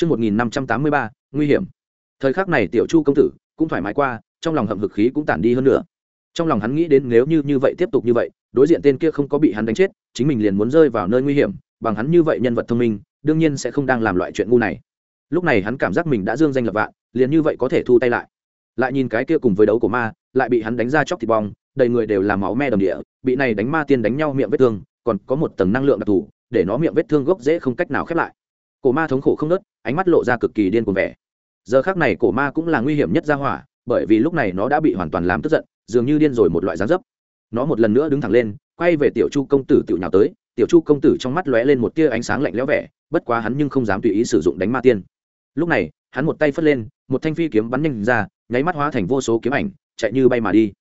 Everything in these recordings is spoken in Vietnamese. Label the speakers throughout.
Speaker 1: Trước 1583, nguy hiểm. Thời khắc này tiểu Chu công tử cũng thoải mái qua, trong lòng hậm hực khí cũng tản đi hơn nữa. Trong lòng hắn nghĩ đến nếu như như vậy tiếp tục như vậy, đối diện tên kia không có bị hắn đánh chết, chính mình liền muốn rơi vào nơi nguy hiểm, bằng hắn như vậy nhân vật thông minh, đương nhiên sẽ không đang làm loại chuyện ngu này. Lúc này hắn cảm giác mình đã dương danh lập vạn, liền như vậy có thể thu tay lại. Lại nhìn cái kia cùng với đấu của ma, lại bị hắn đánh ra chóc thịt bong, đầy người đều là máu me đầm địa, bị này đánh ma tiên đánh nhau miệng vết thương, còn có một tầng năng lượng đặc thù, để nó miệng vết thương gốc dễ không cách nào khép lại cổ ma thống khổ không nớt, ánh mắt lộ ra cực kỳ điên cuồng vẻ. Giờ khác này cổ ma cũng là nguy hiểm nhất ra hỏa, bởi vì lúc này nó đã bị hoàn toàn làm tức giận, dường như điên rồi một loại gián dấp. Nó một lần nữa đứng thẳng lên, quay về tiểu chu công tử tiểu nhào tới, tiểu chu công tử trong mắt lóe lên một tia ánh sáng lạnh lẽo vẻ, bất quá hắn nhưng không dám tùy ý sử dụng đánh ma tiên. Lúc này, hắn một tay phất lên, một thanh phi kiếm bắn nhanh ra, nháy mắt hóa thành vô số kiếm ảnh, chạy như bay mà đi.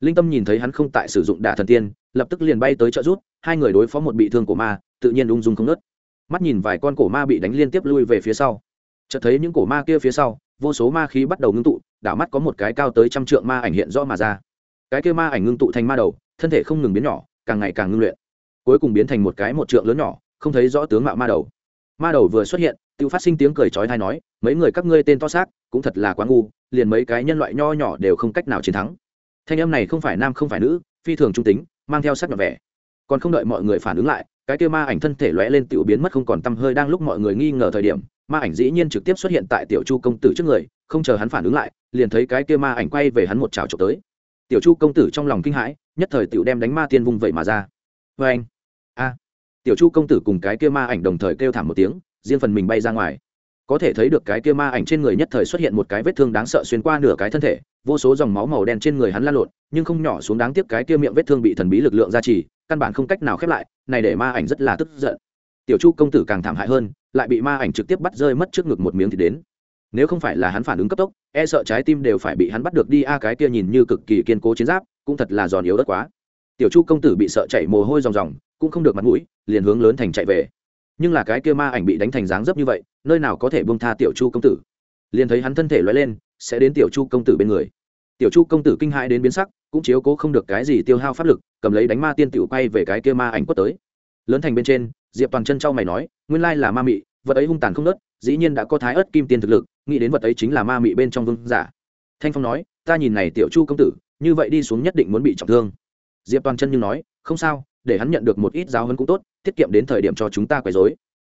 Speaker 1: Linh tâm nhìn thấy hắn không tại sử dụng đả thần tiên, lập tức liền bay tới trợ rút hai người đối phó một bị thương của ma, tự nhiên ung dung không nớt mắt nhìn vài con cổ ma bị đánh liên tiếp lui về phía sau. Chợt thấy những cổ ma kia phía sau, vô số ma khí bắt đầu ngưng tụ, đảo mắt có một cái cao tới trăm trượng ma ảnh hiện rõ mà ra. Cái kia ma ảnh ngưng tụ thành ma đầu, thân thể không ngừng biến nhỏ, càng ngày càng ngưng luyện. Cuối cùng biến thành một cái một trượng lớn nhỏ, không thấy rõ tướng mạo ma đầu. Ma đầu vừa xuất hiện tự phát sinh tiếng cười chói tai nói, mấy người các ngươi tên to xác, cũng thật là quá ngu, liền mấy cái nhân loại nho nhỏ đều không cách nào chiến thắng. Thanh âm này không phải nam không phải nữ, phi thường trung tính, mang theo sắc nhỏ vẻ. Còn không đợi mọi người phản ứng lại cái kia ma ảnh thân thể lóe lên tiểu biến mất không còn tăm hơi đang lúc mọi người nghi ngờ thời điểm, ma ảnh dĩ nhiên trực tiếp xuất hiện tại tiểu chu công tử trước người, không chờ hắn phản ứng lại, liền thấy cái kia ma ảnh quay về hắn một trào trộm tới. Tiểu chu công tử trong lòng kinh hãi, nhất thời tiểu đem đánh ma tiên vung vậy mà ra. Vê anh a. Tiểu chu công tử cùng cái kia ma ảnh đồng thời kêu thảm một tiếng, riêng phần mình bay ra ngoài có thể thấy được cái kia ma ảnh trên người nhất thời xuất hiện một cái vết thương đáng sợ xuyên qua nửa cái thân thể, vô số dòng máu màu đen trên người hắn lan lộn, nhưng không nhỏ xuống đáng tiếc cái kia miệng vết thương bị thần bí lực lượng gia trì, căn bản không cách nào khép lại, này để ma ảnh rất là tức giận. Tiểu chu công tử càng thảm hại hơn, lại bị ma ảnh trực tiếp bắt rơi mất trước ngực một miếng thì đến. Nếu không phải là hắn phản ứng cấp tốc e sợ trái tim đều phải bị hắn bắt được đi a, cái kia nhìn như cực kỳ kiên cố chiến giáp, cũng thật là giòn yếu đất quá. Tiểu chu công tử bị sợ chảy mồ hôi ròng ròng, cũng không được mặt mũi, liền hướng lớn thành chạy về nhưng là cái kia ma ảnh bị đánh thành dáng dấp như vậy, nơi nào có thể buông tha tiểu chu công tử? Liền thấy hắn thân thể loay lên, sẽ đến tiểu chu công tử bên người. Tiểu chu công tử kinh hãi đến biến sắc, cũng chiếu cố không được cái gì tiêu hao pháp lực, cầm lấy đánh ma tiên tiểu quay về cái kia ma ảnh quất tới. Lớn thành bên trên, diệp toàn chân trao mày nói, nguyên lai là ma mị, vật ấy hung tàn không nớt, dĩ nhiên đã có thái ớt kim tiên thực lực, nghĩ đến vật ấy chính là ma mị bên trong vương giả. Thanh phong nói, ta nhìn này tiểu chu công tử, như vậy đi xuống nhất định muốn bị trọng thương. Diệp toàn chân như nói, không sao để hắn nhận được một ít giáo hơn cũng tốt, tiết kiệm đến thời điểm cho chúng ta quấy rối.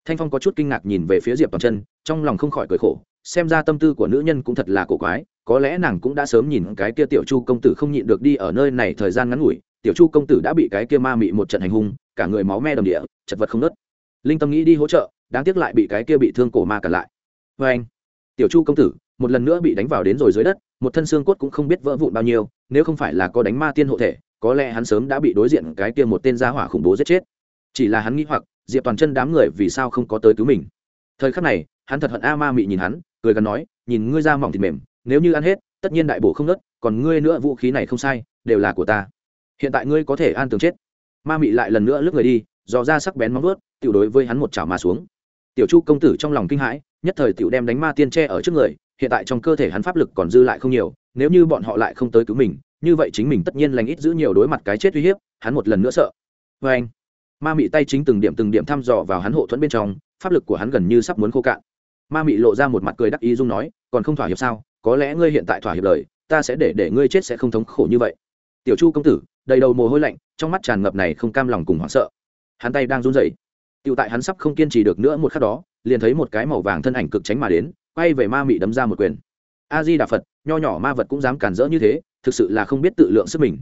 Speaker 1: Thanh phong có chút kinh ngạc nhìn về phía diệp toàn chân, trong lòng không khỏi cười khổ, xem ra tâm tư của nữ nhân cũng thật là cổ quái, có lẽ nàng cũng đã sớm nhìn cái kia tiểu chu công tử không nhịn được đi ở nơi này thời gian ngắn ngủi, tiểu chu công tử đã bị cái kia ma mị một trận hành hung, cả người máu me đầm địa, chật vật không nớt. Linh tâm nghĩ đi hỗ trợ, đáng tiếc lại bị cái kia bị thương cổ ma cản lại. Vê anh, tiểu chu công tử, một lần nữa bị đánh vào đến rồi dưới đất, một thân xương cốt cũng không biết vỡ vụn bao nhiêu, nếu không phải là có đánh ma tiên hộ thể có lẽ hắn sớm đã bị đối diện cái kia một tên gia hỏa khủng bố giết chết. Chỉ là hắn nghĩ hoặc, diệp toàn chân đám người vì sao không có tới cứu mình? Thời khắc này, hắn thật hận a ma mị nhìn hắn, cười gần nói, nhìn ngươi ra mỏng thịt mềm, nếu như ăn hết, tất nhiên đại bổ không nớt, còn ngươi nữa vũ khí này không sai, đều là của ta. Hiện tại ngươi có thể an tường chết. Ma mị lại lần nữa lướt người đi, dò ra sắc bén móng vuốt, tiểu đối với hắn một chảo mà xuống. Tiểu chu công tử trong lòng kinh hãi, nhất thời tiểu đem đánh ma tiên tre ở trước người, hiện tại trong cơ thể hắn pháp lực còn dư lại không nhiều, nếu như bọn họ lại không tới cứu mình như vậy chính mình tất nhiên lành ít giữ nhiều đối mặt cái chết uy hiếp, hắn một lần nữa sợ. Vê anh, ma mị tay chính từng điểm từng điểm thăm dò vào hắn hộ thuẫn bên trong, pháp lực của hắn gần như sắp muốn khô cạn. Ma mị lộ ra một mặt cười đắc ý dung nói, còn không thỏa hiệp sao? Có lẽ ngươi hiện tại thỏa hiệp lời, ta sẽ để để ngươi chết sẽ không thống khổ như vậy. Tiểu chu công tử, đầy đầu mồ hôi lạnh, trong mắt tràn ngập này không cam lòng cùng hoảng sợ. Hắn tay đang run rẩy. Tựu tại hắn sắp không kiên trì được nữa một khắc đó, liền thấy một cái màu vàng thân ảnh cực tránh mà đến, quay về ma mị đấm ra một quyền. A di đà phật, nho nhỏ ma vật cũng dám cản rỡ như thế thực sự là không biết tự lượng sức mình.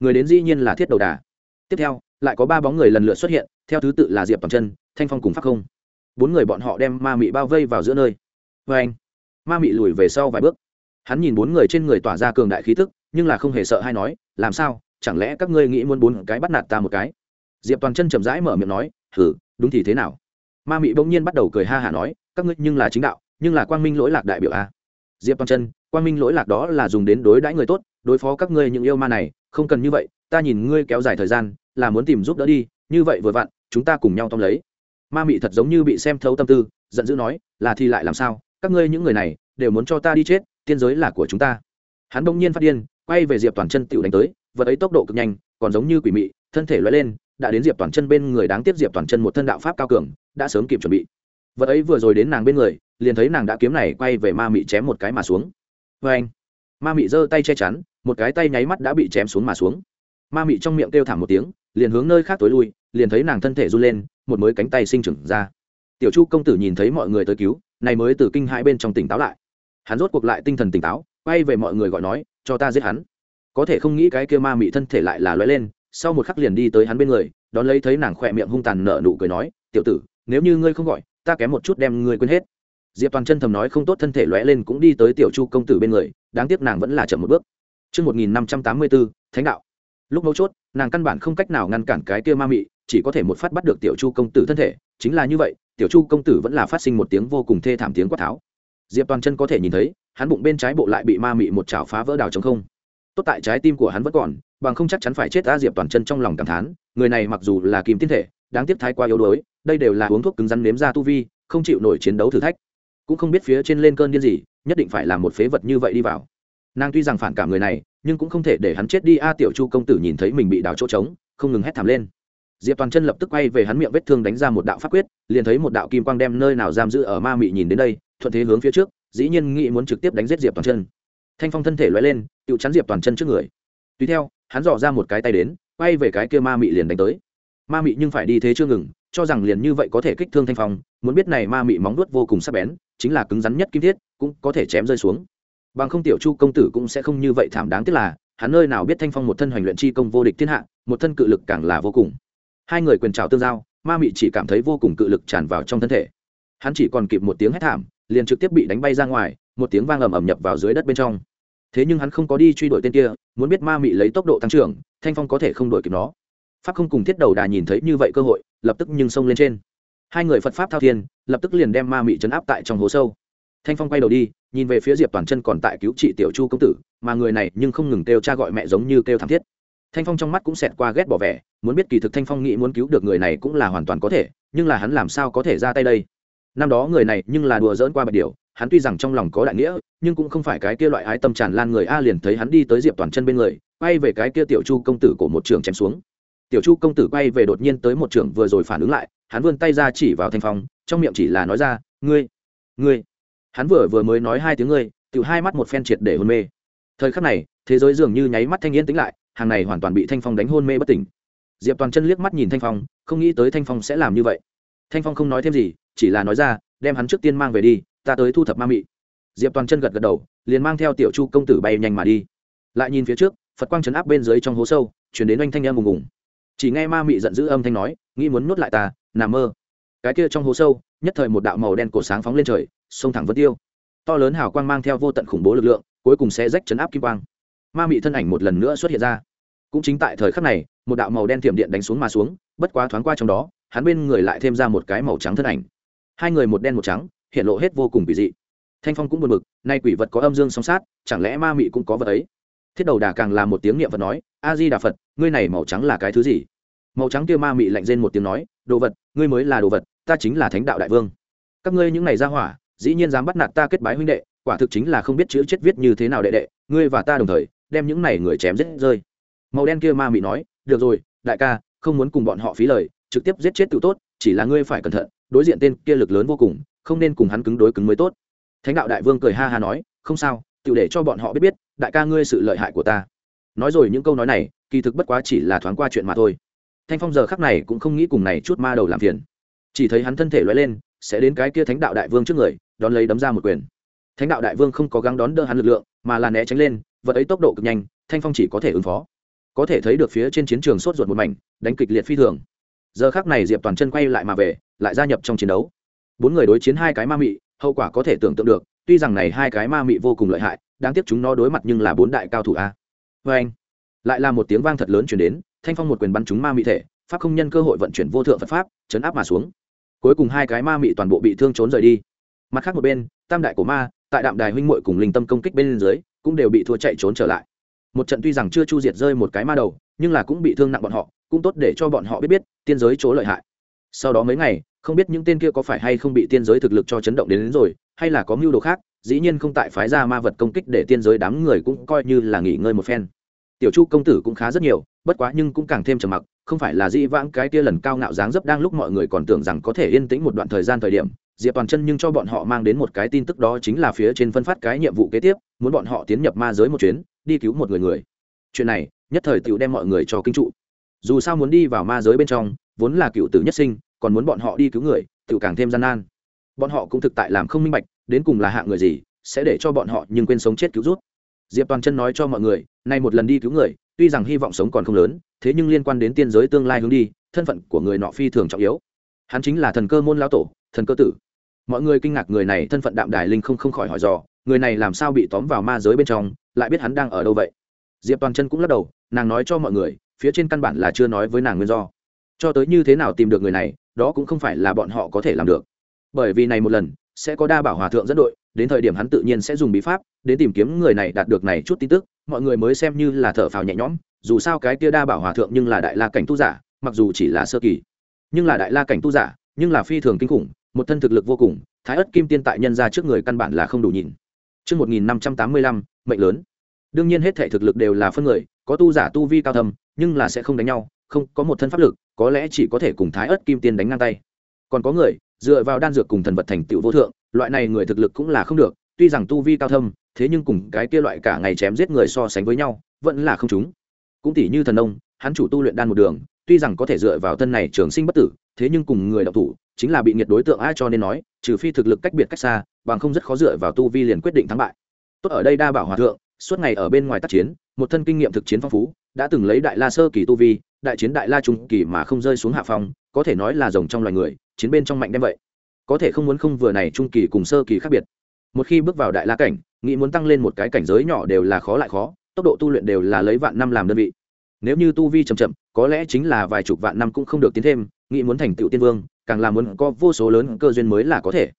Speaker 1: Người đến dĩ nhiên là thiết đầu đà. Tiếp theo, lại có ba bóng người lần lượt xuất hiện, theo thứ tự là diệp toàn chân, thanh phong cùng pháp không. Bốn người bọn họ đem ma mị bao vây vào giữa nơi. Vê anh, ma mị lùi về sau vài bước. Hắn nhìn bốn người trên người tỏa ra cường đại khí thức nhưng là không hề sợ hay nói, làm sao? Chẳng lẽ các ngươi nghĩ muốn bốn cái bắt nạt ta một cái? Diệp toàn chân chậm rãi mở miệng nói, hử, đúng thì thế nào? Ma mị bỗng nhiên bắt đầu cười ha hả nói, các ngươi nhưng là chính đạo, nhưng là quang minh lỗi lạc đại biểu a. Diệp toàn chân, quang minh lỗi lạc đó là dùng đến đối đãi người tốt đối phó các ngươi những yêu ma này, không cần như vậy, ta nhìn ngươi kéo dài thời gian, là muốn tìm giúp đỡ đi, như vậy vừa vặn, chúng ta cùng nhau tóm lấy. Ma mị thật giống như bị xem thấu tâm tư, giận dữ nói, là thì lại làm sao? Các ngươi những người này, đều muốn cho ta đi chết, tiên giới là của chúng ta. Hắn bỗng nhiên phát điên, quay về diệp toàn chân tựu đánh tới, vật ấy tốc độ cực nhanh, còn giống như quỷ mị, thân thể loay lên, đã đến diệp toàn chân bên người đáng tiếc diệp toàn chân một thân đạo pháp cao cường, đã sớm kịp chuẩn bị. Vật ấy vừa rồi đến nàng bên người, liền thấy nàng đã kiếm này quay về ma mị chém một cái mà xuống. Vê anh ma mị giơ tay che chắn, một cái tay nháy mắt đã bị chém xuống mà xuống. Ma mị trong miệng kêu thảm một tiếng, liền hướng nơi khác tối lui, liền thấy nàng thân thể run lên, một mới cánh tay sinh trưởng ra. Tiểu chu công tử nhìn thấy mọi người tới cứu, này mới từ kinh hai bên trong tỉnh táo lại. Hắn rốt cuộc lại tinh thần tỉnh táo, quay về mọi người gọi nói, cho ta giết hắn. Có thể không nghĩ cái kia ma mị thân thể lại là lóe lên, sau một khắc liền đi tới hắn bên người, đón lấy thấy nàng khỏe miệng hung tàn nở nụ cười nói, tiểu tử, nếu như ngươi không gọi, ta kém một chút đem ngươi quên hết diệp toàn chân thầm nói không tốt thân thể lóe lên cũng đi tới tiểu chu công tử bên người đáng tiếc nàng vẫn là chậm một bước Trước 1584, Thánh đạo. Lúc mấu chốt, nàng căn bản không cách nào ngăn cản cái kia ma mị, chỉ có thể một phát bắt được tiểu chu công tử thân thể, chính là như vậy, tiểu chu công tử vẫn là phát sinh một tiếng vô cùng thê thảm tiếng quát tháo. Diệp Toàn Chân có thể nhìn thấy, hắn bụng bên trái bộ lại bị ma mị một chảo phá vỡ đào trống không. Tốt tại trái tim của hắn vẫn còn, bằng không chắc chắn phải chết a Diệp Toàn Chân trong lòng cảm thán, người này mặc dù là kim tiên thể, đáng tiếc thái quá yếu đuối, đây đều là uống thuốc cứng rắn nếm ra tu vi, không chịu nổi chiến đấu thử thách cũng không biết phía trên lên cơn điên gì, nhất định phải làm một phế vật như vậy đi vào. Nàng tuy rằng phản cảm người này, nhưng cũng không thể để hắn chết đi. A tiểu chu công tử nhìn thấy mình bị đào chỗ trống, không ngừng hét thảm lên. Diệp toàn chân lập tức quay về hắn miệng vết thương đánh ra một đạo pháp quyết, liền thấy một đạo kim quang đem nơi nào giam giữ ở ma mị nhìn đến đây, thuận thế hướng phía trước, dĩ nhiên nghĩ muốn trực tiếp đánh giết diệp toàn chân. Thanh phong thân thể loay lên tự chắn diệp toàn chân trước người. Tùy theo, hắn dò ra một cái tay đến, quay về cái kia ma mị liền đánh tới. Ma mị nhưng phải đi thế chưa ngừng, cho rằng liền như vậy có thể kích thương thanh phong, muốn biết này ma mị móng nuốt vô cùng sắc bén chính là cứng rắn nhất kim thiết, cũng có thể chém rơi xuống. Bằng không tiểu chu công tử cũng sẽ không như vậy thảm đáng tiếc là, hắn nơi nào biết thanh phong một thân hoành luyện chi công vô địch thiên hạ, một thân cự lực càng là vô cùng. Hai người quyền trào tương giao, ma mị chỉ cảm thấy vô cùng cự lực tràn vào trong thân thể. Hắn chỉ còn kịp một tiếng hét thảm, liền trực tiếp bị đánh bay ra ngoài, một tiếng vang ầm ầm nhập vào dưới đất bên trong. Thế nhưng hắn không có đi truy đuổi tên kia, muốn biết ma mị lấy tốc độ tăng trưởng, thanh phong có thể không đuổi kịp nó. Pháp không cùng thiết đầu đà nhìn thấy như vậy cơ hội, lập tức nhưng xông lên trên hai người phật pháp thao thiên, lập tức liền đem ma mị chấn áp tại trong hố sâu. Thanh phong quay đầu đi, nhìn về phía diệp toàn chân còn tại cứu trị tiểu chu công tử, mà người này nhưng không ngừng kêu cha gọi mẹ giống như kêu thảm thiết. Thanh phong trong mắt cũng xẹt qua ghét bỏ vẻ, muốn biết kỳ thực thanh phong nghĩ muốn cứu được người này cũng là hoàn toàn có thể, nhưng là hắn làm sao có thể ra tay đây? Năm đó người này nhưng là đùa dỡn qua bạch điều hắn tuy rằng trong lòng có đại nghĩa, nhưng cũng không phải cái kia loại ái tâm tràn lan người a liền thấy hắn đi tới diệp toàn chân bên người, quay về cái kia tiểu chu công tử của một trường chém xuống. Tiểu chu công tử quay về đột nhiên tới một trường vừa rồi phản ứng lại hắn vươn tay ra chỉ vào thanh phong, trong miệng chỉ là nói ra, ngươi ngươi. Hắn vừa vừa mới nói hai tiếng ngươi tự hai mắt một phen triệt để hôn mê. Thời khắc này, thế giới dường như nháy mắt thanh yên tĩnh lại, hàng này hoàn toàn bị thanh phong đánh hôn mê bất tỉnh. Diệp toàn chân liếc mắt nhìn thanh phong, không nghĩ tới thanh phong sẽ làm như vậy. Thanh phong không nói thêm gì, chỉ là nói ra, đem hắn trước tiên mang về đi, ta tới thu thập ma mị. Diệp toàn chân gật gật đầu, liền mang theo tiểu chu công tử bay nhanh mà đi. Lại nhìn phía trước, phật quang trấn áp bên dưới trong hố sâu chuyển đến oanh thanh em ùng ùng. Chỉ nghe ma mị giận dữ âm thanh nói, nghĩ muốn nuốt lại ta nằm mơ. Cái kia trong hố sâu, nhất thời một đạo màu đen cổ sáng phóng lên trời, sông thẳng vân tiêu. To lớn hào quang mang theo vô tận khủng bố lực lượng, cuối cùng sẽ rách chấn áp kim quang. Ma mị thân ảnh một lần nữa xuất hiện ra. Cũng chính tại thời khắc này, một đạo màu đen thiểm điện đánh xuống mà xuống, bất quá thoáng qua trong đó, hắn bên người lại thêm ra một cái màu trắng thân ảnh. Hai người một đen một trắng, hiện lộ hết vô cùng kỳ dị. Thanh phong cũng buồn bực, nay quỷ vật có âm dương song sát, chẳng lẽ ma mị cũng có vật ấy? Thiết đầu đà càng là một tiếng niệm vật nói, a di đà phật, ngươi này màu trắng là cái thứ gì? Màu trắng kia ma mị lạnh rên một tiếng nói, đồ vật ngươi mới là đồ vật, ta chính là thánh đạo đại vương. Các ngươi những này ra hỏa, dĩ nhiên dám bắt nạt ta kết bái huynh đệ, quả thực chính là không biết chữ chết viết như thế nào đệ đệ, ngươi và ta đồng thời, đem những này người chém giết rơi. Màu đen kia ma mị nói, được rồi, đại ca, không muốn cùng bọn họ phí lời, trực tiếp giết chết tự tốt, chỉ là ngươi phải cẩn thận, đối diện tên kia lực lớn vô cùng, không nên cùng hắn cứng đối cứng mới tốt. Thánh đạo đại vương cười ha ha nói, không sao tự để cho bọn họ biết biết, đại ca ngươi sự lợi hại của ta. Nói rồi những câu nói này, kỳ thực bất quá chỉ là thoáng qua chuyện mà thôi thanh phong giờ khắc này cũng không nghĩ cùng này chút ma đầu làm phiền. Chỉ thấy hắn thân thể loay lên, sẽ đến cái kia thánh đạo đại vương trước người, đón lấy đấm ra một quyền. Thánh đạo đại vương không có gắng đón đỡ hắn lực lượng, mà là né tránh lên, vật ấy tốc độ cực nhanh, thanh phong chỉ có thể ứng phó. Có thể thấy được phía trên chiến trường sốt ruột một mảnh, đánh kịch liệt phi thường. Giờ khác này diệp toàn chân quay lại mà về, lại gia nhập trong chiến đấu. Bốn người đối chiến hai cái ma mị, hậu quả có thể tưởng tượng được, tuy rằng này hai cái ma mị vô cùng lợi hại, đáng tiếc chúng nó đối mặt nhưng là bốn đại cao thủ a. Vê anh lại là một tiếng vang thật lớn chuyển đến thanh phong một quyền bắn chúng ma mị thể pháp không nhân cơ hội vận chuyển vô thượng phật pháp chấn áp mà xuống. Cuối cùng hai cái ma mị toàn bộ bị thương trốn rời đi. Mặt khác một bên tam đại của ma tại đạm đài huynh muội cùng linh tâm công kích bên dưới cũng đều bị thua chạy trốn trở lại. Một trận tuy rằng chưa chu diệt rơi một cái ma đầu nhưng là cũng bị thương nặng bọn họ cũng tốt để cho bọn họ biết biết tiên giới chỗ lợi hại. Sau đó mấy ngày không biết những tên kia có phải hay không bị tiên giới thực lực cho chấn động đến, đến rồi hay là có mưu đồ khác dĩ nhiên không tại phái ra ma vật công kích để tiên giới đám người cũng coi như là nghỉ ngơi một phen tiểu chu công tử cũng khá rất nhiều, bất quá nhưng cũng càng thêm trầm mặc, không phải là dĩ vãng cái kia lần cao ngạo dáng dấp đang lúc mọi người còn tưởng rằng có thể yên tĩnh một đoạn thời gian thời điểm, diệp toàn chân nhưng cho bọn họ mang đến một cái tin tức đó chính là phía trên phân phát cái nhiệm vụ kế tiếp, muốn bọn họ tiến nhập ma giới một chuyến, đi cứu một người người. Chuyện này, nhất thời tựu đem mọi người cho kinh trụ. Dù sao muốn đi vào ma giới bên trong, vốn là cựu tử nhất sinh, còn muốn bọn họ đi cứu người tựu càng thêm gian nan. Bọn họ cũng thực tại làm không minh bạch, đến cùng là hạng người gì, sẽ để cho bọn họ nhưng quên sống chết cứu rút diệp toàn chân nói cho mọi người, nay một lần đi cứu người, tuy rằng hy vọng sống còn không lớn, thế nhưng liên quan đến tiên giới tương lai hướng đi, thân phận của người nọ phi thường trọng yếu. Hắn chính là thần cơ môn lão tổ, thần cơ tử. Mọi người kinh ngạc người này thân phận đạm đài linh không không khỏi hỏi dò, người này làm sao bị tóm vào ma giới bên trong, lại biết hắn đang ở đâu vậy? Diệp toàn chân cũng lắc đầu, nàng nói cho mọi người, phía trên căn bản là chưa nói với nàng nguyên do. Cho tới như thế nào tìm được người này, đó cũng không phải là bọn họ có thể làm được. Bởi vì này một lần, sẽ có đa bảo hòa thượng dẫn đội đến thời điểm hắn tự nhiên sẽ dùng bí pháp đến tìm kiếm người này đạt được này chút tin tức mọi người mới xem như là thở phào nhẹ nhõm dù sao cái kia đa bảo hòa thượng nhưng là đại la cảnh tu giả mặc dù chỉ là sơ kỳ nhưng là đại la cảnh tu giả nhưng là phi thường kinh khủng một thân thực lực vô cùng thái ất kim tiên tại nhân ra trước người căn bản là không đủ nhìn Trước 1585, mệnh lớn. đương nhiên hết thể thực lực đều là phân người có tu giả tu vi cao thầm nhưng là sẽ không đánh nhau không có một thân pháp lực có lẽ chỉ có thể cùng thái ất kim tiên đánh ngang tay còn có người dựa vào đan dược cùng thần vật thành tựu vô thượng loại này người thực lực cũng là không được, tuy rằng tu vi cao thâm, thế nhưng cùng cái kia loại cả ngày chém giết người so sánh với nhau, vẫn là không chúng. Cũng tỷ như thần ông hắn chủ tu luyện đan một đường, tuy rằng có thể dựa vào thân này trường sinh bất tử, thế nhưng cùng người đọc thủ, chính là bị nghiệt đối tượng ai cho nên nói, trừ phi thực lực cách biệt cách xa, bằng không rất khó dựa vào tu vi liền quyết định thắng bại. Tốt ở đây đa bảo hòa thượng, suốt ngày ở bên ngoài tác chiến, một thân kinh nghiệm thực chiến phong phú, đã từng lấy đại la sơ kỳ tu vi, đại chiến đại la trung kỳ mà không rơi xuống hạ phong, có thể nói là rồng trong loài người, chiến bên trong mạnh đem vậy có thể không muốn không vừa này trung kỳ cùng sơ kỳ khác biệt. Một khi bước vào đại la cảnh, nghĩ muốn tăng lên một cái cảnh giới nhỏ đều là khó lại khó, tốc độ tu luyện đều là lấy vạn năm làm đơn vị. Nếu như tu vi chậm chậm, có lẽ chính là vài chục vạn năm cũng không được tiến thêm, nghĩ muốn thành tựu tiên vương, càng là muốn có vô số lớn cơ duyên mới là có thể.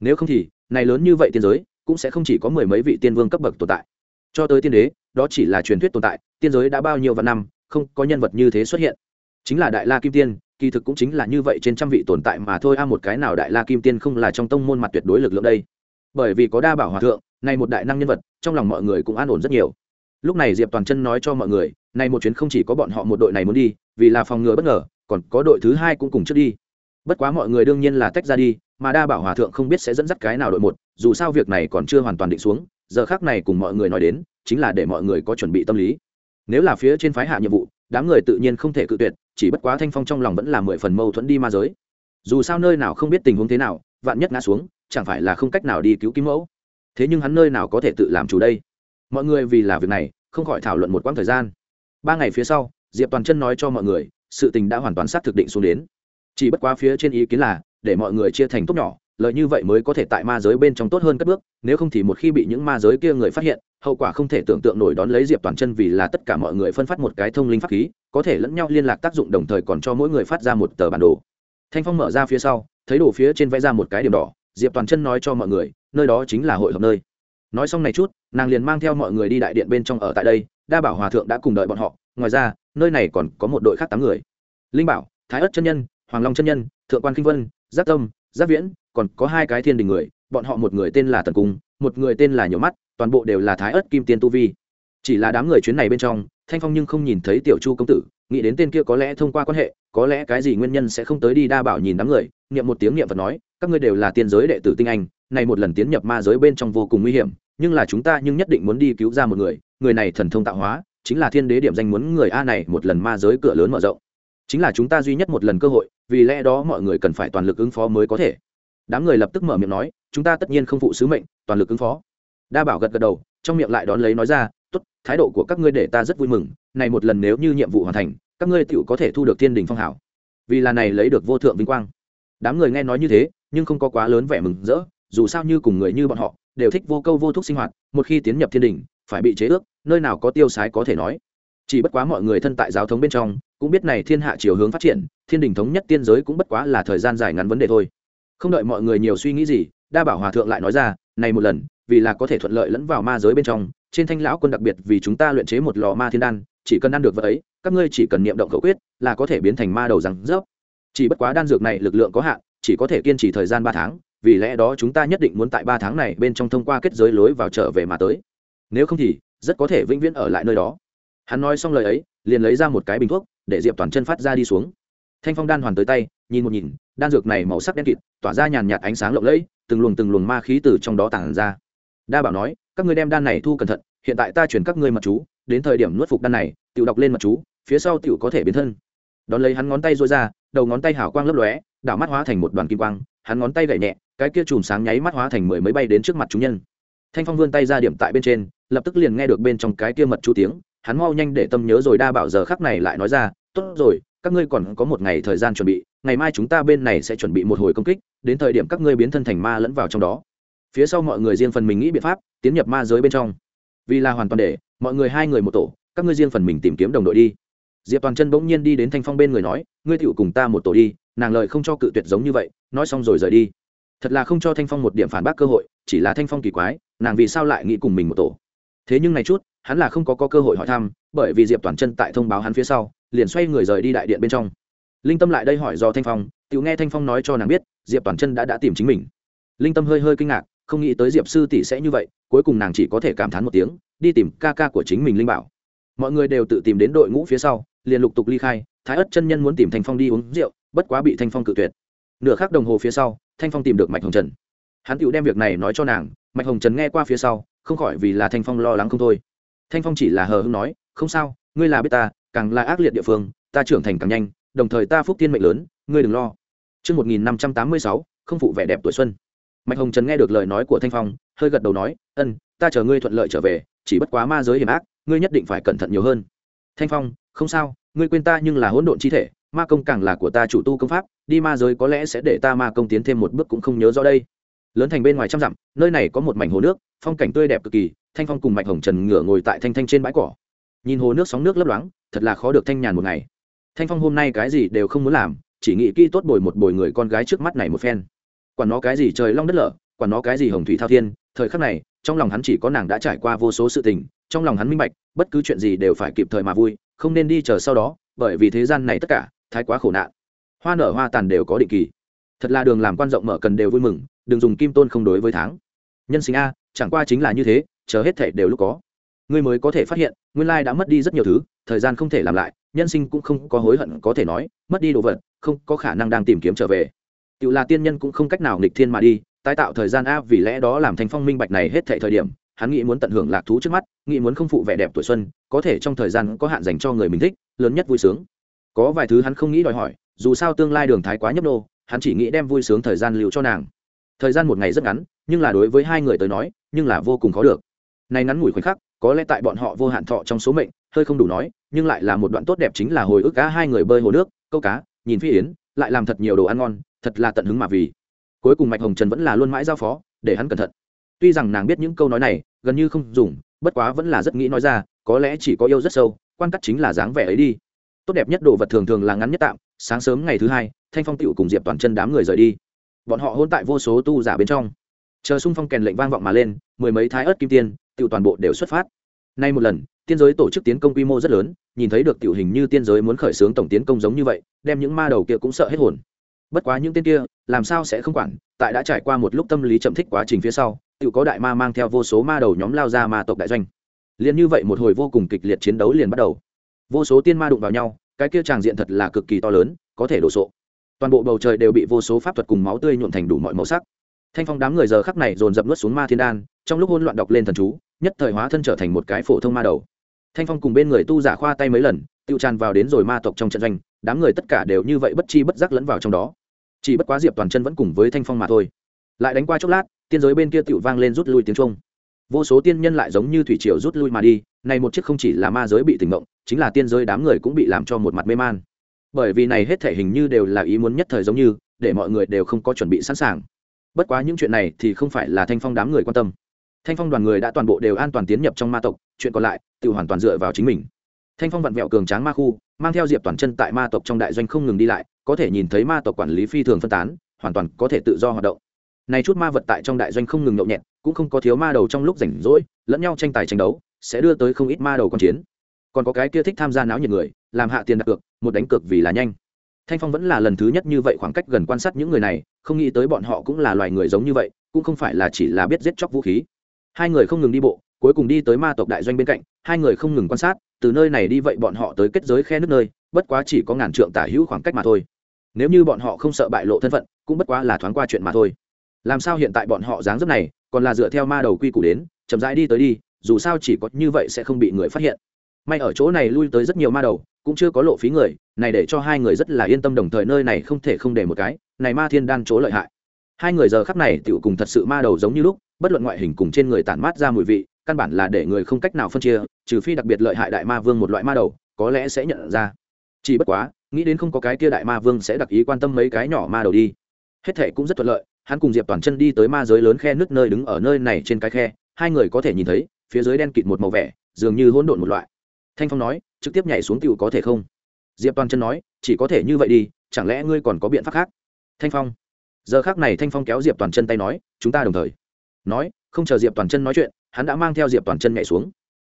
Speaker 1: Nếu không thì, này lớn như vậy tiên giới, cũng sẽ không chỉ có mười mấy vị tiên vương cấp bậc tồn tại. Cho tới tiên đế, đó chỉ là truyền thuyết tồn tại, tiên giới đã bao nhiêu vạn năm, không có nhân vật như thế xuất hiện. Chính là đại la kim tiên kỳ thực cũng chính là như vậy trên trăm vị tồn tại mà thôi. A, một cái nào đại la kim tiên không là trong tông môn mặt tuyệt đối lực lượng đây? Bởi vì có đa bảo hòa thượng này một đại năng nhân vật, trong lòng mọi người cũng an ổn rất nhiều. Lúc này diệp toàn chân nói cho mọi người này một chuyến không chỉ có bọn họ một đội này muốn đi, vì là phòng ngừa bất ngờ, còn có đội thứ hai cũng cùng trước đi. Bất quá mọi người đương nhiên là tách ra đi, mà đa bảo hòa thượng không biết sẽ dẫn dắt cái nào đội một, dù sao việc này còn chưa hoàn toàn định xuống, giờ khác này cùng mọi người nói đến, chính là để mọi người có chuẩn bị tâm lý. Nếu là phía trên phái hạ nhiệm vụ đám người tự nhiên không thể cự tuyệt, chỉ bất quá thanh phong trong lòng vẫn là mười phần mâu thuẫn đi ma giới. Dù sao nơi nào không biết tình huống thế nào, vạn nhất ngã xuống, chẳng phải là không cách nào đi cứu kim mẫu. Thế nhưng hắn nơi nào có thể tự làm chủ đây? Mọi người vì là việc này, không khỏi thảo luận một quãng thời gian. Ba ngày phía sau, diệp toàn chân nói cho mọi người, sự tình đã hoàn toàn xác thực định xuống đến. Chỉ bất quá phía trên ý kiến là, để mọi người chia thành tốt nhỏ lợi như vậy mới có thể tại ma giới bên trong tốt hơn cất bước, nếu không thì một khi bị những ma giới kia người phát hiện, hậu quả không thể tưởng tượng nổi đón lấy diệp toàn chân vì là tất cả mọi người phân phát một cái thông linh pháp khí, có thể lẫn nhau liên lạc tác dụng đồng thời còn cho mỗi người phát ra một tờ bản đồ. Thanh phong mở ra phía sau, thấy đồ phía trên vẽ ra một cái điểm đỏ, diệp toàn chân nói cho mọi người, nơi đó chính là hội hợp nơi. Nói xong này chút, nàng liền mang theo mọi người đi đại điện bên trong ở tại đây, đa bảo hòa thượng đã cùng đợi bọn họ, ngoài ra, nơi này còn có một đội khác tám người. Linh bảo, thái ất chân nhân, hoàng long chân nhân, thượng quan kinh vân, giác tâm, giác viễn còn có hai cái thiên đình người, bọn họ một người tên là tần cung, một người tên là nhiều mắt, toàn bộ đều là thái ất kim tiên tu vi. Chỉ là đám người chuyến này bên trong, thanh phong nhưng không nhìn thấy tiểu chu công tử, nghĩ đến tên kia có lẽ thông qua quan hệ, có lẽ cái gì nguyên nhân sẽ không tới đi đa bảo nhìn đám người, niệm một tiếng niệm vật nói, các ngươi đều là tiên giới đệ tử tinh anh, này một lần tiến nhập ma giới bên trong vô cùng nguy hiểm, nhưng là chúng ta nhưng nhất định muốn đi cứu ra một người người này thần thông tạo hóa, chính là thiên đế điểm danh muốn người a này một lần ma giới cửa lớn mở rộng. Chính là chúng ta duy nhất một lần cơ hội, vì lẽ đó mọi người cần phải toàn lực ứng phó mới có thể đám người lập tức mở miệng nói, chúng ta tất nhiên không phụ sứ mệnh, toàn lực ứng phó. Đa bảo gật gật đầu, trong miệng lại đón lấy nói ra, tốt, thái độ của các ngươi để ta rất vui mừng, này một lần nếu như nhiệm vụ hoàn thành, các ngươi tựu có thể thu được thiên đình phong hảo. Vì là này lấy được vô thượng vinh quang. Đám người nghe nói như thế, nhưng không có quá lớn vẻ mừng rỡ, dù sao như cùng người như bọn họ, đều thích vô câu vô thuốc sinh hoạt, một khi tiến nhập thiên đình, phải bị chế ước, nơi nào có tiêu sái có thể nói. Chỉ bất quá mọi người thân tại giáo thống bên trong, cũng biết này thiên hạ chiều hướng phát triển, thiên đình thống nhất tiên giới cũng bất quá là thời gian dài ngắn vấn đề thôi không đợi mọi người nhiều suy nghĩ gì, đa bảo hòa thượng lại nói ra, này một lần, vì là có thể thuận lợi lẫn vào ma giới bên trong, trên thanh lão quân đặc biệt vì chúng ta luyện chế một lò ma thiên đan, chỉ cần ăn được vật ấy, các ngươi chỉ cần niệm động khẩu quyết là có thể biến thành ma đầu răng rớp. Chỉ bất quá đan dược này lực lượng có hạn, chỉ có thể kiên trì thời gian ba tháng, vì lẽ đó chúng ta nhất định muốn tại ba tháng này bên trong thông qua kết giới lối vào trở về mà tới. Nếu không thì, rất có thể vĩnh viễn ở lại nơi đó. Hắn nói xong lời ấy, liền lấy ra một cái bình thuốc, để diệp toàn chân phát ra đi xuống thanh phong đan hoàn tới tay, nhìn một nhìn, đan dược này màu sắc đen kịt, tỏa ra nhàn nhạt ánh sáng lộng lẫy, từng luồng từng luồng ma khí từ trong đó tản ra. Đa bảo nói, các ngươi đem đan này thu cẩn thận, hiện tại ta chuyển các ngươi mật chú, đến thời điểm nuốt phục đan này tự đọc lên mật chú, phía sau tự có thể biến thân. Đón lấy hắn ngón tay rối ra, đầu ngón tay hào quang lấp lóe, đảo mắt hóa thành một đoàn kim quang, hắn ngón tay gậy nhẹ, cái kia chùm sáng nháy mắt hóa thành mười mấy bay đến trước mặt chúng nhân. Thanh phong vươn tay ra điểm tại bên trên, lập tức liền nghe được bên trong cái kia mật chú tiếng, hắn mau nhanh để tâm nhớ rồi đa bảo giờ khắc này lại nói ra, tốt rồi các ngươi còn có một ngày thời gian chuẩn bị ngày mai chúng ta bên này sẽ chuẩn bị một hồi công kích đến thời điểm các ngươi biến thân thành ma lẫn vào trong đó. Phía sau mọi người riêng phần mình nghĩ biện pháp tiến nhập ma giới bên trong. Vì là hoàn toàn để mọi người hai người một tổ các ngươi riêng phần mình tìm kiếm đồng đội đi. Diệp toàn chân bỗng nhiên đi đến thanh phong bên người nói ngươi tựu cùng ta một tổ đi nàng lợi không cho cự tuyệt giống như vậy nói xong rồi rời đi. Thật là không cho thanh phong một điểm phản bác cơ hội chỉ là thanh phong kỳ quái nàng vì sao lại nghĩ cùng mình một tổ? Thế nhưng này chút hắn là không có, có cơ hội hỏi thăm bởi vì diệp toàn chân tại thông báo hắn phía sau liền xoay người rời đi đại điện bên trong. Linh tâm lại đây hỏi do thanh phong tự nghe thanh phong nói cho nàng biết, diệp toàn chân đã đã tìm chính mình. Linh tâm hơi hơi kinh ngạc, không nghĩ tới diệp sư tỷ sẽ như vậy, cuối cùng nàng chỉ có thể cảm thán một tiếng, đi tìm ca ca của chính mình linh bảo. Mọi người đều tự tìm đến đội ngũ phía sau, liền lục tục ly khai, thái ất chân nhân muốn tìm thanh phong đi uống rượu, bất quá bị thanh phong cự tuyệt. Nửa khắc đồng hồ phía sau, thanh phong tìm được mạch hồng trần. Hắn tựu đem việc này nói cho nàng, mạch hồng trần nghe qua phía sau, không khỏi vì là thanh phong lo lắng không thôi. Thanh phong chỉ là hờ hưng nói, không sao, ngươi là biết ta càng là ác liệt địa phương ta trưởng thành càng nhanh đồng thời ta phúc tiên mệnh lớn ngươi đừng lo Trước 1586, không phụ vẻ đẹp tuổi xuân. Mạch Hồng Trần nghe được lời nói của Thanh Phong, hơi gật đầu nói, "Ân, ta chờ ngươi thuận lợi trở về, chỉ bất quá ma giới hiểm ác, ngươi nhất định phải cẩn thận nhiều hơn." Thanh Phong, "Không sao, ngươi quên ta nhưng là hỗn độn chi thể, ma công càng là của ta chủ tu công pháp, đi ma giới có lẽ sẽ để ta ma công tiến thêm một bước cũng không nhớ rõ đây." Lớn thành bên ngoài trăm dặm, nơi này có một mảnh hồ nước, phong cảnh tươi đẹp cực kỳ, Thanh Phong cùng Mạch Hồng Trần ngửa ngồi tại thanh thanh trên bãi cỏ. Nhìn hồ nước sóng nước lấp loáng, thật là khó được thanh nhàn một ngày. Thanh phong hôm nay cái gì đều không muốn làm, chỉ nghĩ kỹ tốt bồi một bồi người con gái trước mắt này một phen. Quản nó cái gì trời long đất lở, quản nó cái gì hồng thủy thao thiên, thời khắc này, trong lòng hắn chỉ có nàng đã trải qua vô số sự tình, trong lòng hắn minh bạch, bất cứ chuyện gì đều phải kịp thời mà vui, không nên đi chờ sau đó, bởi vì thế gian này tất cả, thái quá khổ nạn. Hoa nở hoa tàn đều có định kỳ. Thật là đường làm quan rộng mở cần đều vui mừng, đừng dùng kim tôn không đối với tháng. Nhân sinh a, chẳng qua chính là như thế, chờ hết thể đều lúc có ngươi mới có thể phát hiện, nguyên lai đã mất đi rất nhiều thứ, thời gian không thể làm lại, nhân sinh cũng không có hối hận có thể nói, mất đi đồ vật, không có khả năng đang tìm kiếm trở về. Tự là tiên nhân cũng không cách nào nghịch thiên mà đi, tái tạo thời gian a vì lẽ đó làm thành phong minh bạch này hết thệ thời điểm, hắn nghĩ muốn tận hưởng lạc thú trước mắt, nghĩ muốn không phụ vẻ đẹp tuổi xuân, có thể trong thời gian có hạn dành cho người mình thích, lớn nhất vui sướng. Có vài thứ hắn không nghĩ đòi hỏi, dù sao tương lai đường thái quá nhấp nô, hắn chỉ nghĩ đem vui sướng thời gian lưu cho nàng. Thời gian một ngày rất ngắn, nhưng là đối với hai người tới nói, nhưng là vô cùng khó được. Nay ngắn ngủi khoảnh khắc có lẽ tại bọn họ vô hạn thọ trong số mệnh, hơi không đủ nói, nhưng lại là một đoạn tốt đẹp chính là hồi ức cá hai người bơi hồ nước, câu cá, nhìn phi yến, lại làm thật nhiều đồ ăn ngon, thật là tận hứng mà vì. Cuối cùng mạch hồng trần vẫn là luôn mãi giao phó, để hắn cẩn thận. Tuy rằng nàng biết những câu nói này, gần như không dùng, bất quá vẫn là rất nghĩ nói ra, có lẽ chỉ có yêu rất sâu, quan cắt chính là dáng vẻ ấy đi. Tốt đẹp nhất đồ vật thường thường là ngắn nhất tạm, sáng sớm ngày thứ hai, thanh phong tựu cùng diệp toàn chân đám người rời đi. Bọn họ hôn tại vô số tu giả bên trong. Chờ xung phong kèn lệnh vang vọng mà lên, mười mấy thái ớt kim tiên tựu toàn bộ đều xuất phát. Nay một lần, tiên giới tổ chức tiến công quy mô rất lớn, nhìn thấy được tiểu hình như tiên giới muốn khởi xướng tổng tiến công giống như vậy, đem những ma đầu kia cũng sợ hết hồn. Bất quá những tên kia, làm sao sẽ không quản, tại đã trải qua một lúc tâm lý chậm thích quá trình phía sau tự có đại ma mang theo vô số ma đầu nhóm lao ra ma tộc đại doanh. Liền như vậy một hồi vô cùng kịch liệt chiến đấu liền bắt đầu. Vô số tiên ma đụng vào nhau, cái kia tràng diện thật là cực kỳ to lớn, có thể đổ sộ. Toàn bộ bầu trời đều bị vô số pháp thuật cùng máu tươi nhuộn thành đủ mọi màu sắc. Thanh phong đám người giờ khắc này dồn dập nuốt xuống ma thiên đan, trong lúc hôn loạn đọc lên thần chú nhất thời hóa thân trở thành một cái phổ thông ma đầu. Thanh phong cùng bên người tu giả khoa tay mấy lần, tiêu tràn vào đến rồi ma tộc trong trận doanh, đám người tất cả đều như vậy bất chi bất giác lẫn vào trong đó. Chỉ bất quá diệp toàn chân vẫn cùng với thanh phong mà thôi. Lại đánh qua chốc lát, tiên giới bên kia tự vang lên rút lui tiếng trung vô số tiên nhân lại giống như thủy triều rút lui mà đi, này một chiếc không chỉ là ma giới bị tỉnh mộng chính là tiên giới đám người cũng bị làm cho một mặt mê man. Bởi vì này hết thể hình như đều là ý muốn nhất thời giống như, để mọi người đều không có chuẩn bị sẵn sàng. Bất quá những chuyện này thì không phải là thanh phong đám người quan tâm thanh phong đoàn người đã toàn bộ đều an toàn tiến nhập trong ma tộc, chuyện còn lại tự hoàn toàn dựa vào chính mình. Thanh phong vặn vẹo cường tráng ma khu, mang theo diệp toàn chân tại ma tộc trong đại doanh không ngừng đi lại, có thể nhìn thấy ma tộc quản lý phi thường phân tán, hoàn toàn có thể tự do hoạt động. Này chút ma vật tại trong đại doanh không ngừng nhậu nhẹt, cũng không có thiếu ma đầu trong lúc rảnh rỗi, lẫn nhau tranh tài tranh đấu, sẽ đưa tới không ít ma đầu con chiến. Còn có cái kia thích tham gia náo nhiệt người, làm hạ tiền đặt cược, một đánh cược vì là nhanh. Thanh phong vẫn là lần thứ nhất như vậy khoảng cách gần quan sát những người này, không nghĩ tới bọn họ cũng là loài người giống như vậy, cũng không phải là chỉ là biết giết chóc vũ khí hai người không ngừng đi bộ, cuối cùng đi tới ma tộc đại doanh bên cạnh, hai người không ngừng quan sát, từ nơi này đi vậy bọn họ tới kết giới khe nước nơi, bất quá chỉ có ngàn trượng tả hữu khoảng cách mà thôi. Nếu như bọn họ không sợ bại lộ thân phận, cũng bất quá là thoáng qua chuyện mà thôi. Làm sao hiện tại bọn họ dáng dấp này, còn là dựa theo ma đầu quy củ đến, chậm rãi đi tới đi, dù sao chỉ có như vậy sẽ không bị người phát hiện. May ở chỗ này lui tới rất nhiều ma đầu, cũng chưa có lộ phí người, này để cho hai người rất là yên tâm đồng thời nơi này không thể không để một cái, này ma thiên đan chỗ lợi hại. Hai người giờ khắp này tựu cùng thật sự ma đầu giống như lúc bất luận ngoại hình cùng trên người tản mát ra mùi vị, căn bản là để người không cách nào phân chia, trừ phi đặc biệt lợi hại đại ma vương một loại ma đầu, có lẽ sẽ nhận ra. Chỉ bất quá, nghĩ đến không có cái kia đại ma vương sẽ đặc ý quan tâm mấy cái nhỏ ma đầu đi. Hết thệ cũng rất thuận lợi, hắn cùng diệp toàn chân đi tới ma giới lớn khe nước nơi đứng ở nơi này trên cái khe, hai người có thể nhìn thấy, phía dưới đen kịt một màu vẻ, dường như hỗn độn một loại. Thanh phong nói, trực tiếp nhảy xuống tựu có thể không? Diệp toàn chân nói, chỉ có thể như vậy đi, chẳng lẽ ngươi còn có biện pháp khác? Thanh phong. Giờ khác này thanh phong kéo diệp toàn chân tay nói, chúng ta đồng thời nói, không chờ diệp toàn chân nói chuyện, hắn đã mang theo diệp toàn chân nhảy xuống.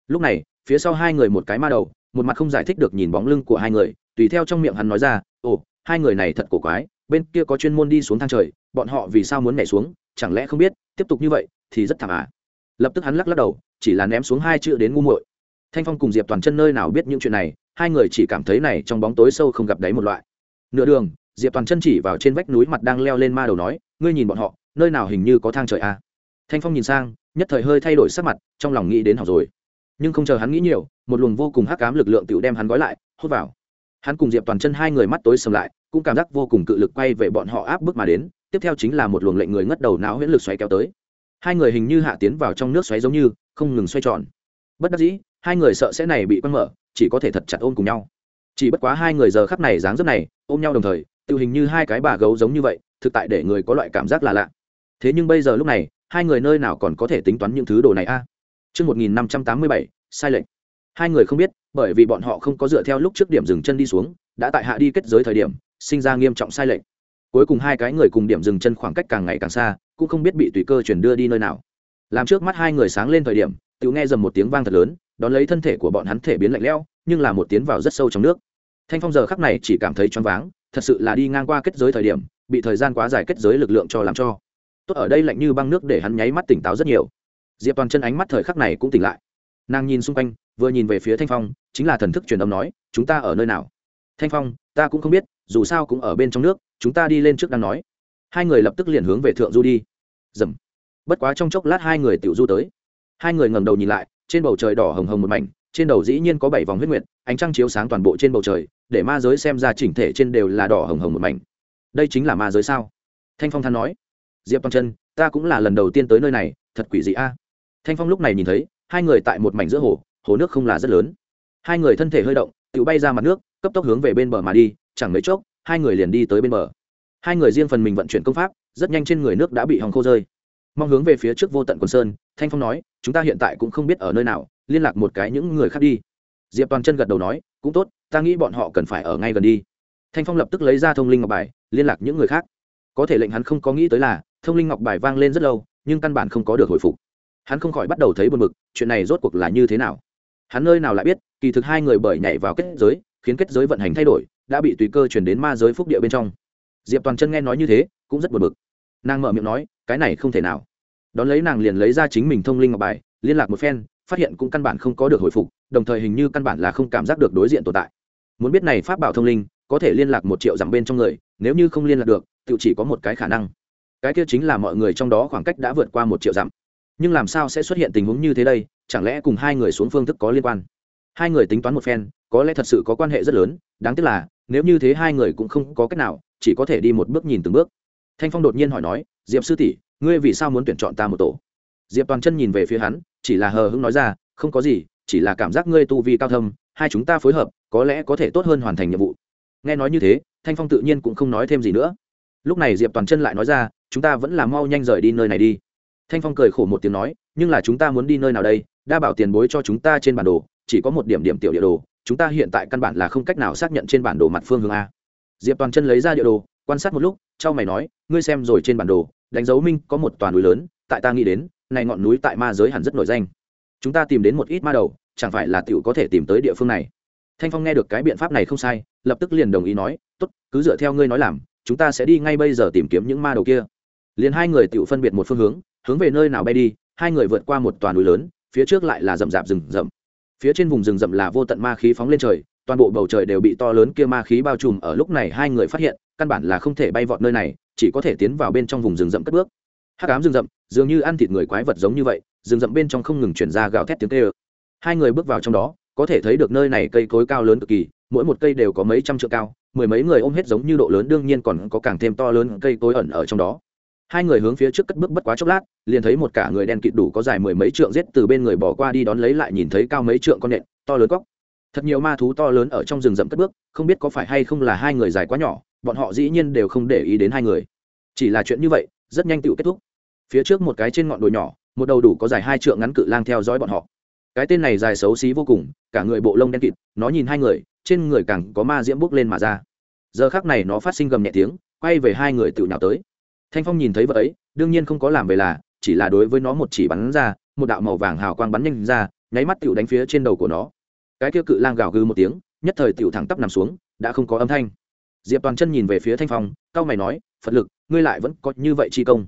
Speaker 1: Lúc này, phía sau hai người một cái ma đầu, một mặt không giải thích được nhìn bóng lưng của hai người, tùy theo trong miệng hắn nói ra, ồ, hai người này thật cổ quái, bên kia có chuyên môn đi xuống thang trời, bọn họ vì sao muốn nhảy xuống, chẳng lẽ không biết, tiếp tục như vậy thì rất thảm à? Lập tức hắn lắc lắc đầu, chỉ là ném xuống hai chữ đến ngu muội. Thanh phong cùng diệp toàn chân nơi nào biết những chuyện này, hai người chỉ cảm thấy này trong bóng tối sâu không gặp đáy một loại. Nửa đường, diệp toàn chân chỉ vào trên vách núi mặt đang leo lên ma đầu nói, ngươi nhìn bọn họ, nơi nào hình như có thang trời à thanh phong nhìn sang, nhất thời hơi thay đổi sắc mặt, trong lòng nghĩ đến học rồi. Nhưng không chờ hắn nghĩ nhiều, một luồng vô cùng hắc cám lực lượng tự đem hắn gói lại, hút vào. Hắn cùng diệp toàn chân hai người mắt tối sầm lại, cũng cảm giác vô cùng cự lực quay về bọn họ áp bước mà đến, tiếp theo chính là một luồng lệnh người ngất đầu não huyễn lực xoáy kéo tới. Hai người hình như hạ tiến vào trong nước xoáy giống như, không ngừng xoay tròn. Bất đắc dĩ, hai người sợ sẽ này bị quăng mở, chỉ có thể thật chặt ôm cùng nhau. Chỉ bất quá hai người giờ khắp này dáng dấp này, ôm nhau đồng thời tự hình như hai cái bà gấu giống như vậy, thực tại để người có loại cảm giác là lạ. Thế nhưng bây giờ lúc này hai người nơi nào còn có thể tính toán những thứ đồ này a à? Chương 1587, sai lệch. Hai người không biết, bởi vì bọn họ không có dựa theo lúc trước điểm dừng chân đi xuống, đã tại hạ đi kết giới thời điểm, sinh ra nghiêm trọng sai lệch. Cuối cùng hai cái người cùng điểm dừng chân khoảng cách càng ngày càng xa, cũng không biết bị tùy cơ chuyển đưa đi nơi nào. Làm trước mắt hai người sáng lên thời điểm, tiểu nghe dầm một tiếng vang thật lớn, đón lấy thân thể của bọn hắn thể biến lạnh lẽo, nhưng là một tiến vào rất sâu trong nước. Thanh Phong giờ khắc này chỉ cảm thấy choáng váng, thật sự là đi ngang qua kết giới thời điểm, bị thời gian quá dài kết giới lực lượng cho làm cho. Tốt ở đây lạnh như băng nước để hắn nháy mắt tỉnh táo rất nhiều. Diệp Toàn chân ánh mắt thời khắc này cũng tỉnh lại. Nàng nhìn xung quanh, vừa nhìn về phía Thanh Phong, chính là thần thức truyền âm nói, chúng ta ở nơi nào? Thanh Phong, ta cũng không biết, dù sao cũng ở bên trong nước, chúng ta đi lên trước đang nói. Hai người lập tức liền hướng về thượng du đi. Dầm. Bất quá trong chốc lát hai người tiểu du tới. Hai người ngẩng đầu nhìn lại, trên bầu trời đỏ hồng hồng một mảnh, trên đầu dĩ nhiên có bảy vòng huyết nguyệt ánh trăng chiếu sáng toàn bộ trên bầu trời để ma giới xem ra chỉnh thể trên đều là đỏ hồng hồng một mảnh đây chính là ma giới sao thanh phong than nói diệp toàn chân, ta cũng là lần đầu tiên tới nơi này, thật quỷ dị a. Thanh phong lúc này nhìn thấy, hai người tại một mảnh giữa hồ hồ nước không là rất lớn. Hai người thân thể hơi động, tự bay ra mặt nước, cấp tốc hướng về bên bờ mà đi, chẳng mấy chốc, hai người liền đi tới bên bờ. Hai người riêng phần mình vận chuyển công pháp, rất nhanh trên người nước đã bị hòng khô rơi. Mong hướng về phía trước vô tận quần sơn, thanh phong nói, chúng ta hiện tại cũng không biết ở nơi nào, liên lạc một cái những người khác đi. Diệp toàn chân gật đầu nói, cũng tốt, ta nghĩ bọn họ cần phải ở ngay gần đi. Thanh phong lập tức lấy ra thông linh ngọc bài, liên lạc những người khác. Có thể lệnh hắn không có nghĩ tới là thông linh ngọc bài vang lên rất lâu, nhưng căn bản không có được hồi phục. Hắn không khỏi bắt đầu thấy buồn bực, chuyện này rốt cuộc là như thế nào? Hắn nơi nào lại biết, kỳ thực hai người bởi nhảy vào kết giới, khiến kết giới vận hành thay đổi, đã bị tùy cơ chuyển đến ma giới phúc địa bên trong. Diệp toàn chân nghe nói như thế, cũng rất buồn bực. Nàng mở miệng nói, cái này không thể nào. Đón lấy nàng liền lấy ra chính mình thông linh ngọc bài, liên lạc một phen, phát hiện cũng căn bản không có được hồi phục, đồng thời hình như căn bản là không cảm giác được đối diện tồn tại. Muốn biết này pháp bảo thông linh, có thể liên lạc một triệu dặm bên trong người, nếu như không liên lạc được, tự chỉ có một cái khả năng cái kia chính là mọi người trong đó khoảng cách đã vượt qua một triệu dặm. Nhưng làm sao sẽ xuất hiện tình huống như thế đây? Chẳng lẽ cùng hai người xuống phương thức có liên quan? Hai người tính toán một phen, có lẽ thật sự có quan hệ rất lớn. Đáng tiếc là, nếu như thế hai người cũng không có cách nào, chỉ có thể đi một bước nhìn từng bước. Thanh phong đột nhiên hỏi nói, diệp sư tỷ, ngươi vì sao muốn tuyển chọn ta một tổ? Diệp toàn chân nhìn về phía hắn, chỉ là hờ hững nói ra, không có gì, chỉ là cảm giác ngươi tu vi cao thâm, hai chúng ta phối hợp, có lẽ có thể tốt hơn hoàn thành nhiệm vụ. Nghe nói như thế, thanh phong tự nhiên cũng không nói thêm gì nữa. Lúc này diệp toàn chân lại nói ra chúng ta vẫn là mau nhanh rời đi nơi này đi. Thanh phong cười khổ một tiếng nói, nhưng là chúng ta muốn đi nơi nào đây? Đa bảo tiền bối cho chúng ta trên bản đồ, chỉ có một điểm điểm tiểu địa đồ, chúng ta hiện tại căn bản là không cách nào xác nhận trên bản đồ mặt phương hướng a. Diệp toàn chân lấy ra địa đồ, quan sát một lúc, trao mày nói, ngươi xem rồi trên bản đồ, đánh dấu minh có một toàn núi lớn, tại ta nghĩ đến, này ngọn núi tại ma giới hẳn rất nổi danh. Chúng ta tìm đến một ít ma đầu, chẳng phải là tiểu có thể tìm tới địa phương này. Thanh phong nghe được cái biện pháp này không sai, lập tức liền đồng ý nói, tốt, cứ dựa theo ngươi nói làm, chúng ta sẽ đi ngay bây giờ tìm kiếm những ma đầu kia liền hai người tự phân biệt một phương hướng hướng về nơi nào bay đi, hai người vượt qua một toàn núi lớn, phía trước lại là rậm rạp rừng rậm. Phía trên vùng rừng rậm là vô tận ma khí phóng lên trời, toàn bộ bầu trời đều bị to lớn kia ma khí bao trùm, ở lúc này hai người phát hiện, căn bản là không thể bay vọt nơi này, chỉ có thể tiến vào bên trong vùng rừng rậm cất bước. Hắc ám rừng rậm, dường như ăn thịt người quái vật giống như vậy, rừng rậm bên trong không ngừng chuyển ra gào thét tiếng kêu. Hai người bước vào trong đó, có thể thấy được nơi này cây cối cao lớn cực kỳ, mỗi một cây đều có mấy trăm trượng cao, mười mấy người ôm hết giống như độ lớn, đương nhiên còn có càng thêm to lớn cây cối ẩn ở trong đó hai người hướng phía trước cất bước bất quá chốc lát, liền thấy một cả người đen kịt đủ có dài mười mấy trượng giết từ bên người bỏ qua đi đón lấy lại nhìn thấy cao mấy trượng con nện, to lớn góc thật nhiều ma thú to lớn ở trong rừng rậm cất bước, không biết có phải hay không là hai người dài quá nhỏ, bọn họ dĩ nhiên đều không để ý đến hai người. Chỉ là chuyện như vậy, rất nhanh tựu kết thúc. Phía trước một cái trên ngọn đồi nhỏ, một đầu đủ có dài hai trượng ngắn cự lang theo dõi bọn họ. Cái tên này dài xấu xí vô cùng, cả người bộ lông đen kịt, nó nhìn hai người, trên người càng có ma diễm bước lên mà ra. Giờ khác này nó phát sinh gầm nhẹ tiếng, quay về hai người tự nhào tới thanh phong nhìn thấy vợ ấy, đương nhiên không có làm về là, chỉ là đối với nó một chỉ bắn ra, một đạo màu vàng hào quang bắn nhanh ra, nháy mắt tựu đánh phía trên đầu của nó. Cái kia cự lang gào gừ một tiếng, nhất thời tựu thẳng tắp nằm xuống, đã không có âm thanh. Diệp toàn chân nhìn về phía thanh phong cao mày nói, phật lực, ngươi lại vẫn có như vậy chi công?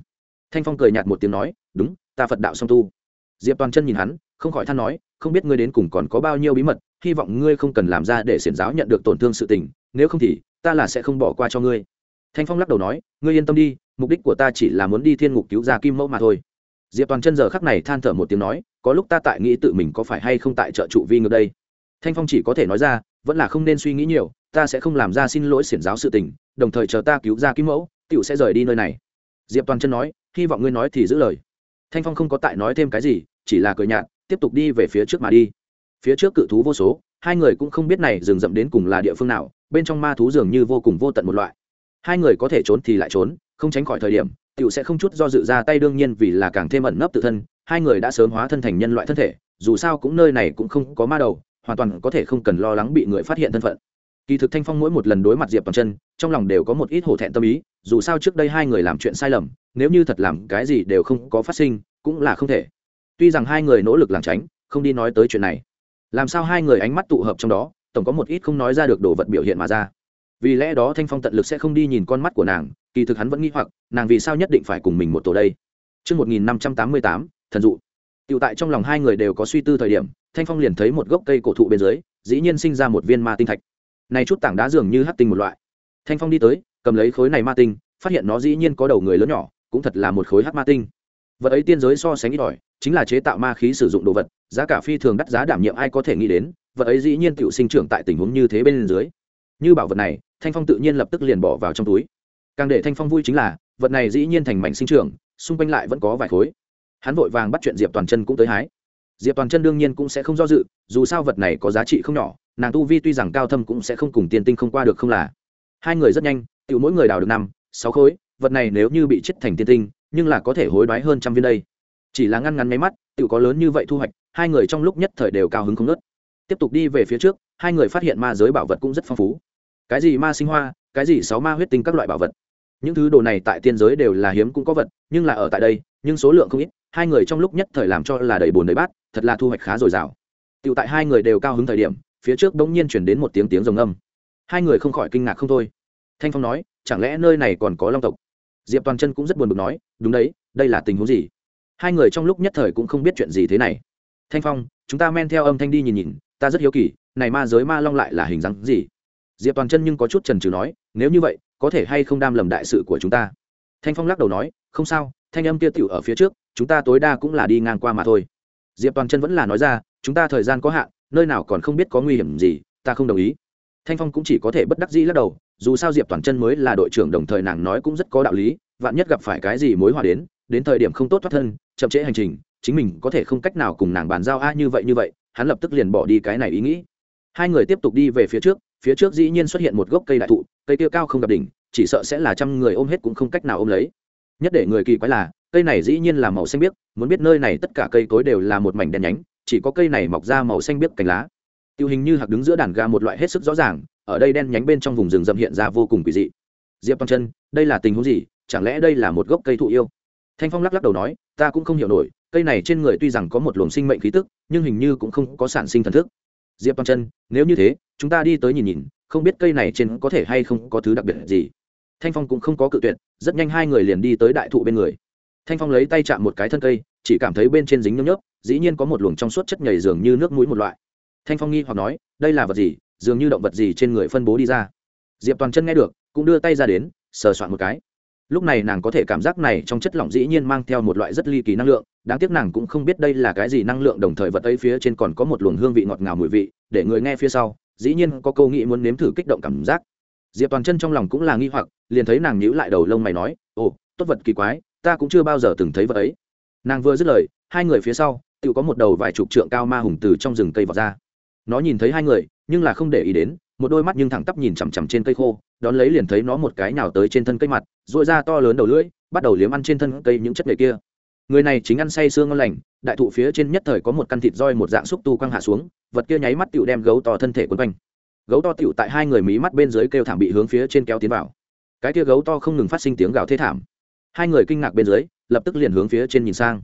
Speaker 1: Thanh phong cười nhạt một tiếng nói, đúng, ta phật đạo song tu. Diệp toàn chân nhìn hắn, không khỏi than nói, không biết ngươi đến cùng còn có bao nhiêu bí mật, hy vọng ngươi không cần làm ra để xiển giáo nhận được tổn thương sự tình, nếu không thì, ta là sẽ không bỏ qua cho ngươi. Thanh phong lắc đầu nói, ngươi yên tâm đi mục đích của ta chỉ là muốn đi thiên ngục cứu ra kim mẫu mà thôi. Diệp toàn chân giờ khắc này than thở một tiếng nói, có lúc ta tại nghĩ tự mình có phải hay không tại trợ trụ vi ngược đây. Thanh phong chỉ có thể nói ra, vẫn là không nên suy nghĩ nhiều, ta sẽ không làm ra xin lỗi xiển giáo sự tình, đồng thời chờ ta cứu ra kim mẫu tựu sẽ rời đi nơi này. Diệp toàn chân nói, hy vọng ngươi nói thì giữ lời. Thanh phong không có tại nói thêm cái gì, chỉ là cười nhạt, tiếp tục đi về phía trước mà đi. Phía trước cự thú vô số, hai người cũng không biết này rừng rậm đến cùng là địa phương nào, bên trong ma thú dường như vô cùng vô tận một loại. Hai người có thể trốn thì lại trốn không tránh khỏi thời điểm, tiểu sẽ không chút do dự ra tay đương nhiên vì là càng thêm ẩn nấp tự thân, hai người đã sớm hóa thân thành nhân loại thân thể, dù sao cũng nơi này cũng không có ma đầu, hoàn toàn có thể không cần lo lắng bị người phát hiện thân phận. Kỳ thực thanh phong mỗi một lần đối mặt diệp toàn chân, trong lòng đều có một ít hổ thẹn tâm ý, dù sao trước đây hai người làm chuyện sai lầm, nếu như thật làm cái gì đều không có phát sinh, cũng là không thể. Tuy rằng hai người nỗ lực làm tránh, không đi nói tới chuyện này. Làm sao hai người ánh mắt tụ hợp trong đó, tổng có một ít không nói ra được đồ vật biểu hiện mà ra. Vì lẽ đó thanh phong tận lực sẽ không đi nhìn con mắt của nàng kỳ thực hắn vẫn nghĩ hoặc nàng vì sao nhất định phải cùng mình một tổ đây Trước 1588, thần dụ. Tiểu tại trong lòng hai người đều có suy tư thời điểm, Thanh Phong liền thấy một gốc cây cổ thụ bên dưới, dĩ nhiên sinh ra một viên ma tinh thạch. Này chút tảng đá dường như hắc tinh một loại. Thanh Phong đi tới, cầm lấy khối này ma tinh, phát hiện nó dĩ nhiên có đầu người lớn nhỏ, cũng thật là một khối hắc ma tinh. Vật ấy tiên giới so sánh ít đòi, chính là chế tạo ma khí sử dụng đồ vật, giá cả phi thường đắt giá đảm nhiệm ai có thể nghĩ đến, vật ấy dĩ nhiên tiểu sinh trưởng tại tình huống như thế bên dưới. Như bảo vật này, Thanh Phong tự nhiên lập tức liền bỏ vào trong túi càng để thanh phong vui chính là, vật này dĩ nhiên thành mảnh sinh trưởng xung quanh lại vẫn có vài khối. Hắn vội vàng bắt chuyện diệp toàn chân cũng tới hái. Diệp toàn chân đương nhiên cũng sẽ không do dự, dù sao vật này có giá trị không nhỏ, nàng tu vi tuy rằng cao thâm cũng sẽ không cùng tiền tinh không qua được không là. Hai người rất nhanh tự mỗi người đào được năm, sáu khối, vật này nếu như bị chết thành tiên tinh, nhưng là có thể hối đoái hơn trăm viên đây. Chỉ là ngăn ngắn máy mắt tự có lớn như vậy thu hoạch, hai người trong lúc nhất thời đều cao hứng không nớt tiếp tục đi về phía trước, hai người phát hiện ma giới bảo vật cũng rất phong phú. Cái gì ma sinh hoa, cái gì sáu ma huyết tinh các loại bảo vật những thứ đồ này tại tiên giới đều là hiếm cũng có vật, nhưng là ở tại đây, nhưng số lượng không ít, hai người trong lúc nhất thời làm cho là đầy bồn đầy bát, thật là thu hoạch khá dồi dào. Tựu tại hai người đều cao hứng thời điểm, phía trước bỗng nhiên chuyển đến một tiếng tiếng rồng âm hai người không khỏi kinh ngạc không thôi. Thanh phong nói, chẳng lẽ nơi này còn có long tộc? Diệp toàn chân cũng rất buồn bực nói, đúng đấy, đây là tình huống gì? Hai người trong lúc nhất thời cũng không biết chuyện gì thế này. Thanh phong, chúng ta men theo âm thanh đi nhìn nhìn, ta rất hiếu kỳ, này ma giới ma long lại là hình dáng gì? Diệp toàn chân nhưng có chút trần trừ nói, nếu như vậy có thể hay không đam lầm đại sự của chúng ta? Thanh phong lắc đầu nói, không sao, thanh âm kia tiểu ở phía trước, chúng ta tối đa cũng là đi ngang qua mà thôi. Diệp toàn chân vẫn là nói ra, chúng ta thời gian có hạn, nơi nào còn không biết có nguy hiểm gì, ta không đồng ý. Thanh phong cũng chỉ có thể bất đắc dĩ lắc đầu, dù sao diệp toàn chân mới là đội trưởng đồng thời nàng nói cũng rất có đạo lý, vạn nhất gặp phải cái gì mối hòa đến đến thời điểm không tốt thoát thân, chậm trễ hành trình, chính mình có thể không cách nào cùng nàng bàn giao a như vậy như vậy, hắn lập tức liền bỏ đi cái này ý nghĩ. Hai người tiếp tục đi về phía trước phía trước dĩ nhiên xuất hiện một gốc cây đại thụ cây kia cao không gặp đỉnh, chỉ sợ sẽ là trăm người ôm hết cũng không cách nào ôm lấy. Nhất để người kỳ quái là, cây này dĩ nhiên là màu xanh biếc, muốn biết nơi này tất cả cây cối đều là một mảnh đen nhánh, chỉ có cây này mọc ra màu xanh biếc cành lá. Tiêu hình như hạc đứng giữa đàn gà một loại hết sức rõ ràng, ở đây đen nhánh bên trong vùng rừng rậm hiện ra vô cùng kỳ dị. Diệp toàn chân, đây là tình huống gì? Chẳng lẽ đây là một gốc cây thụ yêu? Thanh phong lắc lắc đầu nói, ta cũng không hiểu nổi, cây này trên người tuy rằng có một luồng sinh mệnh khí tức, nhưng hình như cũng không có sản sinh thần thức. Diệp toàn chân, nếu như thế, chúng ta đi tới nhìn nhìn không biết cây này trên có thể hay không có thứ đặc biệt gì. Thanh phong cũng không có cự tuyệt, rất nhanh hai người liền đi tới đại thụ bên người. Thanh phong lấy tay chạm một cái thân cây, chỉ cảm thấy bên trên dính nhớp nhớp, dĩ nhiên có một luồng trong suốt chất nhảy dường như nước mũi một loại. Thanh phong nghi hoặc nói, đây là vật gì? Dường như động vật gì trên người phân bố đi ra. Diệp toàn chân nghe được, cũng đưa tay ra đến, sờ soạn một cái. Lúc này nàng có thể cảm giác này trong chất lỏng dĩ nhiên mang theo một loại rất ly kỳ năng lượng, đáng tiếc nàng cũng không biết đây là cái gì năng lượng, đồng thời vật ấy phía trên còn có một luồng hương vị ngọt ngào mùi vị, để người nghe phía sau dĩ nhiên có câu nghĩ muốn nếm thử kích động cảm giác. Diệp toàn chân trong lòng cũng là nghi hoặc, liền thấy nàng nhíu lại đầu lông mày nói, ồ, tốt vật kỳ quái, ta cũng chưa bao giờ từng thấy vật ấy. Nàng vừa dứt lời, hai người phía sau tự có một đầu vài chục trượng cao ma hùng từ trong rừng cây vọt ra. Nó nhìn thấy hai người, nhưng là không để ý đến, một đôi mắt nhưng thẳng tắp nhìn chằm chằm trên cây khô, đón lấy liền thấy nó một cái nào tới trên thân cây mặt dội ra to lớn đầu lưỡi, bắt đầu liếm ăn trên thân cây những chất nghệ kia người này chính ăn say xương ngon lành, đại thụ phía trên nhất thời có một căn thịt roi một dạng xúc tu quăng hạ xuống, vật kia nháy mắt tựu đem gấu to thân thể quấn quanh. Gấu to tựu tại hai người mí mắt bên dưới kêu thảm bị hướng phía trên kéo tiến vào. Cái kia gấu to không ngừng phát sinh tiếng gào thế thảm. Hai người kinh ngạc bên dưới, lập tức liền hướng phía trên nhìn sang.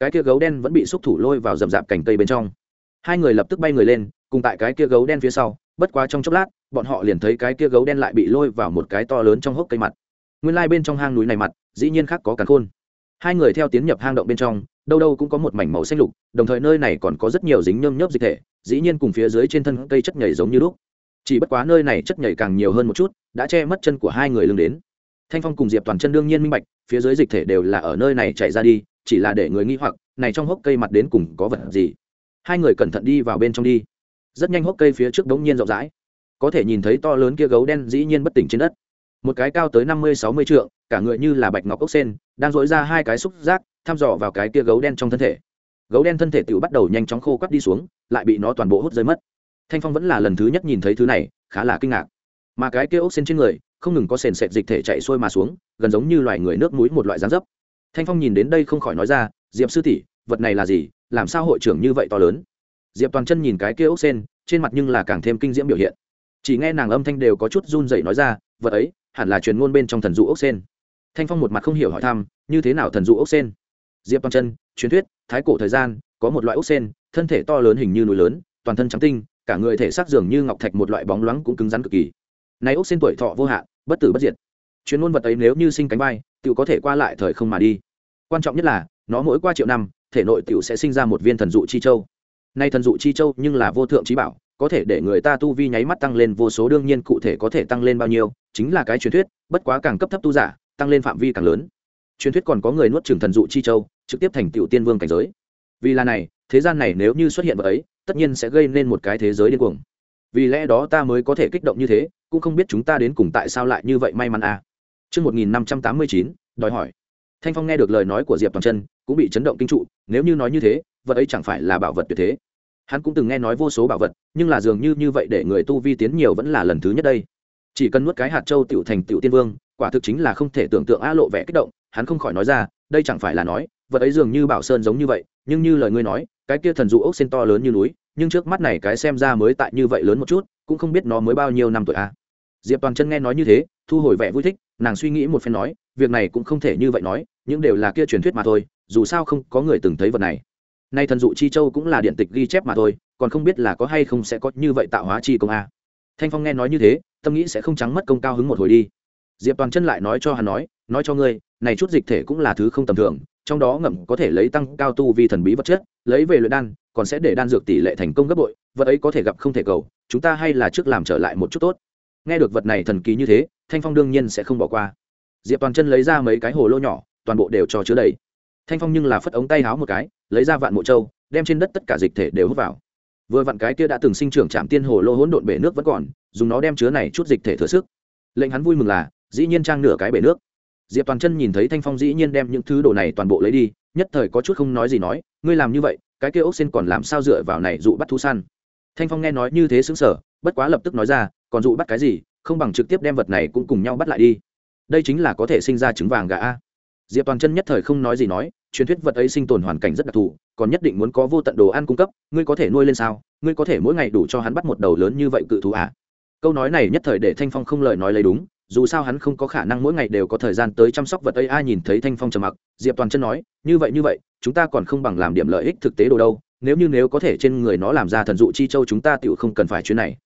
Speaker 1: Cái kia gấu đen vẫn bị xúc thủ lôi vào rậm rạp cành cây bên trong. Hai người lập tức bay người lên, cùng tại cái kia gấu đen phía sau, bất quá trong chốc lát, bọn họ liền thấy cái kia gấu đen lại bị lôi vào một cái to lớn trong hốc cây mặt. Nguyên lai bên trong hang núi này mặt, dĩ nhiên khác có càn khôn hai người theo tiến nhập hang động bên trong, đâu đâu cũng có một mảnh màu xanh lục, đồng thời nơi này còn có rất nhiều dính nhơm nhớp dịch thể, dĩ nhiên cùng phía dưới trên thân cây chất nhảy giống như lúc. Chỉ bất quá nơi này chất nhảy càng nhiều hơn một chút, đã che mất chân của hai người lưng đến. Thanh phong cùng diệp toàn chân đương nhiên minh bạch, phía dưới dịch thể đều là ở nơi này chạy ra đi, chỉ là để người nghi hoặc, này trong hốc cây mặt đến cùng có vật gì? Hai người cẩn thận đi vào bên trong đi. Rất nhanh hốc cây phía trước đống nhiên rộng rãi. Có thể nhìn thấy to lớn kia gấu đen dĩ nhiên bất tỉnh trên đất. Một cái cao tới năm mươi, sáu mươi trượng cả người như là bạch ngọc ốc sen, đang dỗi ra hai cái xúc giác, thăm dò vào cái kia gấu đen trong thân thể. Gấu đen thân thể tự bắt đầu nhanh chóng khô quắt đi xuống, lại bị nó toàn bộ hút rơi mất. Thanh phong vẫn là lần thứ nhất nhìn thấy thứ này, khá là kinh ngạc. Mà cái kia ốc sen trên người, không ngừng có sền sệt dịch thể chạy xuôi mà xuống, gần giống như loài người nước mũi một loại dáng dấp. Thanh phong nhìn đến đây không khỏi nói ra, diệp sư tỷ, vật này là gì? Làm sao hội trưởng như vậy to lớn? Diệp toàn chân nhìn cái kia ốc sen, trên mặt nhưng là càng thêm kinh diễm biểu hiện. Chỉ nghe nàng âm thanh đều có chút run dậy nói ra, vật ấy, hẳn là truyền ngôn bên trong thần dụ ốc sen thanh phong một mặt không hiểu hỏi thăm, như thế nào thần dụ ốc sen? Diệp toàn chân, truyền thuyết, thái cổ thời gian, có một loại ốc sen, thân thể to lớn hình như núi lớn, toàn thân trắng tinh, cả người thể xác dường như ngọc thạch một loại bóng loáng cũng cứng rắn cực kỳ. Này ốc sen tuổi thọ vô hạn, bất tử bất diệt. Chuyến ngôn vật ấy nếu như sinh cánh bay tự có thể qua lại thời không mà đi. Quan trọng nhất là, nó mỗi qua triệu năm, thể nội tiểu sẽ sinh ra một viên thần dụ chi châu. Nay thần dụ chi châu nhưng là vô thượng trí bảo, có thể để người ta tu vi nháy mắt tăng lên vô số, đương nhiên cụ thể có thể tăng lên bao nhiêu, chính là cái truyền thuyết, bất quá càng cấp thấp tu giả tăng lên phạm vi càng lớn truyền thuyết còn có người nuốt trừng thần dụ chi châu trực tiếp thành tựu tiên vương cảnh giới vì là này thế gian này nếu như xuất hiện vật ấy tất nhiên sẽ gây nên một cái thế giới điên cuồng vì lẽ đó ta mới có thể kích động như thế cũng không biết chúng ta đến cùng tại sao lại như vậy may mắn à. Trước 1589, đòi hỏi. Thanh Phong nghe được lời nói của Diệp Toàn Chân, cũng bị chấn động kinh trụ, nếu như nói như thế, vật ấy chẳng phải là bảo vật tuyệt thế. Hắn cũng từng nghe nói vô số bảo vật, nhưng là dường như như vậy để người tu vi tiến nhiều vẫn là lần thứ nhất đây. Chỉ cần nuốt cái hạt châu tiểu thành tiểu tiên vương, quả thực chính là không thể tưởng tượng a lộ vẻ kích động, hắn không khỏi nói ra, đây chẳng phải là nói, vật ấy dường như bảo sơn giống như vậy, nhưng như lời ngươi nói, cái kia thần dụ ốc sen to lớn như núi, nhưng trước mắt này cái xem ra mới tại như vậy lớn một chút, cũng không biết nó mới bao nhiêu năm tuổi a. Diệp toàn chân nghe nói như thế thu hồi vẻ vui thích nàng suy nghĩ một phen nói việc này cũng không thể như vậy nói những đều là kia truyền thuyết mà thôi dù sao không có người từng thấy vật này. Nay thần dụ chi châu cũng là điện tịch ghi chép mà thôi còn không biết là có hay không sẽ có như vậy tạo hóa chi công a. Thanh phong nghe nói như thế tâm nghĩ sẽ không trắng mất công cao hứng một hồi đi diệp toàn chân lại nói cho hắn nói nói cho ngươi, này chút dịch thể cũng là thứ không tầm thường, trong đó ngậm có thể lấy tăng cao tu vi thần bí vật chất, lấy về luyện đan, còn sẽ để đan dược tỷ lệ thành công gấp bội, vật ấy có thể gặp không thể cầu, chúng ta hay là trước làm trở lại một chút tốt. Nghe được vật này thần kỳ như thế, thanh phong đương nhiên sẽ không bỏ qua. Diệp toàn chân lấy ra mấy cái hồ lô nhỏ, toàn bộ đều cho chứa đầy. Thanh phong nhưng là phất ống tay háo một cái, lấy ra vạn mộ châu, đem trên đất tất cả dịch thể đều hút vào. Vừa vặn cái kia đã từng sinh trưởng trạm tiên hồ lô hỗn độn bể nước vẫn còn, dùng nó đem chứa này chút dịch thể thừa sức. Lệnh hắn vui mừng là dĩ nhiên trang nửa cái bể nước. Diệp toàn chân nhìn thấy thanh phong dĩ nhiên đem những thứ đồ này toàn bộ lấy đi, nhất thời có chút không nói gì nói, ngươi làm như vậy, cái kia ốc xin còn làm sao dựa vào này dụ bắt thú săn? Thanh phong nghe nói như thế xứng sở bất quá lập tức nói ra, còn dụ bắt cái gì, không bằng trực tiếp đem vật này cũng cùng nhau bắt lại đi. Đây chính là có thể sinh ra trứng vàng gà a. Diệp toàn chân nhất thời không nói gì nói, truyền thuyết vật ấy sinh tồn hoàn cảnh rất đặc thù, còn nhất định muốn có vô tận đồ ăn cung cấp, ngươi có thể nuôi lên sao? Ngươi có thể mỗi ngày đủ cho hắn bắt một đầu lớn như vậy cự thú à? Câu nói này nhất thời để thanh phong không lời nói lấy đúng dù sao hắn không có khả năng mỗi ngày đều có thời gian tới chăm sóc vật ấy ai nhìn thấy thanh phong trầm mặc, diệp toàn chân nói, như vậy như vậy, chúng ta còn không bằng làm điểm lợi ích thực tế đồ đâu, nếu như nếu có thể trên người nó làm ra thần dụ chi châu chúng ta tựu không cần phải chuyến này.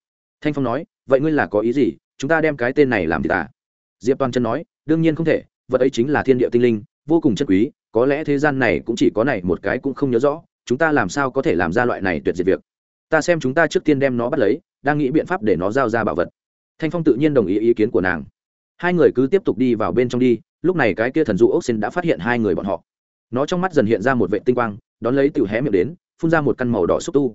Speaker 1: Thanh phong nói, vậy ngươi là có ý gì? Chúng ta đem cái tên này làm thì ta à? diệp toàn chân nói, đương nhiên không thể, vật ấy chính là thiên địa tinh linh, vô cùng chân quý, có lẽ thế gian này cũng chỉ có này một cái cũng không nhớ rõ, chúng ta làm sao có thể làm ra loại này tuyệt diệt việc? Ta xem chúng ta trước tiên đem nó bắt lấy, đang nghĩ biện pháp để nó giao ra bảo vật thanh phong tự nhiên đồng ý ý kiến của nàng. Hai người cứ tiếp tục đi vào bên trong đi, lúc này cái kia thần dụ ốc xin đã phát hiện hai người bọn họ. Nó trong mắt dần hiện ra một vệ tinh quang, đón lấy tiểu hé miệng đến, phun ra một căn màu đỏ xúc tu.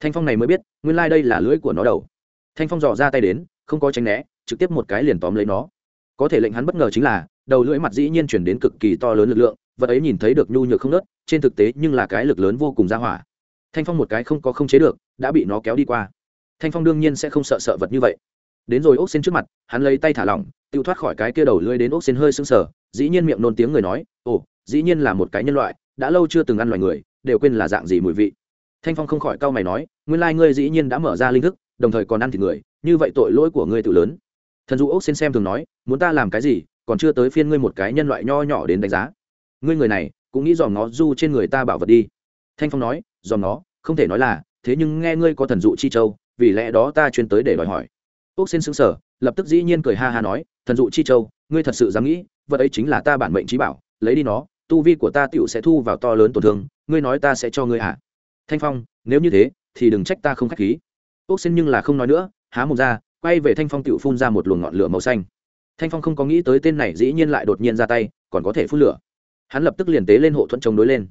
Speaker 1: Thanh phong này mới biết, nguyên lai、like、đây là lưỡi của nó đầu. Thanh phong dò ra tay đến, không có tránh né, trực tiếp một cái liền tóm lấy nó. Có thể lệnh hắn bất ngờ chính là, đầu lưỡi mặt dĩ nhiên chuyển đến cực kỳ to lớn lực lượng, vật ấy nhìn thấy được nhu nhược không nớt, trên thực tế nhưng là cái lực lớn vô cùng ra hỏa. Thanh phong một cái không có không chế được, đã bị nó kéo đi qua. Thanh phong đương nhiên sẽ không sợ sợ vật như vậy đến rồi ốc xin trước mặt, hắn lấy tay thả lỏng tự thoát khỏi cái kia đầu lưỡi đến ốc xin hơi sưng sờ, dĩ nhiên miệng nôn tiếng người nói, ồ, dĩ nhiên là một cái nhân loại, đã lâu chưa từng ăn loài người, đều quên là dạng gì mùi vị. Thanh phong không khỏi cau mày nói, nguyên lai ngươi dĩ nhiên đã mở ra linh thức, đồng thời còn ăn thịt người, như vậy tội lỗi của ngươi tự lớn. Thần dụ ốc xin xem thường nói, muốn ta làm cái gì, còn chưa tới phiên ngươi một cái nhân loại nho nhỏ đến đánh giá. Ngươi người này, cũng nghĩ dòm nó du trên người ta bảo vật đi. Thanh phong nói, dòm nó không thể nói là, thế nhưng nghe ngươi có thần dụ chi châu, vì lẽ đó ta chuyên tới để đòi hỏi ốc xin xứng sở lập tức dĩ nhiên cười ha ha nói, thần dụ chi châu, ngươi thật sự dám nghĩ, vật ấy chính là ta bản mệnh trí bảo, lấy đi nó, tu vi của ta tựu sẽ thu vào to lớn tổn thương, ngươi nói ta sẽ cho ngươi hả thanh phong, nếu như thế, thì đừng trách ta không k h á c h khí. Ốc xin nhưng là không nói nữa, há mồm ra, quay về thanh phong tựu phun ra một luồng ngọn lửa màu xanh. Thanh phong không có nghĩ tới tên này dĩ nhiên lại đột nhiên ra tay, còn có thể phun lửa. Hắn lập tức liền tế lên hộ thuẫn chống đối lên.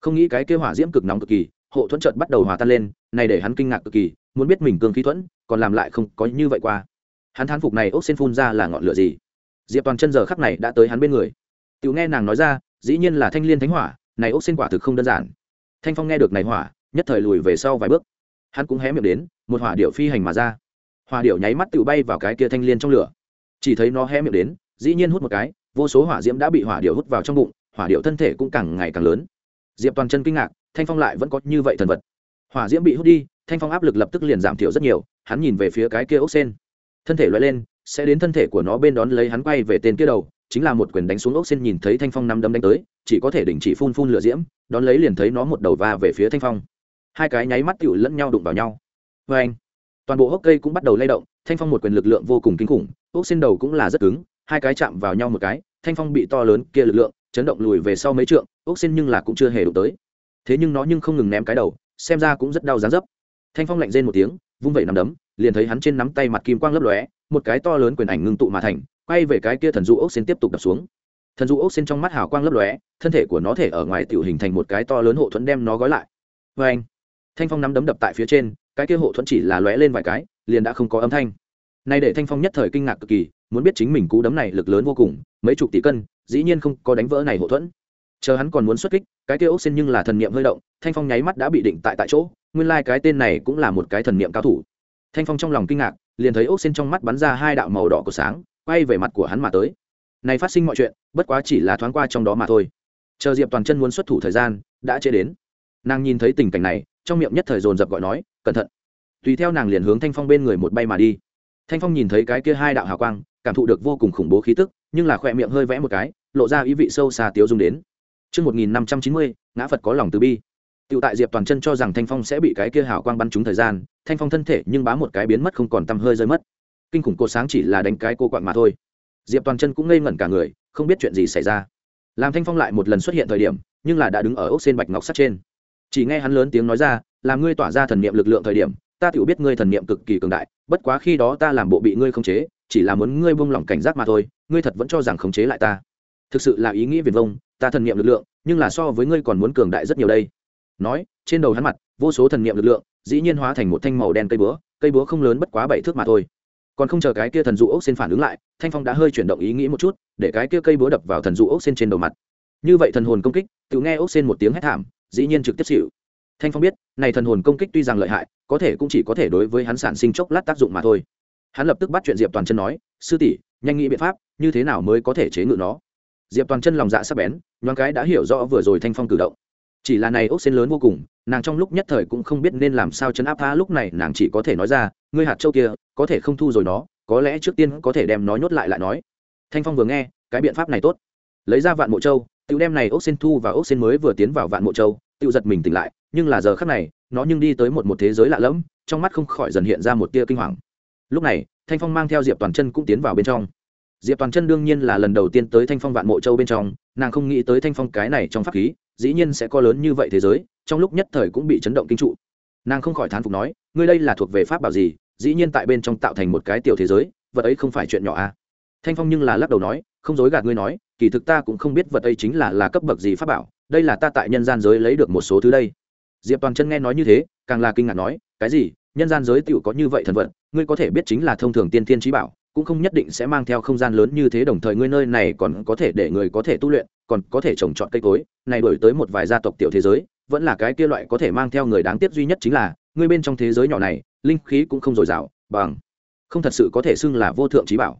Speaker 1: Không nghĩ cái kêu hỏa diễm cực nóng cực kỳ, hộ thuẫn trợt bắt đầu hòa tan lên, này để hắn kinh ngạc cực kỳ, muốn biết mình cương khí thuẫn còn làm lại không có như vậy qua. Hắn thán phục này ốc xen phun ra là ngọn lửa gì? Diệp toàn chân giờ khắc này đã tới hắn bên người. Tiểu nghe nàng nói ra, dĩ nhiên là thanh liên thánh hỏa, này ốc xen quả thực không đơn giản. Thanh phong nghe được này hỏa, nhất thời lùi về sau vài bước. Hắn cũng hé miệng đến, một hỏa điệu phi hành mà ra. Hỏa điệu nháy mắt tự bay vào cái kia thanh liên trong lửa. Chỉ thấy nó hé miệng đến, dĩ nhiên hút một cái, vô số hỏa diễm đã bị hỏa điệu hút vào trong bụng, hỏa điệu thân thể cũng càng ngày càng lớn. Diệp toàn chân kinh ngạc, thanh phong lại vẫn có như vậy thần vật. Hỏa diễm bị hút đi thanh phong áp lực lập tức liền giảm thiểu rất nhiều, hắn nhìn về phía cái kia ốc sen. Thân thể loại lên, sẽ đến thân thể của nó bên đón lấy hắn quay về tên kia đầu, chính là một quyền đánh xuống ốc sen nhìn thấy thanh phong năm đấm đánh tới, chỉ có thể đình chỉ phun phun lửa diễm, đón lấy liền thấy nó một đầu va về phía thanh phong. Hai cái nháy mắt tựu lẫn nhau đụng vào nhau. Vê anh, toàn bộ hốc cây cũng bắt đầu lay động, thanh phong một quyền lực lượng vô cùng kinh khủng, ốc sen đầu cũng là rất cứng, hai cái chạm vào nhau một cái, thanh phong bị to lớn kia lực lượng chấn động lùi về sau mấy trượng, ốc sen nhưng là cũng chưa hề đụng tới. Thế nhưng nó nhưng không ngừng ném cái đầu, xem ra cũng rất đau dán dấp thanh phong lạnh rên một tiếng, vung vẩy nắm đấm, liền thấy hắn trên nắm tay mặt kim quang lấp lóe, một cái to lớn quyền ảnh ngưng tụ mà thành, quay về cái kia thần dụ ốc xin tiếp tục đập xuống. Thần dụ ốc xin trong mắt hào quang lấp lóe, thân thể của nó thể ở ngoài tiểu hình thành một cái to lớn hộ thuẫn đem nó gói lại. Vê anh, thanh phong nắm đấm đập tại phía trên, cái kia hộ thuẫn chỉ là lóe lên vài cái, liền đã không có âm thanh. Nay để thanh phong nhất thời kinh ngạc cực kỳ, muốn biết chính mình cú đấm này lực lớn vô cùng, mấy chục tỷ cân, dĩ nhiên không có đánh vỡ này hộ thuẫn. Chờ hắn còn muốn xuất kích, cái kia ốc xin nhưng là thần niệm hơi động, thanh phong nháy mắt đã bị định tại tại chỗ nguyên lai、like、cái tên này cũng là một cái thần niệm cao thủ. Thanh phong trong lòng kinh ngạc liền thấy ốc xin trong mắt bắn ra hai đạo màu đỏ của sáng quay về mặt của hắn mà tới. Này phát sinh mọi chuyện bất quá chỉ là thoáng qua trong đó mà thôi. Chờ diệp toàn chân muốn xuất thủ thời gian đã chế đến. Nàng nhìn thấy tình cảnh này trong miệng nhất thời dồn dập gọi nói cẩn thận. Tùy theo nàng liền hướng thanh phong bên người một bay mà đi. Thanh phong nhìn thấy cái kia hai đạo hào quang cảm thụ được vô cùng khủng bố khí tức nhưng là khỏe miệng hơi vẽ một cái lộ ra ý vị sâu xa tiếu dung đến. Trước 1590, ngã Phật có lòng từ bi. Tiểu tại Diệp Toàn chân cho rằng Thanh Phong sẽ bị cái kia hào quang bắn trúng thời gian, Thanh Phong thân thể nhưng bá một cái biến mất không còn tăm hơi rơi mất. Kinh khủng cô sáng chỉ là đánh cái cô quạng mà thôi. Diệp Toàn chân cũng ngây ngẩn cả người, không biết chuyện gì xảy ra. Làm Thanh Phong lại một lần xuất hiện thời điểm, nhưng là đã đứng ở ốc sen bạch ngọc sắt trên. Chỉ nghe hắn lớn tiếng nói ra, làm ngươi tỏa ra thần niệm lực lượng thời điểm, ta tiểu biết ngươi thần niệm cực kỳ cường đại, bất quá khi đó ta làm bộ bị ngươi khống chế, chỉ là muốn ngươi buông lỏng cảnh giác mà thôi, ngươi thật vẫn cho rằng khống chế lại ta. Thực sự là ý nghĩ viển vông, ta thần niệm lực lượng nhưng là so với ngươi còn muốn cường đại rất nhiều đây nói, trên đầu hắn mặt, vô số thần niệm lực lượng, dĩ nhiên hóa thành một thanh màu đen cây búa cây búa không lớn bất quá bảy thước mà thôi. Còn không chờ cái kia thần dụ ốc xin phản ứng lại, thanh phong đã hơi chuyển động ý nghĩ một chút, để cái kia cây búa đập vào thần dụ ốc xin trên đầu mặt. Như vậy thần hồn công kích, tự nghe ốc xin một tiếng hét thảm, dĩ nhiên trực tiếp xịu thanh phong biết, này thần hồn công kích tuy rằng lợi hại, có thể cũng chỉ có thể đối với hắn sản sinh chốc lát tác dụng mà thôi. Hắn lập tức bắt chuyện diệp toàn chân nói, sư tỷ, nhanh nghĩ biện pháp, như thế nào mới có thể chế ngự nó? Diệp toàn chân lòng dạ sắp bén, nhoáng cái đã hiểu rõ vừa rồi thanh phong cử động chỉ là này ốc xên lớn vô cùng, nàng trong lúc nhất thời cũng không biết nên làm sao chấn áp tha lúc này, nàng chỉ có thể nói ra, ngươi hạt châu kia, có thể không thu rồi nó, có lẽ trước tiên có thể đem nó nhốt lại lại nói. Thanh phong vừa nghe, cái biện pháp này tốt. Lấy ra vạn mộ châu, tiểu đem này ốc xên thu và ốc xên mới vừa tiến vào vạn mộ châu, tiểu giật mình tỉnh lại, nhưng là giờ khắc này, nó nhưng đi tới một một thế giới lạ lẫm, trong mắt không khỏi dần hiện ra một tia kinh hoàng. Lúc này, thanh phong mang theo diệp toàn chân cũng tiến vào bên trong. Diệp toàn chân đương nhiên là lần đầu tiên tới thanh phong vạn mộ châu bên trong, nàng không nghĩ tới thanh phong cái này trong pháp khí dĩ nhiên sẽ có lớn như vậy thế giới, trong lúc nhất thời cũng bị chấn động kinh trụ nàng không khỏi thán phục nói, ngươi đây là thuộc về pháp bảo gì, dĩ nhiên tại bên trong tạo thành một cái tiểu thế giới, vật ấy không phải chuyện nhỏ à thanh phong nhưng là lắc đầu nói, không dối gạt ngươi nói, kỳ thực ta cũng không biết vật ấy chính là là cấp bậc gì pháp bảo, đây là ta tại nhân gian giới lấy được một số thứ đây diệp toàn chân nghe nói như thế, càng là kinh ngạc nói, cái gì, nhân gian giới tựu có như vậy thần vật? ngươi có thể biết chính là thông thường tiên thiên trí bảo, cũng không nhất định sẽ mang theo không gian lớn như thế, đồng thời ngươi nơi này còn có thể để người có thể tu luyện còn có thể trồng trọt cây cối, này đổi tới một vài gia tộc tiểu thế giới, vẫn là cái kia loại có thể mang theo người đáng tiếc duy nhất chính là, người bên trong thế giới nhỏ này, linh khí cũng không dồi dào, bằng. Không thật sự có thể xưng là vô thượng trí bảo.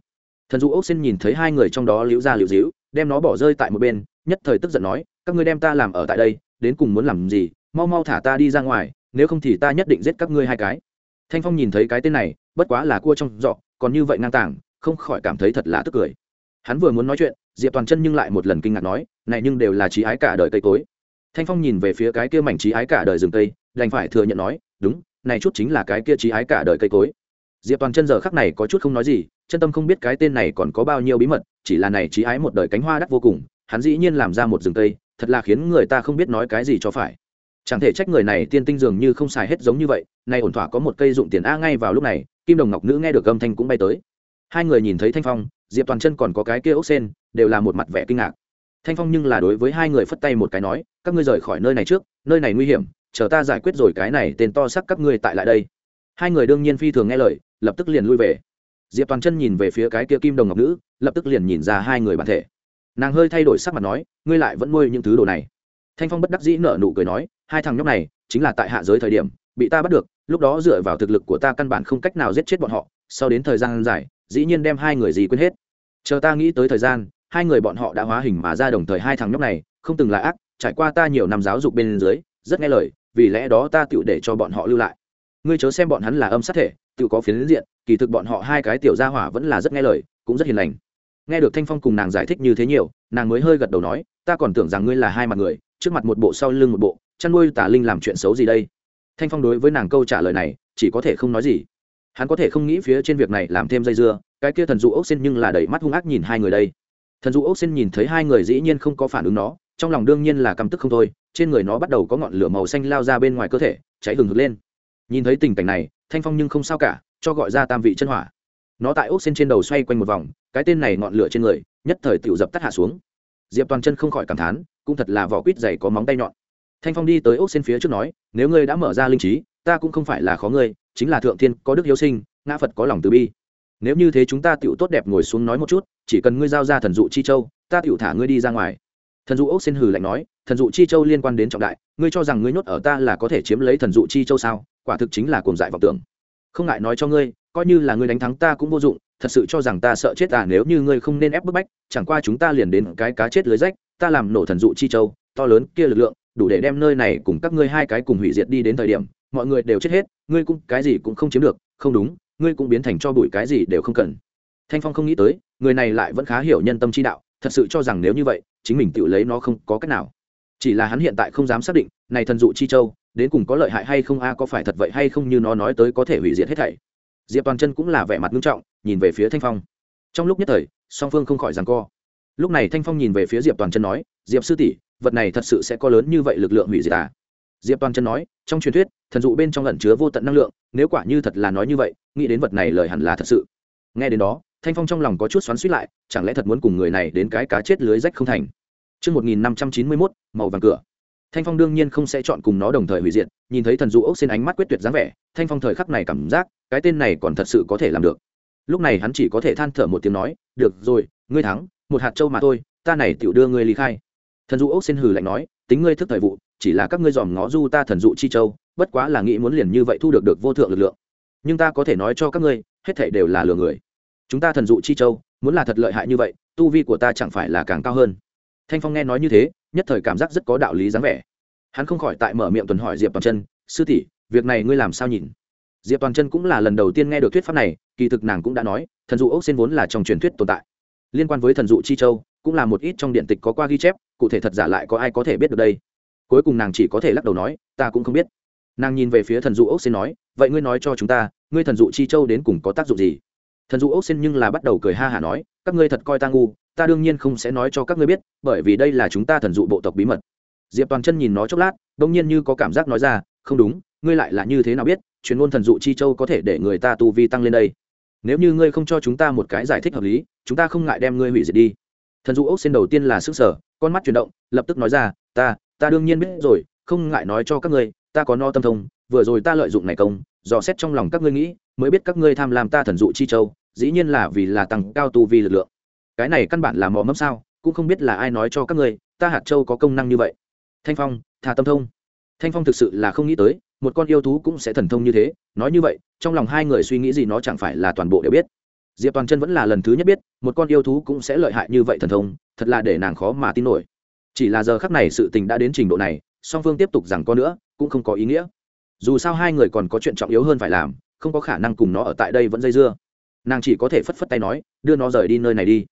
Speaker 1: Thần du ốc xin nhìn thấy hai người trong đó liễu ra liễu díu, đem nó bỏ rơi tại một bên, nhất thời tức giận nói, các ngươi đem ta làm ở tại đây, đến cùng muốn làm gì? Mau mau thả ta đi ra ngoài, nếu không thì ta nhất định giết các ngươi hai cái. Thanh phong nhìn thấy cái tên này, bất quá là cua trong giọ còn như vậy ngang tàng, không khỏi cảm thấy thật là tức cười. Hắn vừa muốn nói chuyện diệp toàn chân nhưng lại một lần kinh ngạc nói, này nhưng đều là trí ái cả đời cây cối. Thanh phong nhìn về phía cái kia mảnh trí ái cả đời rừng cây, đành phải thừa nhận nói, đúng, này chút chính là cái kia trí ái cả đời cây cối. Diệp toàn chân giờ khắc này có chút không nói gì, chân tâm không biết cái tên này còn có bao nhiêu bí mật, chỉ là này trí ái một đời cánh hoa đắt vô cùng, hắn dĩ nhiên làm ra một rừng cây, thật là khiến người ta không biết nói cái gì cho phải. Chẳng thể trách người này tiên tinh dường như không xài hết giống như vậy, nay ổn thỏa có một cây dụng tiền a ngay vào lúc này, kim đồng ngọc nữ nghe được âm thanh cũng bay tới. Hai người nhìn thấy thanh phong diệp toàn chân còn có cái kia ốc sen, đều là một mặt vẻ kinh ngạc. Thanh phong nhưng là đối với hai người phất tay một cái nói, các ngươi rời khỏi nơi này trước, nơi này nguy hiểm, chờ ta giải quyết rồi cái này tên to sắc các ngươi tại lại đây. Hai người đương nhiên phi thường nghe lời, lập tức liền lui về. Diệp toàn chân nhìn về phía cái kia kim đồng ngọc nữ, lập tức liền nhìn ra hai người bản thể. Nàng hơi thay đổi sắc mặt nói, ngươi lại vẫn nuôi những thứ đồ này. Thanh phong bất đắc dĩ nở nụ cười nói, hai thằng nhóc này, chính là tại hạ giới thời điểm, bị ta bắt được, lúc đó dựa vào thực lực của ta căn bản không cách nào giết chết bọn họ, sau đến thời gian dài dĩ nhiên đem hai người gì quên hết. Chờ ta nghĩ tới thời gian, hai người bọn họ đã hóa hình mà ra đồng thời hai thằng nhóc này, không từng là ác, trải qua ta nhiều năm giáo dục bên dưới, rất nghe lời, vì lẽ đó ta tựu để cho bọn họ lưu lại. Ngươi chớ xem bọn hắn là âm sát thể tự có phiến diện, kỳ thực bọn họ hai cái tiểu gia hỏa vẫn là rất nghe lời, cũng rất hiền lành. Nghe được thanh phong cùng nàng giải thích như thế nhiều, nàng mới hơi gật đầu nói, ta còn tưởng rằng ngươi là hai mặt người, trước mặt một bộ, sau lưng một bộ, chăn nuôi tà linh làm chuyện xấu gì đây? Thanh phong đối với nàng câu trả lời này, chỉ có thể không nói gì hắn có thể không nghĩ phía trên việc này làm thêm dây dưa, cái kia thần dụ ốc xin nhưng là đầy mắt hung ác nhìn hai người đây. Thần dụ ốc xin nhìn thấy hai người dĩ nhiên không có phản ứng nó, trong lòng đương nhiên là căm tức không thôi, trên người nó bắt đầu có ngọn lửa màu xanh lao ra bên ngoài cơ thể, cháy hừng hực lên. Nhìn thấy tình cảnh này, thanh phong nhưng không sao cả, cho gọi ra tam vị chân hỏa. Nó tại ốc xin trên đầu xoay quanh một vòng, cái tên này ngọn lửa trên người, nhất thời tựu dập tắt hạ xuống. Diệp toàn chân không khỏi cảm thán, cũng thật là vỏ quýt dày có móng tay nhọn. Thanh phong đi tới ốc xin phía trước nói, nếu ngươi đã mở ra linh trí, ta cũng không phải là khó ngươi chính là thượng thiên có đức hiếu sinh, ngã phật có lòng từ bi. Nếu như thế chúng ta tựu tốt đẹp ngồi xuống nói một chút, chỉ cần ngươi giao ra thần dụ chi châu, ta tựu thả ngươi đi ra ngoài. Thần dụ ốc xin hừ lạnh nói, thần dụ chi châu liên quan đến trọng đại, ngươi cho rằng ngươi nhốt ở ta là có thể chiếm lấy thần dụ chi châu sao? Quả thực chính là cuồng dại vọng tưởng. Không ngại nói cho ngươi, coi như là ngươi đánh thắng ta cũng vô dụng, thật sự cho rằng ta sợ chết à nếu như ngươi không nên ép bức bách, chẳng qua chúng ta liền đến cái cá chết lưới rách, ta làm nổ thần dụ chi châu, to lớn kia lực lượng, đủ để đem nơi này cùng các ngươi hai cái cùng hủy diệt đi đến thời điểm mọi người đều chết hết, ngươi cũng cái gì cũng không chiếm được, không đúng, ngươi cũng biến thành cho bụi cái gì đều không cần. Thanh phong không nghĩ tới, người này lại vẫn khá hiểu nhân tâm chi đạo, thật sự cho rằng nếu như vậy, chính mình tự lấy nó không có cách nào. Chỉ là hắn hiện tại không dám xác định, này thần dụ chi châu, đến cùng có lợi hại hay không, a, có phải thật vậy hay không như nó nói tới có thể hủy diệt hết thảy. Diệp toàn chân cũng là vẻ mặt nghiêm trọng, nhìn về phía thanh phong. Trong lúc nhất thời, song phương không khỏi rằng co. Lúc này thanh phong nhìn về phía diệp toàn chân nói, diệp sư tỷ, vật này thật sự sẽ có lớn như vậy lực lượng hủy diệt à? Diệp toàn chân nói, trong truyền thuyết thần dụ bên trong lẩn chứa vô tận năng lượng nếu quả như thật là nói như vậy nghĩ đến vật này lời hẳn là thật sự nghe đến đó thanh phong trong lòng có chút xoắn suýt lại chẳng lẽ thật muốn cùng người này đến cái cá chết lưới rách không thành Trước 1591, màu vàng cửa. Thanh Phong đương nhiên không sẽ chọn cùng nó đồng thời hủy diệt, nhìn thấy thần dụ ốc xin ánh mắt quyết tuyệt dáng vẻ, Thanh Phong thời khắc này cảm giác, cái tên này còn thật sự có thể làm được. Lúc này hắn chỉ có thể than thở một tiếng nói, "Được rồi, ngươi thắng, một hạt châu mà thôi, ta này tiểu đưa ngươi ly khai." Thần dụ ốc xin hừ lạnh nói, "Tính ngươi thức thời vụ, chỉ là các ngươi dòm ngó du ta thần dụ chi châu, bất quá là nghĩ muốn liền như vậy thu được được vô thượng lực lượng. Nhưng ta có thể nói cho các ngươi, hết thảy đều là lừa người. Chúng ta thần dụ chi châu, muốn là thật lợi hại như vậy, tu vi của ta chẳng phải là càng cao hơn." Thanh Phong nghe nói như thế, nhất thời cảm giác rất có đạo lý dáng vẻ hắn không khỏi tại mở miệng tuần hỏi diệp toàn chân sư tỷ việc này ngươi làm sao nhìn diệp toàn chân cũng là lần đầu tiên nghe được thuyết pháp này kỳ thực nàng cũng đã nói thần dụ ốc xin vốn là trong truyền thuyết tồn tại liên quan với thần dụ chi châu cũng là một ít trong điện tịch có qua ghi chép cụ thể thật giả lại có ai có thể biết được đây cuối cùng nàng chỉ có thể lắc đầu nói, ta cũng không biết. Nàng nhìn về phía thần dụ ốc xin nói, vậy ngươi nói cho chúng ta, ngươi thần dụ chi châu đến cùng có tác dụng gì? Thần dụ ốc xin nhưng là bắt đầu cười ha hả nói, các ngươi thật coi ta ngu, ta đương nhiên không sẽ nói cho các ngươi biết, bởi vì đây là chúng ta thần dụ bộ tộc bí mật. Diệp toàn chân nhìn nó chốc lát đ ỗ n g nhiên như có cảm giác nói ra, không đúng, ngươi lại là như thế nào biết chuyên môn thần dụ chi châu có thể để người ta tu vi tăng lên đây? Nếu như ngươi không cho chúng ta một cái giải thích hợp lý, chúng ta không ngại đem ngươi hủy diệt đi. Thần dụ ốc xin đầu tiên là sức sở con mắt chuyển động, lập tức nói ra, ta ta đương nhiên biết rồi, không ngại nói cho các ngươi, ta có no tâm thông, vừa rồi ta lợi dụng này công, dò xét trong lòng các ngươi nghĩ, mới biết các ngươi tham lam ta thần dụ chi châu, dĩ nhiên là vì là tăng cao tu vi lực lượng. Cái này căn bản là mò mẫm sao, cũng không biết là ai nói cho các ngươi, ta hạt châu có công năng như vậy. Thanh phong thà tâm thông. Thanh phong thực sự là không nghĩ tới, một con yêu thú cũng sẽ thần thông như thế, nói như vậy, trong lòng hai người suy nghĩ gì nó chẳng phải là toàn bộ đều biết. Diệp toàn chân vẫn là lần thứ nhất biết, một con yêu thú cũng sẽ lợi hại như vậy thần thông, thật là để nàng khó mà tin nổi chỉ là giờ khắc này sự tình đã đến trình độ này, song phương tiếp tục rằng có nữa, cũng không có ý nghĩa. Dù sao hai người còn có chuyện trọng yếu hơn phải làm, không có khả năng cùng nó ở tại đây vẫn dây dưa. Nàng chỉ có thể phất phất tay nói, đưa nó rời đi nơi này đi.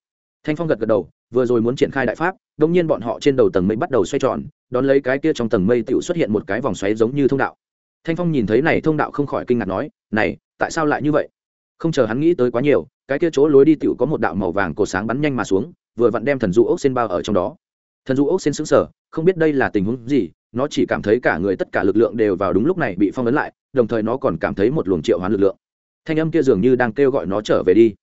Speaker 1: Thanh phong gật gật đầu, vừa rồi muốn triển khai đại pháp đông nhiên bọn họ trên đầu tầng mây bắt đầu xoay tròn, đón lấy cái kia trong tầng mây tự xuất hiện một cái vòng xoáy giống như thông đạo. Thanh phong nhìn thấy này thông đạo không khỏi kinh ngạc nói, này, tại sao lại như vậy? Không chờ hắn nghĩ tới quá nhiều, cái kia chỗ lối đi tự có một đạo màu vàng cổ sáng bắn nhanh mà xuống, vừa vặn đem thần du ốc xên bao ở trong đó thần du ốc xin xứng sở không biết đây là tình huống gì, nó chỉ cảm thấy cả người tất cả lực lượng đều vào đúng lúc này bị phong ấn lại, đồng thời nó còn cảm thấy một luồng triệu hoán lực lượng. Thanh âm kia dường như đang kêu gọi nó trở về đi.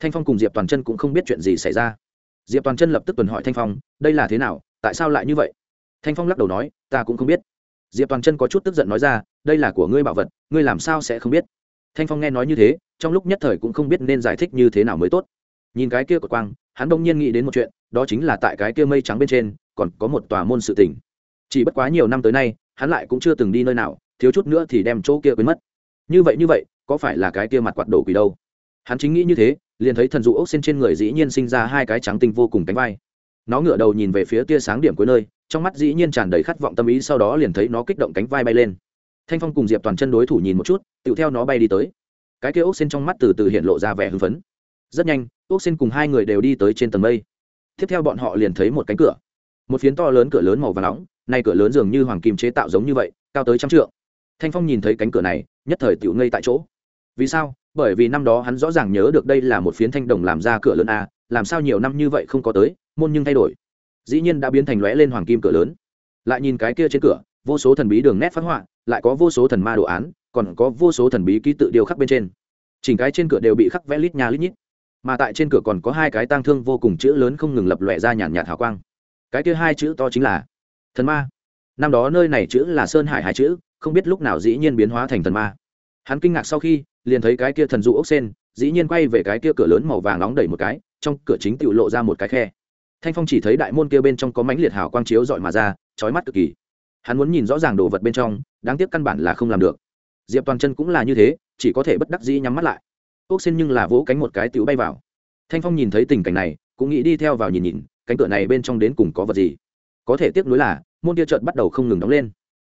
Speaker 1: Thanh phong cùng diệp toàn chân cũng không biết chuyện gì xảy ra. Diệp toàn chân lập tức tuần hỏi thanh phong, đây là thế nào? Tại sao lại như vậy? Thanh phong lắc đầu nói, ta cũng không biết. Diệp toàn chân có chút tức giận nói ra, đây là của ngươi bảo vật, ngươi làm sao sẽ không biết? Thanh phong nghe nói như thế, trong lúc nhất thời cũng không biết nên giải thích như thế nào mới tốt nhìn cái kia của quang, hắn đông nhiên nghĩ đến một chuyện, đó chính là tại cái kia mây trắng bên trên, còn có một tòa môn sự tỉnh. Chỉ bất quá nhiều năm tới nay, hắn lại cũng chưa từng đi nơi nào, thiếu chút nữa thì đem chỗ kia quên mất. Như vậy như vậy, có phải là cái kia mặt quạt đổ quỷ đâu? Hắn chính nghĩ như thế, liền thấy thần dụ ốc xên trên người dĩ nhiên sinh ra hai cái trắng tinh vô cùng cánh vai. Nó ngửa đầu nhìn về phía tia sáng điểm cuối nơi, trong mắt dĩ nhiên tràn đầy khát vọng tâm ý, sau đó liền thấy nó kích động cánh vai bay lên. Thanh phong cùng diệp toàn chân đối thủ nhìn một chút tựu theo nó bay đi tới. Cái kia ốc xên trong mắt từ từ hiện lộ ra vẻ hưng phấn rất nhanh ốc xin cùng hai người đều đi tới trên tầng mây. Tiếp theo bọn họ liền thấy một cánh cửa. Một phiến to lớn cửa lớn màu và nóng, nay cửa lớn dường như hoàng kim chế tạo giống như vậy, cao tới trăm trượng. Thanh phong nhìn thấy cánh cửa này, nhất thời tựu ngây tại chỗ. Vì sao? Bởi vì năm đó hắn rõ ràng nhớ được đây là một phiến thanh đồng làm ra cửa lớn a, làm sao nhiều năm như vậy không có tới, môn nhưng thay đổi. Dĩ nhiên đã biến thành lóe lên hoàng kim cửa lớn. Lại nhìn cái kia trên cửa, vô số thần bí đường nét phát họa, lại có vô số thần ma đồ án, còn có vô số thần bí ký tự điều khắc bên trên. Chỉnh cái trên cửa đều bị khắc vẽ lít nhà lít nhít mà tại trên cửa còn có hai cái tang thương vô cùng chữ lớn không ngừng lập lòe ra nhàn nhạt hào quang. Cái kia hai chữ to chính là thần ma. Năm đó nơi này chữ là sơn hải hai chữ, không biết lúc nào dĩ nhiên biến hóa thành thần ma. Hắn kinh ngạc sau khi, liền thấy cái kia thần dụ ốc sen, dĩ nhiên quay về cái kia cửa lớn màu vàng nóng đẩy một cái, trong cửa chính tự lộ ra một cái khe. Thanh phong chỉ thấy đại môn kia bên trong có mánh liệt hào quang chiếu dọi mà ra trói mắt cực kỳ. Hắn muốn nhìn rõ ràng đồ vật bên trong, đáng tiếc căn bản là không làm được. Diệp toàn chân cũng là như thế, chỉ có thể bất đắc dĩ nhắm mắt lại ốc xin nhưng là vỗ cánh một cái tiểu bay vào. Thanh phong nhìn thấy tình cảnh này, cũng nghĩ đi theo vào nhìn nhìn, cánh cửa này bên trong đến cùng có vật gì. Có thể tiếc nuối là, môn kia trợt bắt đầu không ngừng đóng lên.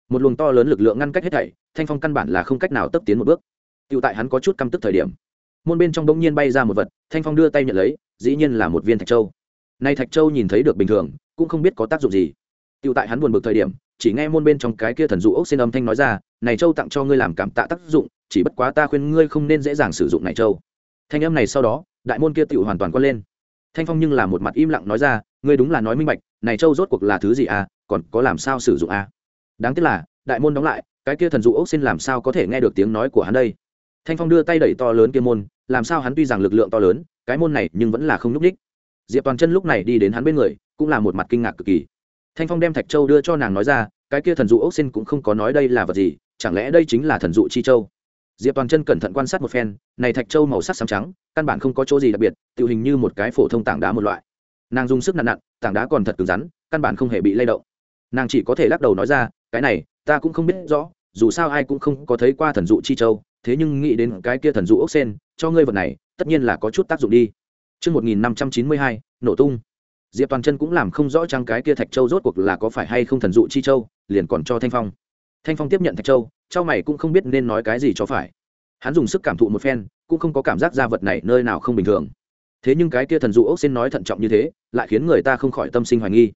Speaker 1: Một luồng to lớn lực lượng ngăn cách hết thảy, thanh phong căn bản là không cách nào tấp tiến một bước. Tựu tại hắn có chút căm tức thời điểm. Môn bên trong đ ỗ n g nhiên bay ra một vật, thanh phong đưa tay nhận lấy, dĩ nhiên là một viên thạch châu. Nay thạch châu nhìn thấy được bình thường, cũng không biết có tác dụng gì. Tiêu tại hắn buồn bực thời điểm, chỉ nghe môn bên trong cái kia thần dụ ốc xin âm thanh nói ra, này châu tặng cho ngươi làm cảm tạ tác dụng, chỉ bất quá ta khuyên ngươi không nên dễ dàng sử dụng này châu. Thanh âm này sau đó, đại môn kia tiểu hoàn toàn quan lên. Thanh phong nhưng là một mặt im lặng nói ra, ngươi đúng là nói minh bạch, này châu rốt cuộc là thứ gì à còn có làm sao sử dụng à? Đáng tiếc là, đại môn đóng lại, cái kia thần dụ ốc xin làm sao có thể nghe được tiếng nói của hắn đây? Thanh phong đưa tay đẩy to lớn kia môn, làm sao hắn tuy rằng lực lượng to lớn, cái môn này nhưng vẫn là không lúc đích. diệp toàn chân lúc này đi đến hắn bên người, cũng là một mặt kinh ngạc cực kỳ thanh phong đem thạch châu đưa cho nàng nói ra cái kia thần dụ ốc xin cũng không có nói đây là vật gì chẳng lẽ đây chính là thần dụ chi châu? Diệp toàn chân cẩn thận quan sát một phen này thạch châu màu sắc xám trắng căn bản không có chỗ gì đặc biệt tự hình như một cái phổ thông tảng đá một loại. Nàng dùng sức nặn nặn tảng đá còn thật cứng rắn căn bản không hề bị lay động. Nàng chỉ có thể lắc đầu nói ra cái này ta cũng không biết rõ dù sao ai cũng không có thấy qua thần dụ chi châu thế nhưng nghĩ đến cái kia thần dụ ốc sen cho ngươi vật này tất nhiên là có chút tác dụng đi. Trước 1592, nổ tung. Diệp Toàn chân cũng làm không rõ trang cái kia thạch châu rốt cuộc là có phải hay không thần dụ chi châu, liền còn cho Thanh Phong. Thanh Phong tiếp nhận thạch châu, châu mày cũng không biết nên nói cái gì cho phải. Hắn dùng sức cảm thụ một phen, cũng không có cảm giác ra vật này nơi nào không bình thường. Thế nhưng cái kia thần dụ ốc xin nói thận trọng như thế, lại khiến người ta không khỏi tâm sinh hoài nghi.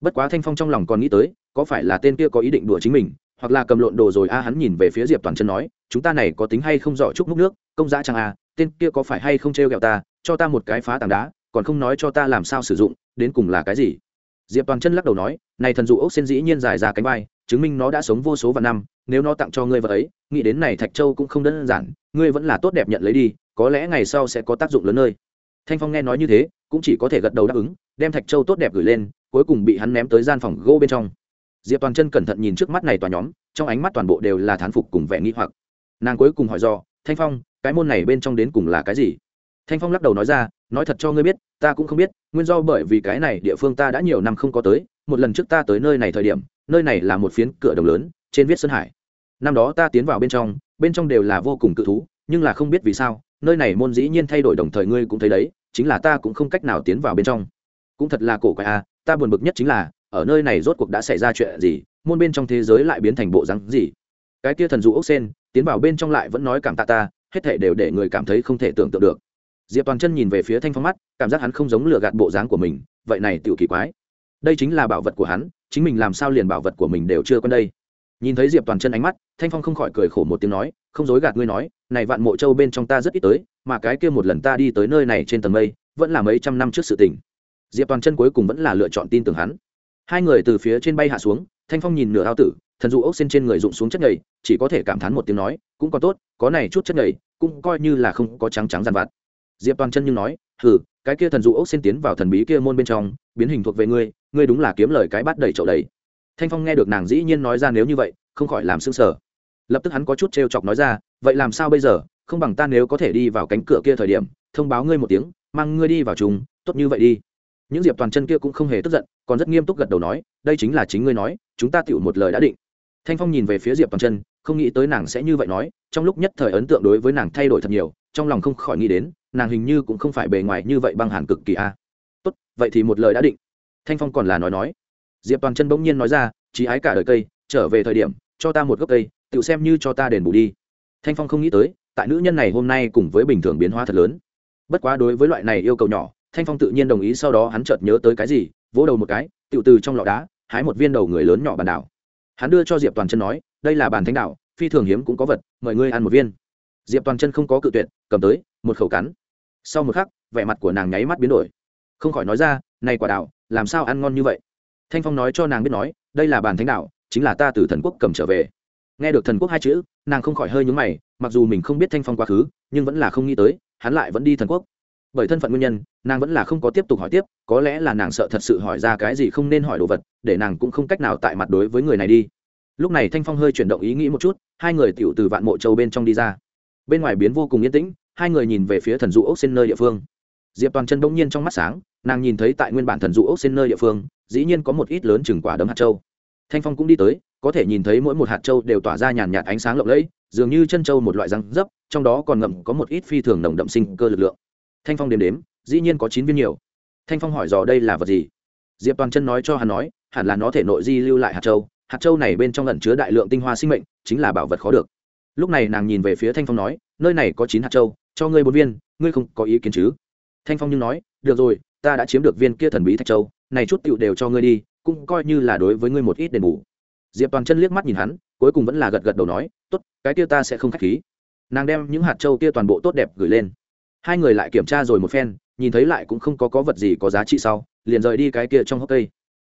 Speaker 1: Bất quá Thanh Phong trong lòng còn nghĩ tới, có phải là tên kia có ý định đùa chính mình, hoặc là cầm lộn đồ rồi a hắn nhìn về phía diệp toàn chân nói chúng ta này có tính hay không giỏi chúc múc nước công giá chẳng a tên kia có phải hay không trêu ghẹo ta cho ta một cái phá tảng đá còn không nói cho ta làm sao sử dụng, đến cùng là cái gì? Diệp toàn chân lắc đầu nói, này thần dụ ốc sen dĩ nhiên dài ra cánh vai, chứng minh nó đã sống vô số vạn năm, nếu nó tặng cho ngươi vật ấy, nghĩ đến này thạch châu cũng không đơn giản, ngươi vẫn là tốt đẹp nhận lấy đi, có lẽ ngày sau sẽ có tác dụng lớn nơi. Thanh phong nghe nói như thế, cũng chỉ có thể gật đầu đáp ứng, đem thạch châu tốt đẹp gửi lên, cuối cùng bị hắn ném tới gian phòng gỗ bên trong. Diệp toàn chân cẩn thận nhìn trước mắt này tòa nhóm, trong ánh mắt toàn bộ đều là thán phục cùng vẻ nghi hoặc. Nàng cuối cùng hỏi do, thanh phong, cái môn này bên trong đến cùng là cái gì? Thanh phong lắc đầu nói ra nói thật cho ngươi biết ta cũng không biết nguyên do bởi vì cái này địa phương ta đã nhiều năm không có tới một lần trước ta tới nơi này thời điểm nơi này là một phiến cửa đồng lớn trên viết sơn hải. Năm đó ta tiến vào bên trong bên trong đều là vô cùng cự thú nhưng là không biết vì sao nơi này môn dĩ nhiên thay đổi đồng thời ngươi cũng thấy đấy chính là ta cũng không cách nào tiến vào bên trong. Cũng thật là cổ quái a à, ta buồn bực nhất chính là ở nơi này rốt cuộc đã xảy ra chuyện gì môn bên trong thế giới lại biến thành bộ rắn gì? Cái kia thần dụ ốc sen tiến vào bên trong lại vẫn nói cảm tạ ta hết thể đều để người cảm thấy không thể tưởng tượng được diệp toàn chân nhìn về phía thanh phong mắt, cảm giác hắn không giống lừa gạt bộ dáng của mình, vậy này tự kỳ quái. Đây chính là bảo vật của hắn, chính mình làm sao liền bảo vật của mình đều chưa quen đây. Nhìn thấy diệp toàn chân ánh mắt, thanh phong không khỏi cười khổ một tiếng nói, không dối gạt ngươi nói, này vạn mộ châu bên trong ta rất ít tới, mà cái kia một lần ta đi tới nơi này trên tầng mây, vẫn là mấy trăm năm trước sự tình. Diệp toàn chân cuối cùng vẫn là lựa chọn tin tưởng hắn. Hai người từ phía trên bay hạ xuống, thanh phong nhìn nửa ao tử, thần dụ ốc xên trên người rụng xuống chất nhầy, chỉ có thể cảm thán một tiếng nói, cũng có tốt, có này chút chất nhầy, cũng coi như là không có trắng trắng dàn vặt diệp toàn chân nhưng nói, hừ, cái kia thần dụ ốc xin tiến vào thần bí kia môn bên trong, biến hình thuộc về ngươi ngươi đúng là kiếm lời cái bát đầy chậu đầy. Thanh phong nghe được nàng dĩ nhiên nói ra nếu như vậy, không khỏi làm sững sờ. Lập tức hắn có chút trêu chọc nói ra, vậy làm sao bây giờ? Không bằng ta nếu có thể đi vào cánh cửa kia thời điểm, thông báo ngươi một tiếng, mang ngươi đi vào chúng tốt như vậy đi. Những diệp toàn chân kia cũng không hề tức giận, còn rất nghiêm túc gật đầu nói, đây chính là chính ngươi nói, chúng ta tựu một lời đã định. Thanh phong nhìn về phía diệp toàn chân, không nghĩ tới nàng sẽ như vậy nói, trong lúc nhất thời ấn tượng đối với nàng thay đổi thật nhiều, trong lòng không khỏi nghĩ đến nàng hình như cũng không phải bề ngoài như vậy băng hàn cực kỳ a. À. Tốt, vậy thì một lời đã định. Thanh phong còn là nói nói. Diệp toàn chân bỗng nhiên nói ra trí ái cả đời cây, trở về thời điểm, cho ta một gốc cây, tự xem như cho ta đền bù đi. Thanh phong không nghĩ tới, tại nữ nhân này hôm nay cùng với bình thường biến hóa thật lớn. Bất quá đối với loại này yêu cầu nhỏ, thanh phong tự nhiên đồng ý sau đó hắn chợt nhớ tới cái gì, vỗ đầu một cái, tự từ trong lọ đá, hái một viên đầu người lớn nhỏ bàn đảo. Hắn đưa cho diệp toàn chân nói, đây là bàn thánh đảo, phi thường hiếm cũng có vật, mời ngươi ăn một viên. Diệp toàn chân không có cự tuyệt, cầm tới, một khẩu cắn sau một khắc vẻ mặt của nàng nháy mắt biến đổi. Không khỏi nói ra này quả đào, làm sao ăn ngon như vậy? Thanh phong nói cho nàng biết nói đây là bàn thánh đạo chính là ta từ thần quốc cầm trở về. Nghe được thần quốc hai chữ nàng không khỏi hơi nhúng mày mặc dù mình không biết thanh phong quá khứ nhưng vẫn là không nghĩ tới hắn lại vẫn đi thần quốc. Bởi thân phận nguyên nhân nàng vẫn là không có tiếp tục hỏi tiếp có lẽ là nàng sợ thật sự hỏi ra cái gì không nên hỏi đồ vật để nàng cũng không cách nào tại mặt đối với người này đi. Lúc này thanh phong hơi chuyển động ý nghĩ một chút hai người tựu từ vạn mộ châu bên trong đi ra. Bên ngoài biến vô cùng yên tĩnh hai người nhìn về phía thần dụ ốc xin nơi địa phương. Diệp toàn chân bỗng nhiên trong mắt sáng, nàng nhìn thấy tại nguyên bản thần dụ ốc xin nơi địa phương, dĩ nhiên có một ít lớn chừng quả đấm hạt châu. Thanh phong cũng đi tới, có thể nhìn thấy mỗi một hạt châu đều tỏa ra nhàn nhạt ánh sáng lộng lẫy, dường như chân châu một loại răng dấp, trong đó còn ngậm có một ít phi thường nồng đậm sinh cơ lực lượng. Thanh phong đếm đếm, dĩ nhiên có chín viên nhiều. Thanh phong hỏi dò đây là vật gì? Diệp toàn chân nói cho hắn nói, hẳn là nó thể nội di lưu lại hạt châu. Hạt châu này bên trong lẩn chứa đại lượng tinh hoa sinh mệnh, chính là bảo vật khó được. Lúc này nàng nhìn về phía thanh phong nói, nơi này có chín hạt châu cho ngươi bốn viên, ngươi không có ý kiến chứ? Thanh phong nhưng nói, được rồi, ta đã chiếm được viên kia thần bí thạch châu, này chút tựu đều cho ngươi đi, cũng coi như là đối với ngươi một ít đền bù. Diệp toàn chân liếc mắt nhìn hắn, cuối cùng vẫn là gật gật đầu nói, tốt, cái kia ta sẽ không k h á c h khí. Nàng đem những hạt châu kia toàn bộ tốt đẹp gửi lên. Hai người lại kiểm tra rồi một phen, nhìn thấy lại cũng không có có vật gì có giá trị sau, liền rời đi cái kia trong hốc cây.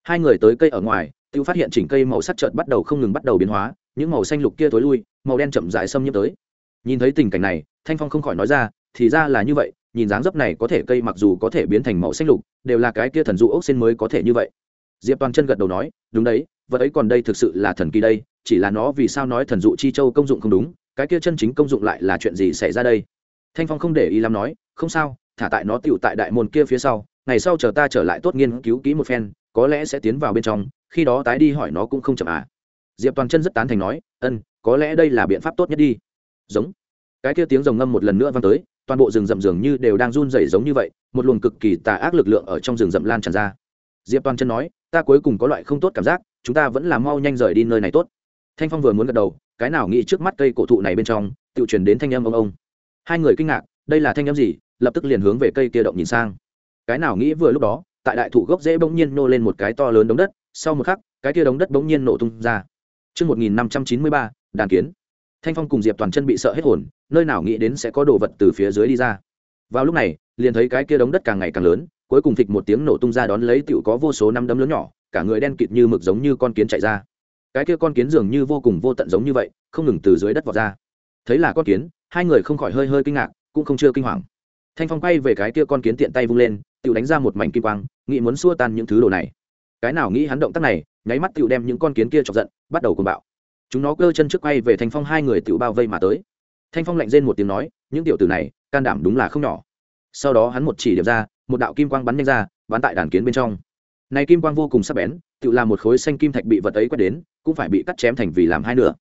Speaker 1: Hai người tới cây ở ngoài tự phát hiện chỉnh cây màu sắc trợt bắt đầu không ngừng bắt đầu biến hóa, những màu xanh lục kia tối lui, màu đen chậm dại xâm nhiễm tới nhìn thấy tình cảnh này, thanh phong không khỏi nói ra, thì ra là như vậy, nhìn dáng dấp này có thể cây mặc dù có thể biến thành màu xanh lục, đều là cái kia thần dụ ốc xin mới có thể như vậy. Diệp toàn chân gật đầu nói, đúng đấy, vật ấy còn đây thực sự là thần kỳ đây, chỉ là nó vì sao nói thần dụ chi châu công dụng không đúng, cái kia chân chính công dụng lại là chuyện gì xảy ra đây? Thanh phong không để ý lắm nói, không sao, thả tại nó tựu tại đại môn kia phía sau, ngày sau chờ ta trở lại tốt nghiên cứu kỹ một phen, có lẽ sẽ tiến vào bên trong, khi đó tái đi hỏi nó cũng không chậm à. Diệp toàn chân rất tán thành nói ân có lẽ đây là biện pháp tốt nhất đi giống. Cái kia tiếng rồng ngâm một lần nữa vang tới toàn bộ rừng rậm dường như đều đang run rẩy giống như vậy một luồng cực kỳ tà ác lực lượng ở trong rừng rậm lan tràn ra. Diệp toàn chân nói ta cuối cùng có loại không tốt cảm giác chúng ta vẫn là mau nhanh rời đi nơi này tốt. Thanh phong vừa muốn gật đầu cái nào nghĩ trước mắt cây cổ thụ này bên trong tự chuyển đến thanh âm ông ông. Hai người kinh ngạc đây là thanh âm gì? Lập tức liền hướng về cây kia động nhìn sang. Cái nào nghĩ vừa lúc đó tại đại thụ gốc rễ bỗng nhiên nô lên một cái to lớn đống đất sau một khắc cái kia đống đất bỗng nhiên nổ tung ra. Trước 1593, đàn kiến. Thanh Phong cùng Diệp Toàn chân bị sợ hết hồn, nơi nào nghĩ đến sẽ có đồ vật từ phía dưới đi ra. Vào lúc này, liền thấy cái kia đống đất càng ngày càng lớn, cuối cùng thịch một tiếng nổ tung ra đón lấy tựu có vô số năm đấm lớn nhỏ cả người đen kịt như mực giống như con kiến chạy ra. Cái kia con kiến dường như vô cùng vô tận giống như vậy không ngừng từ dưới đất vọt ra. Thấy là con kiến hai người không khỏi hơi hơi kinh ngạc cũng không chưa kinh hoàng. Thanh phong quay về cái kia con kiến tiện tay vung lên tự đánh ra một mảnh kim quang nghĩ muốn xua tan những thứ đồ này. Cái nào nghĩ hắn động tác này nháy mắt tự đem những con kiến kia chọc giận bắt đầu cùng bạo chúng nó cơ chân trước quay về thanh phong hai người tự bao vây mà tới. Thanh phong lạnh rên một tiếng nói, những tiểu tử này, can đảm đúng là không nhỏ. Sau đó hắn một chỉ điểm ra, một đạo kim quang bắn nhanh ra, bắn tại đàn kiến bên trong. Này kim quang vô cùng sắc bén, tự làm một khối xanh kim thạch bị vật ấy quét đến, cũng phải bị cắt chém thành vì làm hai nửa.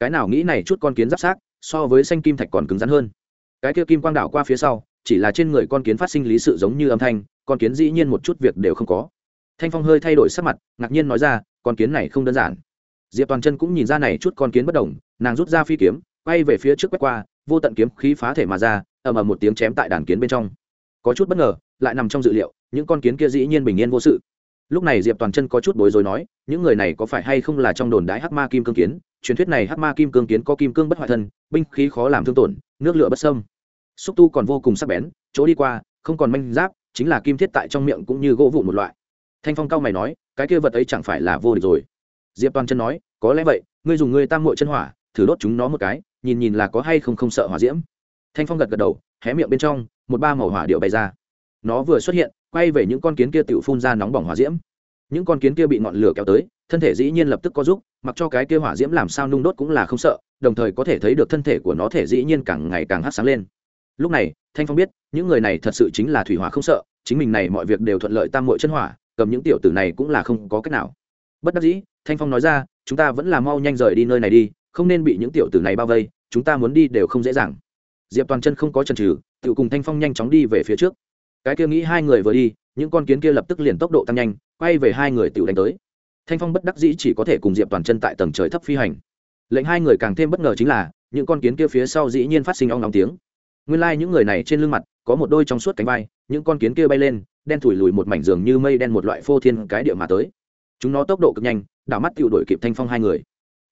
Speaker 1: Cái nào nghĩ này chút con kiến giáp sát so với xanh kim thạch còn cứng rắn hơn. Cái kia kim quang đảo qua phía sau, chỉ là trên người con kiến phát sinh lý sự giống như âm thanh, con kiến dĩ nhiên một chút việc đều không có. Thanh phong hơi thay đổi sắc mặt, ngạc nhiên nói ra, con kiến này không đơn giản diệp toàn chân cũng nhìn ra này chút con kiến bất đồng nàng rút ra phi kiếm quay về phía trước quét qua vô tận kiếm khí phá thể mà ra ầm ầm một tiếng chém tại đàn kiến bên trong có chút bất ngờ lại nằm trong dự liệu những con kiến kia dĩ nhiên bình yên vô sự lúc này diệp toàn chân có chút bối rối nói những người này có phải hay không là trong đồn đái hắc ma kim cương kiến truyền thuyết này hắc ma kim cương kiến có kim cương bất hoại thân binh khí khó làm thương tổn nước lửa bất sâm xúc tu còn vô cùng sắc bén chỗ đi qua không còn manh giáp chính là kim thiết tại trong miệng cũng như gỗ vụn một loại thanh phong cao mày nói cái kia vật ấy chẳng phải là vô địch rồi diệp toàn chân nói, có lẽ vậy, ngươi dùng ngươi tam mội chân hỏa, thử đốt chúng nó một cái, nhìn nhìn là có hay không không sợ hỏa diễm. Thanh phong gật gật đầu, hé miệng bên trong, một ba màu hỏa điệu bày ra. Nó vừa xuất hiện, quay về những con kiến kia tự phun ra nóng bỏng hỏa diễm. Những con kiến kia bị ngọn lửa kéo tới, thân thể dĩ nhiên lập tức có giúp mặc cho cái kia hỏa diễm làm sao nung đốt cũng là không sợ, đồng thời có thể thấy được thân thể của nó thể dĩ nhiên càng ngày càng hát sáng lên. Lúc này, thanh phong biết, những người này thật sự chính là thủy hỏa không sợ, chính mình này mọi việc đều thuận lợi tam mội chân hỏa, cầm những tiểu tử này cũng là không có cách nào bất đắc dĩ, thanh phong nói ra, chúng ta vẫn là mau nhanh rời đi nơi này đi, không nên bị những tiểu tử này bao vây, chúng ta muốn đi đều không dễ dàng. Diệp toàn chân không có chần trừ tự cùng thanh phong nhanh chóng đi về phía trước. Cái kia nghĩ hai người vừa đi, những con kiến kia lập tức liền tốc độ tăng nhanh, quay về hai người tự đánh tới. Thanh phong bất đắc dĩ chỉ có thể cùng diệp toàn chân tại tầng trời thấp phi hành. Lệnh hai người càng thêm bất ngờ chính là, những con kiến kia phía sau dĩ nhiên phát sinh ong nóng tiếng. Nguyên lai、like、những người này trên lưng mặt, có một đôi trong suốt cánh bay những con kiến kia bay lên, đen thủi lùi một mảnh giường như mây đen một loại phô thiên cái địa mà tới chúng nó tốc độ cực nhanh, đảo mắt tự đổi kịp thanh phong hai người.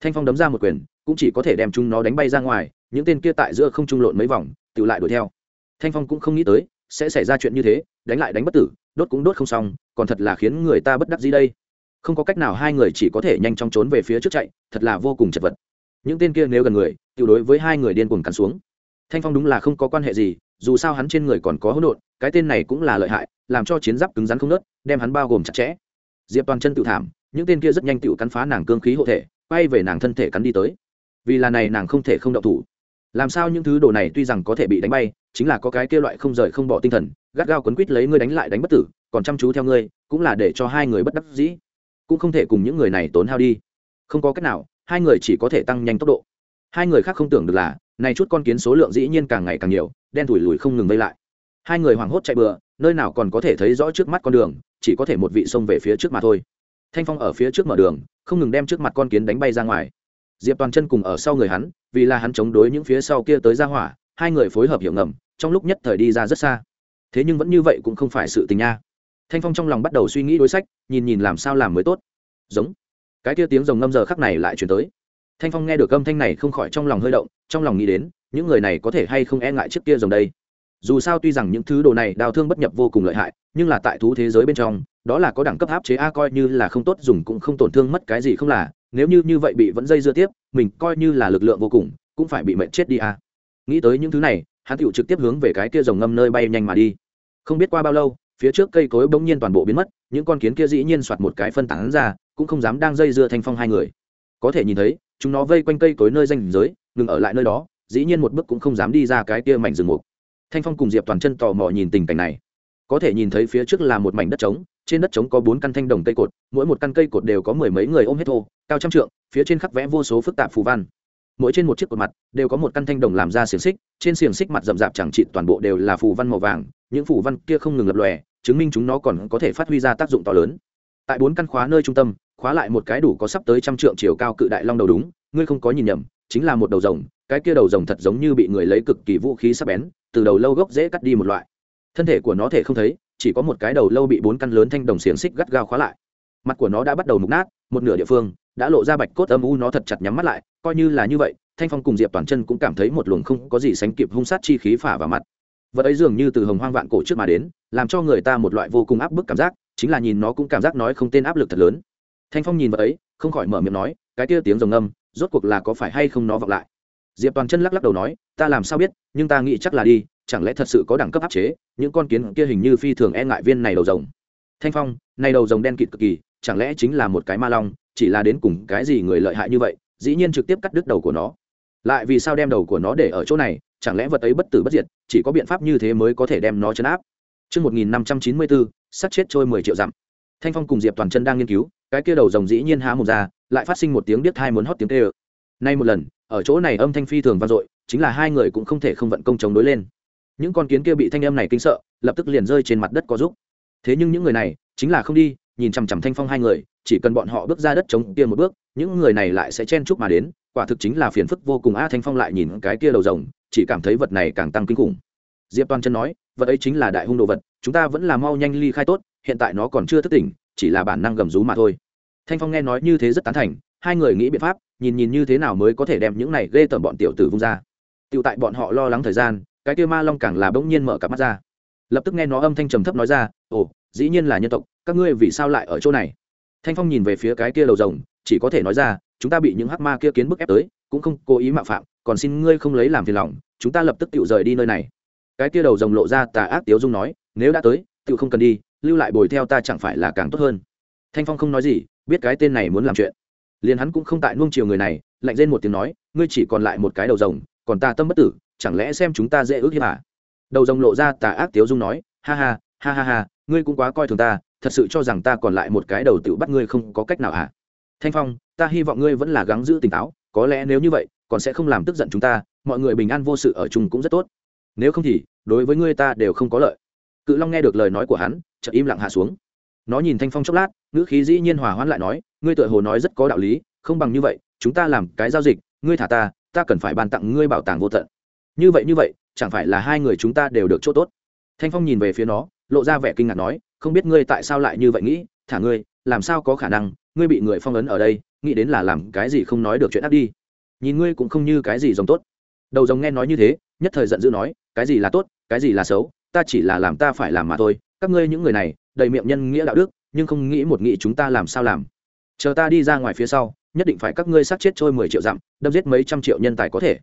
Speaker 1: Thanh phong đấm ra một quyền, cũng chỉ có thể đem chúng nó đánh bay ra ngoài, những tên kia tại giữa không trung lộn mấy vòng tự lại đuổi theo. Thanh phong cũng không nghĩ tới, sẽ xảy ra chuyện như thế, đánh lại đánh bất tử, đốt cũng đốt không xong, còn thật là khiến người ta bất đắc gì đây. Không có cách nào hai người chỉ có thể nhanh chóng trốn về phía trước chạy, thật là vô cùng chật vật. Những tên kia nếu gần người tự đối với hai người điên cuồng cắn xuống. Thanh phong đúng là không có quan hệ gì, dù sao hắn trên người còn có hỗn độn, cái tên này cũng là lợi hại, làm cho chiến giáp cứng rắn không nớt, đem hắn bao gồm chặt chẽ diệp toàn chân tự thảm những tên kia rất nhanh tự cắn phá nàng cương khí hộ thể quay về nàng thân thể cắn đi tới vì là này nàng không thể không động thủ làm sao những thứ đồ này tuy rằng có thể bị đánh bay chính là có cái kia loại không rời không bỏ tinh thần gắt gao quấn quít lấy ngươi đánh lại đánh bất tử còn chăm chú theo ngươi cũng là để cho hai người bất đắc dĩ cũng không thể cùng những người này tốn hao đi không có cách nào hai người chỉ có thể tăng nhanh tốc độ hai người khác không tưởng được là này chút con kiến số lượng dĩ nhiên càng ngày càng nhiều đen thủi lùi không ngừng vây lại hai người hoảng hốt chạy bừa nơi nào còn có thể thấy rõ trước mắt con đường, chỉ có thể một vị xông về phía trước mà thôi. Thanh phong ở phía trước mở đường, không ngừng đem trước mặt con kiến đánh bay ra ngoài. Diệp toàn chân cùng ở sau người hắn, vì là hắn chống đối những phía sau kia tới ra hỏa, hai người phối hợp hiệu ngầm, trong lúc nhất thời đi ra rất xa. Thế nhưng vẫn như vậy cũng không phải sự tình nha. Thanh phong trong lòng bắt đầu suy nghĩ đối sách, nhìn nhìn làm sao làm mới tốt. Giống. Cái kia tiếng rồng ngâm giờ khắc này lại chuyển tới. Thanh phong nghe được âm thanh này không khỏi trong lòng hơi động, trong lòng nghĩ đến, những người này có thể hay không e ngại trước kia rồng đây dù sao tuy rằng những thứ đồ này đào thương bất nhập vô cùng lợi hại, nhưng là tại thú thế giới bên trong, đó là có đẳng cấp áp chế a coi như là không tốt dùng cũng không tổn thương mất cái gì không là, nếu như như vậy bị vẫn dây dưa tiếp, mình coi như là lực lượng vô cùng, cũng phải bị mệnh chết đi a. Nghĩ tới những thứ này, hắn tựu trực tiếp hướng về cái kia rồng ngâm nơi bay nhanh mà đi. Không biết qua bao lâu, phía trước cây cối bỗng nhiên toàn bộ biến mất, những con kiến kia dĩ nhiên soạt một cái phân tán ra, cũng không dám đang dây dưa thanh phong hai người. Có thể nhìn thấy, chúng nó vây quanh cây cối nơi danh giới, ngừng ở lại nơi đó, dĩ nhiên một bước cũng không dám đi ra cái kia mảnh rừng mục thanh phong cùng diệp toàn chân tò mò nhìn tình cảnh này. Có thể nhìn thấy phía trước là một mảnh đất trống, trên đất trống có bốn căn thanh đồng cây cột, mỗi một căn cây cột đều có mười mấy người ôm hết thô, cao trăm trượng, phía trên khắc vẽ vô số phức tạp phù văn. Mỗi trên một chiếc cột mặt đều có một căn thanh đồng làm ra xiềng xích, trên xiềng xích mặt rậm rạp chẳng trị toàn bộ đều là phù văn màu vàng, những phù văn kia không ngừng lập lòe, chứng minh chúng nó còn có thể phát huy ra tác dụng to lớn. Tại bốn căn khóa nơi trung tâm, khóa lại một cái đủ có sắp tới trăm trượng chiều cao cự đại long đầu đúng, ngươi không có nhìn nhầm, chính là một đầu rồng cái kia đầu rồng thật giống như bị người lấy cực kỳ vũ khí sắc bén, từ đầu lâu gốc dễ cắt đi một loại. Thân thể của nó thể không thấy, chỉ có một cái đầu lâu bị bốn căn lớn thanh đồng xiềng xích gắt gao khóa lại. Mặt của nó đã bắt đầu mục nát, một nửa địa phương đã lộ ra bạch cốt âm u, nó thật chặt nhắm mắt lại, coi như là như vậy, thanh phong cùng diệp toàn chân cũng cảm thấy một luồng không có gì sánh kịp hung sát chi khí phả vào mặt. Vật ấy dường như từ hồng hoang vạn cổ trước mà đến, làm cho người ta một loại vô cùng áp bức cảm giác, chính là nhìn nó cũng cảm giác nói không tên áp lực thật lớn. Thanh phong nhìn vật ấy, không khỏi mở miệng nói, cái kia tiếng rồng âm rốt cuộc là có phải hay không nó vọng lại? Diệp toàn chân lắc lắc đầu nói ta làm sao biết nhưng ta nghĩ chắc là đi chẳng lẽ thật sự có đẳng cấp áp chế những con kiến kia hình như phi thường e ngại viên này đầu rồng thanh phong này đầu rồng đen kịt cực kỳ chẳng lẽ chính là một cái ma long chỉ là đến cùng cái gì người lợi hại như vậy dĩ nhiên trực tiếp cắt đứt đầu của nó lại vì sao đem đầu của nó để ở chỗ này chẳng lẽ vật ấy bất tử bất diệt chỉ có biện pháp như thế mới có thể đem nó chấn áp Trước 1594, sát chết trôi 10 triệu dặm. Thanh Phong cùng Diệp Toàn chân đang nghiên cứu, cái kia đầu rồng dĩ nhiên há mồm ra, lại phát sinh một tiếng điếc thai muốn hót tiếng kêu. Nay một lần, ở chỗ này âm thanh phi thường vang dội, chính là hai người cũng không thể không vận công chống đối lên. Những con kiến kia bị thanh âm này kinh sợ, lập tức liền rơi trên mặt đất có giúp. Thế nhưng những người này, chính là không đi, nhìn chằm chằm Thanh Phong hai người, chỉ cần bọn họ bước ra đất chống kia một bước, những người này lại sẽ chen chúc mà đến, quả thực chính là phiền phức vô cùng a Thanh Phong lại nhìn cái kia đầu rồng, chỉ cảm thấy vật này càng tăng kinh khủng. Diệp Toàn chân nói, vật ấy chính là đại hung đồ vật, chúng ta vẫn là mau nhanh ly khai tốt, hiện tại nó còn chưa thức tỉnh, chỉ là bản năng gầm rú mà thôi. Thanh Phong nghe nói như thế rất tán thành, hai người nghĩ biện pháp, nhìn nhìn như thế nào mới có thể đem những này ghê tởm bọn tiểu tử vung ra. Tiểu tại bọn họ lo lắng thời gian, cái kia ma long càng là bỗng nhiên mở cặp mắt ra. Lập tức nghe nó âm thanh trầm thấp nói ra, "Ồ, dĩ nhiên là nhân tộc, các ngươi vì sao lại ở chỗ này?" Thanh Phong nhìn về phía cái kia đầu rồng, chỉ có thể nói ra, "Chúng ta bị những hắc ma kia kiến bức ép tới, cũng không cố ý mạo phạm, còn xin ngươi không lấy làm phiền lòng, chúng ta lập tức tự rời đi nơi này." cái kia đầu rồng lộ ra tà ác tiếu dung nói nếu đã tới tự không cần đi lưu lại bồi theo ta chẳng phải là càng tốt hơn thanh phong không nói gì biết cái tên này muốn làm chuyện liền hắn cũng không tại nuông chiều người này, lạnh lên một tiếng nói, ngươi chỉ còn lại một cái đầu rồng, còn ta tâm bất tử, chẳng lẽ xem chúng ta dễ ước hiếp à? đầu rồng lộ ra tà ác tiếu dung nói, ha ha ha ha ha, ngươi cũng quá coi thường ta, thật sự cho rằng ta còn lại một cái đầu tự bắt ngươi không có cách nào à? thanh phong, ta hy vọng ngươi vẫn là gắng giữ tỉnh táo, có lẽ nếu như vậy, còn sẽ không làm tức giận chúng ta, mọi người bình an vô sự ở chung cũng rất tốt nếu không thì, đối với ngươi ta đều không có lợi cự long nghe được lời nói của hắn, chợt im lặng hạ xuống nó nhìn thanh phong chốc lát, ngữ khí dĩ nhiên hòa hoãn lại nói ngươi tựa hồ nói rất có đạo lý, không bằng như vậy, chúng ta làm cái giao dịch, ngươi thả ta ta cần phải bàn tặng ngươi bảo tàng vô tận. Như vậy như vậy, chẳng phải là hai người chúng ta đều được chỗ tốt? Thanh phong nhìn về phía nó, lộ ra vẻ kinh ngạc nói, không biết ngươi tại sao lại như vậy nghĩ, thả ngươi, làm sao có khả năng, ngươi bị người phong ấn ở đây, nghĩ đến là làm cái gì không nói được chuyện ác đi. Nhìn ngươi cũng không như cái gì giống tốt. Đầu rồng nghe nói như thế, nhất thời giận dữ nói, cái gì là tốt, cái gì là xấu, ta chỉ là làm ta phải làm mà thôi, các ngươi những người này, đầy miệng nhân nghĩa đạo đức, nhưng không nghĩ một nghĩ chúng ta làm sao làm chờ ta đi ra ngoài phía sau, nhất định phải các ngươi sát chết trôi mười triệu dặm, đâm giết mấy trăm triệu nhân tài có thể.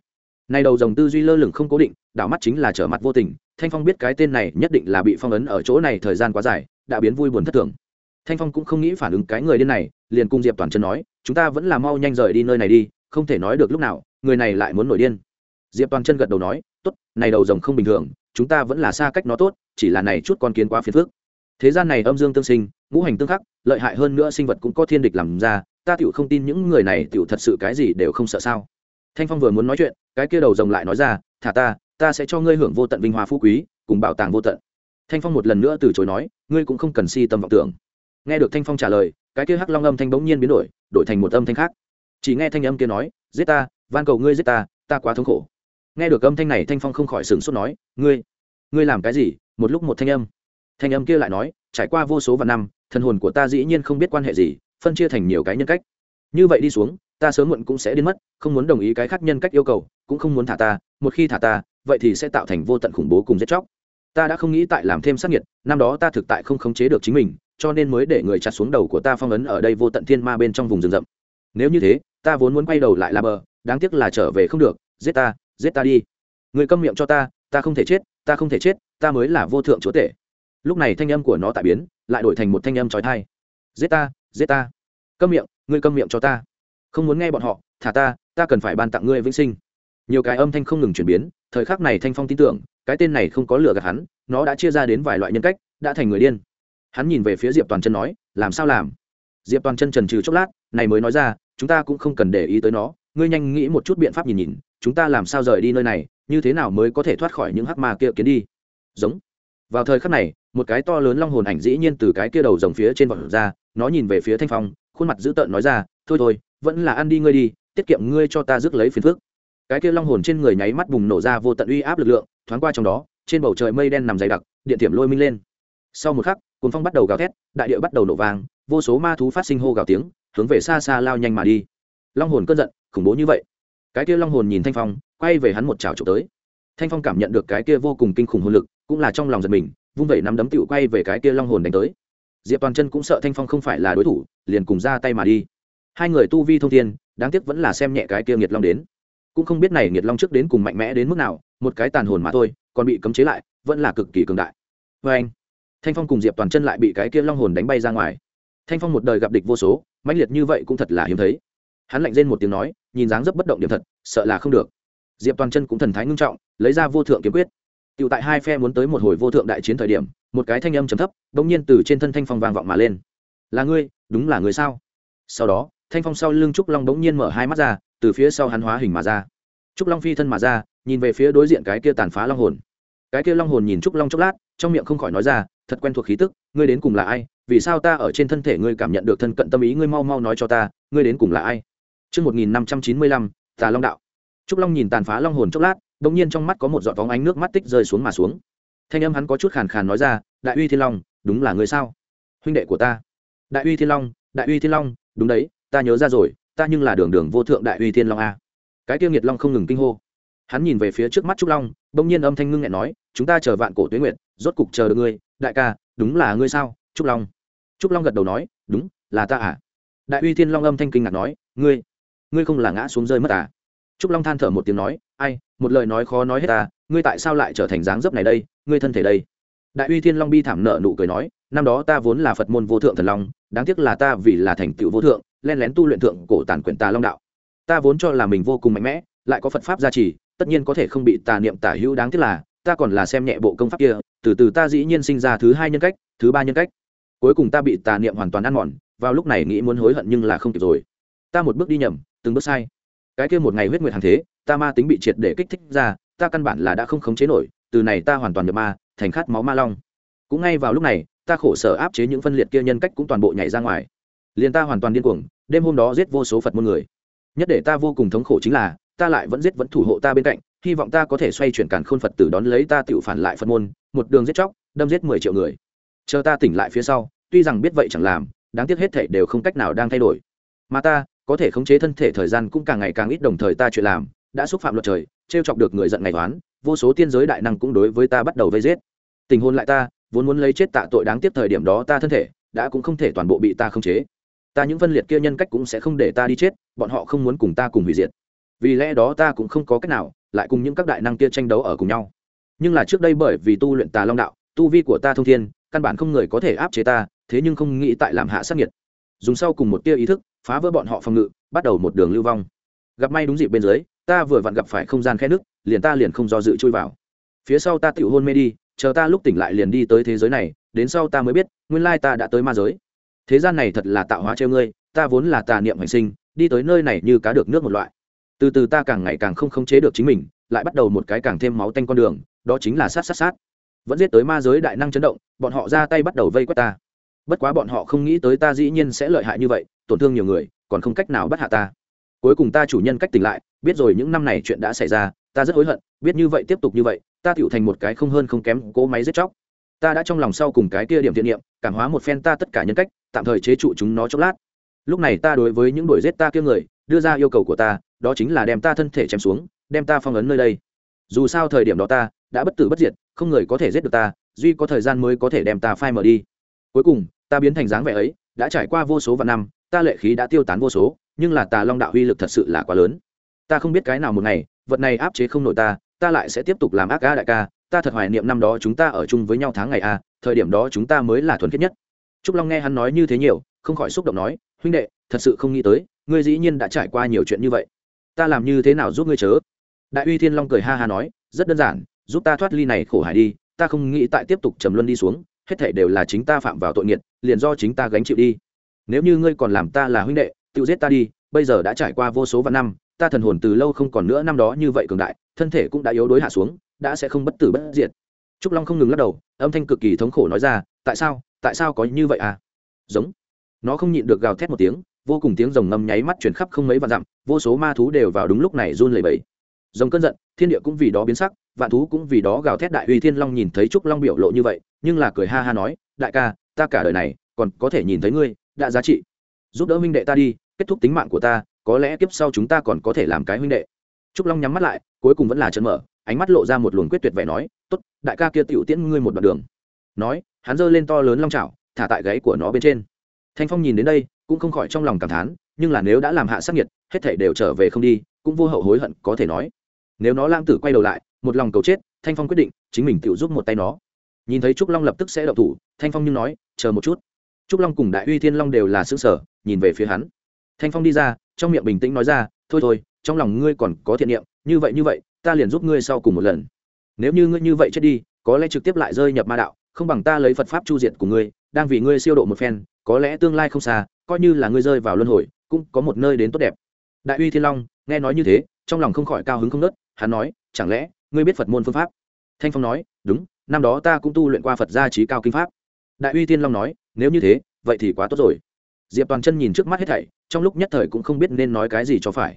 Speaker 1: Nay đầu dòng tư duy lơ lửng không cố định, đảo mắt chính là trở mặt vô tình, thanh phong biết cái tên này nhất định là bị phong ấn ở chỗ này thời gian quá dài, đã biến vui buồn thất thường. Thanh phong cũng không nghĩ phản ứng cái người điên này, liền cung diệp toàn chân nói, chúng ta vẫn là mau nhanh rời đi nơi này đi, không thể nói được lúc nào, người này lại muốn nổi điên. Diệp toàn chân gật đầu nói, tốt, này đầu rồng không bình thường, chúng ta vẫn là xa cách nó tốt, chỉ là này chút con kiến quá phiền phức. Thế gian này âm dương tương sinh ngũ hành tương khắc, lợi hại hơn nữa sinh vật cũng có thiên địch làm ra, ta tựu không tin những người này tựu thật sự cái gì đều không sợ sao. Thanh phong vừa muốn nói chuyện, cái kia đầu rồng lại nói ra, thả ta ta sẽ cho ngươi hưởng vô tận vinh hoa phú quý, cùng bảo tàng vô tận. Thanh phong một lần nữa từ chối nói, ngươi cũng không cần si tâm vọng tưởng. Nghe được thanh phong trả lời, cái kia hắc long âm thanh bỗng nhiên biến đổi đổi thành một âm thanh khác. Chỉ nghe thanh âm kia nói, giết ta, van cầu ngươi giết ta ta quá thống khổ. Nghe được âm thanh này, thanh phong không khỏi sửng sốt nói, ngươi ngươi làm cái gì? Một lúc một thanh âm. Thanh âm kia lại nói trải qua vô số vạn năm, thần hồn của ta dĩ nhiên không biết quan hệ gì, phân chia thành nhiều cái nhân cách. Như vậy đi xuống, ta sớm muộn cũng sẽ đến mất, không muốn đồng ý cái khác nhân cách yêu cầu, cũng không muốn thả ta, một khi thả ta, vậy thì sẽ tạo thành vô tận khủng bố cùng giết chóc. Ta đã không nghĩ tại làm thêm sát nhiệt năm đó ta thực tại không khống chế được chính mình, cho nên mới để người chặt xuống đầu của ta phong ấn ở đây vô tận thiên ma bên trong vùng rừng rậm. Nếu như thế, ta vốn muốn quay đầu lại là bờ, đáng tiếc là trở về không được, giết ta giết ta đi. Người câm miệng cho ta ta không thể chết, ta không thể chết, ta mới là vô thượng chúa tể lúc này thanh âm của nó tại biến, lại đổi thành một thanh âm trói thai giết ta giết ta. Câm miệng, ngươi câm miệng cho ta. Không muốn nghe bọn họ, thả ta ta cần phải ban tặng ngươi vĩnh sinh. Nhiều cái âm thanh không ngừng chuyển biến, thời khắc này thanh phong tin tưởng, cái tên này không có lừa gạt hắn, nó đã chia ra đến vài loại nhân cách, đã thành người điên. Hắn nhìn về phía diệp toàn chân nói, làm sao làm? Diệp toàn chân trần trừ chốc lát, này mới nói ra, chúng ta cũng không cần để ý tới nó, ngươi nhanh nghĩ một chút biện pháp nhìn nhìn, chúng ta làm sao rời đi nơi này, như thế nào mới có thể thoát khỏi những hắc ma kia kiến đi? Giống. Vào thời khắc này một cái to lớn long hồn ảnh dĩ nhiên từ cái kia đầu rồng phía trên vọt ra, nó nhìn về phía thanh phong, khuôn mặt dữ tợn nói ra, thôi thôi, vẫn là ăn đi ngươi đi, tiết kiệm ngươi cho ta rước lấy phiền phước cái kia long hồn trên người nháy mắt bùng nổ ra vô tận uy áp lực lượng, thoáng qua trong đó, trên bầu trời mây đen nằm dày đặc, điện tiệm lôi minh lên. Sau một khắc cuốn phong bắt đầu gào thét, đại địa bắt đầu nổ vàng vô số ma thú phát sinh hô gào tiếng, hướng về xa xa lao nhanh mà đi. Long hồn cơn giận, khủng bố như vậy. Cái kia long hồn nhìn thanh phong, quay về hắn một trảo trộm tới. Thanh phong cảm nhận được cái kia vô cùng kinh khủng hồn lực, cũng là trong lòng giật mình vung vẩy nắm đấm tựu quay về cái kia long hồn đánh tới. Diệp toàn chân cũng sợ thanh phong không phải là đối thủ, liền cùng ra tay mà đi. Hai người tu vi thông thiên, đáng tiếc vẫn là xem nhẹ cái kia nghiệt long đến. Cũng không biết này nghiệt long trước đến cùng mạnh mẽ đến mức nào, một cái tàn hồn mà thôi, còn bị cấm chế lại, vẫn là cực kỳ cường đại. Vê anh, thanh phong cùng diệp toàn chân lại bị cái kia long hồn đánh bay ra ngoài. Thanh phong một đời gặp địch vô số, mãnh liệt như vậy cũng thật là hiếm thấy. Hắn lạnh rên một tiếng nói, nhìn dáng dấp bất động điểm thật, sợ là không được. Diệp toàn chân cũng thần thái ngưng trọng, lấy ra vô thượng kiếm quyết. Tiểu tại hai phe muốn tới một hồi vô thượng đại chiến thời điểm một cái thanh âm trầm thấp bỗng nhiên từ trên thân thanh phong vang vọng mà lên. Là ngươi đúng là người sao? Sau đó thanh phong sau lưng trúc long bỗng nhiên mở hai mắt ra từ phía sau hắn hóa hình mà ra. Trúc long phi thân mà ra nhìn về phía đối diện cái kia tàn phá long hồn. Cái kia long hồn nhìn trúc long chốc lát trong miệng không khỏi nói ra thật quen thuộc khí tức ngươi đến cùng là ai? Vì sao ta ở trên thân thể ngươi cảm nhận được thân cận tâm ý ngươi mau mau nói cho ta ngươi đến cùng là ai? Chương 1595, tà long đạo. Trúc Long nhìn tàn phá long hồn chốc lát, đột nhiên trong mắt có một giọt vóng ánh nước mắt tích rơi xuống mà xuống. Thanh âm hắn có chút khàn khàn nói ra, "Đại uy Thiên Long, đúng là người sao? Huynh đệ của ta." "Đại uy Thiên Long, Đại uy Thiên Long, đúng đấy, ta nhớ ra rồi, ta nhưng là đường đường vô thượng Đại uy Thiên Long a." Cái tiêu nghiệt long không ngừng kinh hô. Hắn nhìn về phía trước mắt Trúc Long, bỗng nhiên âm thanh ngưng nghẹn nói, "Chúng ta chờ vạn cổ tuế nguyệt, rốt cục chờ được ngươi, đại ca, đúng là ngươi sao?" Trúc Long. Trúc Long gật đầu nói, "Đúng, là ta à?" Đại uy Thiên Long âm thanh kinh ngạc nói, "Ngươi, ngươi không là ngã xuống rơi mất à?" Trúc long than thở một tiếng nói, ai, một lời nói khó nói hết ta ngươi tại sao lại trở thành dáng dấp này đây, ngươi thân thể đây? Đại uy thiên long bi thảm nợ nụ cười nói, năm đó ta vốn là phật môn vô thượng thần long, đáng tiếc là ta vì là thành tựu vô thượng, len lén tu luyện thượng cổ tàn quyển tà long đạo. Ta vốn cho là mình vô cùng mạnh mẽ, lại có phật pháp gia trì, tất nhiên có thể không bị tà niệm tả hữu đáng tiếc là, ta còn là xem nhẹ bộ công pháp kia, từ từ ta dĩ nhiên sinh ra thứ hai nhân cách, thứ ba nhân cách. Cuối cùng ta bị tà niệm hoàn toàn ăn mòn, vào lúc này nghĩ muốn hối hận nhưng là không kịp rồi. Ta một bước đi nhầm, từng bước sai cái kia một ngày huyết nguyệt hàng thế, ta ma tính bị triệt để kích thích ra, ta căn bản là đã không khống chế nổi, từ này ta hoàn toàn nhập ma, thành khát máu ma long. Cũng ngay vào lúc này, ta khổ sở áp chế những phân liệt kia nhân cách cũng toàn bộ nhảy ra ngoài. Liền ta hoàn toàn điên cuồng, đêm hôm đó giết vô số phật môn người. Nhất để ta vô cùng thống khổ chính là, ta lại vẫn giết vẫn thủ hộ ta bên cạnh, hy vọng ta có thể xoay chuyển cản khôn phật tử đón lấy ta tự phản lại phật môn, một đường giết chóc, đâm giết mười triệu người. Chờ ta tỉnh lại phía sau, tuy rằng biết vậy chẳng làm, đáng tiếc hết thảy đều không cách nào đang thay đổi. Mà ta có thể khống chế thân thể thời gian cũng càng ngày càng ít đồng thời ta chuyện làm, đã xúc phạm luật trời, trêu chọc được người giận ngày toán vô số tiên giới đại năng cũng đối với ta bắt đầu vây giết. Tình hôn lại ta, vốn muốn lấy chết tạ tội đáng tiếc thời điểm đó ta thân thể, đã cũng không thể toàn bộ bị ta khống chế. Ta những phân liệt kia nhân cách cũng sẽ không để ta đi chết, bọn họ không muốn cùng ta cùng hủy diệt. Vì lẽ đó ta cũng không có cách nào, lại cùng những các đại năng kia tranh đấu ở cùng nhau. Nhưng là trước đây bởi vì tu luyện tà long đạo, tu vi của ta thông thiên, căn bản không người có thể áp chế ta, thế nhưng không nghĩ tại làm hạ sắc nhiệt dùng sau cùng một tia ý thức phá vỡ bọn họ phòng ngự, bắt đầu một đường lưu vong. Gặp may đúng dịp bên dưới, ta vừa vặn gặp phải không gian khe nước, liền ta liền không do dự chui vào. Phía sau ta tự hôn mê đi, chờ ta lúc tỉnh lại liền đi tới thế giới này, đến sau ta mới biết, nguyên lai ta đã tới ma giới. Thế gian này thật là tạo hóa treo ngươi, ta vốn là tà niệm hành sinh, đi tới nơi này như cá được nước một loại. Từ từ ta càng ngày càng không khống chế được chính mình, lại bắt đầu một cái càng thêm máu tanh con đường, đó chính là sát sát sát. Vẫn giết tới ma giới đại năng chấn động, bọn họ ra tay bắt đầu vây quét ta bất quá bọn họ không nghĩ tới ta dĩ nhiên sẽ lợi hại như vậy, tổn thương nhiều người, còn không cách nào bắt hạ ta. Cuối cùng ta chủ nhân cách tỉnh lại, biết rồi những năm này chuyện đã xảy ra, ta rất hối hận, biết như vậy tiếp tục như vậy, ta tựu thành một cái không hơn không kém cỗ máy giết chóc. Ta đã trong lòng sau cùng cái kia điểm thiện niệm, cảm hóa một phen ta tất cả nhân cách, tạm thời chế trụ chúng nó chốc lát. Lúc này ta đối với những đuổi giết ta kia người, đưa ra yêu cầu của ta, đó chính là đem ta thân thể chém xuống, đem ta phong ấn nơi đây. Dù sao thời điểm đó ta đã bất tử bất diệt, không người có thể giết được ta, duy có thời gian mới có thể đem ta phai mở đi. Cuối cùng ta biến thành dáng vẻ ấy, đã trải qua vô số vạn năm, ta lệ khí đã tiêu tán vô số, nhưng là tà long đạo uy lực thật sự là quá lớn. Ta không biết cái nào một ngày, vật này áp chế không nổi ta ta lại sẽ tiếp tục làm ác ca đại ca, ta thật hoài niệm năm đó chúng ta ở chung với nhau tháng ngày a, thời điểm đó chúng ta mới là thuần khiết nhất. Trúc long nghe hắn nói như thế nhiều, không khỏi xúc động nói, huynh đệ, thật sự không nghĩ tới, ngươi dĩ nhiên đã trải qua nhiều chuyện như vậy. Ta làm như thế nào giúp ngươi chớ? Đại uy thiên long cười ha ha nói, rất đơn giản, giúp ta thoát ly này khổ hải đi, ta không nghĩ tại tiếp tục trầm luân đi xuống hết thể đều là chính ta phạm vào tội nghiệt, liền do chính ta gánh chịu đi. Nếu như ngươi còn làm ta là huynh đệ, tự giết ta đi, bây giờ đã trải qua vô số vạn năm, ta thần hồn từ lâu không còn nữa năm đó như vậy cường đại, thân thể cũng đã yếu đối hạ xuống, đã sẽ không bất tử bất diệt. Trúc long không ngừng lắc đầu, âm thanh cực kỳ thống khổ nói ra, tại sao? Tại sao có như vậy à? Giống. Nó không nhịn được gào thét một tiếng, vô cùng tiếng rồng ngâm nháy mắt chuyển khắp không mấy vạn dặm, vô số ma thú đều vào đúng lúc này run lẩy bẩy. Rồng cơn giận, thiên địa cũng vì đó biến sắc, vạn thú cũng vì đó gào thét đại uy thiên long nhìn thấy trúc long biểu lộ như vậy nhưng là cười ha ha nói, đại ca, ta cả đời này còn có thể nhìn thấy ngươi, đã giá trị. Giúp đỡ huynh đệ ta đi, kết thúc tính mạng của ta, có lẽ kiếp sau chúng ta còn có thể làm cái huynh đệ. Trúc long nhắm mắt lại, cuối cùng vẫn là chân mở, ánh mắt lộ ra một luồng quyết tuyệt vẻ nói, tốt, đại ca kia tiểu tiễn ngươi một đoạn đường. Nói, hắn giơ lên to lớn long chảo, thả tại gáy của nó bên trên. Thanh phong nhìn đến đây, cũng không khỏi trong lòng cảm thán, nhưng là nếu đã làm hạ sắc nhiệt hết thảy đều trở về không đi, cũng vô hậu hối hận có thể nói. Nếu nó lang tử quay đầu lại, một lòng cầu chết, thanh phong quyết định chính mình tự giúp một tay nó nhìn thấy trúc long lập tức sẽ đậu thủ, thanh phong nhưng nói, chờ một chút. Trúc long cùng đại uy thiên long đều là xứ sở nhìn về phía hắn. Thanh phong đi ra, trong miệng bình tĩnh nói ra, thôi thôi, trong lòng ngươi còn có thiện niệm, như vậy như vậy, ta liền giúp ngươi sau cùng một lần. Nếu như ngươi như vậy chết đi, có lẽ trực tiếp lại rơi nhập ma đạo, không bằng ta lấy phật pháp chu diệt của ngươi, đang vì ngươi siêu độ một phen, có lẽ tương lai không xa, coi như là ngươi rơi vào luân hồi, cũng có một nơi đến tốt đẹp. Đại uy thiên long nghe nói như thế, trong lòng không khỏi cao hứng không nớt hắn nói, chẳng lẽ ngươi biết phật môn phương pháp? Thanh phong nói, đúng năm đó ta cũng tu luyện qua phật gia trí cao kinh pháp. Đại uy tiên long nói nếu như thế vậy thì quá tốt rồi. Diệp toàn chân nhìn trước mắt hết thảy trong lúc nhất thời cũng không biết nên nói cái gì cho phải.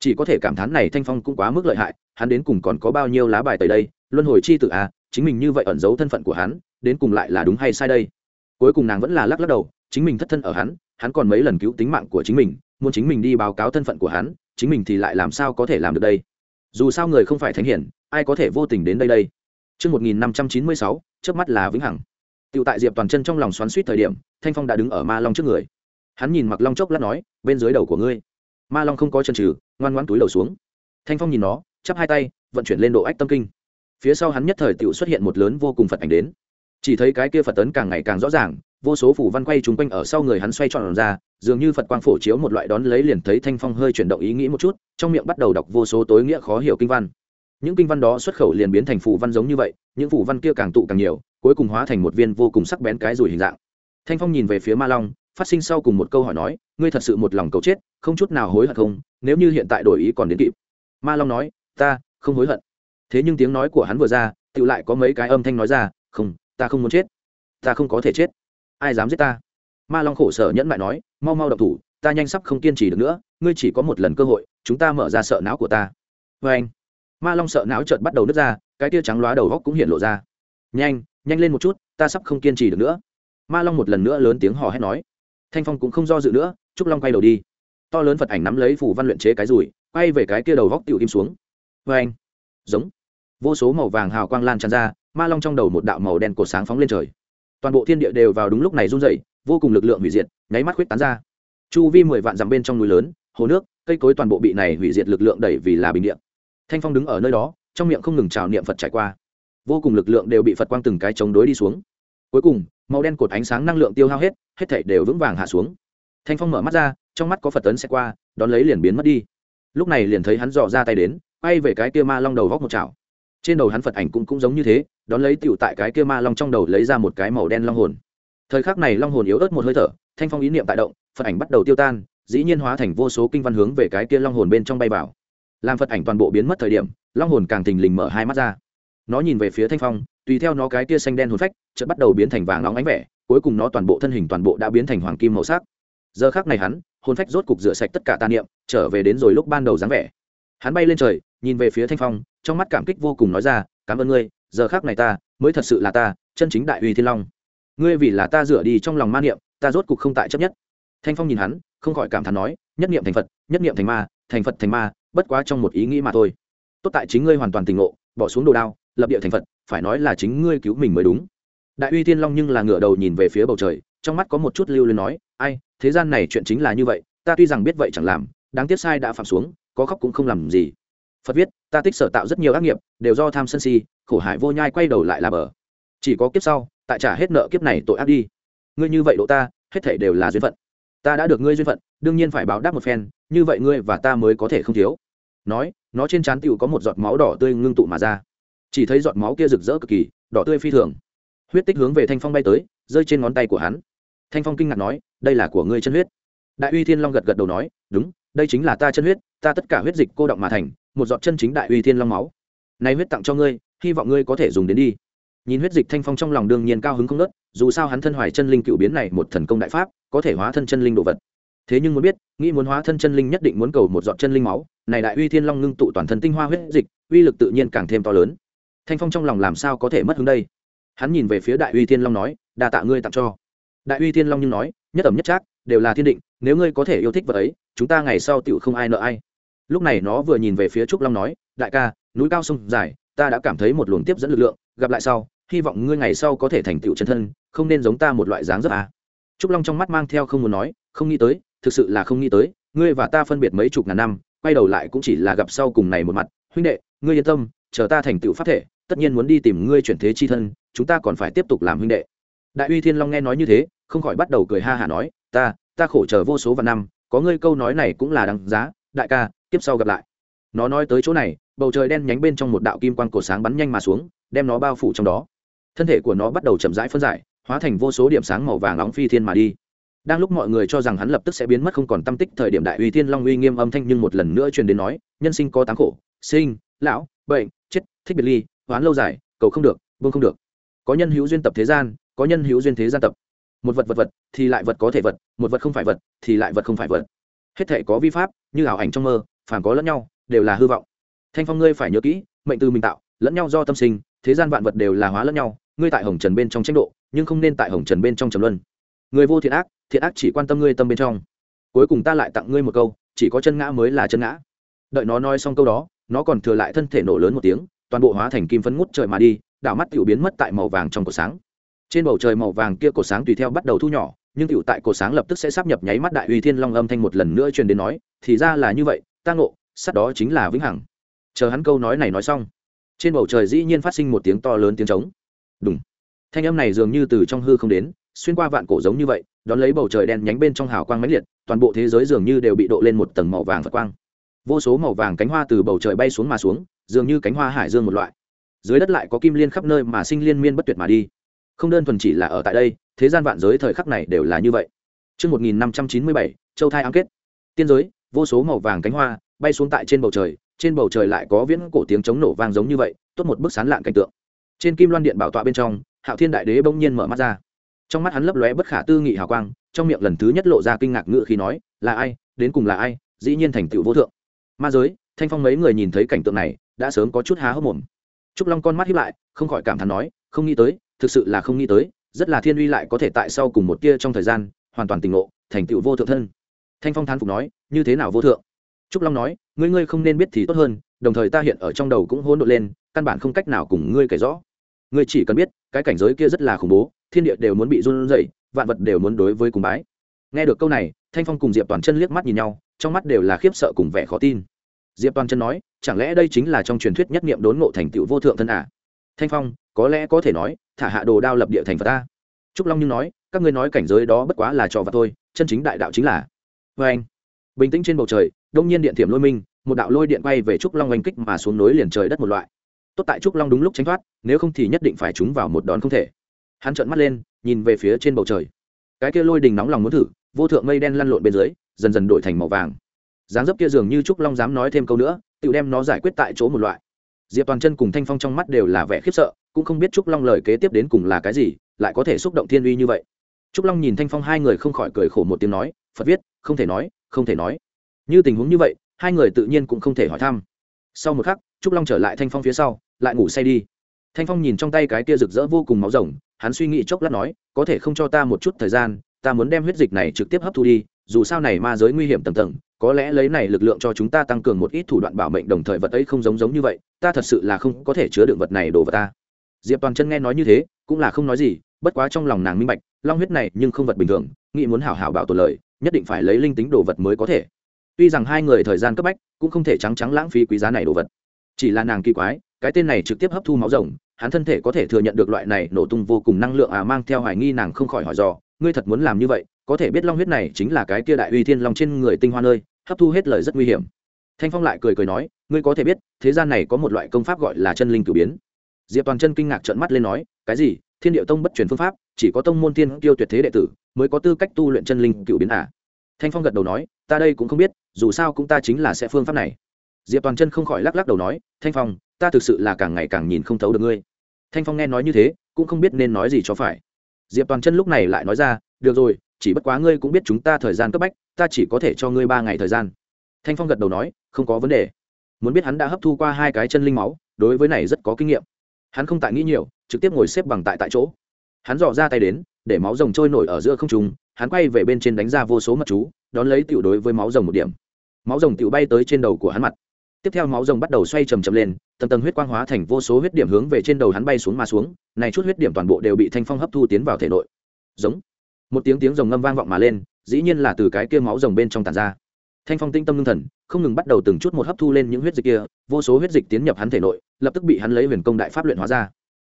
Speaker 1: Chỉ có thể cảm thán này thanh phong cũng quá mức lợi hại hắn đến cùng còn có bao nhiêu lá bài tới đây luân hồi chi tự a à, chính mình như vậy ẩn giấu thân phận của hắn đến cùng lại là đúng hay sai đây? Cuối cùng nàng vẫn là lắc lắc đầu chính mình thất thân ở hắn hắn còn mấy lần cứu tính mạng của chính mình muốn chính mình đi báo cáo thân phận của hắn chính mình thì lại làm sao có thể làm được đây? Dù sao người không phải thánh hiển ai có thể vô tình đến đây đây? Trước 1596, chớp mắt là vĩnh hằng. Tiểu tại Diệp Toàn chân trong lòng xoắn xuýt thời điểm, Thanh Phong đã đứng ở Ma Long trước người. Hắn nhìn Mặc Long chốc lát nói, bên dưới đầu của ngươi. Ma Long không có chân trừ, ngoan ngoãn túi đầu xuống. Thanh Phong nhìn nó, chắp hai tay, vận chuyển lên độ ách tâm kinh. Phía sau hắn nhất thời tiểu xuất hiện một lớn vô cùng Phật ảnh đến. Chỉ thấy cái kia Phật tấn càng ngày càng rõ ràng, vô số phủ văn quay trùng quanh ở sau người hắn xoay tròn ra, dường như Phật quang phổ chiếu một loại đón lấy liền thấy Thanh Phong hơi chuyển động ý nghĩ một chút, trong miệng bắt đầu đọc vô số tối nghĩa khó hiểu kinh văn những kinh văn đó xuất khẩu liền biến thành phù văn giống như vậy, những phù văn kia càng tụ càng nhiều, cuối cùng hóa thành một viên vô cùng sắc bén cái rùi hình dạng. Thanh phong nhìn về phía ma long, phát sinh sau cùng một câu hỏi nói, ngươi thật sự một lòng cầu chết, không chút nào hối hận không? Nếu như hiện tại đổi ý còn đến kịp. Ma long nói, ta không hối hận. Thế nhưng tiếng nói của hắn vừa ra tự lại có mấy cái âm thanh nói ra, không, ta không muốn chết. Ta không có thể chết. Ai dám giết ta? Ma long khổ sở nhẫn lại nói, mau mau độc thủ, ta nhanh sắp không kiên trì được nữa, ngươi chỉ có một lần cơ hội, chúng ta mở ra sợ não của ta. Vê anh ma long sợ não chợt bắt đầu nứt ra, cái tia trắng lóa đầu góc cũng hiện lộ ra. Nhanh nhanh lên một chút, ta sắp không kiên trì được nữa. Ma long một lần nữa lớn tiếng hò hét nói. Thanh phong cũng không do dự nữa, trúc long quay đầu đi. To lớn phật ảnh nắm lấy phủ văn luyện chế cái rùi, quay về cái kia đầu góc tiểu im xuống. Vê anh, giống. Vô số màu vàng hào quang lan tràn ra, ma long trong đầu một đạo màu đen cột sáng phóng lên trời. Toàn bộ thiên địa đều vào đúng lúc này run dậy vô cùng lực lượng hủy diệt, nháy mắt khuyết tán ra. Chu vi mười vạn dặm bên trong núi lớn, hồ nước, cây cối toàn bộ bị này hủy diệt lực lượng đẩy vì là bình điện thanh phong đứng ở nơi đó, trong miệng không ngừng trào niệm phật trải qua. Vô cùng lực lượng đều bị phật quang từng cái chống đối đi xuống. Cuối cùng, màu đen cột ánh sáng năng lượng tiêu hao hết hết thảy đều vững vàng hạ xuống. Thanh phong mở mắt ra, trong mắt có phật tấn xe qua, đón lấy liền biến mất đi. Lúc này liền thấy hắn dò ra tay đến bay về cái kia ma long đầu vóc một chảo. Trên đầu hắn phật ảnh cũng cũng giống như thế, đón lấy tựu tại cái kia ma long trong đầu lấy ra một cái màu đen long hồn. Thời khắc này long hồn yếu ớt một hơi thở, thanh phong ý niệm tại động, phật ảnh bắt đầu tiêu tan, dĩ nhiên hóa thành vô số kinh văn hướng về cái kia long hồn bên trong bay vào làm phật ảnh toàn bộ biến mất thời điểm, long hồn càng thình lình mở hai mắt ra. Nó nhìn về phía thanh phong, tùy theo nó cái tia xanh đen hồn phách, chợt bắt đầu biến thành vàng nóng ánh vẻ, cuối cùng nó toàn bộ thân hình toàn bộ đã biến thành hoàng kim màu sắc. Giờ khác này hắn, hồn phách rốt cục rửa sạch tất cả tà niệm, trở về đến rồi lúc ban đầu dáng vẻ. Hắn bay lên trời, nhìn về phía thanh phong, trong mắt cảm kích vô cùng nói ra, cảm ơn ngươi, giờ khác này ta mới thật sự là ta, chân chính đại uy thiên long. Ngươi vì là ta rửa đi trong lòng ma niệm, ta rốt cục không tại chấp nhất. Thanh phong nhìn hắn, không khỏi cảm thán nói, nhất niệm thành phật, nhất niệm thành ma, thành phật thành ma bất quá trong một ý nghĩ mà thôi. Tốt tại chính ngươi hoàn toàn tình ngộ, bỏ xuống đồ đao, lập địa thành phật, phải nói là chính ngươi cứu mình mới đúng. Đại uy thiên long nhưng là ngửa đầu nhìn về phía bầu trời, trong mắt có một chút lưu luyến nói, ai, thế gian này chuyện chính là như vậy, ta tuy rằng biết vậy chẳng làm, đáng tiếc sai đã phạm xuống, có khóc cũng không làm gì. Phật viết, ta tích sở tạo rất nhiều ác nghiệp, đều do tham sân si, khổ hại vô nhai quay đầu lại là bờ. Chỉ có kiếp sau, tại trả hết nợ kiếp này tội ác đi. Ngươi như vậy độ ta, hết thể đều là duyên phận. Ta đã được ngươi duyên phận, đương nhiên phải báo đáp một phen, như vậy ngươi và ta mới có thể không thiếu nói, nó trên trán tựu có một giọt máu đỏ tươi ngưng tụ mà ra. Chỉ thấy giọt máu kia rực rỡ cực kỳ, đỏ tươi phi thường. Huyết tích hướng về thanh phong bay tới, rơi trên ngón tay của hắn. Thanh phong kinh ngạc nói, đây là của ngươi chân huyết. Đại uy thiên long gật gật đầu nói, đúng, đây chính là ta chân huyết, ta tất cả huyết dịch cô động mà thành, một giọt chân chính đại uy thiên long máu. Nay huyết tặng cho ngươi, hy vọng ngươi có thể dùng đến đi. Nhìn huyết dịch thanh phong trong lòng đương nhiên cao hứng không nớt dù sao hắn thân hoài chân linh cựu biến này một thần công đại pháp, có thể hóa thân chân linh đồ vật thế nhưng muốn biết, nghĩ muốn hóa thân chân linh nhất định muốn cầu một dọn chân linh máu, này đại uy thiên long ngưng tụ toàn thân tinh hoa huyết dịch, uy lực tự nhiên càng thêm to lớn. Thanh phong trong lòng làm sao có thể mất hứng đây? Hắn nhìn về phía đại uy thiên long nói, đa tạ ngươi tặng cho. Đại uy thiên long nhưng nói, nhất ẩm nhất trác, đều là thiên định, nếu ngươi có thể yêu thích vật ấy, chúng ta ngày sau tựu không ai nợ ai. Lúc này nó vừa nhìn về phía trúc long nói, đại ca, núi cao sông dài, ta đã cảm thấy một luồng tiếp dẫn lực lượng, gặp lại sau, hy vọng ngươi ngày sau có thể thành tựu chân thân, không nên giống ta một loại dáng dấp à. trúc long trong mắt mang theo không muốn nói, không nghĩ tới thực sự là không nghĩ tới, ngươi và ta phân biệt mấy chục ngàn năm, quay đầu lại cũng chỉ là gặp sau cùng này một mặt. Huynh đệ, ngươi yên tâm, chờ ta thành tựu pháp thể, tất nhiên muốn đi tìm ngươi chuyển thế chi thân, chúng ta còn phải tiếp tục làm huynh đệ. Đại uy thiên long nghe nói như thế, không khỏi bắt đầu cười ha hả nói, ta ta khổ chờ vô số vạn năm, có ngươi câu nói này cũng là đáng giá, đại ca tiếp sau gặp lại. Nó nói tới chỗ này, bầu trời đen nhánh bên trong một đạo kim quang cổ sáng bắn nhanh mà xuống, đem nó bao phủ trong đó. Thân thể của nó bắt đầu chậm rãi phân giải, hóa thành vô số điểm sáng màu vàng nóng phi thiên mà đi đang lúc mọi người cho rằng hắn lập tức sẽ biến mất không còn tâm tích, thời điểm đại uy thiên long uy nghiêm âm thanh nhưng một lần nữa truyền đến nói, nhân sinh có tám khổ, sinh, lão, bệnh, chết, thích biệt ly, hoán lâu dài, cầu không được vương không được. Có nhân hữu duyên tập thế gian, có nhân hữu duyên thế gian tập. Một vật vật vật thì lại vật có thể vật, một vật không phải vật thì lại vật không phải vật. Hết thể có vi pháp, như ảo ảnh trong mơ phản có lẫn nhau, đều là hư vọng. Thanh phong ngươi phải nhớ kỹ, mệnh từ mình tạo, lẫn nhau do tâm sinh, thế gian vạn vật đều là hóa lẫn nhau, ngươi tại hồng trần bên trong tranh độ, nhưng không nên tại hồng trần bên trong trầm luân người vô thiện ác thiện ác chỉ quan tâm ngươi tâm bên trong. Cuối cùng ta lại tặng ngươi một câu, chỉ có chân ngã mới là chân ngã. Đợi nó nói xong câu đó, nó còn thừa lại thân thể nổ lớn một tiếng, toàn bộ hóa thành kim phấn ngút trời mà đi, đảo mắt tiểu biến mất tại màu vàng trong cổ sáng. Trên bầu trời màu vàng kia cổ sáng tùy theo bắt đầu thu nhỏ, nhưng tiểu tại cổ sáng lập tức sẽ sắp nhập nháy mắt đại uy thiên long âm thanh một lần nữa truyền đến nói, thì ra là như vậy, ta ngộ, sát đó chính là vĩnh hằng. Chờ hắn câu nói này nói xong, trên bầu trời dĩ nhiên phát sinh một tiếng to lớn tiếng trống. Đúng thanh âm này dường như từ trong hư không đến xuyên qua vạn cổ giống như vậy đón lấy bầu trời đen nhánh bên trong hào quang mãnh liệt toàn bộ thế giới dường như đều bị độ lên một tầng màu vàng phật quang vô số màu vàng cánh hoa từ bầu trời bay xuống mà xuống dường như cánh hoa hải dương một loại dưới đất lại có kim liên khắp nơi mà sinh liên miên bất tuyệt mà đi không đơn thuần chỉ là ở tại đây thế gian vạn giới thời khắc này đều là như vậy Trước 1597, Châu Thai ám kết. Tiên giới, vô số màu vàng cánh hoa bay xuống tại trên bầu trời, trên bầu trời lại có viễn cổ tiếng chống nổ vang giống như vậy, tốt một bức sán lạn cảnh tượng. Trên kim loan điện bảo tọa bên trong, Hạo Thiên Đại Đế bỗng nhiên mở mắt ra. Trong mắt hắn lấp lóe bất khả tư nghị hào quang, trong miệng lần thứ nhất lộ ra kinh ngạc ngự khi nói, là ai, đến cùng là ai, dĩ nhiên thành tựu vô thượng. Ma giới, Thanh Phong mấy người nhìn thấy cảnh tượng này, đã sớm có chút há hốc mồm. Trúc Long con mắt hiếp lại, không khỏi cảm thán nói, không nghĩ tới, thực sự là không nghĩ tới, rất là thiên uy lại có thể tại sau cùng một tia trong thời gian, hoàn toàn tỉnh ngộ, thành tựu vô thượng thân. Thanh Phong thán phục nói, như thế nào vô thượng? Trúc Long nói, ngươi ngươi không nên biết thì tốt hơn, đồng thời ta hiện ở trong đầu cũng hỗn độn lên, căn bản không cách nào cùng ngươi kể rõ. Ngươi chỉ cần biết, cái cảnh giới kia rất là khủng bố, thiên địa đều muốn bị run rẩy, vạn vật đều muốn đối với cùng bái. Nghe được câu này, Thanh Phong cùng Diệp Toàn Chân liếc mắt nhìn nhau, trong mắt đều là khiếp sợ cùng vẻ khó tin. Diệp Toàn Chân nói, chẳng lẽ đây chính là trong truyền thuyết nhất niệm đốn ngộ thành tựu vô thượng thân à? Thanh Phong, có lẽ có thể nói, thả hạ đồ đao lập địa thành Phật ta. Trúc Long như nói, các ngươi nói cảnh giới đó bất quá là trò vặt thôi, chân chính đại đạo chính là. Và anh, bình tĩnh trên bầu trời, đông nhiên điện thiểm lôi minh, một đạo lôi điện quay về Trúc Long oanh kích mà xuống núi liền trời đất một loại. Tốt tại Trúc Long đúng lúc tránh thoát, nếu không thì nhất định phải trúng vào một đòn không thể. Hắn trợn mắt lên, nhìn về phía trên bầu trời. Cái kia lôi đình nóng lòng muốn thử, vô thượng mây đen lăn lộn bên dưới, dần dần đổi thành màu vàng. Dáng dấp kia dường như Trúc Long dám nói thêm câu nữa, tự đem nó giải quyết tại chỗ một loại. Diệp toàn chân cùng thanh phong trong mắt đều là vẻ khiếp sợ cũng không biết trúc long lời kế tiếp đến cùng là cái gì lại có thể xúc động thiên uy như vậy. Trúc long nhìn thanh phong hai người không khỏi cười khổ một tiếng nói phật viết không thể nói không thể nói. Như tình huống như vậy hai người tự nhiên cũng không thể hỏi thăm. Sau một khắc trúc long trở lại thanh phong phía sau lại ngủ say đi thanh phong nhìn trong tay cái tia rực rỡ vô cùng máu rồng, hắn suy nghĩ chốc lát nói, có thể không cho ta một chút thời gian, ta muốn đem huyết dịch này trực tiếp hấp thu đi, dù sao này ma giới nguy hiểm tầng tầng, có lẽ lấy này lực lượng cho chúng ta tăng cường một ít thủ đoạn bảo mệnh đồng thời vật ấy không giống giống như vậy, ta thật sự là không có thể chứa đựng vật này đổ vào ta. Diệp toàn chân nghe nói như thế, cũng là không nói gì, bất quá trong lòng nàng minh bạch, long huyết này nhưng không vật bình thường, nghĩ muốn hảo hảo bảo tồn lời, nhất định phải lấy linh tính đồ vật mới có thể. Tuy rằng hai người thời gian cấp bách, cũng không thể trắng trắng lãng phí quý giá này đồ vật. Chỉ là nàng kỳ quái, cái tên này trực tiếp hấp thu máu rồng hắn thân thể có thể thừa nhận được loại này nổ tung vô cùng năng lượng à mang theo hoài nghi nàng không khỏi hỏi dò, ngươi thật muốn làm như vậy, có thể biết long huyết này chính là cái kia đại uy thiên long trên người tinh hoa nơi, hấp thu hết lời rất nguy hiểm. Thanh phong lại cười cười nói, ngươi có thể biết, thế gian này có một loại công pháp gọi là chân linh cử biến. Diệp toàn chân kinh ngạc trợn mắt lên nói, cái gì? Thiên điệu tông bất truyền phương pháp, chỉ có tông môn thiên tiêu tuyệt thế đệ tử mới có tư cách tu luyện chân linh cựu biến à. thanh phong gật đầu nói, ta đây cũng không biết, dù sao cũng ta chính là sẽ phương pháp này diệp toàn chân không khỏi lắc lắc đầu nói thanh phong ta thực sự là càng ngày càng nhìn không thấu được ngươi thanh phong nghe nói như thế cũng không biết nên nói gì cho phải diệp toàn chân lúc này lại nói ra được rồi chỉ bất quá ngươi cũng biết chúng ta thời gian cấp bách ta chỉ có thể cho ngươi ba ngày thời gian thanh phong gật đầu nói không có vấn đề muốn biết hắn đã hấp thu qua hai cái chân linh máu đối với này rất có kinh nghiệm hắn không tại nghĩ nhiều trực tiếp ngồi xếp bằng tại tại chỗ hắn dò ra tay đến để máu rồng trôi nổi ở giữa không trùng hắn quay về bên trên đánh ra vô số mật chú đón lấy tiểu đối với máu rồng một điểm máu rồng tiểu bay tới trên đầu của hắn mặt tiếp theo máu rồng bắt đầu xoay chầm chầm lên, tầng tầng huyết quang hóa thành vô số huyết điểm hướng về trên đầu hắn bay xuống mà xuống, này chút huyết điểm toàn bộ đều bị thanh phong hấp thu tiến vào thể nội. Giống. Một tiếng tiếng rồng ngâm vang vọng mà lên, dĩ nhiên là từ cái kia máu rồng bên trong tàn ra. Thanh phong tinh tâm ngưng thần, không ngừng bắt đầu từng chút một hấp thu lên những huyết dịch kia, vô số huyết dịch tiến nhập hắn thể nội, lập tức bị hắn lấy huyền công đại pháp luyện hóa ra.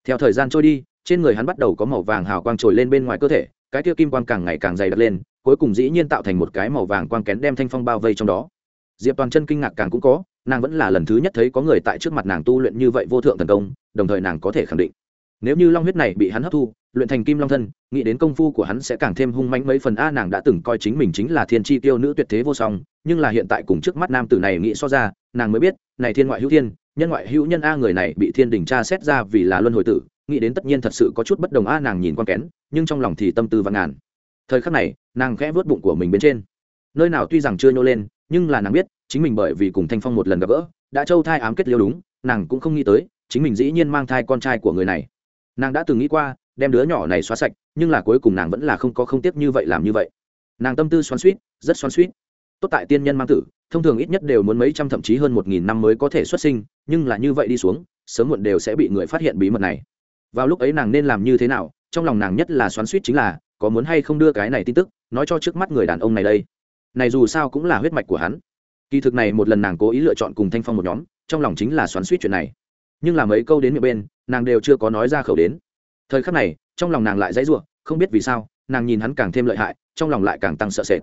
Speaker 1: Theo thời gian trôi đi, trên người hắn bắt đầu có màu vàng hào quang trồi lên bên ngoài cơ thể, cái kia kim quang càng ngày càng dày đặc lên, cuối cùng dĩ nhiên tạo thành một cái màu vàng quang kén đem thanh phong bao vây trong đó. Diệp toàn chân kinh ngạc càng cũng có nàng vẫn là lần thứ nhất thấy có người tại trước mặt nàng tu luyện như vậy vô thượng thần công, đồng thời nàng có thể khẳng định, nếu như long huyết này bị hắn hấp thu, luyện thành kim long thân, nghĩ đến công phu của hắn sẽ càng thêm hung manh mấy phần. A, nàng đã từng coi chính mình chính là thiên tri tiêu nữ tuyệt thế vô song, nhưng là hiện tại cùng trước mắt nam tử này nghĩ so ra, nàng mới biết, này thiên ngoại hữu thiên, nhân ngoại hữu nhân a người này bị thiên đình tra xét ra vì là luân hồi tử, nghĩ đến tất nhiên thật sự có chút bất đồng. A, nàng nhìn quan kén, nhưng trong lòng thì tâm tư và ngàn. Thời khắc này, nàng khẽ vớt bụng của mình bên trên. Nơi nào tuy rằng chưa nhô lên, nhưng là nàng biết chính mình bởi vì cùng thanh phong một lần gặp gỡ, đã châu thai ám kết liêu đúng, nàng cũng không nghĩ tới, chính mình dĩ nhiên mang thai con trai của người này. Nàng đã từng nghĩ qua, đem đứa nhỏ này xóa sạch, nhưng là cuối cùng nàng vẫn là không có không tiếp như vậy làm như vậy. Nàng tâm tư xoắn suýt rất xoắn suýt tốt tại tiên nhân mang tử, thông thường ít nhất đều muốn mấy trăm thậm chí hơn một nghìn năm mới có thể xuất sinh, nhưng là như vậy đi xuống, sớm muộn đều sẽ bị người phát hiện bí mật này. Vào lúc ấy nàng nên làm như thế nào, trong lòng nàng nhất là xoắn suýt chính là, có muốn hay không đưa cái này tin tức, nói cho trước mắt người đàn ông này đây. Này dù sao cũng là huyết mạch của hắn kỳ thực này một lần nàng cố ý lựa chọn cùng thanh phong một nhóm, trong lòng chính là xoắn suýt chuyện này. Nhưng là ấy câu đến miệng bên, nàng đều chưa có nói ra khẩu đến. Thời khắc này, trong lòng nàng lại dãy ruộng không biết vì sao, nàng nhìn hắn càng thêm lợi hại, trong lòng lại càng tăng sợ sệt.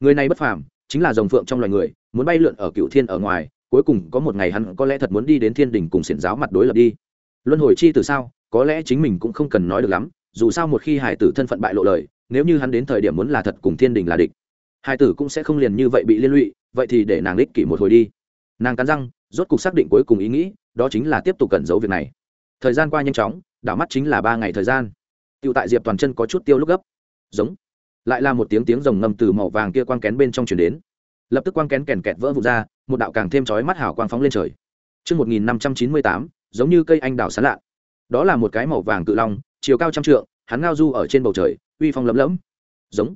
Speaker 1: Người này bất phàm, chính là dòng phượng trong loài người, muốn bay lượn ở cựu thiên ở ngoài, cuối cùng có một ngày hắn có lẽ thật muốn đi đến thiên đình cùng xiển giáo mặt đối lập đi. Luân hồi chi từ sao, có lẽ chính mình cũng không cần nói được lắm, dù sao một khi hải tử thân phận bại lộ lời, nếu như hắn đến thời điểm muốn là thật cùng thiên đình là địch, hải tử cũng sẽ không liền như vậy bị liên lụy vậy thì để nàng lích kỷ một hồi đi. Nàng cắn răng rốt cuộc xác định cuối cùng ý nghĩ đó chính là tiếp tục cẩn giấu việc này. Thời gian qua nhanh chóng đảo mắt chính là ba ngày thời gian. Tựu tại diệp toàn chân có chút tiêu lúc gấp. Giống. Lại là một tiếng tiếng rồng ngầm từ màu vàng kia quang kén bên trong chuyển đến. Lập tức quang kén kèn kẹt vỡ vụt ra một đạo càng thêm chói mắt hào quang phóng lên trời. Trước 1598, giống như cây anh đào sán lạ. Đó là một cái màu vàng cự long, chiều cao trăm trượng, hắn ngao du ở trên bầu trời, uy phong lấm lẫm. Giống.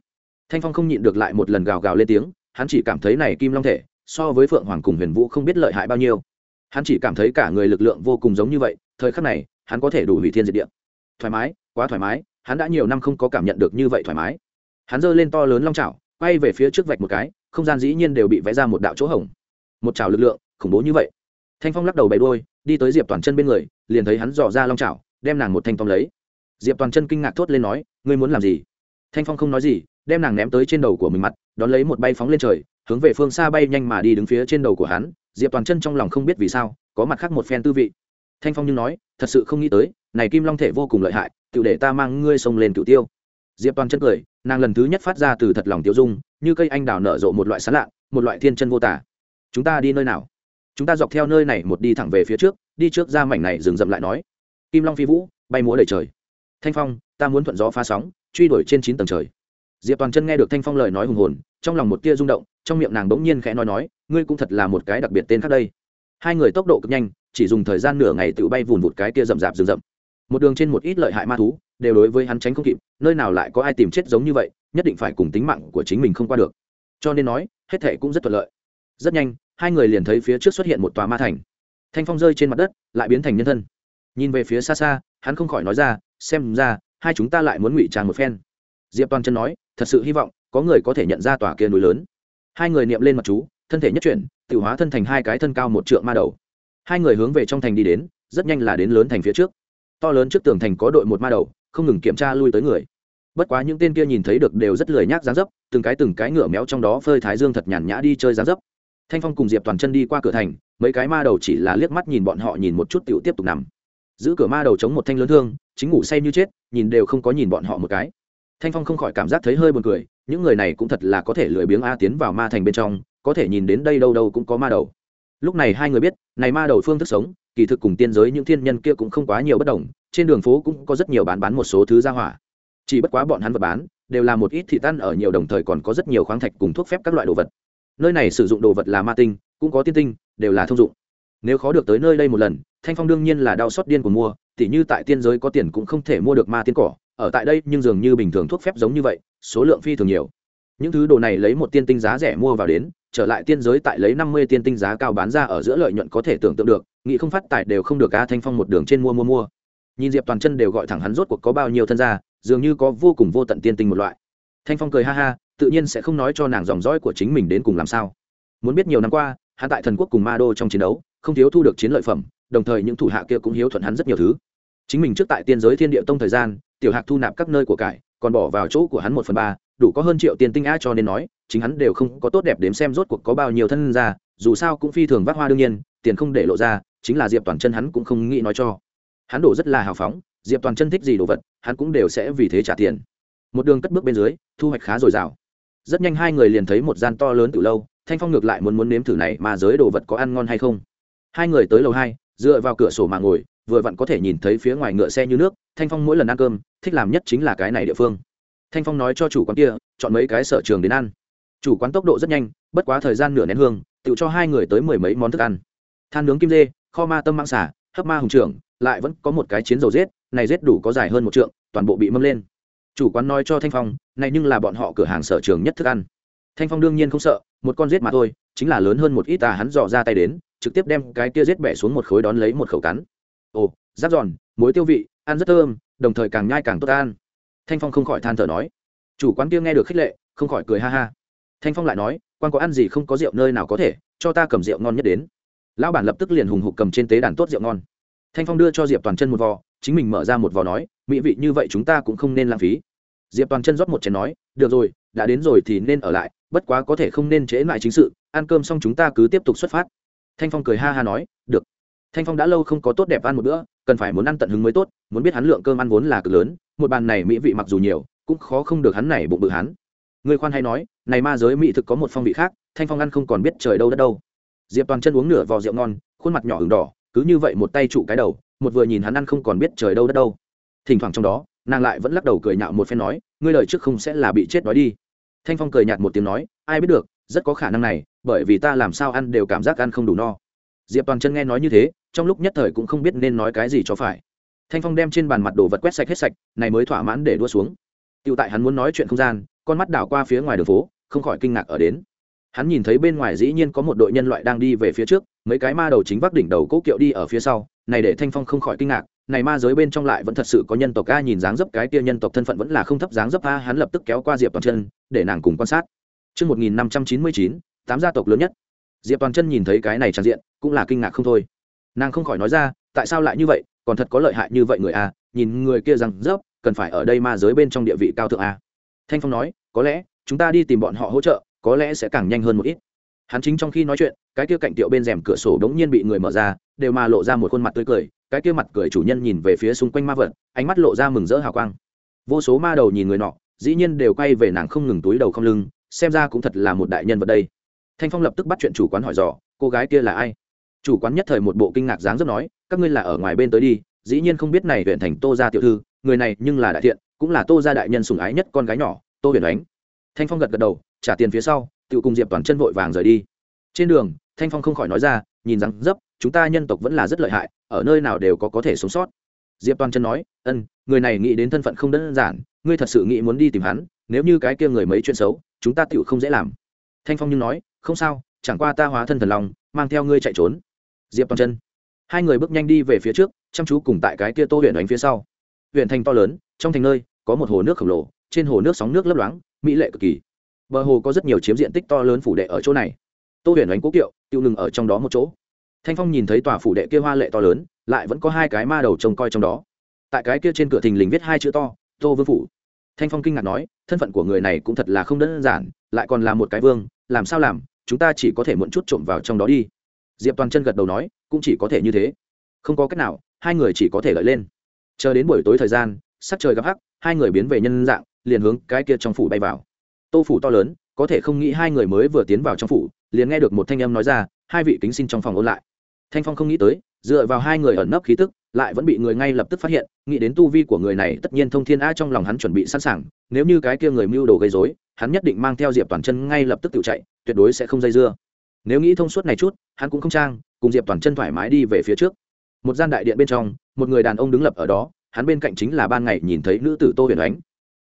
Speaker 1: Thanh Phong không nhịn được lại một lần gào gào lên tiếng, hắn chỉ cảm thấy này kim long thể, so với Phượng Hoàng cùng Huyền Vũ không biết lợi hại bao nhiêu. Hắn chỉ cảm thấy cả người lực lượng vô cùng giống như vậy, thời khắc này, hắn có thể đủ hủy thiên diệt địa. Thoải mái, quá thoải mái, hắn đã nhiều năm không có cảm nhận được như vậy thoải mái. Hắn giơ lên to lớn long chảo quay về phía trước vạch một cái không gian dĩ nhiên đều bị vẽ ra một đạo chỗ hổng. Một chảo lực lượng khủng bố như vậy. Thanh phong lắc đầu bày đôi đi tới diệp toàn chân bên người liền thấy hắn dò ra long chảo đem nàng một thanh tông lấy. Diệp toàn chân kinh ngạc thốt lên nói ngươi muốn làm gì? Thanh phong không nói gì đem nàng ném tới trên đầu của mình mặt đón lấy một bay phóng lên trời, hướng về phương xa bay nhanh mà đi đứng phía trên đầu của hắn. Diệp toàn chân trong lòng không biết vì sao, có mặt khác một phen tư vị. Thanh phong nhưng nói, thật sự không nghĩ tới, này kim long thể vô cùng lợi hại tự để ta mang ngươi xông lên cựu tiêu. Diệp toàn chân cười, nàng lần thứ nhất phát ra từ thật lòng tiêu dung, như cây anh đào nở rộ một loại sán lạ, một loại thiên chân vô tả. Chúng ta đi nơi nào? Chúng ta dọc theo nơi này một đi thẳng về phía trước, đi trước ra mảnh này dừng dậm lại nói. Kim long phi vũ, bay múa đầy trời. Thanh phong, ta muốn thuận gió phá sóng, truy đuổi trên chín tầng trời diệp toàn chân nghe được thanh phong lời nói hùng hồn, trong lòng một tia rung động, trong miệng nàng bỗng nhiên khẽ nói nói, ngươi cũng thật là một cái đặc biệt tên khác đây. Hai người tốc độ cực nhanh, chỉ dùng thời gian nửa ngày tự bay vùn vụt cái tia rậm rạp rừng rậm. Một đường trên một ít lợi hại ma thú, đều đối với hắn tránh không kịp, nơi nào lại có ai tìm chết giống như vậy, nhất định phải cùng tính mạng của chính mình không qua được. Cho nên nói, hết thệ cũng rất thuận lợi. Rất nhanh, hai người liền thấy phía trước xuất hiện một tòa ma thành. Thanh phong rơi trên mặt đất, lại biến thành nhân thân. Nhìn về phía xa xa, hắn không khỏi nói ra, xem ra, hai chúng ta lại muốn ngụy tràn một phen. Diệp toàn chân nói thật sự hy vọng có người có thể nhận ra tòa kia núi lớn. Hai người niệm lên mặt chú, thân thể nhất chuyển tự hóa thân thành hai cái thân cao một trượng ma đầu. Hai người hướng về trong thành đi đến, rất nhanh là đến lớn thành phía trước. To lớn trước tường thành có đội một ma đầu, không ngừng kiểm tra lui tới người. Bất quá những tên kia nhìn thấy được đều rất lười nhác dáng dấp, từng cái từng cái ngựa méo trong đó phơi thái dương thật nhàn nhã đi chơi dáng dấp. Thanh phong cùng diệp toàn chân đi qua cửa thành, mấy cái ma đầu chỉ là liếc mắt nhìn bọn họ nhìn một chút tựu tiếp tục nằm. Giữ cửa ma đầu chống một thanh lớn thương, chính ngủ say như chết, nhìn đều không có nhìn bọn họ một cái thanh phong không khỏi cảm giác thấy hơi buồn cười, những người này cũng thật là có thể lười biếng a tiến vào ma thành bên trong, có thể nhìn đến đây đâu đâu cũng có ma đầu. Lúc này hai người biết, này ma đầu phương thức sống, kỳ thực cùng tiên giới những thiên nhân kia cũng không quá nhiều bất đồng, trên đường phố cũng có rất nhiều bán bán một số thứ ra hỏa. Chỉ bất quá bọn hắn vật bán, đều là một ít thị tan ở nhiều đồng thời còn có rất nhiều khoáng thạch cùng thuốc phép các loại đồ vật. Nơi này sử dụng đồ vật là ma tinh, cũng có tiên tinh, đều là thông dụng. Nếu khó được tới nơi đây một lần, thanh phong đương nhiên là đau xót điên của mua, tỉ như tại tiên giới có tiền cũng không thể mua được ma tiên cỏ ở tại đây nhưng dường như bình thường thuốc phép giống như vậy, số lượng phi thường nhiều. Những thứ đồ này lấy một tiên tinh giá rẻ mua vào đến, trở lại tiên giới tại lấy năm mươi tiên tinh giá cao bán ra ở giữa lợi nhuận có thể tưởng tượng được nghị không phát tài đều không được a thanh phong một đường trên mua mua mua. Nhìn diệp toàn chân đều gọi thẳng hắn rốt cuộc có bao nhiêu thân gia, dường như có vô cùng vô tận tiên tinh một loại. Thanh phong cười ha ha, tự nhiên sẽ không nói cho nàng dòng dõi của chính mình đến cùng làm sao. Muốn biết nhiều năm qua, hắn tại thần quốc cùng ma đô trong chiến đấu, không thiếu thu được chiến lợi phẩm, đồng thời những thủ hạ kia cũng hiếu thuận hắn rất nhiều thứ. Chính mình trước tại tiên giới thiên địa tông thời gian tiểu hạc thu nạp các nơi của cải, còn bỏ vào chỗ của hắn một phần ba, đủ có hơn triệu tiền tinh a cho nên nói, chính hắn đều không có tốt đẹp đếm xem rốt cuộc có bao nhiêu thân ra, dù sao cũng phi thường vác hoa đương nhiên, tiền không để lộ ra, chính là diệp toàn chân hắn cũng không nghĩ nói cho. Hắn đổ rất là hào phóng, diệp toàn chân thích gì đồ vật, hắn cũng đều sẽ vì thế trả tiền. Một đường cất bước bên dưới, thu hoạch khá dồi dào. Rất nhanh hai người liền thấy một gian to lớn từ lâu, thanh phong ngược lại muốn muốn nếm thử này mà giới đồ vật có ăn ngon hay không. Hai người tới lầu hai, dựa vào cửa sổ mà ngồi vừa vặn có thể nhìn thấy phía ngoài ngựa xe như nước, thanh phong mỗi lần ăn cơm, thích làm nhất chính là cái này địa phương. Thanh phong nói cho chủ quán kia, chọn mấy cái sở trường đến ăn. Chủ quán tốc độ rất nhanh, bất quá thời gian nửa nén hương, tự cho hai người tới mười mấy món thức ăn. Than nướng kim dê, kho ma tâm mang xả hấp ma hùng trưởng, lại vẫn có một cái chiến dầu rết này rết đủ có dài hơn một trượng, toàn bộ bị mâm lên. Chủ quán nói cho thanh phong, này nhưng là bọn họ cửa hàng sở trường nhất thức ăn. Thanh phong đương nhiên không sợ, một con rết mà thôi, chính là lớn hơn một ít tà hắn dò ra tay đến, trực tiếp đem cái kia rết bẻ xuống một khối đón lấy một khẩu cắn ồ rác giòn, muối tiêu vị, ăn rất thơm, đồng thời càng nhai càng tốt ăn. Thanh phong không khỏi than thở nói. Chủ quán kia nghe được khích lệ, không khỏi cười ha ha. Thanh phong lại nói, quan có ăn gì không có rượu nơi nào có thể, cho ta cầm rượu ngon nhất đến. Lão bản lập tức liền hùng hục cầm trên tế đàn tốt rượu ngon. Thanh phong đưa cho diệp toàn chân một vò, chính mình mở ra một vò nói, mỹ vị như vậy chúng ta cũng không nên lãng phí. Diệp toàn chân rót một chén nói, được rồi, đã đến rồi thì nên ở lại, bất quá có thể không nên trễ lại chính sự, ăn cơm xong chúng ta cứ tiếp tục xuất phát. Thanh phong cười ha ha nói, được thanh phong đã lâu không có tốt đẹp ăn một bữa, cần phải muốn ăn tận hứng mới tốt, muốn biết hắn lượng cơm ăn vốn là cực lớn, một bàn này mỹ vị mặc dù nhiều, cũng khó không được hắn này bụng bự hắn. Người khoan hay nói, này ma giới mỹ thực có một phong vị khác, thanh phong ăn không còn biết trời đâu đất đâu. Diệp toàn chân uống nửa vò rượu ngon, khuôn mặt nhỏ hừng đỏ, cứ như vậy một tay trụ cái đầu, một vừa nhìn hắn ăn không còn biết trời đâu đất đâu. Thỉnh thoảng trong đó, nàng lại vẫn lắc đầu cười nhạo một phen nói, ngươi lời trước không sẽ là bị chết đói đi. Thanh phong cười nhạt một tiếng nói, ai biết được, rất có khả năng này, bởi vì ta làm sao ăn đều cảm giác ăn không đủ no. Diệp toàn chân nghe nói như thế trong lúc nhất thời cũng không biết nên nói cái gì cho phải thanh phong đem trên bàn mặt đồ vật quét sạch hết sạch này mới thỏa mãn để đua xuống tựu tại hắn muốn nói chuyện không gian con mắt đảo qua phía ngoài đường phố không khỏi kinh ngạc ở đến hắn nhìn thấy bên ngoài dĩ nhiên có một đội nhân loại đang đi về phía trước mấy cái ma đầu chính vác đỉnh đầu cố kiệu đi ở phía sau này để thanh phong không khỏi kinh ngạc này ma giới bên trong lại vẫn thật sự có nhân tộc a nhìn dáng dấp cái kia nhân tộc thân phận vẫn là không thấp dáng dấp a hắn lập tức kéo qua diệp toàn chân để nàng cùng quan sát Trước 1599, tám gia tộc lớn nhất. Diệp toàn chân nhìn thấy cái này tràn diện, cũng là kinh ngạc không thôi. Nàng không khỏi nói ra, tại sao lại như vậy, còn thật có lợi hại như vậy người a, nhìn người kia rằng dốc cần phải ở đây ma giới bên trong địa vị cao thượng a. Thanh Phong nói, có lẽ chúng ta đi tìm bọn họ hỗ trợ, có lẽ sẽ càng nhanh hơn một ít. Hắn chính trong khi nói chuyện, cái kia cạnh tiệu bên rèm cửa sổ đống nhiên bị người mở ra, đều mà lộ ra một khuôn mặt tươi cười, cái kia mặt cười chủ nhân nhìn về phía xung quanh ma vật ánh mắt lộ ra mừng rỡ hào quang vô số ma đầu nhìn người nọ dĩ nhiên đều quay về nàng không ngừng túi đầu không lưng xem ra cũng thật là một đại nhân vật đây thanh phong lập tức bắt chuyện chủ quán hỏi dò cô gái kia là ai chủ quán nhất thời một bộ kinh ngạc dáng rất nói, các ngươi là ở ngoài bên tới đi, dĩ nhiên không biết này huyện thành tô gia tiểu thư, người này nhưng là đại thiện, cũng là tô gia đại nhân sùng ái nhất con gái nhỏ, tô huyền ánh. Thanh phong gật gật đầu, trả tiền phía sau tự cùng diệp toàn chân vội vàng rời đi. Trên đường, thanh phong không khỏi nói ra, nhìn rằng dấp, chúng ta nhân tộc vẫn là rất lợi hại, ở nơi nào đều có có thể sống sót. Diệp toàn chân nói, ân, người này nghĩ đến thân phận không đơn giản, ngươi thật sự nghĩ muốn đi tìm hắn, nếu như cái kia người mấy chuyện xấu, chúng ta tựu không dễ làm. Thanh phong nhưng nói, không sao, chẳng qua ta hóa thân thần lòng mang theo ngươi chạy trốn diệp toàn chân. Hai người bước nhanh đi về phía trước, chăm chú cùng tại cái kia tô huyện đánh phía sau. Huyện thành to lớn, trong thành nơi, có một hồ nước khổng lồ, trên hồ nước sóng nước lấp loáng, mỹ lệ cực kỳ. Bờ hồ có rất nhiều chiếm diện tích to lớn phủ đệ ở chỗ này. Tô huyện đánh quốc kiệu, tiêu ngừng ở trong đó một chỗ. Thanh phong nhìn thấy tòa phủ đệ kia hoa lệ to lớn, lại vẫn có hai cái ma đầu trông coi trong đó. Tại cái kia trên cửa thình lình viết hai chữ to, tô vương phủ. Thanh phong kinh ngạc nói, thân phận của người này cũng thật là không đơn giản, lại còn là một cái vương, làm sao làm, chúng ta chỉ có thể muộn chút trộm vào trong đó đi diệp toàn chân gật đầu nói, cũng chỉ có thể như thế. Không có cách nào, hai người chỉ có thể lợi lên. Chờ đến buổi tối thời gian, sắc trời gặp hắc, hai người biến về nhân dạng, liền hướng cái kia trong phủ bay vào. Tô phủ to lớn, có thể không nghĩ hai người mới vừa tiến vào trong phủ, liền nghe được một thanh âm nói ra, hai vị kính xin trong phòng ôn lại. Thanh phong không nghĩ tới, dựa vào hai người ẩn nấp khí tức, lại vẫn bị người ngay lập tức phát hiện, nghĩ đến tu vi của người này tất nhiên thông thiên a trong lòng hắn chuẩn bị sẵn sàng, nếu như cái kia người mưu đồ gây dối hắn nhất định mang theo diệp toàn chân ngay lập tức tự chạy, tuyệt đối sẽ không dây dưa nếu nghĩ thông suốt này chút, hắn cũng không trang, cùng diệp toàn chân thoải mái đi về phía trước. Một gian đại điện bên trong, một người đàn ông đứng lập ở đó, hắn bên cạnh chính là ban ngày nhìn thấy nữ tử tô huyền ánh.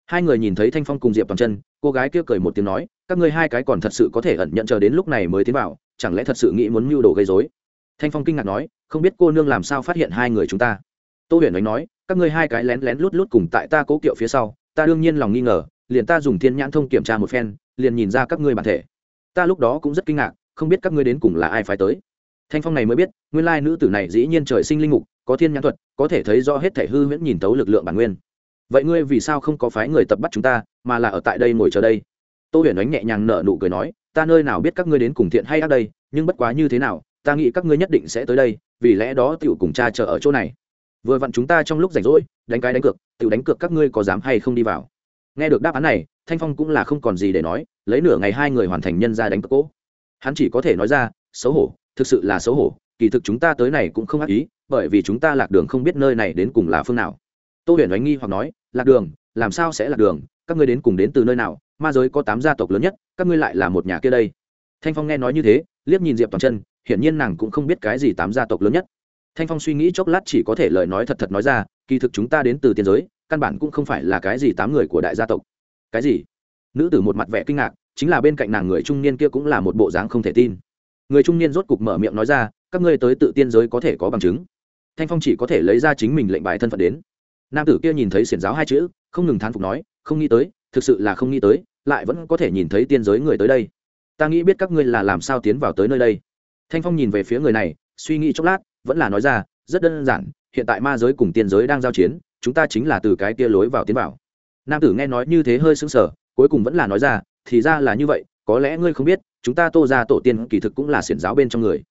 Speaker 1: Hai người nhìn thấy thanh phong cùng diệp toàn chân, cô gái kia cười một tiếng nói, các ngươi hai cái còn thật sự có thể ẩn nhận chờ đến lúc này mới tiến vào, chẳng lẽ thật sự nghĩ muốn mưu đồ gây dối thanh phong kinh ngạc nói, không biết cô nương làm sao phát hiện hai người chúng ta? Tô huyền Ánh nói, các ngươi hai cái lén lén lút lút cùng tại ta cố kiệu phía sau, ta đương nhiên lòng nghi ngờ, liền ta dùng thiên nhãn thông kiểm tra một phen, liền nhìn ra các ngươi bản thể. Ta lúc đó cũng rất kinh ngạc không biết các ngươi đến cùng là ai phải tới. Thanh phong này mới biết, nguyên lai nữ tử này dĩ nhiên trời sinh linh mục, có thiên nhãn thuật, có thể thấy rõ hết thể hư huyễn nhìn tấu lực lượng bản nguyên. Vậy ngươi vì sao không có phái người tập bắt chúng ta, mà là ở tại đây ngồi chờ đây? Tô huyền ánh nhẹ nhàng nở nụ cười nói, ta nơi nào biết các ngươi đến cùng thiện hay ác đây, nhưng bất quá như thế nào, ta nghĩ các ngươi nhất định sẽ tới đây, vì lẽ đó tiểu cùng cha chờ ở chỗ này. Vừa vặn chúng ta trong lúc rảnh rỗi, đánh cái đánh cược, tiểu đánh cược các ngươi có dám hay không đi vào? Nghe được đáp án này, thanh phong cũng là không còn gì để nói, lấy nửa ngày hai người hoàn thành nhân ra đánh cược cỗ hắn chỉ có thể nói ra, xấu hổ, thực sự là xấu hổ, kỳ thực chúng ta tới này cũng không ác ý, bởi vì chúng ta lạc đường không biết nơi này đến cùng là phương nào. Tô huyền đánh nghi hoặc nói, lạc đường, làm sao sẽ lạc đường? Các ngươi đến cùng đến từ nơi nào? Ma giới có tám gia tộc lớn nhất, các ngươi lại là một nhà kia đây. Thanh phong nghe nói như thế, liếc nhìn diệp toàn chân, hiển nhiên nàng cũng không biết cái gì tám gia tộc lớn nhất. Thanh phong suy nghĩ chốc lát chỉ có thể lời nói thật thật nói ra, kỳ thực chúng ta đến từ tiên giới, căn bản cũng không phải là cái gì tám người của đại gia tộc. Cái gì? Nữ tử một mặt vẻ kinh ngạc chính là bên cạnh nàng người trung niên kia cũng là một bộ dáng không thể tin. Người trung niên rốt cục mở miệng nói ra, các ngươi tới tự tiên giới có thể có bằng chứng. Thanh phong chỉ có thể lấy ra chính mình lệnh bài thân phận đến. Nam tử kia nhìn thấy xiển giáo hai chữ, không ngừng thán phục nói, không nghĩ tới, thực sự là không nghĩ tới, lại vẫn có thể nhìn thấy tiên giới người tới đây. Ta nghĩ biết các ngươi là làm sao tiến vào tới nơi đây. Thanh phong nhìn về phía người này, suy nghĩ chốc lát, vẫn là nói ra, rất đơn giản, hiện tại ma giới cùng tiên giới đang giao chiến, chúng ta chính là từ cái kia lối vào tiến vào. Nam tử nghe nói như thế hơi sững sờ, cuối cùng vẫn là nói ra thì ra là như vậy, có lẽ ngươi không biết, chúng ta tô ra tổ tiên kỳ thực cũng là xiển giáo bên trong người.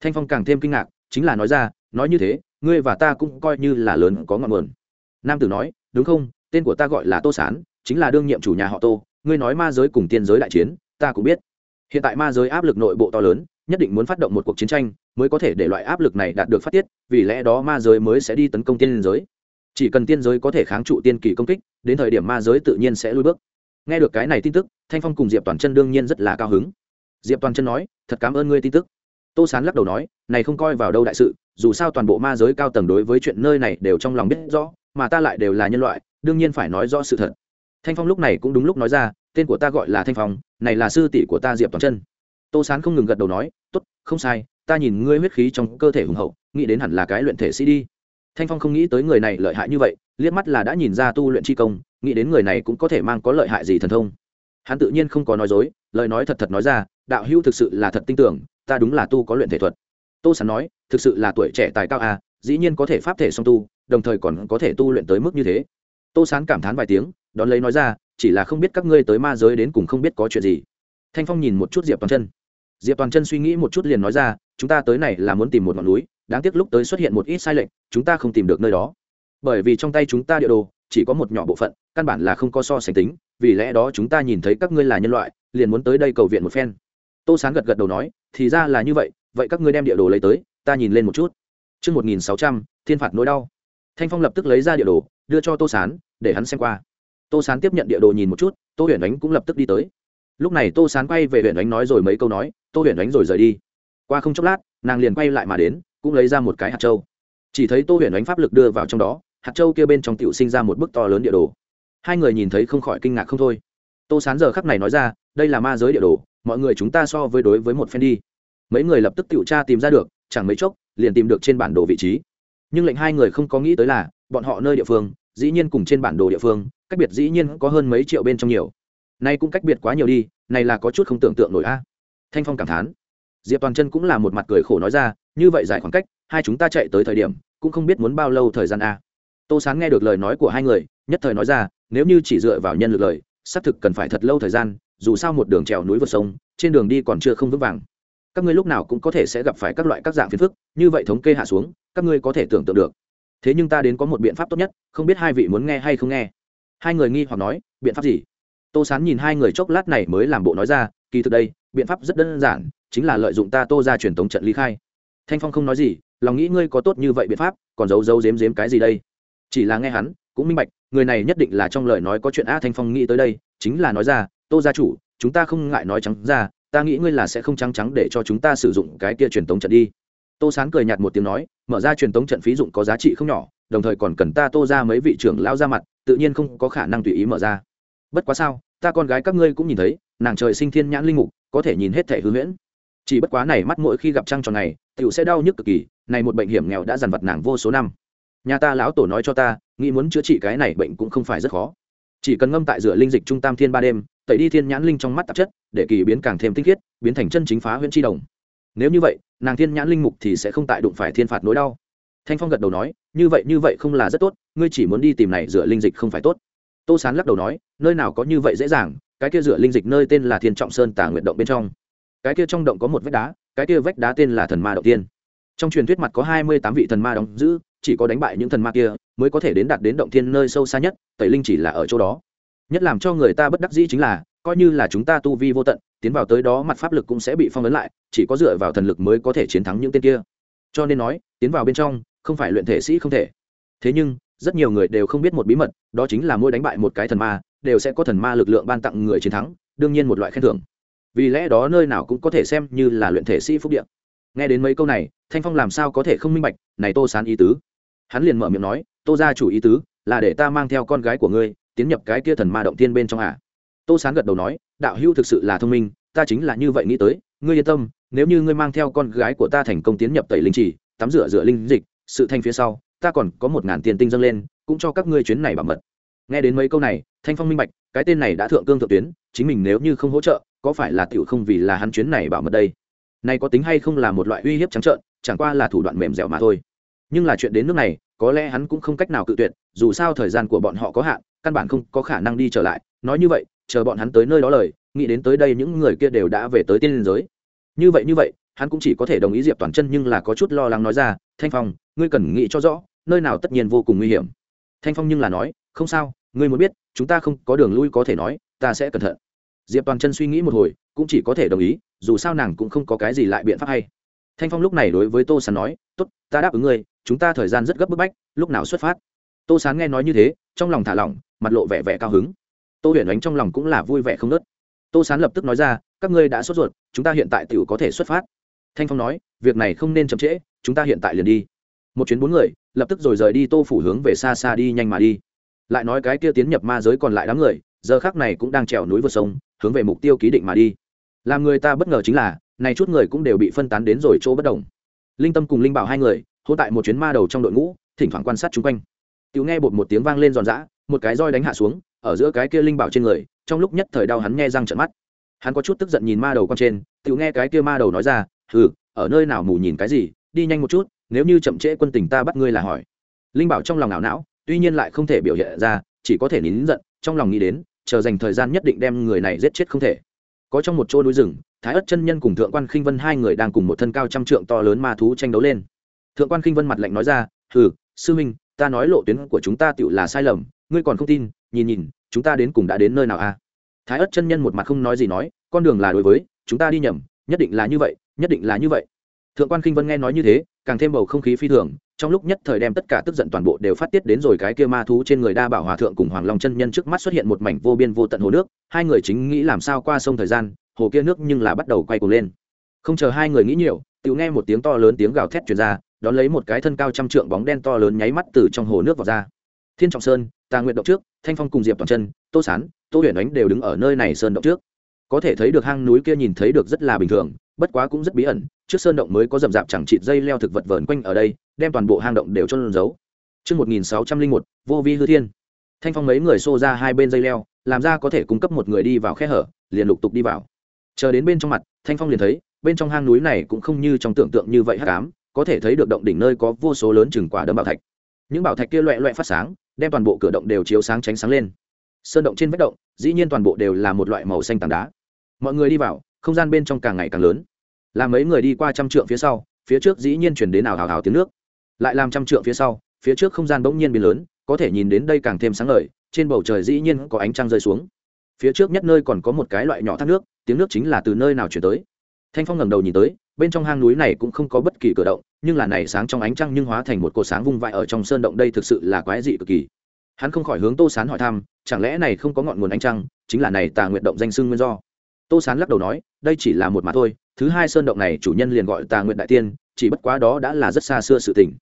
Speaker 1: Thanh phong càng thêm kinh ngạc, chính là nói ra, nói như thế, ngươi và ta cũng coi như là lớn có ngọn nguồn. Nam tử nói, đúng không, tên của ta gọi là tô sán, chính là đương nhiệm chủ nhà họ tô, ngươi nói ma giới cùng tiên giới đại chiến, ta cũng biết. Hiện tại ma giới áp lực nội bộ to lớn, nhất định muốn phát động một cuộc chiến tranh, mới có thể để loại áp lực này đạt được phát tiết, vì lẽ đó ma giới mới sẽ đi tấn công tiên giới. Chỉ cần tiên giới có thể kháng trụ tiên kỳ công kích, đến thời điểm ma giới tự nhiên sẽ lui bước nghe được cái này tin tức, thanh phong cùng diệp toàn chân đương nhiên rất là cao hứng. Diệp toàn chân nói, thật cảm ơn ngươi tin tức. Tô sán lắc đầu nói, này không coi vào đâu đại sự, dù sao toàn bộ ma giới cao tầng đối với chuyện nơi này đều trong lòng biết rõ, mà ta lại đều là nhân loại, đương nhiên phải nói rõ sự thật. Thanh phong lúc này cũng đúng lúc nói ra, tên của ta gọi là thanh phong, này là sư tỷ của ta diệp toàn chân. Tô sán không ngừng gật đầu nói t ố t không sai, ta nhìn ngươi huyết khí trong cơ thể hùng hậu, nghĩ đến hẳn là cái luyện thể sĩ đi. Thanh phong không nghĩ tới người này lợi hại như vậy liếc mắt là đã nhìn ra tu luyện chi công, nghĩ đến người này cũng có thể mang có lợi hại gì thần thông. Hắn tự nhiên không có nói dối, lời nói thật thật nói ra, đạo hữu thực sự là thật tin tưởng, ta đúng là tu có luyện thể thuật. Tô sán nói, thực sự là tuổi trẻ tài cao à dĩ nhiên có thể pháp thể song tu, đồng thời còn có thể tu luyện tới mức như thế. Tô sán cảm thán vài tiếng, đón lấy nói ra, chỉ là không biết các ngươi tới ma giới đến cùng không biết có chuyện gì. Thanh phong nhìn một chút diệp toàn chân. Diệp toàn chân suy nghĩ một chút liền nói ra, chúng ta tới này là muốn tìm một ngọn núi, đáng tiếc lúc tới xuất hiện một ít sai lệch, chúng ta không tìm được nơi đó bởi vì trong tay chúng ta địa đồ chỉ có một nhỏ bộ phận căn bản là không có so sánh tính vì lẽ đó chúng ta nhìn thấy các ngươi là nhân loại liền muốn tới đây cầu viện một phen tô sán gật gật đầu nói thì ra là như vậy vậy các ngươi đem địa đồ lấy tới ta nhìn lên một chút Trước 1600, thiên phạt nỗi đau. Thanh Phong lập tức lấy ra địa đồ, đưa cho Tô Sán, để hắn xem qua. Tô Sán tiếp nhận địa đồ nhìn một chút, Tô Huyền Ánh cũng lập tức đi tới. Lúc này Tô Sán quay về Huyền Ánh nói rồi mấy câu nói, Tô Huyền Ánh rồi rời đi. Qua không chốc lát, nàng liền quay lại mà đến, cũng lấy ra một cái hạt châu. Chỉ thấy Tô Huyền Ánh pháp lực đưa vào trong đó, hạt châu kia bên trong tiểu sinh ra một bức to lớn địa đồ. Hai người nhìn thấy không khỏi kinh ngạc không thôi. Tô Sán giờ khắc này nói ra, đây là ma giới địa đồ, mọi người chúng ta so với đối với một phen đi. Mấy người lập tức tiểu tra tìm ra được, chẳng mấy chốc, liền tìm được trên bản đồ vị trí nhưng lệnh hai người không có nghĩ tới là bọn họ nơi địa phương dĩ nhiên cùng trên bản đồ địa phương cách biệt dĩ nhiên có hơn mấy triệu bên trong nhiều nay cũng cách biệt quá nhiều đi này là có chút không tưởng tượng nổi a thanh phong cảm thán diệp toàn chân cũng là một mặt cười khổ nói ra như vậy giải khoảng cách hai chúng ta chạy tới thời điểm cũng không biết muốn bao lâu thời gian a tô sán nghe được lời nói của hai người, nhất thời nói ra, nếu như chỉ dựa vào nhân lực lời, xác thực cần phải thật lâu thời gian, dù sao một đường trèo núi vượt sông, trên đường đi còn chưa không vững vàng. Các ngươi lúc nào cũng có thể sẽ gặp phải các loại các dạng phiền phức, như vậy thống kê hạ xuống, các ngươi có thể tưởng tượng được. Thế nhưng ta đến có một biện pháp tốt nhất, không biết hai vị muốn nghe hay không nghe. Hai người nghi hoặc nói, biện pháp gì? Tô sán nhìn hai người chốc lát này mới làm bộ nói ra, kỳ thực đây, biện pháp rất đơn giản, chính là lợi dụng ta tô ra truyền thống trận ly khai. Thanh phong không nói gì, lòng nghĩ ngươi có tốt như vậy biện pháp, còn giấu giấu dếm dếm cái gì đây? Chỉ là nghe hắn, cũng minh bạch, người này nhất định là trong lời nói có chuyện a thanh phong nghĩ tới đây, chính là nói ra, tô gia chủ, chúng ta không ngại nói trắng ra, ta nghĩ ngươi là sẽ không trắng trắng để cho chúng ta sử dụng cái kia truyền tống trận đi. Tô sán cười nhạt một tiếng nói, mở ra truyền tống trận phí dụng có giá trị không nhỏ, đồng thời còn cần ta tô ra mấy vị trưởng lao ra mặt, tự nhiên không có khả năng tùy ý mở ra. Bất quá sao, ta con gái các ngươi cũng nhìn thấy, nàng trời sinh thiên nhãn linh mục, có thể nhìn hết thể hư huyễn. Chỉ bất quá này mắt mỗi khi gặp trăng tròn này, tiểu sẽ đau nhức cực kỳ, này một bệnh hiểm nghèo đã dằn vặt nàng vô số năm nhà ta lão tổ nói cho ta, nghĩ muốn chữa trị cái này bệnh cũng không phải rất khó. Chỉ cần ngâm tại rửa linh dịch trung tam thiên ba đêm, tẩy đi thiên nhãn linh trong mắt tạp chất, để kỳ biến càng thêm tinh khiết, biến thành chân chính phá huyễn tri đồng. Nếu như vậy, nàng thiên nhãn linh mục thì sẽ không tại đụng phải thiên phạt nỗi đau. Thanh phong gật đầu nói, như vậy như vậy không là rất tốt, ngươi chỉ muốn đi tìm này rửa linh dịch không phải tốt. Tô sán lắc đầu nói, nơi nào có như vậy dễ dàng, cái kia rửa linh dịch nơi tên là thiên trọng sơn tà nguyện động bên trong. Cái kia trong động có một vách đá, cái kia vách đá tên là thần ma động tiên. Trong truyền thuyết mặt có hai mươi tám vị thần ma đóng giữ chỉ có đánh bại những thần ma kia mới có thể đến đạt đến động thiên nơi sâu xa nhất, tẩy linh chỉ là ở chỗ đó. Nhất làm cho người ta bất đắc dĩ chính là, coi như là chúng ta tu vi vô tận, tiến vào tới đó mặt pháp lực cũng sẽ bị phong ấn lại, chỉ có dựa vào thần lực mới có thể chiến thắng những tên kia. Cho nên nói, tiến vào bên trong, không phải luyện thể sĩ không thể. Thế nhưng, rất nhiều người đều không biết một bí mật, đó chính là mỗi đánh bại một cái thần ma, đều sẽ có thần ma lực lượng ban tặng người chiến thắng, đương nhiên một loại khen thưởng. Vì lẽ đó nơi nào cũng có thể xem như là luyện thể sĩ phúc điện nghe đến mấy câu này, thanh phong làm sao có thể không minh bạch, này tô sán ý tứ hắn liền mở miệng nói, tô ra chủ ý tứ là để ta mang theo con gái của ngươi tiến nhập cái kia thần ma động tiên bên trong à. tô sán gật đầu nói, đạo hữu thực sự là thông minh, ta chính là như vậy nghĩ tới, ngươi yên tâm, nếu như ngươi mang theo con gái của ta thành công tiến nhập tẩy linh trì, tắm rửa rửa linh dịch, sự thanh phía sau, ta còn có một ngàn tiền tinh dâng lên, cũng cho các ngươi chuyến này bảo mật. Nghe đến mấy câu này, thanh phong minh bạch, cái tên này đã thượng cương thượng tuyến, chính mình nếu như không hỗ trợ, có phải là tiểu không vì là hắn chuyến này bảo mật đây? Này có tính hay không là một loại uy hiếp trắng trợn, chẳng qua là thủ đoạn mềm dẻo mà thôi nhưng là chuyện đến nước này, có lẽ hắn cũng không cách nào cự tuyệt, dù sao thời gian của bọn họ có hạn, căn bản không có khả năng đi trở lại. Nói như vậy, chờ bọn hắn tới nơi đó lời, nghĩ đến tới đây những người kia đều đã về tới tiên liên giới. Như vậy như vậy, hắn cũng chỉ có thể đồng ý diệp toàn chân nhưng là có chút lo lắng nói ra, thanh phong, ngươi cần nghĩ cho rõ, nơi nào tất nhiên vô cùng nguy hiểm. Thanh phong nhưng là nói, không sao, ngươi muốn biết, chúng ta không có đường lui có thể nói, ta sẽ cẩn thận. Diệp toàn chân suy nghĩ một hồi, cũng chỉ có thể đồng ý, dù sao nàng cũng không có cái gì lại biện pháp hay thanh phong lúc này đối với tô sán nói, tốt, ta đáp ứng ngươi, chúng ta thời gian rất gấp bức bách, lúc nào xuất phát? Tô sán nghe nói như thế, trong lòng thả lỏng, mặt lộ vẻ vẻ cao hứng. Tô huyền ánh trong lòng cũng là vui vẻ không nớt tô sán lập tức nói ra, các ngươi đã sốt ruột, chúng ta hiện tại t có thể xuất phát. Thanh phong nói, việc này không nên chậm trễ, chúng ta hiện tại liền đi. Một chuyến bốn người, lập tức rồi rời đi tô phủ hướng về xa xa đi nhanh mà đi. Lại nói cái kia tiến nhập ma giới còn lại đám người, giờ khác này cũng đang trèo núi vượt sông, hướng về mục tiêu ký định mà đi. Làm người ta bất ngờ chính là này chút người cũng đều bị phân tán đến rồi chỗ bất đồng. Linh tâm cùng linh bảo hai người, hôn tại một chuyến ma đầu trong đội ngũ, thỉnh thoảng quan sát chung quanh. Tiểu nghe bột một tiếng vang lên giòn giã, một cái roi đánh hạ xuống, ở giữa cái kia linh bảo trên người, trong lúc nhất thời đau hắn nghe răng trận mắt. Hắn có chút tức giận nhìn ma đầu con trên, tiểu nghe cái kia ma đầu nói ra ừ ở nơi nào mù nhìn cái gì, đi nhanh một chút, nếu như chậm trễ quân tình ta bắt ngươi là hỏi. Linh bảo trong lòng não não, tuy nhiên lại không thể biểu hiện ra, chỉ có thể nín giận, trong lòng nghĩ đến, chờ dành thời gian nhất định đem người này giết chết không thể. Có trong một chỗ núi rừng thái ất chân nhân cùng thượng quan khinh vân hai người đang cùng một thân cao trăm trượng to lớn ma thú tranh đấu lên thượng quan khinh vân mặt lạnh nói ra, hừ, sư minh ta nói lộ tuyến của chúng ta tựu là sai lầm, ngươi còn không tin, nhìn nhìn, chúng ta đến cùng đã đến nơi nào a à? thái ất chân nhân một mặt không nói gì nói, con đường là đối với, chúng ta đi nhầm, nhất định là như vậy, nhất định là như vậy thượng quan khinh vân nghe nói như thế, càng thêm bầu không khí phi thường, trong lúc nhất thời đem tất cả tức giận toàn bộ đều phát tiết đến rồi cái kia ma thú trên người đa bảo hòa thượng cùng hoàng long chân nhân trước mắt xuất hiện một mảnh vô biên vô tận hồ nước, hai người chính nghĩ làm sao qua sông thời gian hồ kia nước nhưng là bắt đầu quay cuồng lên không chờ hai người nghĩ nhiều tự nghe một tiếng to lớn tiếng gào thét truyền ra đón lấy một cái thân cao trăm trượng bóng đen to lớn nháy mắt từ trong hồ nước vào ra thiên trọng sơn tà nguyện động trước thanh phong cùng diệp toàn chân tô sán tô huyền ánh đều đứng ở nơi này sơn động trước có thể thấy được hang núi kia nhìn thấy được rất là bình thường bất quá cũng rất bí ẩn trước sơn động mới có rậm rạp chẳng chịt dây leo thực vật vờn quanh ở đây đem toàn bộ hang động đều cho giấu Trước 1601, vô vi hư thiên. Thanh phong mấy người xô ra hai bên dây leo, làm ra có thể cung cấp một người đi vào khe hở, liền lục tục đi vào. Chờ đến bên trong mặt, Thanh phong liền thấy, bên trong hang núi này cũng không như trong tưởng tượng như vậy hắc ám, có thể thấy được động đỉnh nơi có vô số lớn chừng quả đấm bảo thạch. Những bảo thạch kia loẹ loẹ phát sáng, đem toàn bộ cửa động đều chiếu sáng tránh sáng lên. Sơn động trên vách động, dĩ nhiên toàn bộ đều là một loại màu xanh tảng đá. Mọi người đi vào, không gian bên trong càng ngày càng lớn làm mấy người đi qua trăm trượng phía sau phía trước dĩ nhiên chuyển đến ảo hào hào tiếng nước lại làm trăm trượng phía sau phía trước không gian bỗng nhiên biến lớn có thể nhìn đến đây càng thêm sáng lời trên bầu trời dĩ nhiên có ánh trăng rơi xuống phía trước nhất nơi còn có một cái loại nhỏ thác nước, tiếng nước chính là từ nơi nào chuyển tới. Thanh phong ngẩng đầu nhìn tới, bên trong hang núi này cũng không có bất kỳ cử động, nhưng là này sáng trong ánh trăng nhưng hóa thành một cột sáng vung vãi ở trong sơn động đây thực sự là quái dị cực kỳ. Hắn không khỏi hướng tô sán hỏi thăm, chẳng lẽ này không có ngọn nguồn ánh trăng, chính là này tà nguyện động danh sưng nguyên do? Tô sán lắc đầu nói, đây chỉ là một mà thôi, thứ hai sơn động này chủ nhân liền gọi tà nguyện đại tiên, chỉ bất quá đó đã là rất xa xưa sự tình.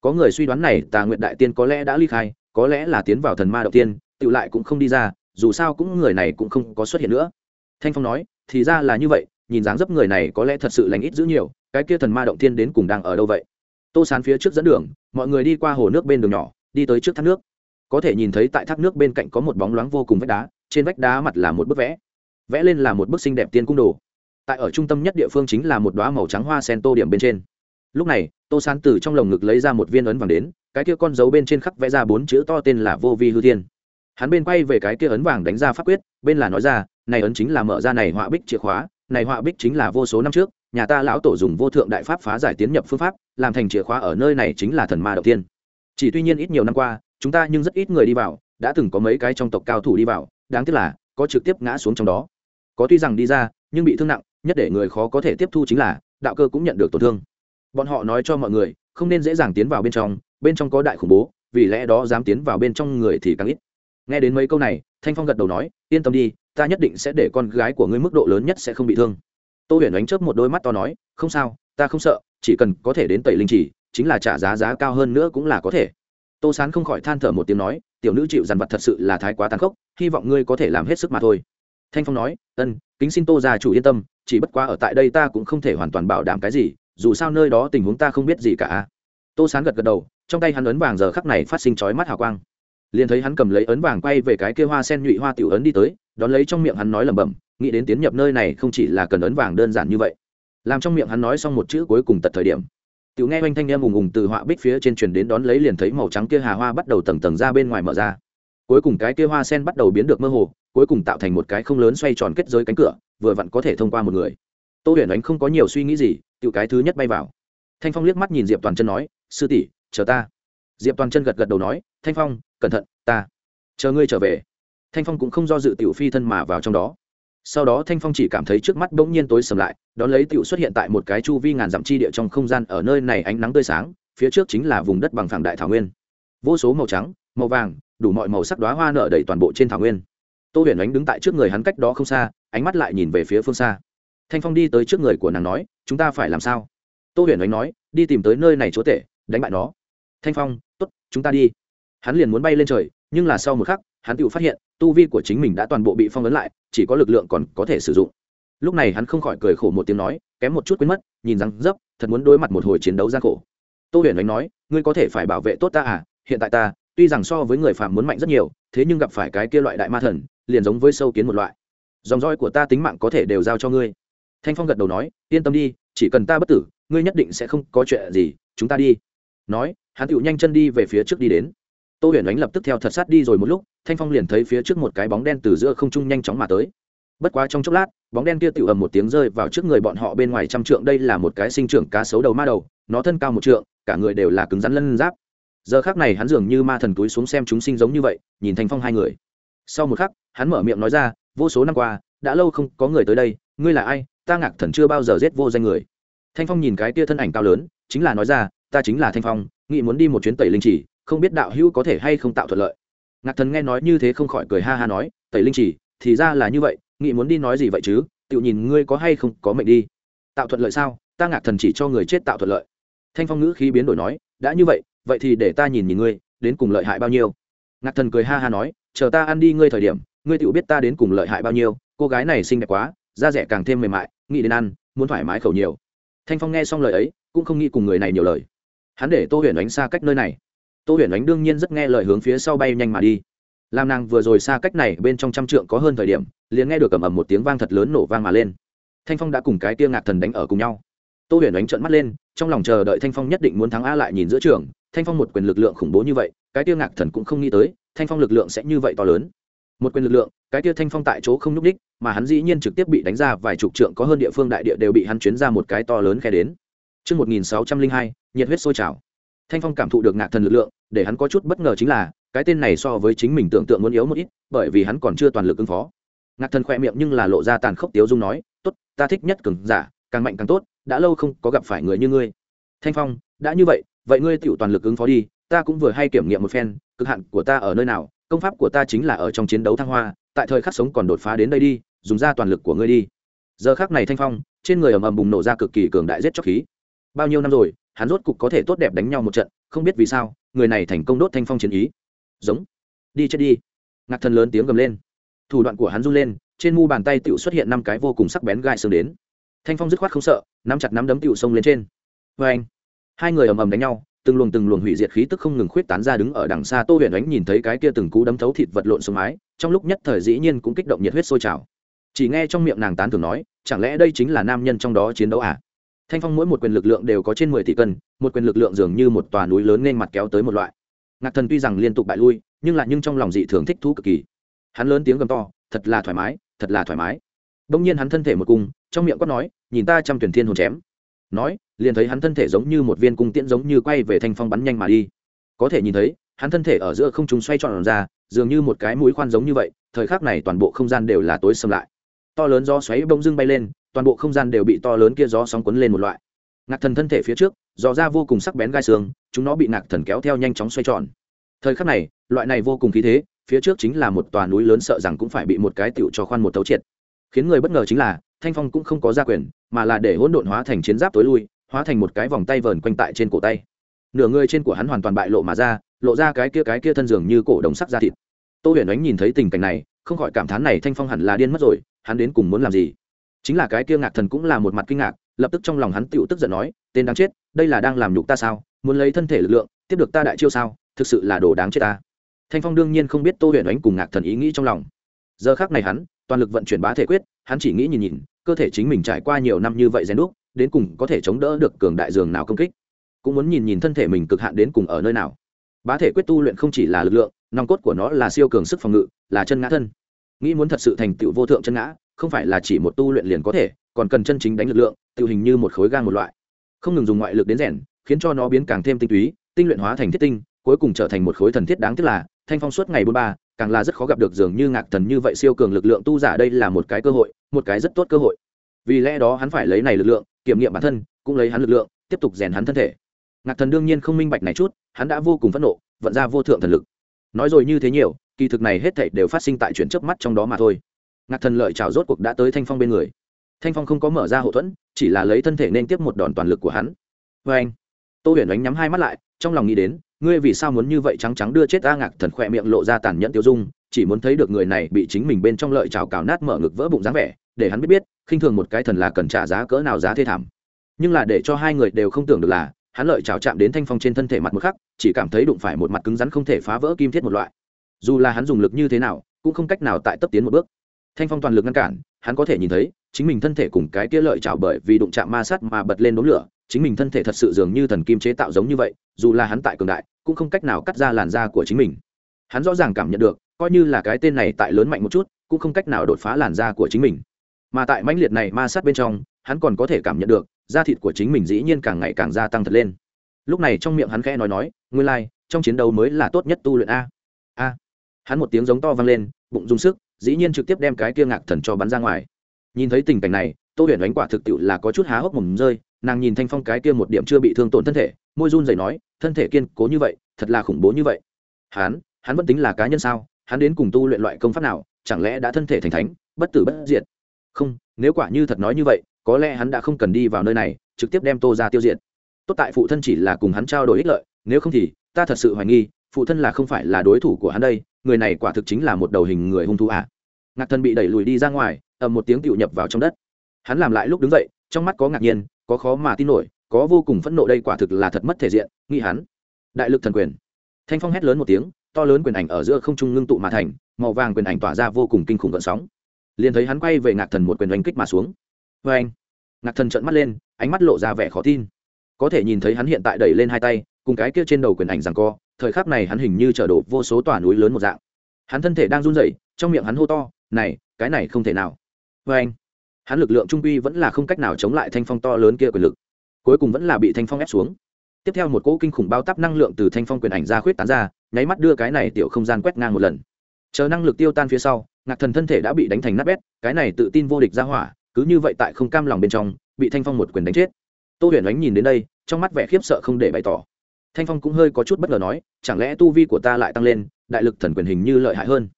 Speaker 1: Có người suy đoán này tà nguyện đại tiên có lẽ đã ly khai, có lẽ là tiến vào thần ma đầu tiên, tự lại cũng không đi ra dù sao cũng người này cũng không có xuất hiện nữa. Thanh phong nói, thì ra là như vậy, nhìn dáng dấp người này có lẽ thật sự lành ít giữ nhiều, cái kia thần ma động tiên đến cùng đang ở đâu vậy? Tô sán phía trước dẫn đường, mọi người đi qua hồ nước bên đường nhỏ, đi tới trước thác nước. Có thể nhìn thấy tại thác nước bên cạnh có một bóng loáng vô cùng vách đá, trên vách đá mặt là một bức vẽ. Vẽ lên là một bức xinh đẹp tiên cung đồ. Tại ở trung tâm nhất địa phương chính là một đoá màu trắng hoa sen tô điểm bên trên. Lúc này, tô sán từ trong lồng ngực lấy ra một viên ấn vàng đến, cái kia con dấu bên trên khắc vẽ ra bốn chữ to tên là vô vi hư thiên hắn bên quay về cái kia ấn vàng đánh ra pháp quyết, bên là nói ra, này ấn chính là mở ra này họa bích chìa khóa, này họa bích chính là vô số năm trước, nhà ta lão tổ dùng vô thượng đại pháp phá giải tiến nhập phương pháp, làm thành chìa khóa ở nơi này chính là thần ma đầu tiên. Chỉ tuy nhiên ít nhiều năm qua, chúng ta nhưng rất ít người đi vào, đã từng có mấy cái trong tộc cao thủ đi vào, đáng tiếc là, có trực tiếp ngã xuống trong đó. Có tuy rằng đi ra, nhưng bị thương nặng, nhất để người khó có thể tiếp thu chính là, đạo cơ cũng nhận được tổn thương. Bọn họ nói cho mọi người, không nên dễ dàng tiến vào bên trong bên trong có đại khủng bố, vì lẽ đó dám tiến vào bên trong người thì càng ít nghe đến mấy câu này, thanh phong gật đầu nói, yên tâm đi, ta nhất định sẽ để con gái của ngươi mức độ lớn nhất sẽ không bị thương. Tô huyền đánh chớp một đôi mắt to nói, không sao, ta không sợ, chỉ cần có thể đến tẩy linh chỉ chính là trả giá giá cao hơn nữa cũng là có thể. Tô sán không khỏi than thở một tiếng nói, tiểu nữ chịu dằn vặt thật sự là thái quá tàn khốc, hy vọng ngươi có thể làm hết sức mà thôi. Thanh phong nói, ân, kính xin tô gia chủ yên tâm, chỉ bất quá ở tại đây ta cũng không thể hoàn toàn bảo đảm cái gì, dù sao nơi đó tình huống ta không biết gì cả. Tô sán gật gật đầu, trong tay hắn ấn vàng giờ khắc này phát sinh chói mắt hào quang liền thấy hắn cầm lấy ấn vàng quay về cái kia hoa sen nhụy hoa tiểu ấn đi tới, đón lấy trong miệng hắn nói lẩm bẩm, nghĩ đến tiến nhập nơi này không chỉ là cần ấn vàng đơn giản như vậy. Làm trong miệng hắn nói xong một chữ cuối cùng tật thời điểm, tiểu nghe oanh thanh em ùng ùng từ họa bích phía trên truyền đến đón lấy liền thấy màu trắng kia hà hoa bắt đầu tầng tầng ra bên ngoài mở ra. Cuối cùng cái kia hoa sen bắt đầu biến được mơ hồ, cuối cùng tạo thành một cái không lớn xoay tròn kết giới cánh cửa, vừa vặn có thể thông qua một người. Tô huyền ánh không có nhiều suy nghĩ gì, tiểu cái thứ nhất bay vào. Thanh phong liếc mắt nhìn diệp toàn chân nói, sư tỷ, chờ ta. Diệp toàn chân gật gật đầu nói, thanh phong cẩn thận, ta chờ ngươi trở về. Thanh phong cũng không do dự tiểu phi thân mà vào trong đó. Sau đó thanh phong chỉ cảm thấy trước mắt bỗng nhiên tối sầm lại, đón lấy tiểu xuất hiện tại một cái chu vi ngàn dặm chi địa trong không gian ở nơi này ánh nắng tươi sáng, phía trước chính là vùng đất bằng phẳng đại thảo nguyên. Vô số màu trắng, màu vàng, đủ mọi màu sắc đoá hoa nở đầy toàn bộ trên thảo nguyên. Tô huyền ánh đứng tại trước người hắn cách đó không xa, ánh mắt lại nhìn về phía phương xa. Thanh phong đi tới trước người của nàng nói, chúng ta phải làm sao? Tô huyền ánh nói, đi tìm tới nơi này chúa tể đánh bại nó. Thanh phong t ố t chúng ta đi hắn liền muốn bay lên trời, nhưng là sau một khắc, hắn tự phát hiện, tu vi của chính mình đã toàn bộ bị phong ấn lại, chỉ có lực lượng còn có thể sử dụng. Lúc này hắn không khỏi cười khổ một tiếng nói, kém một chút quên mất, nhìn rằng dấp, thật muốn đối mặt một hồi chiến đấu gian khổ. Tô huyền ánh nói, ngươi có thể phải bảo vệ tốt ta à hiện tại ta, tuy rằng so với người phạm muốn mạnh rất nhiều, thế nhưng gặp phải cái kia loại đại ma thần, liền giống với sâu kiến một loại. Dòng roi của ta tính mạng có thể đều giao cho ngươi. Thanh phong gật đầu nói, yên tâm đi, chỉ cần ta bất tử, ngươi nhất định sẽ không có chuyện gì, chúng ta đi. Nói, hắn tựu nhanh chân đi về phía trước đi đến tô huyền ánh lập tức theo thật sát đi rồi một lúc, thanh phong liền thấy phía trước một cái bóng đen từ giữa không trung nhanh chóng mà tới. Bất quá trong chốc lát, bóng đen kia tự ầm một tiếng rơi vào trước người bọn họ bên ngoài trăm trượng, đây là một cái sinh trưởng cá sấu đầu ma đầu, nó thân cao một trượng, cả người đều là cứng rắn lân giáp. Giờ khác này hắn dường như ma thần túi xuống xem chúng sinh giống như vậy, nhìn thanh phong hai người. Sau một khắc, hắn mở miệng nói ra, vô số năm qua, đã lâu không có người tới đây, ngươi là ai? Ta ngạc thần chưa bao giờ giết vô danh người. Thanh phong nhìn cái kia thân ảnh cao lớn, chính là nói ra, ta chính là thanh phong, nghĩ muốn đi một chuyến tẩy linh chỉ không biết đạo hữu có thể hay không tạo thuận lợi. Ngạc thần nghe nói như thế không khỏi cười ha ha nói, tẩy linh chỉ thì ra là như vậy nghị muốn đi nói gì vậy chứ? Tự nhìn ngươi có hay không có mệnh đi. Tạo thuận lợi sao? Ta ngạc thần chỉ cho người chết tạo thuận lợi. Thanh phong ngữ khí biến đổi nói, đã như vậy vậy thì để ta nhìn nhìn ngươi, đến cùng lợi hại bao nhiêu? Ngạc thần cười ha ha nói, chờ ta ăn đi ngươi thời điểm, ngươi tự biết ta đến cùng lợi hại bao nhiêu, cô gái này xinh đẹp quá, da rẻ càng thêm mềm mại, nghĩ đến ăn, muốn thoải mái khẩu nhiều. Thanh phong nghe xong lời ấy, cũng không nghĩ cùng người này nhiều lời. Hắn để tô huyền đánh xa cách nơi này tô huyền ánh đương nhiên rất nghe lời hướng phía sau bay nhanh mà đi. Làm nàng vừa rồi xa cách này bên trong trăm trượng có hơn thời điểm liền nghe được ầm ầm một tiếng vang thật lớn nổ vang mà lên. Thanh phong đã cùng cái tia ngạc thần đánh ở cùng nhau. Tô huyền Ánh trợn mắt lên trong lòng chờ đợi thanh phong nhất định muốn thắng a lại nhìn giữa trường thanh phong một quyền lực lượng khủng bố như vậy cái tia ngạc thần cũng không nghĩ tới thanh phong lực lượng sẽ như vậy to lớn. Một quyền lực lượng cái tia thanh phong tại chỗ không nhúc đích mà hắn dĩ nhiên trực tiếp bị đánh ra vài chục trượng có hơn địa phương đại địa đều bị hắn chuyến ra một cái to lớn khe đến. Trước 1602, nhiệt huyết sôi trào. Thanh Phong cảm thụ được ngạc thần lực lượng, để hắn có chút bất ngờ chính là, cái tên này so với chính mình tưởng tượng muốn yếu một ít, bởi vì hắn còn chưa toàn lực ứng phó. Ngạc thần khoe miệng nhưng là lộ ra tàn khốc tiếu dung nói, tốt, ta thích nhất cường giả, càng mạnh càng tốt, đã lâu không có gặp phải người như ngươi. Thanh phong, đã như vậy vậy ngươi tựu toàn lực ứng phó đi, ta cũng vừa hay kiểm nghiệm một phen, cực hạn của ta ở nơi nào, công pháp của ta chính là ở trong chiến đấu thăng hoa, tại thời khắc sống còn đột phá đến đây đi, dùng ra toàn lực của ngươi đi. Giờ khác này thanh phong, trên người ầm ầm bùng nổ ra cực kỳ cường đại giết chóc khí. Bao nhiêu năm rồi, hắn rốt cục có thể tốt đẹp đánh nhau một trận, không biết vì sao người này thành công đốt thanh phong chiến ý. Giống. Đi chết đi. Ngạc thần lớn tiếng gầm lên. Thủ đoạn của hắn run lên, trên mu bàn tay tựu xuất hiện năm cái vô cùng sắc bén gai xương đến. Thanh phong dứt khoát không sợ, nắm chặt nắm đấm tựu xông lên trên. Vê anh, hai người ầm ầm đánh nhau, từng luồng từng luồng hủy diệt khí tức không ngừng khuyết tán ra đứng ở đằng xa tô huyền ánh nhìn thấy cái kia từng cú đấm thấu thịt vật lộn xuống mái, trong lúc nhất thời dĩ nhiên cũng kích động nhiệt huyết sôi trào. Chỉ nghe trong miệng nàng tán thường nói, chẳng lẽ đây chính là nam nhân trong đó chiến đấu à? Thanh phong mỗi một quyền lực lượng đều có trên mười tỷ cân, một quyền lực lượng dường như một tòa núi lớn nên mặt kéo tới một loại. Ngạc thần tuy rằng liên tục bại lui, nhưng lại nhưng trong lòng dị thường thích thú cực kỳ. Hắn lớn tiếng gầm to, thật là thoải mái, thật là thoải mái. Đông nhiên hắn thân thể một cung, trong miệng quát nói, nhìn ta trăm tuyển thiên hồn chém. Nói, liền thấy hắn thân thể giống như một viên cung tiễn giống như quay về thanh phong bắn nhanh mà đi. Có thể nhìn thấy, hắn thân thể ở giữa không trung xoay tròn ra, dường như một cái mũi khoan giống như vậy, thời khắc này toàn bộ không gian đều là tối xâm lại. To lớn do xoáy bông dưng bay lên toàn bộ không gian đều bị to lớn kia gió sóng cuốn lên một loại. Ngạc thần thân thể phía trước dò ra vô cùng sắc bén gai xương, chúng nó bị ngạc thần kéo theo nhanh chóng xoay tròn. Thời khắc này, loại này vô cùng khí thế, phía trước chính là một tòa núi lớn sợ rằng cũng phải bị một cái tựu cho khoan một thấu triệt. Khiến người bất ngờ chính là, thanh phong cũng không có gia quyền, mà là để hỗn độn hóa thành chiến giáp tối lui, hóa thành một cái vòng tay vờn quanh tại trên cổ tay. Nửa người trên của hắn hoàn toàn bại lộ mà ra, lộ ra cái kia cái kia thân dường như cổ đồng sắc da thịt. Tô huyền ánh nhìn thấy tình cảnh này, không khỏi cảm thán này thanh phong hẳn là điên mất rồi, hắn đến cùng muốn làm gì? Chính là cái kia ngạc thần cũng là một mặt kinh ngạc, lập tức trong lòng hắn tựu tức giận nói, tên đáng chết, đây là đang làm nhục ta sao? Muốn lấy thân thể lực lượng, tiếp được ta đại chiêu sao? Thực sự là đồ đáng chết ta. Thanh phong đương nhiên không biết tô huyền ánh cùng ngạc thần ý nghĩ trong lòng. Giờ khác này hắn, toàn lực vận chuyển bá thể quyết, hắn chỉ nghĩ nhìn nhìn, cơ thể chính mình trải qua nhiều năm như vậy rèn đúc, đến cùng có thể chống đỡ được cường đại dường nào công kích. Cũng muốn nhìn nhìn thân thể mình cực hạn đến cùng ở nơi nào. Bá thể quyết tu luyện không chỉ là lực lượng, nòng cốt của nó là siêu cường sức phòng ngự, là chân ngã thân nghĩ muốn thật sự thành tựu vô thượng chân ngã, không phải là chỉ một tu luyện liền có thể, còn cần chân chính đánh lực lượng tự hình như một khối gan một loại. Không ngừng dùng ngoại lực đến rèn, khiến cho nó biến càng thêm tinh túy, tinh luyện hóa thành thiết tinh, cuối cùng trở thành một khối thần thiết đáng tiếc là, thanh phong suốt ngày bốn ba, càng là rất khó gặp được dường như ngạc thần như vậy siêu cường lực lượng tu giả đây là một cái cơ hội, một cái rất tốt cơ hội. Vì lẽ đó hắn phải lấy này lực lượng, kiểm nghiệm bản thân, cũng lấy hắn lực lượng, tiếp tục rèn hắn thân thể. Ngạc thần đương nhiên không minh bạch này chút, hắn đã vô cùng phẫn nộ, vận ra vô thượng thần lực. Nói rồi như thế nhiều kỳ thực này hết thảy đều phát sinh tại chuyện chớp mắt trong đó mà thôi. Ngạc thần lợi trào rốt cuộc đã tới thanh phong bên người. Thanh phong không có mở ra hậu thuẫn, chỉ là lấy thân thể nên tiếp một đòn toàn lực của hắn. Vê anh, tô huyền đánh nhắm hai mắt lại, trong lòng nghĩ đến, ngươi vì sao muốn như vậy trắng trắng đưa chết a ngạc thần khỏe miệng lộ ra tàn nhẫn tiêu dung, chỉ muốn thấy được người này bị chính mình bên trong lợi trào cào nát mở ngực vỡ bụng dáng vẻ, để hắn biết biết, khinh thường một cái thần là cần trả giá cỡ nào giá thê thảm. Nhưng là để cho hai người đều không tưởng được là, hắn lợi trào chạm đến thanh phong trên thân thể mặt một khắc, chỉ cảm thấy đụng phải một mặt cứng rắn không thể phá vỡ kim thiết một loại dù là hắn dùng lực như thế nào cũng không cách nào tại tấp tiến một bước. Thanh phong toàn lực ngăn cản hắn có thể nhìn thấy chính mình thân thể cùng cái kia lợi chảo bởi vì đụng chạm ma sát mà bật lên đốm lửa chính mình thân thể thật sự dường như thần kim chế tạo giống như vậy dù là hắn tại cường đại cũng không cách nào cắt ra làn da của chính mình. Hắn rõ ràng cảm nhận được coi như là cái tên này tại lớn mạnh một chút cũng không cách nào đột phá làn da của chính mình. Mà tại mãnh liệt này ma sát bên trong hắn còn có thể cảm nhận được da thịt của chính mình dĩ nhiên càng ngày càng gia tăng thật lên. Lúc này trong miệng hắn khẽ nói nói nguyên lai、like, trong chiến đấu mới là tốt nhất tu luyện a. A hắn một tiếng giống to vang lên, bụng dùng sức, dĩ nhiên trực tiếp đem cái kia ngạc thần cho bắn ra ngoài. Nhìn thấy tình cảnh này, tô huyền đánh quả thực tiệu là có chút há hốc mồm rơi, nàng nhìn thanh phong cái kia một điểm chưa bị thương tổn thân thể, môi run dày nói, thân thể kiên cố như vậy, thật là khủng bố như vậy. Hắn hắn vẫn tính là cá nhân sao? Hắn đến cùng tu luyện loại công pháp nào, chẳng lẽ đã thân thể thành thánh, bất tử bất diệt? Không, nếu quả như thật nói như vậy, có lẽ hắn đã không cần đi vào nơi này, trực tiếp đem tô ra tiêu diệt. Tốt tại phụ thân chỉ là cùng hắn trao đổi ích lợi, nếu không thì, ta thật sự hoài nghi, phụ thân là không phải là đối thủ của hắn đây người này quả thực chính là một đầu hình người hung thủ à. ngạc thần bị đẩy lùi đi ra ngoài, ầm một tiếng tựu nhập vào trong đất. Hắn làm lại lúc đứng dậy, trong mắt có ngạc nhiên, có khó mà tin nổi, có vô cùng phẫn nộ đây quả thực là thật mất thể diện, nghĩ hắn. Đại lực thần quyền. Thanh phong hét lớn một tiếng, to lớn quyền ảnh ở giữa không trung ngưng tụ mà thành, màu vàng quyền ảnh tỏa ra vô cùng kinh khủng gợn sóng. Liền thấy hắn quay về ngạc thần một quyền đánh kích mà xuống. Vê anh ngạc thần trợn mắt lên, ánh mắt lộ ra vẻ khó tin. Có thể nhìn thấy hắn hiện tại đẩy lên hai tay, cùng cái kia trên đầu quyền ảnh rằng co thời khắc này hắn hình như chở đổ vô số tòa núi lớn một dạng. Hắn thân thể đang run rẩy, trong miệng hắn hô to, này, cái này không thể nào. Vê anh, hắn lực lượng trung quy vẫn là không cách nào chống lại thanh phong to lớn kia quyền lực. Cuối cùng vẫn là bị thanh phong ép xuống. Tiếp theo một cỗ kinh khủng bao tắp năng lượng từ thanh phong quyền ảnh ra khuyết tán ra, nháy mắt đưa cái này tiểu không gian quét ngang một lần. Chờ năng lực tiêu tan phía sau, ngạc thần thân thể đã bị đánh thành nát bét, cái này tự tin vô địch ra hỏa, cứ như vậy tại không cam lòng bên trong, bị thanh phong một quyền đánh chết. Tô huyền ánh nhìn đến đây, trong mắt vẻ khiếp sợ không để bày tỏ thanh phong cũng hơi có chút bất ngờ nói chẳng lẽ tu vi của ta lại tăng lên đại lực thần quyền hình như lợi hại hơn?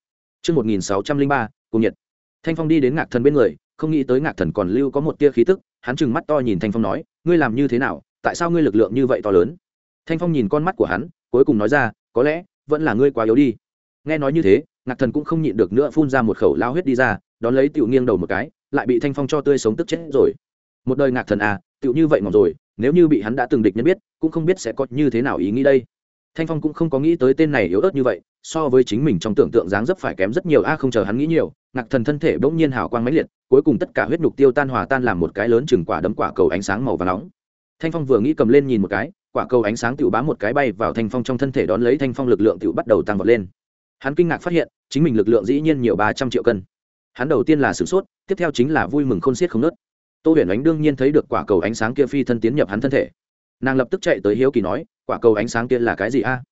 Speaker 1: Trước 1603, cùng nhiệt. Thanh Phong đi đến ngạc thần bên người, không nghĩ tới ngạc thần còn lưu có một tia khí tức, hắn trừng mắt to nhìn Thanh Phong nói, ngươi làm như thế nào, tại sao ngươi lực lượng như vậy to lớn? Thanh phong nhìn con mắt của hắn cuối cùng nói ra có lẽ vẫn là ngươi quá yếu đi. Nghe nói như thế ngạc thần cũng không nhịn được nữa phun ra một khẩu lao huyết đi ra đón lấy tiểu nghiêng đầu một cái lại bị thanh phong cho tươi sống tức chết rồi. Một đời ngạc thần à tiểu như vậy ngỏm rồi nếu như bị hắn đã từng địch nhân biết, cũng không biết sẽ có như thế nào ý nghĩ đây. Thanh phong cũng không có nghĩ tới tên này yếu ớt như vậy, so với chính mình trong tưởng tượng dáng dấp phải kém rất nhiều, a, không chờ hắn nghĩ nhiều, ngạc thần thân thể bỗng nhiên hào quang máy liệt, cuối cùng tất cả huyết nhục tiêu tan hòa tan làm một cái lớn chừng quả đấm quả cầu ánh sáng màu và nóng. Thanh phong vừa nghĩ cầm lên nhìn một cái, quả cầu ánh sáng tự bám một cái bay vào thanh phong trong thân thể đón lấy thanh phong lực lượng tự bắt đầu tăng vọt lên. Hắn kinh ngạc phát hiện, chính mình lực lượng dĩ nhiên nhiều ba trăm triệu cân. Hắn đầu tiên là sửng sốt, tiếp theo chính là vui mừng khôn xiết không nớt tô huyền ánh đương nhiên thấy được quả cầu ánh sáng kia phi thân tiến nhập hắn thân thể. Nàng lập tức chạy tới hiếu kỳ nói, quả cầu ánh sáng kia là cái gì a?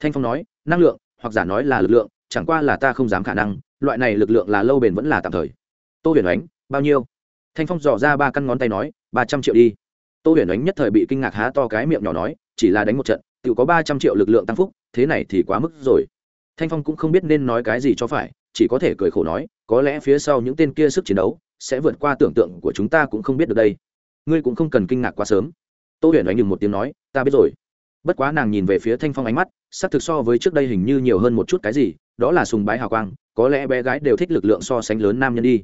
Speaker 1: Thanh phong nói, năng lượng, hoặc giả nói là lực lượng, chẳng qua là ta không dám khả năng, loại này lực lượng là lâu bền vẫn là tạm thời. Tô huyền ánh, bao nhiêu? Thanh phong dò ra ba căn ngón tay nói, ba trăm triệu đi. Tô huyền ánh nhất thời bị kinh ngạc há to cái miệng nhỏ nói, chỉ là đánh một trận tự có ba trăm triệu lực lượng tăng phúc, thế này thì quá mức rồi. Thanh phong cũng không biết nên nói cái gì cho phải, chỉ có thể cười khổ nói, có lẽ phía sau những tên kia sức chiến đấu sẽ vượt qua tưởng tượng của chúng ta cũng không biết được đây. Ngươi cũng không cần kinh ngạc quá sớm. Tô huyền đánh ngừng một tiếng nói, ta biết rồi. Bất quá nàng nhìn về phía thanh phong ánh mắt xác thực so với trước đây hình như nhiều hơn một chút cái gì, đó là sùng bái hào quang, có lẽ bé gái đều thích lực lượng so sánh lớn nam nhân đi.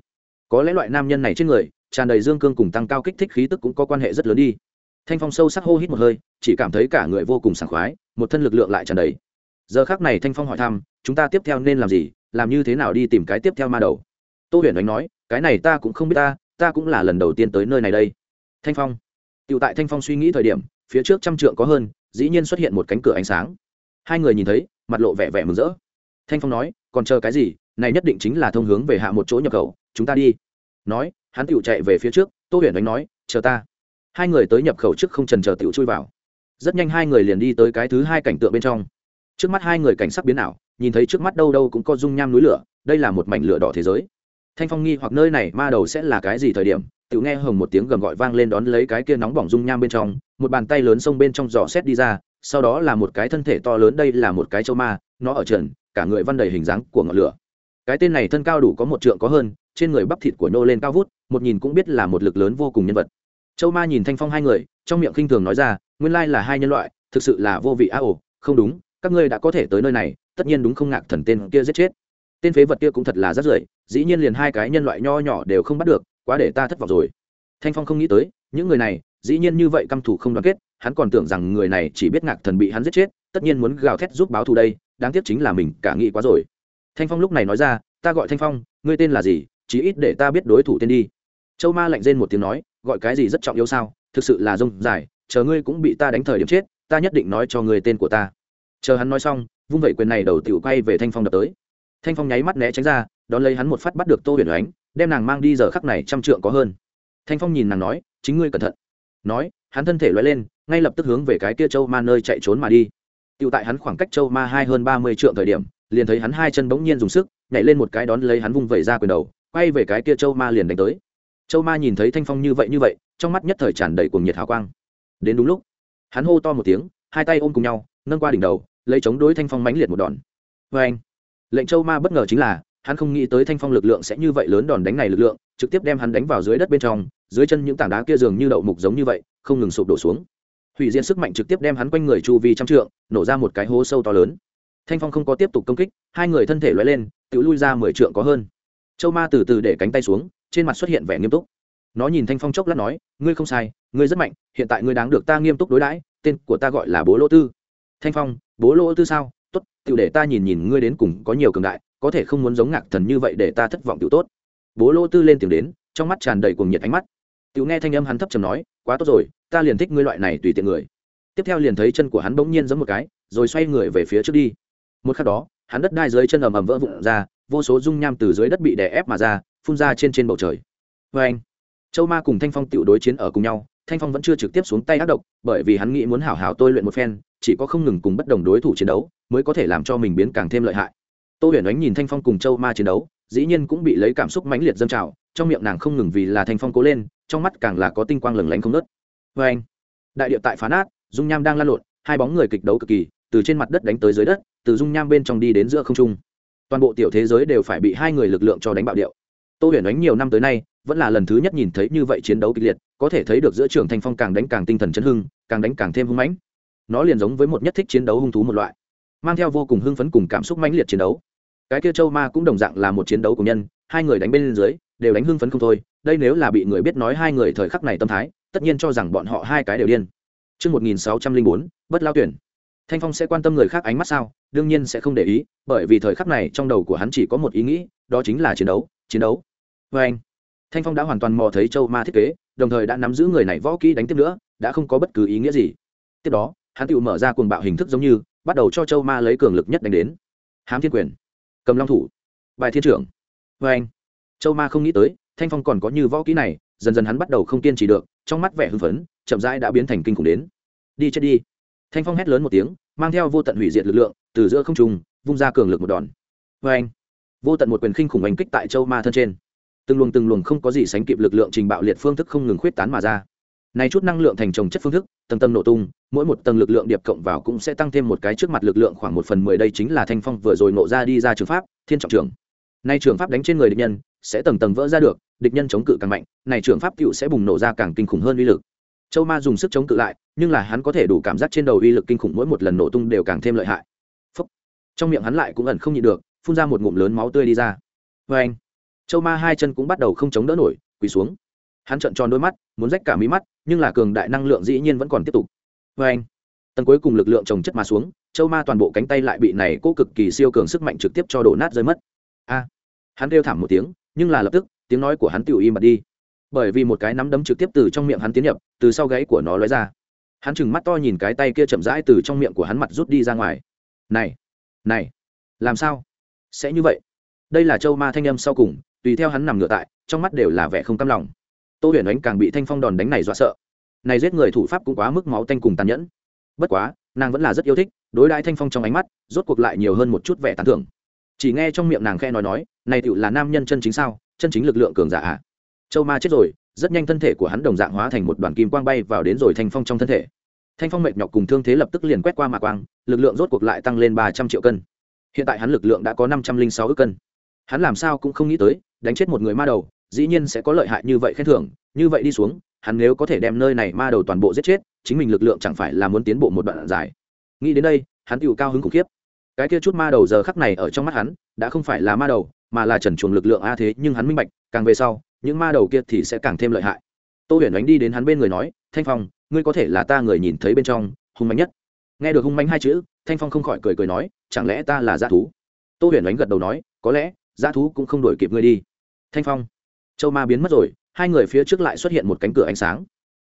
Speaker 1: Có lẽ loại nam nhân này trên người, tràn đầy dương cương cùng tăng cao kích thích khí tức cũng có quan hệ rất lớn đi. Thanh phong sâu sắc hô hít một hơi, chỉ cảm thấy cả người vô cùng sảng khoái, một thân lực lượng lại tràn đầy. Giờ khác này thanh phong hỏi thăm, chúng ta tiếp theo nên làm gì? Làm như thế nào đi tìm cái tiếp theo ma đầu? Tô huyền đánh nói cái này ta cũng không biết ta ta cũng là lần đầu tiên tới nơi này đây. Thanh phong. Tựu tại thanh phong suy nghĩ thời điểm, phía trước trăm trượng có hơn, dĩ nhiên xuất hiện một cánh cửa ánh sáng. Hai người nhìn thấy, mặt lộ vẻ vẻ mừng rỡ. Thanh phong nói, còn chờ cái gì? Này nhất định chính là thông hướng về hạ một chỗ nhập khẩu, chúng ta đi. Nói, hắn tựu chạy về phía trước, tô huyền đánh nói, chờ ta. Hai người tới nhập khẩu trước không trần chờ tựu chui vào. Rất nhanh hai người liền đi tới cái thứ hai cảnh tượng bên trong. Trước mắt hai người cảnh sắc biến ảo, nhìn thấy trước mắt đâu đâu cũng có dung nham núi lửa, đây là một mảnh lửa đỏ thế giới thanh phong nghi hoặc nơi này ma đầu sẽ là cái gì thời điểm, tự nghe hồng một tiếng gầm gọi vang lên đón lấy cái kia nóng bỏng rung nham bên trong, một bàn tay lớn xông bên trong giò xét đi ra, sau đó là một cái thân thể to lớn, đây là một cái châu ma, nó ở trần, cả người văn đầy hình dáng của ngọn lửa. Cái tên này thân cao đủ có một trượng có hơn, trên người bắp thịt của nhô lên cao vút, một nhìn cũng biết là một lực lớn vô cùng nhân vật. Châu ma nhìn thanh phong hai người, trong miệng khinh thường nói ra, nguyên lai là hai nhân loại, thực sự là vô vị a ồ không đúng, các ngươi đã có thể tới nơi này, tất nhiên đúng không ngạc thần tên kia giết chết tên phế vật kia cũng thật là rất rưởi, dĩ nhiên liền hai cái nhân loại nho nhỏ đều không bắt được, quá để ta thất vọng rồi. Thanh phong không nghĩ tới, những người này, dĩ nhiên như vậy căm thủ không đoàn kết, hắn còn tưởng rằng người này chỉ biết ngạc thần bị hắn giết chết, tất nhiên muốn gào thét giúp báo thù đây, đáng tiếc chính là mình cả nghĩ quá rồi. Thanh phong lúc này nói ra, ta gọi thanh phong, ngươi tên là gì, chí ít để ta biết đối thủ tên đi. Châu ma lạnh rên một tiếng nói, gọi cái gì rất trọng yếu sao, thực sự là rông dài, chờ ngươi cũng bị ta đánh thời điểm chết, ta nhất định nói cho người tên của ta. Chờ hắn nói xong, vung vẩy quyền này đầu tiểu quay về thanh phong đập tới thanh phong nháy mắt né tránh ra, đón lấy hắn một phát bắt được tô huyền ánh, đem nàng mang đi giờ khắc này trăm trượng có hơn. Thanh phong nhìn nàng nói, chính ngươi cẩn thận. Nói, hắn thân thể loay lên, ngay lập tức hướng về cái kia châu ma nơi chạy trốn mà đi. Tựu tại hắn khoảng cách châu ma hai hơn ba mươi trượng thời điểm, liền thấy hắn hai chân bỗng nhiên dùng sức, nhảy lên một cái đón lấy hắn vung vẩy ra quyền đầu, quay về cái kia châu ma liền đánh tới. Châu ma nhìn thấy thanh phong như vậy như vậy, trong mắt nhất thời tràn đầy cuồng nhiệt hào quang. Đến đúng lúc, hắn hô to một tiếng, hai tay ôm cùng nhau, nâng qua đỉnh đầu, lấy chống đối thanh phong mãnh liệt một đòn. Vê anh lệnh châu ma bất ngờ chính là, hắn không nghĩ tới thanh phong lực lượng sẽ như vậy lớn đòn đánh này lực lượng, trực tiếp đem hắn đánh vào dưới đất bên trong, dưới chân những tảng đá kia dường như đậu mục giống như vậy, không ngừng sụp đổ xuống. Hủy diệt sức mạnh trực tiếp đem hắn quanh người chu vi trăm trượng, nổ ra một cái hố sâu to lớn. Thanh phong không có tiếp tục công kích, hai người thân thể loay lên, tự lui ra mười trượng có hơn. Châu ma từ từ để cánh tay xuống, trên mặt xuất hiện vẻ nghiêm túc. Nó nhìn thanh phong chốc lát nói, ngươi không sai, ngươi rất mạnh, hiện tại ngươi đáng được ta nghiêm túc đối đãi, tên của ta gọi là bố lỗ tư. Thanh phong, bố lỗ tư sao? Tự để ta nhìn nhìn ngươi đến cùng có nhiều cường đại, có thể không muốn giống ngạc thần như vậy để ta thất vọng tự tốt. Bố lỗ tư lên tiếng đến, trong mắt tràn đầy cuồng nhiệt ánh mắt. Tự nghe thanh âm hắn thấp trầm nói, quá tốt rồi, ta liền thích ngươi loại này tùy tiện người. Tiếp theo liền thấy chân của hắn bỗng nhiên giống một cái, rồi xoay người về phía trước đi. Một khắc đó, hắn đất đai dưới chân ầm ầm vỡ vụn ra, vô số dung nham từ dưới đất bị đè ép mà ra, phun ra trên trên bầu trời. Vê anh, châu ma cùng thanh phong tựu đối chiến ở cùng nhau thanh phong vẫn chưa trực tiếp xuống tay ác độc, bởi vì hắn nghĩ muốn hảo hảo tôi luyện một phen, chỉ có không ngừng cùng bất đồng đối thủ chiến đấu, mới có thể làm cho mình biến càng thêm lợi hại. Tô huyền ánh nhìn thanh phong cùng châu ma chiến đấu, dĩ nhiên cũng bị lấy cảm xúc mãnh liệt dâng trào, trong miệng nàng không ngừng vì là thanh phong cố lên, trong mắt càng là có tinh quang lừng lánh không nớt vê anh, đại điệu tại phá nát, dung nham đang lan lộn, hai bóng người kịch đấu cực kỳ, từ trên mặt đất đánh tới dưới đất, từ dung nham bên trong đi đến giữa không trung. Toàn bộ tiểu thế giới đều phải bị hai người lực lượng cho đánh bạo điệu. Tô huyền ánh nhiều năm tới nay vẫn là lần thứ nhất nhìn thấy như vậy chiến đấu kịch liệt có thể thấy được giữa trường thanh phong càng đánh càng tinh thần chấn hưng càng đánh càng thêm hung mãnh nó liền giống với một nhất thích chiến đấu hung thú một loại mang theo vô cùng hưng phấn cùng cảm xúc mãnh liệt chiến đấu cái kia châu ma cũng đồng dạng là một chiến đấu của nhân hai người đánh bên dưới đều đánh hưng phấn không thôi đây nếu là bị người biết nói hai người thời khắc này tâm thái tất nhiên cho rằng bọn họ hai cái đều điên Trước 1604, bất lao tuyển. Thanh Phong sẽ quan tâm người khác ánh mắt sao? Đương nhiên sẽ không để ý, bởi vì thời khắc này trong đầu của hắn chỉ có một ý nghĩ, đó chính là chiến đấu, chiến đấu. Và anh, Thanh Phong đã hoàn toàn mò thấy châu ma thiết kế, đồng thời đã nắm giữ người này võ kỹ đánh tiếp nữa, đã không có bất cứ ý nghĩa gì. Tiếp đó, hắn tự mở ra cuồng bạo hình thức giống như, bắt đầu cho châu ma lấy cường lực nhất đánh đến. Hám thiên quyền, cầm long thủ, bài thiên trưởng. vê anh, châu ma không nghĩ tới, Thanh Phong còn có như võ kỹ này, dần dần hắn bắt đầu không kiên trì được, trong mắt vẻ hưng phấn, chậm rãi đã biến thành kinh khủng đến. Đi chết đi thanh phong hét lớn một tiếng mang theo vô tận hủy diệt lực lượng từ giữa không trung vung ra cường lực một đòn vê anh vô tận một quyền khinh khủng oanh kích tại châu ma thân trên từng luồng từng luồng không có gì sánh kịp lực lượng trình bạo liệt phương thức không ngừng khuyết tán mà ra. Này chút năng lượng thành trồng chất phương thức, tầng tầng nổ tung, mỗi một tầng lực lượng điệp cộng vào cũng sẽ tăng thêm một cái trước mặt lực lượng khoảng một phần mười đây chính là thanh phong vừa rồi nộ ra đi ra trường pháp, thiên trọng trường. Nay trường pháp đánh trên người địch nhân, sẽ tầng tầng vỡ ra được, địch nhân chống cự càng mạnh, này trường pháp cựu sẽ bùng nổ ra càng kinh khủng hơn uy lực. Châu ma dùng sức chống cự lại, nhưng là hắn có thể đủ cảm giác trên đầu uy lực kinh khủng mỗi một lần nổ tung đều càng thêm lợi hại. Phúc. trong miệng hắn lại cũng ẩn không nhịn được, phun ra một ngụm lớn máu tươi đi ra. Vê anh châu ma hai chân cũng bắt đầu không chống đỡ nổi, quỳ xuống. Hắn trợn tròn đôi mắt, muốn rách cả mí mắt, nhưng là cường đại năng lượng dĩ nhiên vẫn còn tiếp tục. Vê anh, tầng cuối cùng lực lượng trồng chất mà xuống, châu ma toàn bộ cánh tay lại bị này cố cực kỳ siêu cường sức mạnh trực tiếp cho đổ nát rơi mất. A, hắn kêu thảm một tiếng, nhưng là lập tức, tiếng nói của hắn tự im bật đi. Bởi vì một cái nắm đấm trực tiếp từ trong miệng hắn tiến nhập, từ sau gáy của nó lóe ra. Hắn chừng mắt to nhìn cái tay kia chậm rãi từ trong miệng của hắn mặt rút đi ra ngoài. Này này, làm sao? Sẽ như vậy. Đây là châu ma thanh âm sau cùng tùy theo hắn nằm ngựa tại, trong mắt đều là vẻ không cam lòng. Tô huyền ánh càng bị thanh phong đòn đánh này dọa sợ. Này giết người thủ pháp cũng quá mức máu tanh cùng tàn nhẫn. Bất quá, nàng vẫn là rất yêu thích, đối đãi thanh phong trong ánh mắt, rốt cuộc lại nhiều hơn một chút vẻ tán thưởng. Chỉ nghe trong miệng nàng khe nói nói, này tựu là nam nhân chân chính sao? Chân chính lực lượng cường giả à? Châu ma chết rồi, rất nhanh thân thể của hắn đồng dạng hóa thành một đoàn kim quang bay vào đến rồi thanh phong trong thân thể. Thanh phong mệt nhọc cùng thương thế lập tức liền quét qua mạ quang, lực lượng rốt cuộc lại tăng lên ba trăm triệu cân. Hiện tại hắn lực lượng đã có năm trăm linh sáu ước cân. Hắn làm sao cũng không nghĩ tới đánh chết một người ma đầu, dĩ nhiên sẽ có lợi hại như vậy khen thưởng, như vậy đi xuống, hắn nếu có thể đem nơi này ma đầu toàn bộ giết chết, chính mình lực lượng chẳng phải là muốn tiến bộ một đoạn dài. Nghĩ đến đây, hắn tựu cao hứng khủng khiếp. Cái kia chút ma đầu giờ khắc này ở trong mắt hắn, đã không phải là ma đầu, mà là trần chuồng lực lượng a thế, nhưng hắn minh bạch, càng về sau, những ma đầu kia thì sẽ càng thêm lợi hại. Tô huyền đánh đi đến hắn bên người nói, thanh phong, ngươi có thể là ta người nhìn thấy bên trong, hung mạnh nhất. Nghe được hung mạnh hai chữ, thanh phong không khỏi cười cười nói, chẳng lẽ ta là g thú? Tô huyền đánh gật đầu nói, có lẽ g thú cũng không đổi kịp ngươi đi thanh phong. Châu ma biến mất rồi, hai người phía trước lại xuất hiện một cánh cửa ánh sáng.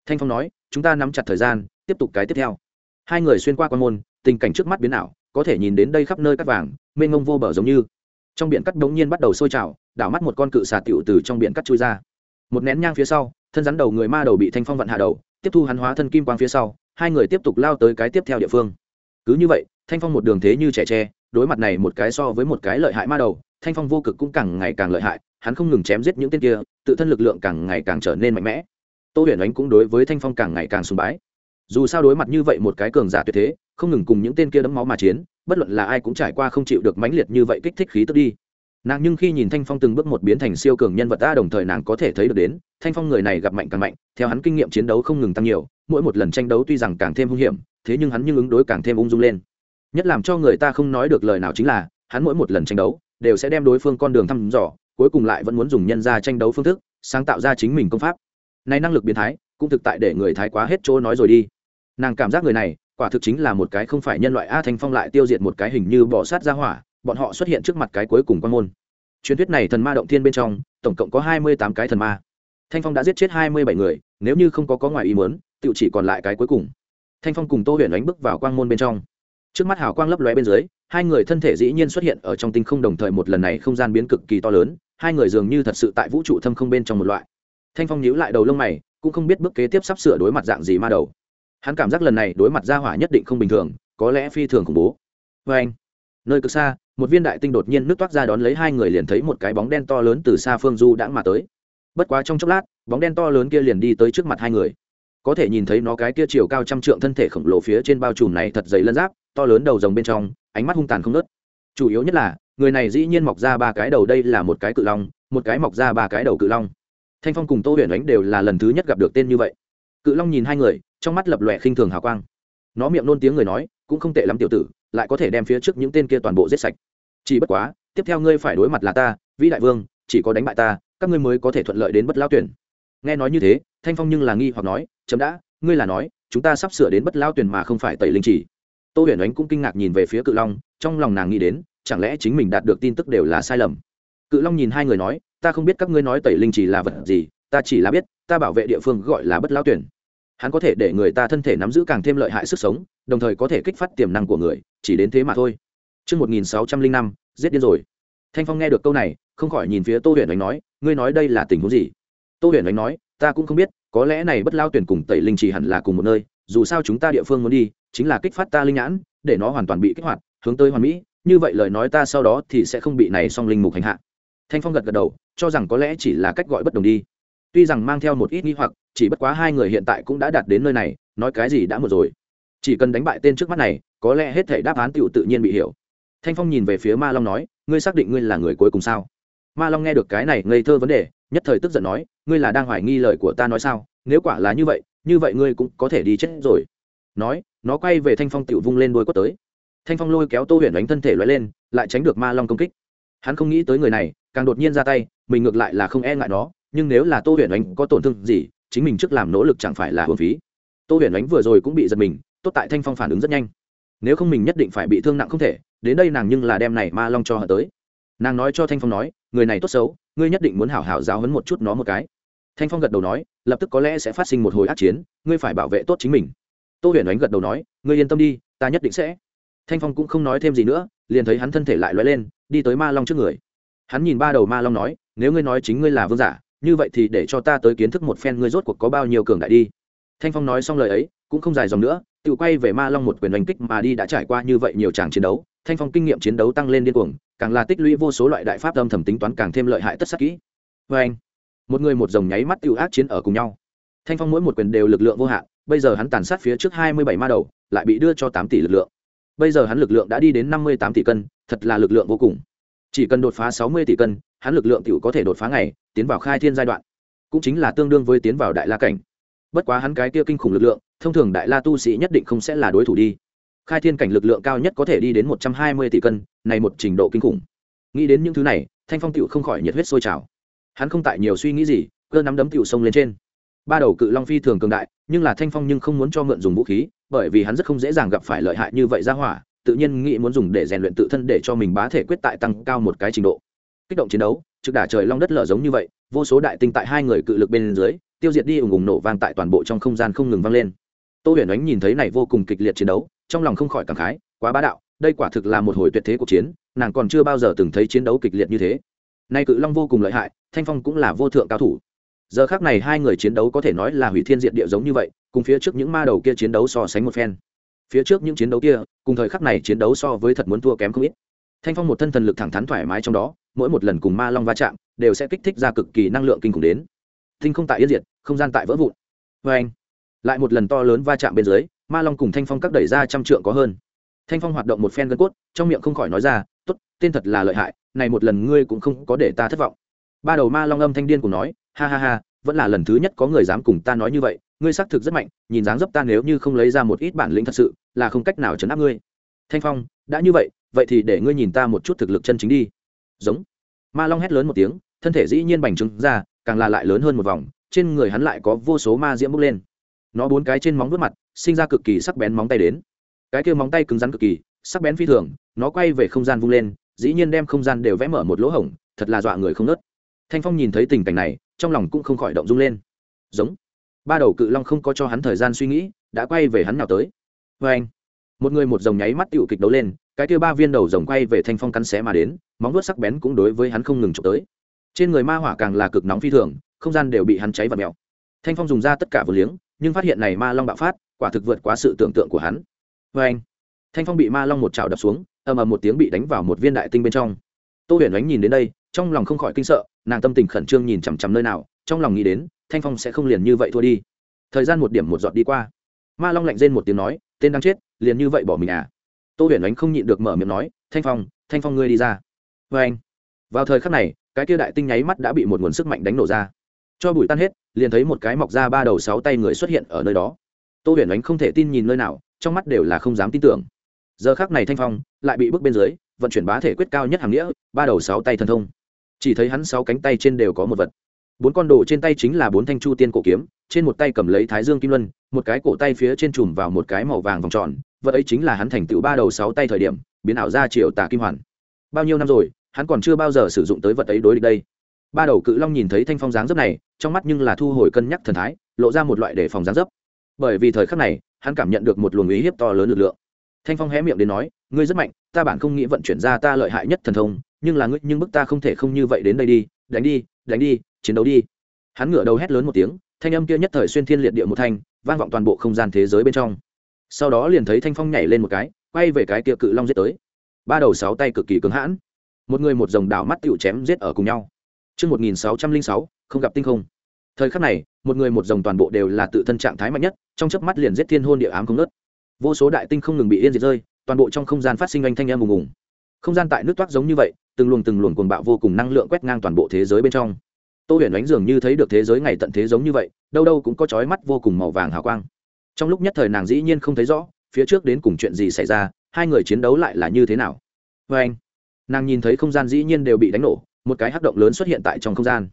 Speaker 1: Thanh phong nói, chúng ta nắm chặt thời gian, tiếp tục cái tiếp theo. Hai người xuyên qua quan môn, tình cảnh trước mắt biến ảo, có thể nhìn đến đây khắp nơi cắt vàng, mênh ngông vô bờ giống như. Trong biển cắt đống nhiên bắt đầu sôi trào, đảo mắt một con cự xà tiểu từ trong biển cắt chui ra. Một nén nhang phía sau, thân rắn đầu người ma đầu bị thanh phong vận hạ đầu, tiếp thu hắn hóa thân kim quang phía sau, hai người tiếp tục lao tới cái tiếp theo địa phương. Cứ như vậy, thanh phong một đường thế như trẻ tre, đối mặt này một cái so với một cái lợi hại ma đầu, thanh phong vô cực cũng càng ngày càng lợi hại hắn không ngừng chém giết những tên kia, tự thân lực lượng càng ngày càng trở nên mạnh mẽ. Tô huyền ánh cũng đối với thanh phong càng ngày càng sùng bái. Dù sao đối mặt như vậy một cái cường giả tuyệt thế, không ngừng cùng những tên kia đấm máu mà chiến, bất luận là ai cũng trải qua không chịu được mãnh liệt như vậy kích thích khí tức đi. Nàng nhưng khi nhìn thanh phong từng bước một biến thành siêu cường nhân vật ta đồng thời nàng có thể thấy được đến, thanh phong người này gặp mạnh càng mạnh, theo hắn kinh nghiệm chiến đấu không ngừng tăng nhiều, mỗi một lần tranh đấu tuy rằng càng thêm hung hiểm, thế nhưng hắn nhưng ứng đối càng thêm ung dung lên. Nhất làm cho người ta không nói được lời nào chính là, hắn mỗi một lần tranh đấu, đều sẽ đem đối phương con đường thăm dò cuối cùng lại vẫn muốn dùng nhân ra tranh đấu phương thức, sáng tạo ra chính mình công pháp. Này năng lực biến thái, cũng thực tại để người thái quá hết chỗ nói rồi đi. Nàng cảm giác người này, quả thực chính là một cái không phải nhân loại a thanh phong lại tiêu diệt một cái hình như bỏ sát ra hỏa, bọn họ xuất hiện trước mặt cái cuối cùng quan môn. Truyền thuyết này thần ma động thiên bên trong, tổng cộng có hai mươi tám cái thần ma. Thanh phong đã giết chết hai mươi bảy người, nếu như không có có ngoài ý muốn tự chỉ còn lại cái cuối cùng. Thanh phong cùng tô huyền đánh bước vào quang môn bên trong. Trước mắt hào quang lấp lóe bên dưới, hai người thân thể dĩ nhiên xuất hiện ở trong tinh không đồng thời một lần này không gian biến cực kỳ to lớn hai người dường như thật sự tại vũ trụ thâm không bên trong một loại. Thanh phong nhíu lại đầu lông mày, cũng không biết bước kế tiếp sắp sửa đối mặt dạng gì ma đầu. Hắn cảm giác lần này đối mặt ra hỏa nhất định không bình thường, có lẽ phi thường khủng bố. Vê anh, nơi cực xa, một viên đại tinh đột nhiên nước toát ra đón lấy hai người liền thấy một cái bóng đen to lớn từ xa phương du đãng mà tới. Bất quá trong chốc lát, bóng đen to lớn kia liền đi tới trước mặt hai người. Có thể nhìn thấy nó cái kia chiều cao trăm trượng thân thể khổng lồ phía trên bao trùm này thật dày lân giáp, to lớn đầu rồng bên trong, ánh mắt hung tàn không nớt chủ yếu nhất là người này dĩ nhiên mọc ra ba cái đầu, đây là một cái cự long, một cái mọc ra ba cái đầu cự long. Thanh phong cùng tô huyền ánh đều là lần thứ nhất gặp được tên như vậy. Cự long nhìn hai người, trong mắt lập lòe khinh thường hào quang. Nó miệng nôn tiếng người nói, cũng không tệ lắm tiểu tử, lại có thể đem phía trước những tên kia toàn bộ giết sạch. Chỉ bất quá, tiếp theo ngươi phải đối mặt là ta, vĩ đại vương, chỉ có đánh bại ta, các ngươi mới có thể thuận lợi đến bất lao tuyển. Nghe nói như thế, thanh phong nhưng là nghi hoặc nói, chấm đã, ngươi là nói, chúng ta sắp sửa đến bất lao tuyển mà không phải tẩy linh chỉ. Tô huyền ánh cũng kinh ngạc nhìn về phía cự long, trong lòng nàng nghĩ đến chẳng lẽ chính mình đạt được tin tức đều là sai lầm cự long nhìn hai người nói ta không biết các ngươi nói tẩy linh chỉ là vật gì ta chỉ là biết ta bảo vệ địa phương gọi là bất lao tuyển hắn có thể để người ta thân thể nắm giữ càng thêm lợi hại sức sống đồng thời có thể kích phát tiềm năng của người chỉ đến thế mà thôi Trước 1605, giết điên rồi. Thanh Phong nghe được câu này, không khỏi nhìn phía Tô Huyền Đánh nói, ngươi nói đây là tình huống gì? Tô Huyền Đánh nói, ta cũng không biết, có lẽ này bất lao tuyển cùng tẩy linh chỉ hẳn là cùng một nơi, dù sao chúng ta địa phương muốn đi, chính là kích phát ta linh nhãn, để nó hoàn toàn bị kích hoạt, hướng tới hoàn mỹ, như vậy lời nói ta sau đó thì sẽ không bị này song linh mục hành hạ. Thanh Phong gật gật đầu, cho rằng có lẽ chỉ là cách gọi bất đồng đi. Tuy rằng mang theo một ít nghi hoặc, chỉ bất quá hai người hiện tại cũng đã đạt đến nơi này, nói cái gì đã một rồi. Chỉ cần đánh bại tên trước mắt này, có lẽ hết thảy đáp án tiểu tự nhiên bị hiểu. Thanh Phong nhìn về phía Ma Long nói, ngươi xác định ngươi là người cuối cùng sao? Ma Long nghe được cái này ngây thơ vấn đề, nhất thời tức giận nói, ngươi là đang hoài nghi lời của ta nói sao? Nếu quả là như vậy, như vậy ngươi cũng có thể đi chết rồi. Nói, nó quay về Thanh Phong tiểu vung lên đuôi quất tới. Thanh Phong lôi kéo Tô Huyền đánh thân thể lóe lên, lại tránh được Ma Long công kích. Hắn không nghĩ tới người này, càng đột nhiên ra tay, mình ngược lại là không e ngại nó, nhưng nếu là Tô Huyền đánh có tổn thương gì, chính mình trước làm nỗ lực chẳng phải là uổng phí. Tô Huyền đánh vừa rồi cũng bị giật mình, tốt tại Thanh Phong phản ứng rất nhanh. Nếu không mình nhất định phải bị thương nặng không thể, đến đây nàng nhưng là đem này Ma Long cho họ tới. Nàng nói cho Thanh Phong nói, người này tốt xấu, ngươi nhất định muốn hảo hảo giáo huấn một chút nó một cái. Thanh Phong gật đầu nói, lập tức có lẽ sẽ phát sinh một hồi ác chiến, ngươi phải bảo vệ tốt chính mình. Tô Huyền đánh gật đầu nói, ngươi yên tâm đi, ta nhất định sẽ. Thanh Phong cũng không nói thêm gì nữa, liền thấy hắn thân thể lại lóe lên, đi tới Ma Long trước người. Hắn nhìn ba đầu Ma Long nói, nếu ngươi nói chính ngươi là vương giả, như vậy thì để cho ta tới kiến thức một phen ngươi rốt cuộc có bao nhiêu cường đại đi. Thanh phong nói xong lời ấy cũng không dài dòng nữa tự quay về ma long một quyền đánh kích mà đi đã trải qua như vậy nhiều tràng chiến đấu thanh phong kinh nghiệm chiến đấu tăng lên điên cuồng càng là tích lũy vô số loại đại pháp âm thầm tính toán càng thêm lợi hại tất sắc kỹ. Vê anh một người một dòng nháy mắt tiêu ác chiến ở cùng nhau. Thanh phong mỗi một quyền đều lực lượng vô hạn bây giờ hắn tàn sát phía trước hai mươi bảy ma đầu lại bị đưa cho tám tỷ lực lượng bây giờ hắn lực lượng đã đi đến năm mươi tám tỷ cân, thật là lực lượng vô cùng. Chỉ cần đột phá sáu mươi tỷ cân, hắn lực lượng t có thể đột phá ngày, tiến vào khai thiên giai đoạn. Cũng chính là tương đương với tiến vào đại la cảnh. Bất quá hắn cái kia kinh khủng lực lượng, thông thường đại la tu sĩ nhất định không sẽ là đối thủ đi. Khai thiên cảnh lực lượng cao nhất có thể đi đến một trăm hai mươi tỷ cân, này một trình độ kinh khủng. Nghĩ đến những thứ này, thanh phong tiểu không khỏi nhiệt huyết sôi trào. Hắn không tại nhiều suy nghĩ gì, cơ nắm đấm tiểu sông lên trên. Ba đầu cự long phi thường cường đại, nhưng là thanh phong nhưng không muốn cho mượn dùng vũ khí bởi vì hắn rất không dễ dàng gặp phải lợi hại như vậy ra hỏa, tự nhiên nghĩ muốn dùng để rèn luyện tự thân để cho mình bá thể quyết tại tăng cao một cái trình độ. Kích động chiến đấu, trực đả trời long đất lở giống như vậy, vô số đại tinh tại hai người cự lực bên dưới, tiêu diệt đi ủng ủng nổ vang tại toàn bộ trong không gian không ngừng vang lên. Tô huyền ánh nhìn thấy này vô cùng kịch liệt chiến đấu, trong lòng không khỏi cảm khái, quá bá đạo, đây quả thực là một hồi tuyệt thế cuộc chiến, nàng còn chưa bao giờ từng thấy chiến đấu kịch liệt như thế. Nay cự long vô cùng lợi hại, thanh phong cũng là vô thượng cao thủ giờ khác này hai người chiến đấu có thể nói là hủy thiên diện địa giống như vậy, cùng phía trước những ma đầu kia chiến đấu so sánh một phen. Phía trước những chiến đấu kia, cùng thời khắc này chiến đấu so với thật muốn thua kém không ít. Thanh phong một thân thần lực thẳng thắn thoải mái trong đó, mỗi một lần cùng ma long va chạm, đều sẽ kích thích ra cực kỳ năng lượng kinh khủng đến. Tinh không tại yên diệt, không gian tại vỡ vụn. Vê anh, lại một lần to lớn va chạm bên dưới, ma long cùng thanh phong các đẩy ra trăm trượng có hơn. Thanh phong hoạt động một phen gân cốt, trong miệng không khỏi nói ra t ố t tên thật là lợi hại, này một lần ngươi cũng không có để ta thất vọng ba đầu ma long âm thanh điên cùng nói, ha ha ha, vẫn là lần thứ nhất có người dám cùng ta nói như vậy, ngươi xác thực rất mạnh, nhìn dáng dấp ta nếu như không lấy ra một ít bản lĩnh thật sự, là không cách nào chấn áp ngươi. Thanh phong, đã như vậy vậy thì để ngươi nhìn ta một chút thực lực chân chính đi. Giống. Ma long hét lớn một tiếng, thân thể dĩ nhiên bành trướng ra, càng là lại lớn hơn một vòng, trên người hắn lại có vô số ma diễm bốc lên. Nó bốn cái trên móng vuốt mặt, sinh ra cực kỳ sắc bén móng tay đến. Cái kia móng tay cứng rắn cực kỳ, sắc bén phi thường, nó quay về không gian vung lên, dĩ nhiên đem không gian đều vẽ mở một lỗ hổng, thật là dọa người không nớt thanh phong nhìn thấy tình cảnh này, trong lòng cũng không khỏi động rung lên. Giống. Ba đầu cự long không có cho hắn thời gian suy nghĩ, đã quay về hắn nào tới. Vê anh, một người một dòng nháy mắt tựu kịch đấu lên, cái kia ba viên đầu rồng quay về thanh phong cắn xé mà đến, móng vuốt sắc bén cũng đối với hắn không ngừng trộm tới. Trên người ma hỏa càng là cực nóng phi thường, không gian đều bị hắn cháy và mèo. Thanh phong dùng ra tất cả vừa liếng, nhưng phát hiện này ma long bạo phát, quả thực vượt quá sự tưởng tượng của hắn. Vê anh, thanh phong bị ma long một chảo đập xuống, ầm ầm một tiếng bị đánh vào một viên đại tinh bên trong. Tô huyền ánh nhìn đến đây trong lòng không khỏi kinh sợ, nàng tâm tình khẩn trương nhìn chằm chằm nơi nào, trong lòng nghĩ đến, thanh phong sẽ không liền như vậy thua đi. Thời gian một điểm một giọt đi qua. Ma long lạnh rên một tiếng nói, tên đang chết, liền như vậy bỏ mình à? Tô huyền ánh không nhịn được mở miệng nói, thanh phong thanh phong ngươi đi ra. Vê anh. Vào thời khắc này, cái kia đại tinh nháy mắt đã bị một nguồn sức mạnh đánh nổ ra. Cho bụi tan hết, liền thấy một cái mọc ra ba đầu sáu tay người xuất hiện ở nơi đó. Tô huyền ánh không thể tin nhìn nơi nào, trong mắt đều là không dám tin tưởng. Giờ khác này thanh phong lại bị bước bên dưới, vận chuyển bá thể quyết cao nhất hàng nghĩa, ba đầu sáu tay thần thông chỉ thấy hắn sáu cánh tay trên đều có một vật. Bốn con đồ trên tay chính là bốn thanh chu tiên cổ kiếm, trên một tay cầm lấy thái dương kim luân, một cái cổ tay phía trên chùm vào một cái màu vàng vòng tròn, vật ấy chính là hắn thành tựu ba đầu sáu tay thời điểm, biến ảo ra triệu tà kim hoàn. Bao nhiêu năm rồi, hắn còn chưa bao giờ sử dụng tới vật ấy đối địch đây. Ba đầu cự long nhìn thấy thanh phong dáng dấp này, trong mắt nhưng là thu hồi cân nhắc thần thái, lộ ra một loại đề phòng dáng dấp. Bởi vì thời khắc này, hắn cảm nhận được một luồng ý hiếp to lớn lực lượng. Thanh phong hé miệng đến nói, ngươi rất mạnh, ta bản không nghĩ vận chuyển ra ta lợi hại nhất thần thông nhưng là ngươi nhưng bức ta không thể không như vậy đến đây đi đánh đi đánh đi chiến đấu đi hắn ngửa đầu hét lớn một tiếng thanh âm kia nhất thời xuyên thiên liệt địa một thanh vang vọng toàn bộ không gian thế giới bên trong sau đó liền thấy thanh phong nhảy lên một cái quay về cái kia cự long giết tới ba đầu sáu tay cực kỳ cứng hãn một người một dòng đảo mắt tựu chém giết ở cùng nhau Trước 1606, không gặp tinh không. Thời khắc này, một người một dòng toàn bộ đều là tự thân trạng thái mạnh nhất, trong chớp mắt liền giết thiên hôn địa ám không nớt. Vô số đại tinh không ngừng bị yên diệt rơi, toàn bộ trong không gian phát sinh anh thanh âm ùng ùng. Không gian tại nước toát giống như vậy, từng luồng từng luồng cuồng bạo vô cùng năng lượng quét ngang toàn bộ thế giới bên trong. Tô Huyền Ánh dường như thấy được thế giới ngày tận thế giống như vậy, đâu đâu cũng có chói mắt vô cùng màu vàng hào quang. Trong lúc nhất thời nàng dĩ nhiên không thấy rõ, phía trước đến cùng chuyện gì xảy ra, hai người chiến đấu lại là như thế nào. vê anh, nàng nhìn thấy không gian dĩ nhiên đều bị đánh nổ, một cái hắc động lớn xuất hiện tại trong không gian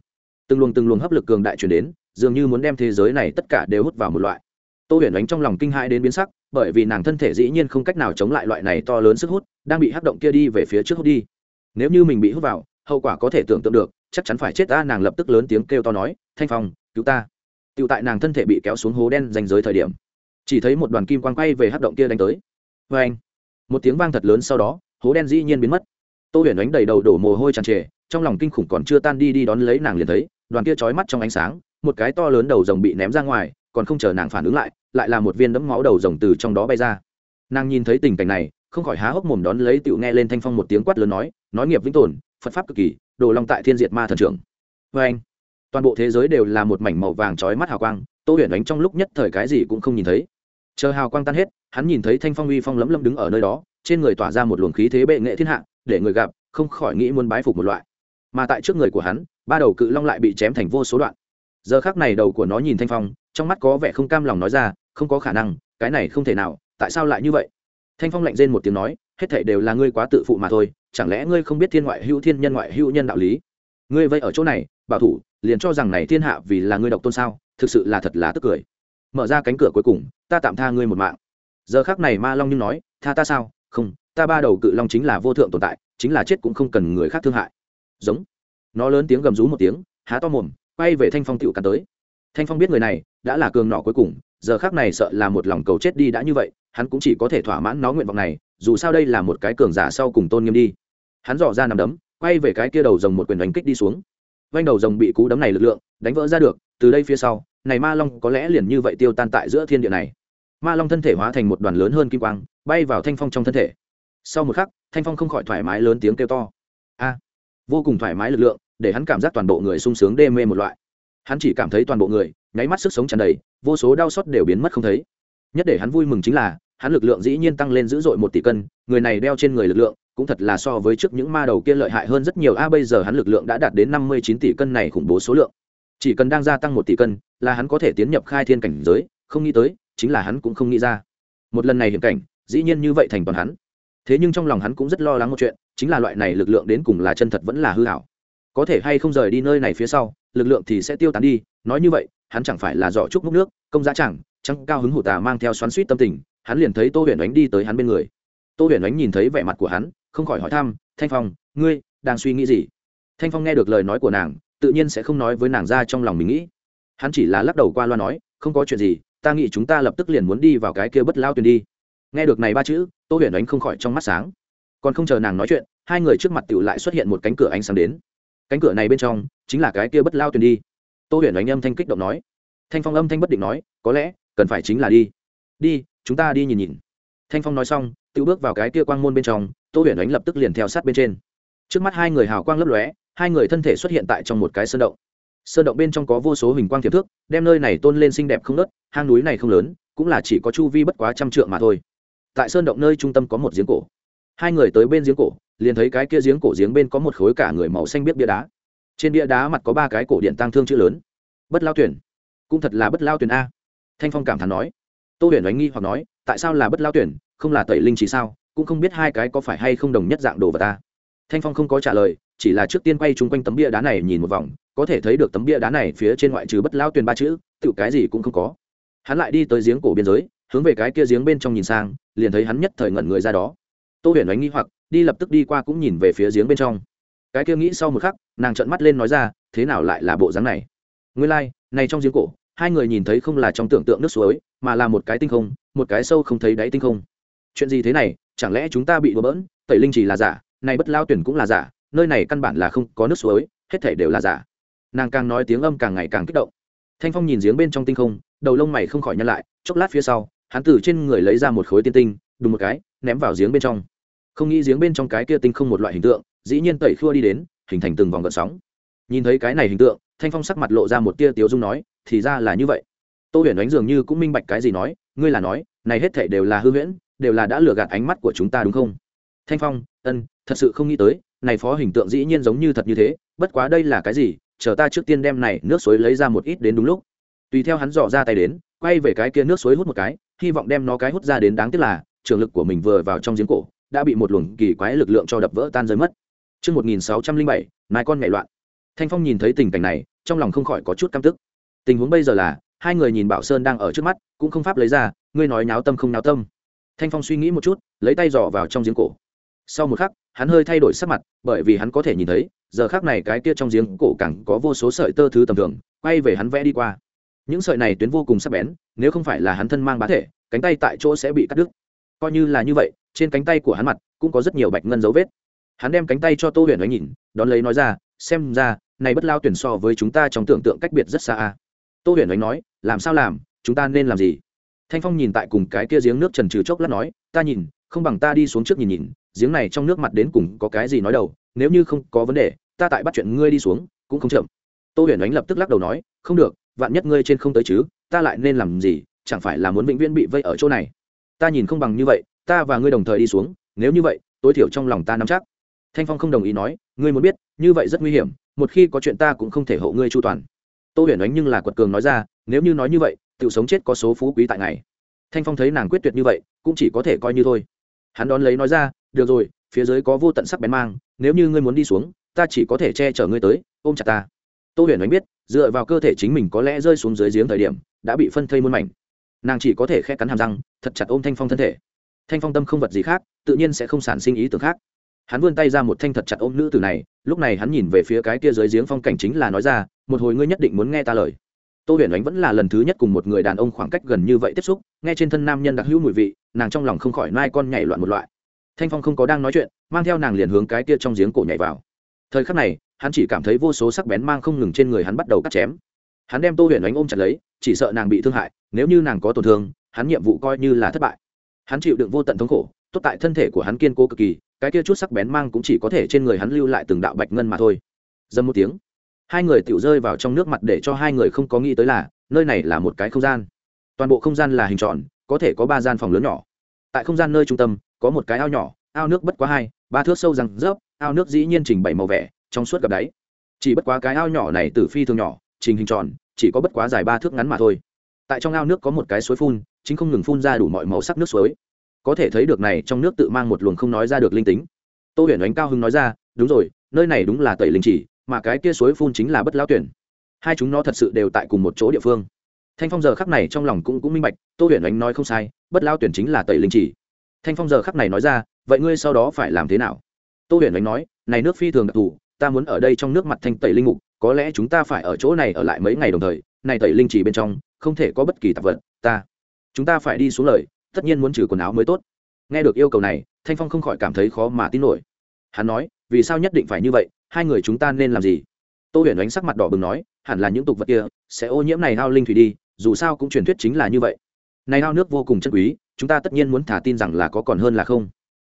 Speaker 1: từng luồng từng luồng hấp lực cường đại chuyển đến dường như muốn đem thế giới này tất cả đều hút vào một loại tô huyền Ánh trong lòng kinh hãi đến biến sắc bởi vì nàng thân thể dĩ nhiên không cách nào chống lại loại này to lớn sức hút, đang bị hắc động kia đi về phía trước hút đi. Nếu như mình bị hút vào, hậu quả có thể tưởng tượng được, chắc chắn phải chết ta, nàng lập tức lớn tiếng kêu to nói, thanh phong, cứu ta. Tự tại nàng thân thể bị kéo xuống hố đen danh giới thời điểm, chỉ thấy một đoàn kim quang quay về hắc động kia đánh tới. Vê anh một tiếng vang thật lớn sau đó, hố đen dĩ nhiên biến mất. Tô huyền đánh đầy đầu đổ mồ hôi tràn trề, trong lòng kinh khủng còn chưa tan đi đi đón lấy nàng liền thấy, đoàn kia trói mắt trong ánh sáng, một cái to lớn đầu rồng bị ném ra ngoài, còn không chờ nàng phản ứng lại lại là một viên đẫm máu đầu rồng từ trong đó bay ra. Nàng nhìn thấy tình cảnh này, không khỏi há hốc mồm đón lấy tựu nghe lên thanh phong một tiếng quát lớn nói nói nghiệp vĩnh tồn, phật pháp cực kỳ, đồ long tại thiên diệt ma thần trưởng. Vê anh, toàn bộ thế giới đều là một mảnh màu vàng trói mắt hào quang, tô huyền đánh trong lúc nhất thời cái gì cũng không nhìn thấy. Chờ hào quang tan hết, hắn nhìn thấy thanh phong uy phong lấm lấm đứng ở nơi đó, trên người tỏa ra một luồng khí thế bệ nghệ thiên hạ, để người gặp, không khỏi nghĩ muốn bái phục một loại. Mà tại trước người của hắn, ba đầu cự long lại bị chém thành vô số đoạn. Giờ khác này đầu của nó nhìn thanh phong, trong mắt có vẻ không cam lòng nói ra không có khả năng, cái này không thể nào, tại sao lại như vậy? Thanh phong lạnh rên một tiếng nói, hết thảy đều là ngươi quá tự phụ mà thôi, chẳng lẽ ngươi không biết thiên ngoại hữu thiên nhân ngoại hữu nhân đạo lý? Ngươi vây ở chỗ này, bảo thủ, liền cho rằng này thiên hạ vì là ngươi độc tôn sao, thực sự là thật là tức cười. Mở ra cánh cửa cuối cùng, ta tạm tha ngươi một mạng. Giờ khác này ma long nhưng nói, tha ta sao? Không, ta ba đầu cự long chính là vô thượng tồn tại, chính là chết cũng không cần người khác thương hại. Giống. Nó lớn tiếng gầm rú một tiếng, há to mồm, quay về thanh phong tựu cắn tới. Thanh phong biết người này, đã là cường nọ cuối cùng giờ khác này sợ là một lòng cầu chết đi đã như vậy, hắn cũng chỉ có thể thỏa mãn nó nguyện vọng này, dù sao đây là một cái cường giả sau cùng tôn nghiêm đi. Hắn dò ra nằm đấm, quay về cái kia đầu rồng một quyền đánh kích đi xuống. Vanh đầu rồng bị cú đấm này lực lượng đánh vỡ ra được, từ đây phía sau, này ma long có lẽ liền như vậy tiêu tan tại giữa thiên địa này. Ma long thân thể hóa thành một đoàn lớn hơn kim quang, bay vào thanh phong trong thân thể. Sau một khắc, thanh phong không khỏi thoải mái lớn tiếng kêu to. A! Vô cùng thoải mái lực lượng, để hắn cảm giác toàn bộ người sung sướng đê mê một loại hắn chỉ cảm thấy toàn bộ người, nháy mắt sức sống tràn đầy, vô số đau xót đều biến mất không thấy. Nhất để hắn vui mừng chính là, hắn lực lượng dĩ nhiên tăng lên dữ dội một tỷ cân, người này đeo trên người lực lượng, cũng thật là so với trước những ma đầu kia lợi hại hơn rất nhiều. A, bây giờ hắn lực lượng đã đạt đến năm mươi chín tỷ cân này khủng bố số lượng. Chỉ cần đang gia tăng một tỷ cân, là hắn có thể tiến nhập khai thiên cảnh giới, không nghĩ tới, chính là hắn cũng không nghĩ ra. Một lần này hiểm cảnh, dĩ nhiên như vậy thành toàn hắn. Thế nhưng trong lòng hắn cũng rất lo lắng một chuyện, chính là loại này lực lượng đến cùng là chân thật vẫn là hư hảo có thể hay không rời đi nơi này phía sau, lực lượng thì sẽ tiêu tán đi. Nói như vậy, hắn chẳng phải là giỏ trúc múc nước, công giá chẳng chẳng cao hứng hủ tà mang theo xoắn suýt tâm tình, hắn liền thấy tô huyền ánh đi tới hắn bên người. Tô huyền ánh nhìn thấy vẻ mặt của hắn, không khỏi hỏi thăm, thanh phong, ngươi đang suy nghĩ gì? Thanh phong nghe được lời nói của nàng, tự nhiên sẽ không nói với nàng ra trong lòng mình nghĩ. Hắn chỉ là lắc đầu qua loa nói, không có chuyện gì, ta nghĩ chúng ta lập tức liền muốn đi vào cái kia bất lao tuyền đi. Nghe được này ba chữ, tô huyền ánh không khỏi trong mắt sáng. Còn không chờ nàng nói chuyện, hai người trước mặt tựu lại xuất hiện một cánh cửa ánh sáng đến cánh cửa này bên trong chính là cái kia bất lao tuyền đi. Tô huyền đánh âm thanh kích động nói. Thanh phong âm thanh bất định nói, có lẽ, cần phải chính là đi. Đi, chúng ta đi nhìn nhìn. Thanh phong nói xong, tự bước vào cái kia quang môn bên trong, tô huyền đánh lập tức liền theo sát bên trên. Trước mắt hai người hào quang lấp lóe, hai người thân thể xuất hiện tại trong một cái sơn động. Sơn động bên trong có vô số hình quang thiệp thước, đem nơi này tôn lên xinh đẹp không nớt, hang núi này không lớn, cũng là chỉ có chu vi bất quá trăm trượng mà thôi. Tại sơn động nơi trung tâm có một giếng cổ. Hai người tới bên giếng cổ liền thấy cái kia giếng cổ giếng bên có một khối cả người màu xanh biết bia đá. Trên bia đá mặt có ba cái cổ điện tăng thương chữ lớn. Bất lao tuyển. Cũng thật là bất lao tuyển a. Thanh phong cảm thán nói. Tô huyền đánh nghi hoặc nói, tại sao là bất lao tuyển, không là tẩy linh chỉ sao? Cũng không biết hai cái có phải hay không đồng nhất dạng đồ vật ta thanh phong không có trả lời, chỉ là trước tiên quay chung quanh tấm bia đá này nhìn một vòng, có thể thấy được tấm bia đá này phía trên ngoại trừ bất lao tuyển ba chữ tự cái gì cũng không có. Hắn lại đi tới giếng cổ biên giới, hướng về cái kia giếng bên trong nhìn sang, liền thấy hắn nhất thời ngẩn người ra đó. Tô huyền đánh nghi hoặc đi lập tức đi qua cũng nhìn về phía giếng bên trong. Cái kia nghĩ sau một khắc nàng trợn mắt lên nói ra thế nào lại là bộ dáng này? Nguyên lai、like, này trong giếng cổ hai người nhìn thấy không là trong tưởng tượng nước suối mà là một cái tinh không một cái sâu không thấy đáy tinh không. Chuyện gì thế này chẳng lẽ chúng ta bị đùa bỡn? Tẩy linh chỉ là giả này bất lao tuyển cũng là giả nơi này căn bản là không có nước suối hết thể đều là giả. Nàng càng nói tiếng âm càng ngày càng kích động. Thanh phong nhìn giếng bên trong tinh không đầu lông mày không khỏi nhăn lại chốc lát phía sau hắn từ trên người lấy ra một khối tiên tinh đùng một cái ném vào giếng bên trong không nghĩ giếng bên trong cái kia tinh không một loại hình tượng, dĩ nhiên tẩy khua đi đến, hình thành từng vòng gợn sóng. Nhìn thấy cái này hình tượng, thanh phong sắc mặt lộ ra một tia tiếu dung nói, thì ra là như vậy. Tô huyền đánh dường như cũng minh bạch cái gì nói, ngươi là nói, này hết thể đều là hư huyễn, đều là đã lừa gạt ánh mắt của chúng ta đúng không? Thanh phong, ân, thật sự không nghĩ tới, này phó hình tượng dĩ nhiên giống như thật như thế, bất quá đây là cái gì, chờ ta trước tiên đem này nước suối lấy ra một ít đến đúng lúc. Tùy theo hắn dò ra tay đến, quay về cái kia nước suối hút một cái, hy vọng đem nó cái hút ra đến đáng tiếc là, trường lực của mình vừa vào trong giếng cổ đã bị một luồng kỳ quái lực lượng cho đập vỡ tan rơi mất Chương 1607, nai con nhảy loạn. Thanh Phong nhìn thấy tình cảnh này, trong lòng không khỏi có chút căm tức. Tình huống bây giờ là, hai người nhìn Bảo Sơn đang ở trước mắt, cũng không pháp lấy ra, ngươi nói nháo tâm không nháo tâm. Thanh Phong suy nghĩ một chút, lấy tay dò vào trong giếng cổ. Sau một khắc, hắn hơi thay đổi sắc mặt, bởi vì hắn có thể nhìn thấy, giờ khắc này cái kia trong giếng cổ càng có vô số sợi tơ thứ tầm thường, quay về hắn vẽ đi qua. Những sợi này tuyến vô cùng sắc bén, nếu không phải là hắn thân mang bá thể, cánh tay tại chỗ sẽ bị cắt đứt. Coi như là như vậy, trên cánh tay của hắn mặt cũng có rất nhiều bạch ngân dấu vết. Hắn đem cánh tay cho tô huyền ấy nhìn đón lấy nói ra xem ra này bất lao tuyển so với chúng ta trong tưởng tượng cách biệt rất xa a tô huyền ấy nói làm sao làm chúng ta nên làm gì? Thanh phong nhìn tại cùng cái kia giếng nước trần trừ chốc lát nói ta nhìn không bằng ta đi xuống trước nhìn nhìn giếng này trong nước mặt đến cùng có cái gì nói đầu nếu như không có vấn đề ta tại bắt chuyện ngươi đi xuống cũng không chậm. Tô huyền ánh lập tức lắc đầu nói không được vạn nhất ngươi trên không tới chứ ta lại nên làm gì chẳng phải là muốn vĩnh viễn bị vây ở chỗ này? Ta nhìn không bằng như vậy, ta và ngươi đồng thời đi xuống, nếu như vậy, tối thiểu trong lòng ta nắm chắc. Thanh phong không đồng ý nói, ngươi muốn biết, như vậy rất nguy hiểm, một khi có chuyện ta cũng không thể hộ ngươi chu toàn. Tô huyền đánh nhưng là quật cường nói ra, nếu như nói như vậy, tự sống chết có số phú quý tại ngày. Thanh phong thấy nàng quyết tuyệt như vậy, cũng chỉ có thể coi như thôi. Hắn đón lấy nói ra, được rồi, phía dưới có vô tận sắc bén mang, nếu như ngươi muốn đi xuống, ta chỉ có thể che chở ngươi tới, ôm chặt ta. Tô huyền đánh biết, dựa vào cơ thể chính mình có lẽ rơi xuống dưới giếng thời điểm, đã bị phân thây muôn mảnh. Nàng chỉ có thể khẽ cắn hàm răng thật chặt ôm thanh phong thân thể. Thanh phong tâm không vật gì khác, tự nhiên sẽ không sản sinh ý tưởng khác. Hắn vươn tay ra một thanh thật chặt ôm nữ tử này, lúc này hắn nhìn về phía cái kia dưới giếng phong cảnh chính là nói ra, một hồi ngươi nhất định muốn nghe ta lời. Tô huyền ánh vẫn là lần thứ nhất cùng một người đàn ông khoảng cách gần như vậy tiếp xúc, nghe trên thân nam nhân đặc hữu mùi vị, nàng trong lòng không khỏi nai con nhảy loạn một loại. Thanh phong không có đang nói chuyện, mang theo nàng liền hướng cái kia trong giếng cổ nhảy vào. Thời khắc này, hắn chỉ cảm thấy vô số sắc bén mang không ngừng trên người hắn bắt đầu cắt chém. Hắn đem tô huyền ánh ôm chặt lấy, chỉ sợ nàng bị thương hại, nếu như nàng có tổn thương hắn nhiệm vụ coi như là thất bại. Hắn chịu đựng vô tận thống khổ, tốt tại thân thể của hắn kiên cố cực kỳ, cái kia chút sắc bén mang cũng chỉ có thể trên người hắn lưu lại từng đạo bạch ngân mà thôi. Dâm một tiếng, hai người tiểu rơi vào trong nước mặt để cho hai người không có nghĩ tới là, nơi này là một cái không gian. Toàn bộ không gian là hình tròn, có thể có ba gian phòng lớn nhỏ. Tại không gian nơi trung tâm, có một cái ao nhỏ, ao nước bất quá hai, ba thước sâu răng rớp, ao nước dĩ nhiên trình bảy màu vẻ, trong suốt gặp đáy. Chỉ bất quá cái ao nhỏ này từ phi thường nhỏ, trình hình tròn, chỉ có bất quá dài ba thước ngắn mà thôi tại trong ao nước có một cái suối phun, chính không ngừng phun ra đủ mọi màu sắc nước suối. Có thể thấy được này trong nước tự mang một luồng không nói ra được linh tính. Tô huyền ánh cao hưng nói ra, đúng rồi, nơi này đúng là tẩy linh chỉ, mà cái kia suối phun chính là bất lao tuyển. Hai chúng nó thật sự đều tại cùng một chỗ địa phương. Thanh phong giờ khắc này trong lòng cũng cũng minh bạch, tô huyền ánh nói không sai, bất lao tuyển chính là tẩy linh chỉ. Thanh phong giờ khắc này nói ra, vậy ngươi sau đó phải làm thế nào? Tô huyền ánh nói, này nước phi thường đặc thù, ta muốn ở đây trong nước mặt thanh tẩy linh mục, có lẽ chúng ta phải ở chỗ này ở lại mấy ngày đồng thời này tẩy linh chỉ bên trong, không thể có bất kỳ tạp vật, ta, chúng ta phải đi xuống lời, tất nhiên muốn trừ quần áo mới tốt. Nghe được yêu cầu này, thanh phong không khỏi cảm thấy khó mà tin nổi. Hắn nói, vì sao nhất định phải như vậy, hai người chúng ta nên làm gì? Tô huyền đánh sắc mặt đỏ bừng nói, hẳn là những tục vật kia sẽ ô nhiễm này hao linh thủy đi, dù sao cũng truyền thuyết chính là như vậy. Này hao nước vô cùng chân quý, chúng ta tất nhiên muốn thả tin rằng là có còn hơn là không.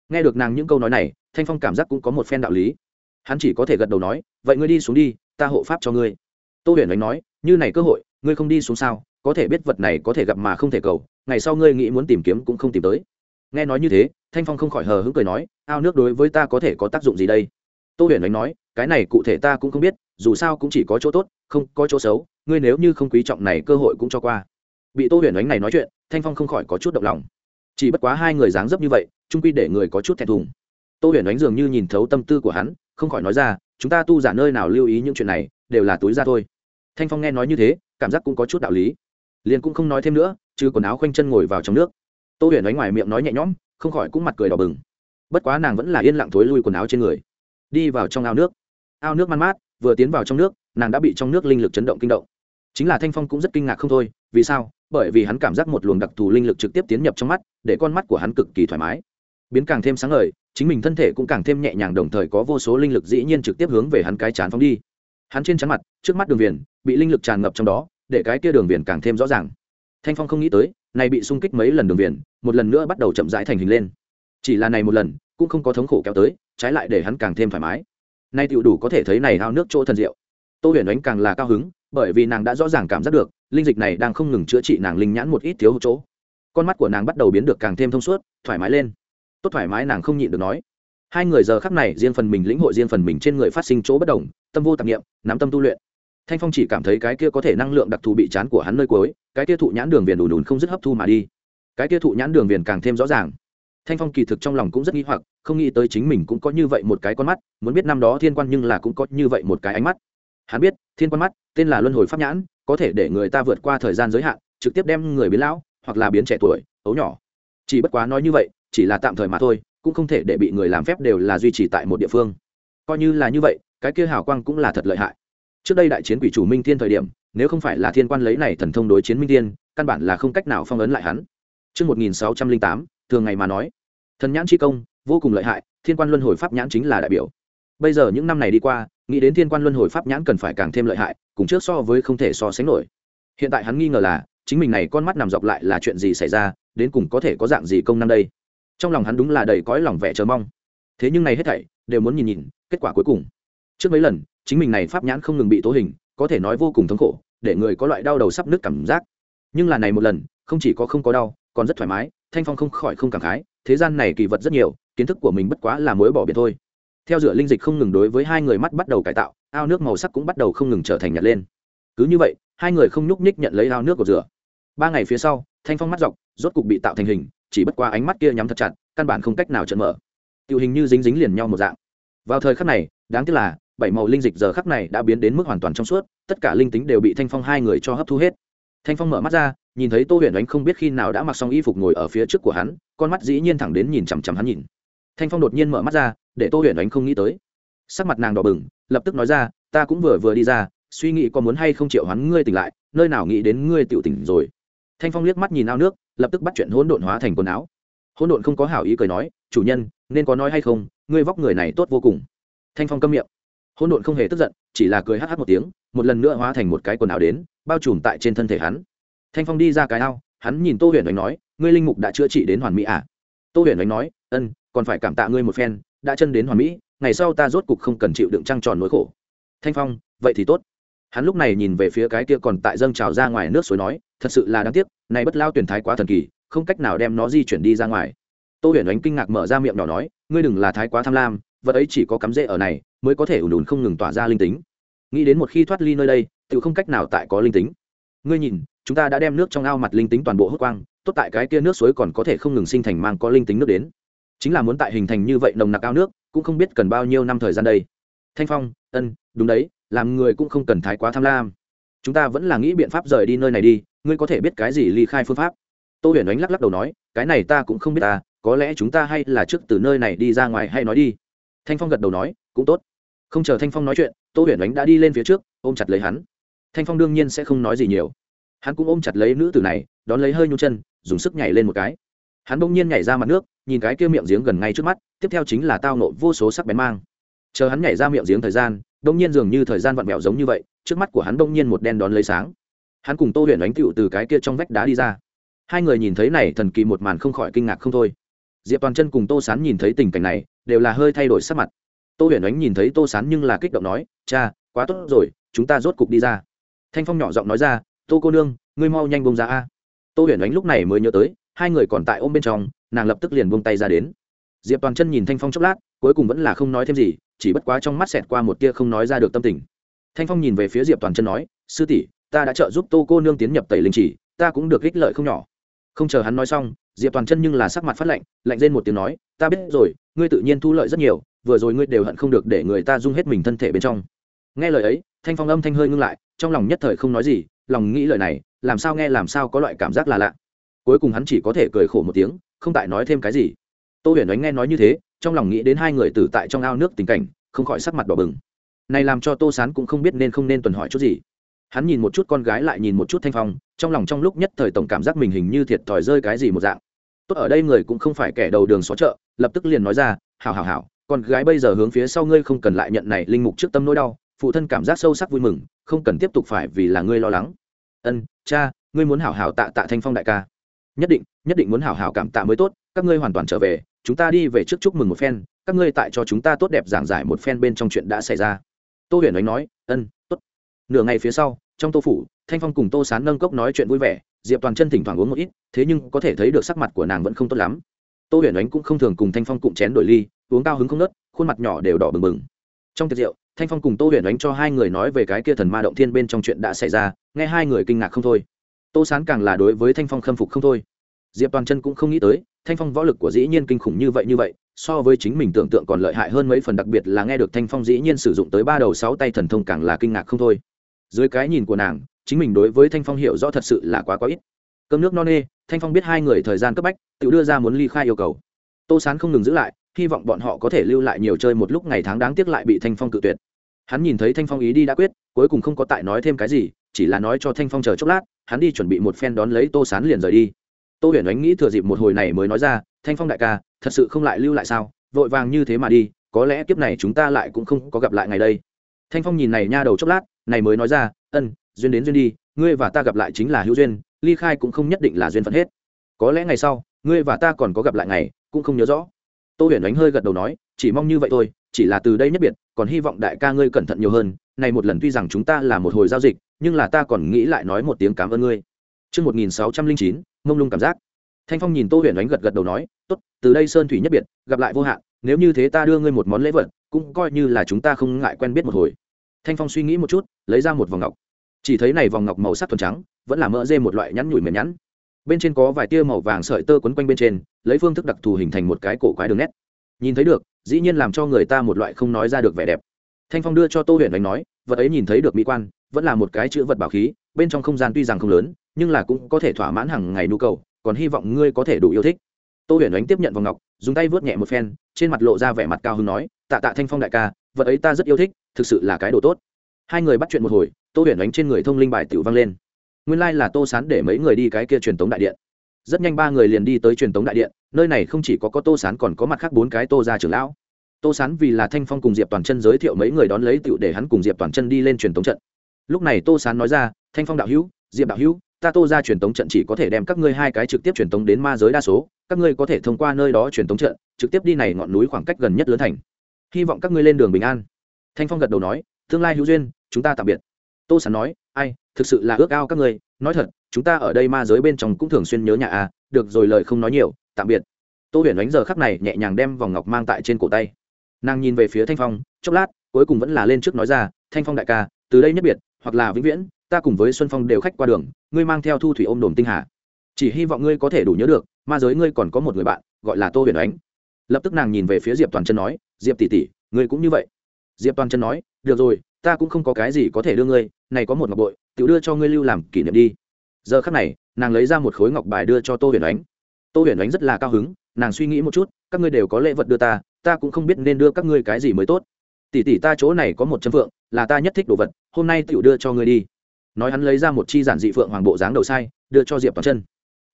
Speaker 1: Nghe được nàng những câu nói này, thanh phong cảm giác cũng có một phen đạo lý. Hắn chỉ có thể gật đầu nói, vậy ngươi đi xuống đi, ta hộ pháp cho ngươi tô huyền đánh nói, như này cơ hội, ngươi không đi xuống sao? Có thể biết vật này có thể gặp mà không thể cầu, ngày sau ngươi nghĩ muốn tìm kiếm cũng không tìm tới. Nghe nói như thế, thanh phong không khỏi hờ hững cười nói, ao nước đối với ta có thể có tác dụng gì đây? Tô huyền đánh nói, cái này cụ thể ta cũng không biết, dù sao cũng chỉ có chỗ tốt, không có chỗ xấu, ngươi nếu như không quý trọng này cơ hội cũng cho qua. Bị tô huyền ánh này nói chuyện, thanh phong không khỏi có chút động lòng. Chỉ bất quá hai người dáng dấp như vậy trung quy để người có chút thẹn thùng. Tô huyền ánh dường như nhìn thấu tâm tư của hắn, không khỏi nói ra, chúng ta tu giả nơi nào lưu ý những chuyện này đều là túi ra thôi. Thanh phong nghe nói như thế, cảm giác cũng có chút đạo lý. Liền cũng không nói thêm nữa chứ quần áo khoanh chân ngồi vào trong nước. Tô huyền nói ngoài miệng nói nhẹ nhõm, không khỏi cũng mặt cười đỏ bừng. Bất quá nàng vẫn là yên lặng thối lui quần áo trên người. Đi vào trong ao nước. Ao nước man mát, vừa tiến vào trong nước, nàng đã bị trong nước linh lực chấn động kinh động. Chính là thanh phong cũng rất kinh ngạc không thôi, vì sao? Bởi vì hắn cảm giác một luồng đặc thù linh lực trực tiếp tiến nhập trong mắt, để con mắt của hắn cực kỳ thoải mái. Biến càng thêm sáng ngời, chính mình thân thể cũng càng thêm nhẹ nhàng, đồng thời có vô số linh lực dĩ nhiên trực tiếp hướng về hắn cái chán phóng đi hắn trên chắn mặt, trước mắt đường viền, bị linh lực tràn ngập trong đó, để cái kia đường viền càng thêm rõ ràng. Thanh phong không nghĩ tới, này bị xung kích mấy lần đường viền, một lần nữa bắt đầu chậm rãi thành hình lên. Chỉ là này một lần, cũng không có thống khổ kéo tới, trái lại để hắn càng thêm thoải mái. Nay tựu đủ có thể thấy này hao nước chỗ thần diệu. Tô huyền đánh càng là cao hứng, bởi vì nàng đã rõ ràng cảm giác được, linh dịch này đang không ngừng chữa trị nàng linh nhãn một ít thiếu chỗ. Con mắt của nàng bắt đầu biến được càng thêm thông suốt, thoải mái lên. Tốt thoải mái nàng không nhịn được nói hai người giờ khắc này riêng phần mình lĩnh hội riêng phần mình trên người phát sinh chỗ bất đồng, tâm vô tạp nghiệm nắm tâm tu luyện. Thanh phong chỉ cảm thấy cái kia có thể năng lượng đặc thù bị chán của hắn nơi cuối, cái kia thụ nhãn đường viền đùn đùn không dứt hấp thu mà đi. Cái kia thụ nhãn đường viền càng thêm rõ ràng. Thanh phong kỳ thực trong lòng cũng rất nghĩ hoặc, không nghĩ tới chính mình cũng có như vậy một cái con mắt, muốn biết năm đó thiên quan nhưng là cũng có như vậy một cái ánh mắt. Hắn biết, thiên quan mắt, tên là luân hồi pháp nhãn, có thể để người ta vượt qua thời gian giới hạn, trực tiếp đem người biến lão, hoặc là biến trẻ tuổi, ấu nhỏ. Chỉ bất quá nói như vậy, chỉ là tạm thời mà thôi cũng không thể để bị người làm phép đều là duy trì tại một địa phương coi như là như vậy cái kia hào quang cũng là thật lợi hại trước đây đại chiến quỷ chủ minh thiên thời điểm nếu không phải là thiên quan lấy này thần thông đối chiến minh thiên căn bản là không cách nào phong ấn lại hắn Trước 1608, thường ngày mà nói, thần nhãn chi công, vô cùng lợi hại, thiên quan luân hồi pháp nhãn chính là đại biểu. Bây giờ những năm này đi qua, nghĩ đến thiên quan luân hồi pháp nhãn cần phải càng thêm lợi hại, cùng trước so với không thể so sánh nổi. Hiện tại hắn nghi ngờ là, chính mình này con mắt nằm dọc lại là chuyện gì xảy ra, đến cùng có thể có dạng gì công năng đây. Trong lòng hắn đúng là đầy cõi lòng vẻ chờ mong. Thế nhưng này hết thảy đều muốn nhìn nhìn kết quả cuối cùng. Trước mấy lần, chính mình này pháp nhãn không ngừng bị tố hình, có thể nói vô cùng thống khổ, để người có loại đau đầu sắp nứt cảm giác. Nhưng là này một lần, không chỉ có không có đau, còn rất thoải mái thanh phong không khỏi không cảm khái thế gian này kỳ vật rất nhiều kiến thức của mình bất quá là mối bỏ biệt thôi theo dựa linh dịch không ngừng đối với hai người mắt bắt đầu cải tạo ao nước màu sắc cũng bắt đầu không ngừng trở thành nhật lên cứ như vậy hai người không nhúc nhích nhận lấy ao nước của rửa ba ngày phía sau thanh phong mắt dọc rốt cục bị tạo thành hình chỉ bất qua ánh mắt kia nhắm thật chặt căn bản không cách nào trận mở. Tiểu hình như dính dính liền nhau một dạng. Vào thời khắc này, đáng tiếc là, bảy màu linh dịch giờ khắc này đã biến đến mức hoàn toàn trong suốt, tất cả linh tính đều bị thanh phong hai người cho hấp thu hết. Thanh phong mở mắt ra, nhìn thấy tô huyền đánh không biết khi nào đã mặc xong y phục ngồi ở phía trước của hắn, con mắt dĩ nhiên thẳng đến nhìn chằm chằm hắn nhìn. Thanh phong đột nhiên mở mắt ra, để tô huyền đánh không nghĩ tới. Sắc mặt nàng đỏ bừng, lập tức nói ra, ta cũng vừa vừa đi ra, suy nghĩ có muốn hay không chịu hắn ngươi tỉnh lại, nơi nào nghĩ đến ngươi tiểu tỉnh rồi. Thanh phong liếc mắt nhìn ao nước, lập tức bắt chuyện hỗn độn hóa thành quần áo hỗn độn không có hảo ý cười nói, chủ nhân, nên có nói hay không? Ngươi vóc người này tốt vô cùng. Thanh phong câm miệng. Hỗn độn không hề tức giận, chỉ là cười hh một tiếng, một lần nữa hóa thành một cái quần áo đến, bao trùm tại trên thân thể hắn. Thanh phong đi ra cái ao, hắn nhìn tô huyền đánh nói, ngươi linh mục đã chữa trị đến hoàn mỹ à? Tô huyền đánh nói, ân, còn phải cảm tạ ngươi một phen, đã chân đến hoàn mỹ, ngày sau ta rốt cục không cần chịu đựng trăng tròn nỗi khổ. Thanh phong, vậy thì tốt. Hắn lúc này nhìn về phía cái kia còn tại dâng trào ra ngoài nước suối nói, thật sự là đáng tiếc này bất lao tuyển thái quá thần kỳ không cách nào đem nó di chuyển đi ra ngoài. Tô huyền Ánh kinh ngạc mở ra miệng nhỏ nói, ngươi đừng là thái quá tham lam, vật ấy chỉ có cắm rễ ở này, mới có thể ủn ủn không ngừng tỏa ra linh tính. Nghĩ đến một khi thoát ly nơi đây tự không cách nào tại có linh tính. Ngươi nhìn, chúng ta đã đem nước trong ao mặt linh tính toàn bộ hút quang, tốt tại cái kia nước suối còn có thể không ngừng sinh thành mang có linh tính nước đến. Chính là muốn tại hình thành như vậy nồng nặc ao nước, cũng không biết cần bao nhiêu năm thời gian đây. Thanh phong, ân, đúng đấy, làm người cũng không cần thái quá tham lam. Chúng ta vẫn là nghĩ biện pháp rời đi nơi này đi, ngươi có thể biết cái gì ly khai phương pháp? Tô huyền Ánh lắc lắc đầu nói, cái này ta cũng không biết ta có lẽ chúng ta hay là trước từ nơi này đi ra ngoài hay nói đi. Thanh phong gật đầu nói, cũng tốt. Không chờ thanh phong nói chuyện, tô huyền Ánh đã đi lên phía trước, ôm chặt lấy hắn. Thanh phong đương nhiên sẽ không nói gì nhiều. Hắn cũng ôm chặt lấy nữ tử này, đón lấy hơi nhu chân, dùng sức nhảy lên một cái. Hắn bỗng nhiên nhảy ra mặt nước, nhìn cái kia miệng giếng gần ngay trước mắt, tiếp theo chính là tao nộ vô số sắc bén mang. Chờ hắn nhảy ra miệng giếng thời gian bỗng nhiên dường như thời gian vặn vẹo giống như vậy, trước mắt của hắn bỗng nhiên một đen đón lấy sáng. Hắn cùng tô huyền đánh tựu từ cái kia trong vách đá đi ra hai người nhìn thấy này thần kỳ một màn không khỏi kinh ngạc không thôi. Diệp toàn chân cùng tô sán nhìn thấy tình cảnh này, đều là hơi thay đổi sắc mặt. Tô huyền Ánh nhìn thấy tô sán nhưng là kích động nói, cha, quá tốt rồi, chúng ta rốt cục đi ra. Thanh phong nhỏ giọng nói ra, tô cô nương, ngươi mau nhanh bông ra a. Tô huyền ánh lúc này mới nhớ tới, hai người còn tại ôm bên trong, nàng lập tức liền buông tay ra đến. Diệp toàn chân nhìn thanh phong chốc lát, cuối cùng vẫn là không nói thêm gì, chỉ bất quá trong mắt xẹt qua một tia không nói ra được tâm tình. Thanh phong nhìn về phía diệp toàn chân nói, sư tỷ, ta đã trợ giúp tô cô nương tiến nhập tẩy linh chỉ, ta cũng được ích lợi không nhỏ không chờ hắn nói xong, diệp toàn chân nhưng là sắc mặt phát lạnh lạnh lên một tiếng nói, ta biết rồi, ngươi tự nhiên thu lợi rất nhiều, vừa rồi ngươi đều hận không được để người ta dung hết mình thân thể bên trong. Nghe lời ấy, thanh phong âm thanh hơi ngưng lại, trong lòng nhất thời không nói gì, lòng nghĩ lời này, làm sao nghe làm sao có loại cảm giác là lạ. Cuối cùng hắn chỉ có thể cười khổ một tiếng, không tại nói thêm cái gì. Tô huyền đánh nghe nói như thế, trong lòng nghĩ đến hai người tử tại trong ao nước tình cảnh, không khỏi sắc mặt đỏ bừng. Này làm cho tô sán cũng không biết nên không nên tuần hỏi chút gì hắn nhìn một chút con gái lại nhìn một chút thanh phong, trong lòng trong lúc nhất thời tổng cảm giác mình hình như thiệt thòi rơi cái gì một dạng. Tốt, ở đây người cũng không phải kẻ đầu đường xó chợ, lập tức liền nói ra, hảo hảo hảo, con gái bây giờ hướng phía sau ngươi không cần lại nhận này linh mục trước tâm nỗi đau, phụ thân cảm giác sâu sắc vui mừng, không cần tiếp tục phải vì là ngươi lo lắng. Ân, cha, ngươi muốn hảo hảo tạ tạ thanh phong đại ca. Nhất định nhất định muốn hảo hảo cảm tạ mới tốt, các ngươi hoàn toàn trở về, chúng ta đi về trước chúc mừng một phen, các ngươi tại cho chúng ta tốt đẹp giảng giải một phen bên trong chuyện đã xảy ra. Tô huyền đánh nói, ân, tốt nửa ngày phía sau, trong tô phủ, thanh phong cùng tô sán nâng cốc nói chuyện vui vẻ, diệp toàn chân thỉnh thoảng uống một ít, thế nhưng có thể thấy được sắc mặt của nàng vẫn không tốt lắm. Tô huyền ánh cũng không thường cùng thanh phong cụm chén đổi ly, uống cao hứng không nớt, khuôn mặt nhỏ đều đỏ bừng bừng. Trong tiệc rượu, thanh phong cùng tô huyền ánh cho hai người nói về cái kia thần ma động thiên bên trong chuyện đã xảy ra, nghe hai người kinh ngạc không thôi. Tô sán càng là đối với thanh phong khâm phục không thôi. Diệp toàn chân cũng không nghĩ tới, thanh phong võ lực của dĩ nhiên kinh khủng như vậy như vậy, so với chính mình tưởng tượng còn lợi hại hơn mấy phần, đặc biệt là nghe được thanh phong dĩ nhiên sử dụng tới ba đầu sáu tay thần thông càng là kinh ngạc không thôi dưới cái nhìn của nàng, chính mình đối với thanh phong hiểu rõ thật sự là quá có ít. Cơm nước no nê, thanh phong biết hai người thời gian cấp bách, tự đưa ra muốn ly khai yêu cầu. Tô sán không ngừng giữ lại, hy vọng bọn họ có thể lưu lại nhiều chơi một lúc ngày tháng đáng tiếc lại bị thanh phong cự tuyệt. Hắn nhìn thấy thanh phong ý đi đã quyết, cuối cùng không có tại nói thêm cái gì, chỉ là nói cho thanh phong chờ chốc lát, hắn đi chuẩn bị một phen đón lấy tô sán liền rời đi. Tô huyền ánh nghĩ thừa dịp một hồi này mới nói ra, thanh phong đại ca, thật sự không lại lưu lại sao? Vội vàng như thế mà đi, có lẽ kiếp này chúng ta lại cũng không có gặp lại ngày đây. Thanh phong nhìn này nha đầu chốc lát này mới nói ra ân duyên đến duyên đi ngươi và ta gặp lại chính là hữu duyên ly khai cũng không nhất định là duyên phận hết có lẽ ngày sau ngươi và ta còn có gặp lại ngày cũng không nhớ rõ tô huyền ánh hơi gật đầu nói chỉ mong như vậy thôi chỉ là từ đây nhất biệt còn hy vọng đại ca ngươi cẩn thận nhiều hơn này một lần tuy rằng chúng ta là một hồi giao dịch nhưng là ta còn nghĩ lại nói một tiếng cảm ơn ngươi Trước 1609, mông lung cảm giác. Thanh Phong nhìn Tô Huyền Ánh gật gật đầu nói, "Tốt, từ đây sơn thủy nhất biệt, gặp lại vô hạn, nếu như thế ta đưa ngươi một món lễ vật, cũng coi như là chúng ta không ngại quen biết một hồi." Thanh Phong suy nghĩ một chút, lấy ra một vòng ngọc. Chỉ thấy này vòng ngọc màu sắc thuần trắng, vẫn là mỡ dê một loại nhắn nhủi mềm nhắn Bên trên có vài tia màu vàng sợi tơ quấn quanh bên trên, lấy phương thức đặc thù hình thành một cái cổ quái đường nét. Nhìn thấy được, dĩ nhiên làm cho người ta một loại không nói ra được vẻ đẹp. Thanh Phong đưa cho Tô Huyền Ánh nói, vật ấy nhìn thấy được mỹ quan, vẫn là một cái chữ vật bảo khí, bên trong không gian tuy rằng không lớn, nhưng là cũng có thể thỏa mãn hàng ngày nhu cầu còn hy vọng ngươi có thể đủ yêu thích tô huyền ánh tiếp nhận vòng ngọc dùng tay vớt nhẹ một phen trên mặt lộ ra vẻ mặt cao hứng nói tạ tạ thanh phong đại ca vật ấy ta rất yêu thích thực sự là cái đồ tốt. Hai người bắt chuyện một hồi, tô huyền ánh trên người thông linh bài tiểu vang lên. Nguyên lai、like、là tô sán để mấy người đi cái kia truyền tống đại điện. Rất nhanh ba người liền đi tới truyền tống đại điện, nơi này không chỉ có có tô sán còn có mặt khác bốn cái tô ra trưởng lão. Tô sán vì là thanh phong cùng diệp toàn chân giới thiệu mấy người đón lấy tựu để hắn cùng diệp toàn chân đi lên truyền tống trận. Lúc này tô sán nói ra, thanh phong đạo hữu, diệp đạo hữu, ta tô ra truyền tống trận chỉ có thể đem các ngươi hai cái trực tiếp truyền tống đến ma giới đa số, các ngươi có thể thông qua nơi đó truyền tống trận, trực tiếp đi này ngọn núi khoảng cách gần nhất lớn thành. Hy vọng các ngươi lên đường bình an thanh phong gật đầu nói, tương lai hữu duyên, chúng ta tạm biệt. Tô sán nói, ai, thực sự là ước ao các ngươi. Nói thật, chúng ta ở đây ma giới bên trong cũng thường xuyên nhớ nhà à được rồi lời không nói nhiều, tạm biệt. Tô huyền đánh giờ khắc này nhẹ nhàng đem vòng ngọc mang tại trên cổ tay. Nàng nhìn về phía thanh phong, chốc lát, cuối cùng vẫn là lên trước nói ra, thanh phong đại ca, từ đây nhất biệt, hoặc là vĩnh viễn, ta cùng với xuân phong đều khách qua đường, ngươi mang theo thu thủy ôm đồm tinh hà. Chỉ hy vọng ngươi có thể đủ nhớ được, ma giới ngươi còn có một người bạn, gọi là tô huyền ánh. Lập tức nàng nhìn về phía diệp toàn chân nói, diệp tỷ tỷ, ngươi cũng như vậy diệp toàn chân nói, được rồi, ta cũng không có cái gì có thể đưa ngươi, này có một ngọc bội tự đưa cho ngươi lưu làm kỷ niệm đi. Giờ khắc này, nàng lấy ra một khối ngọc bài đưa cho tô huyền ánh. Tô huyền ánh rất là cao hứng, nàng suy nghĩ một chút, các ngươi đều có lễ vật đưa ta ta cũng không biết nên đưa các ngươi cái gì mới tốt. Tỷ tỷ ta chỗ này có một chân phượng, là ta nhất thích đồ vật, hôm nay tựu đưa cho ngươi đi. Nói hắn lấy ra một chi giản dị phượng hoàng bộ dáng đầu sai, đưa cho diệp toàn chân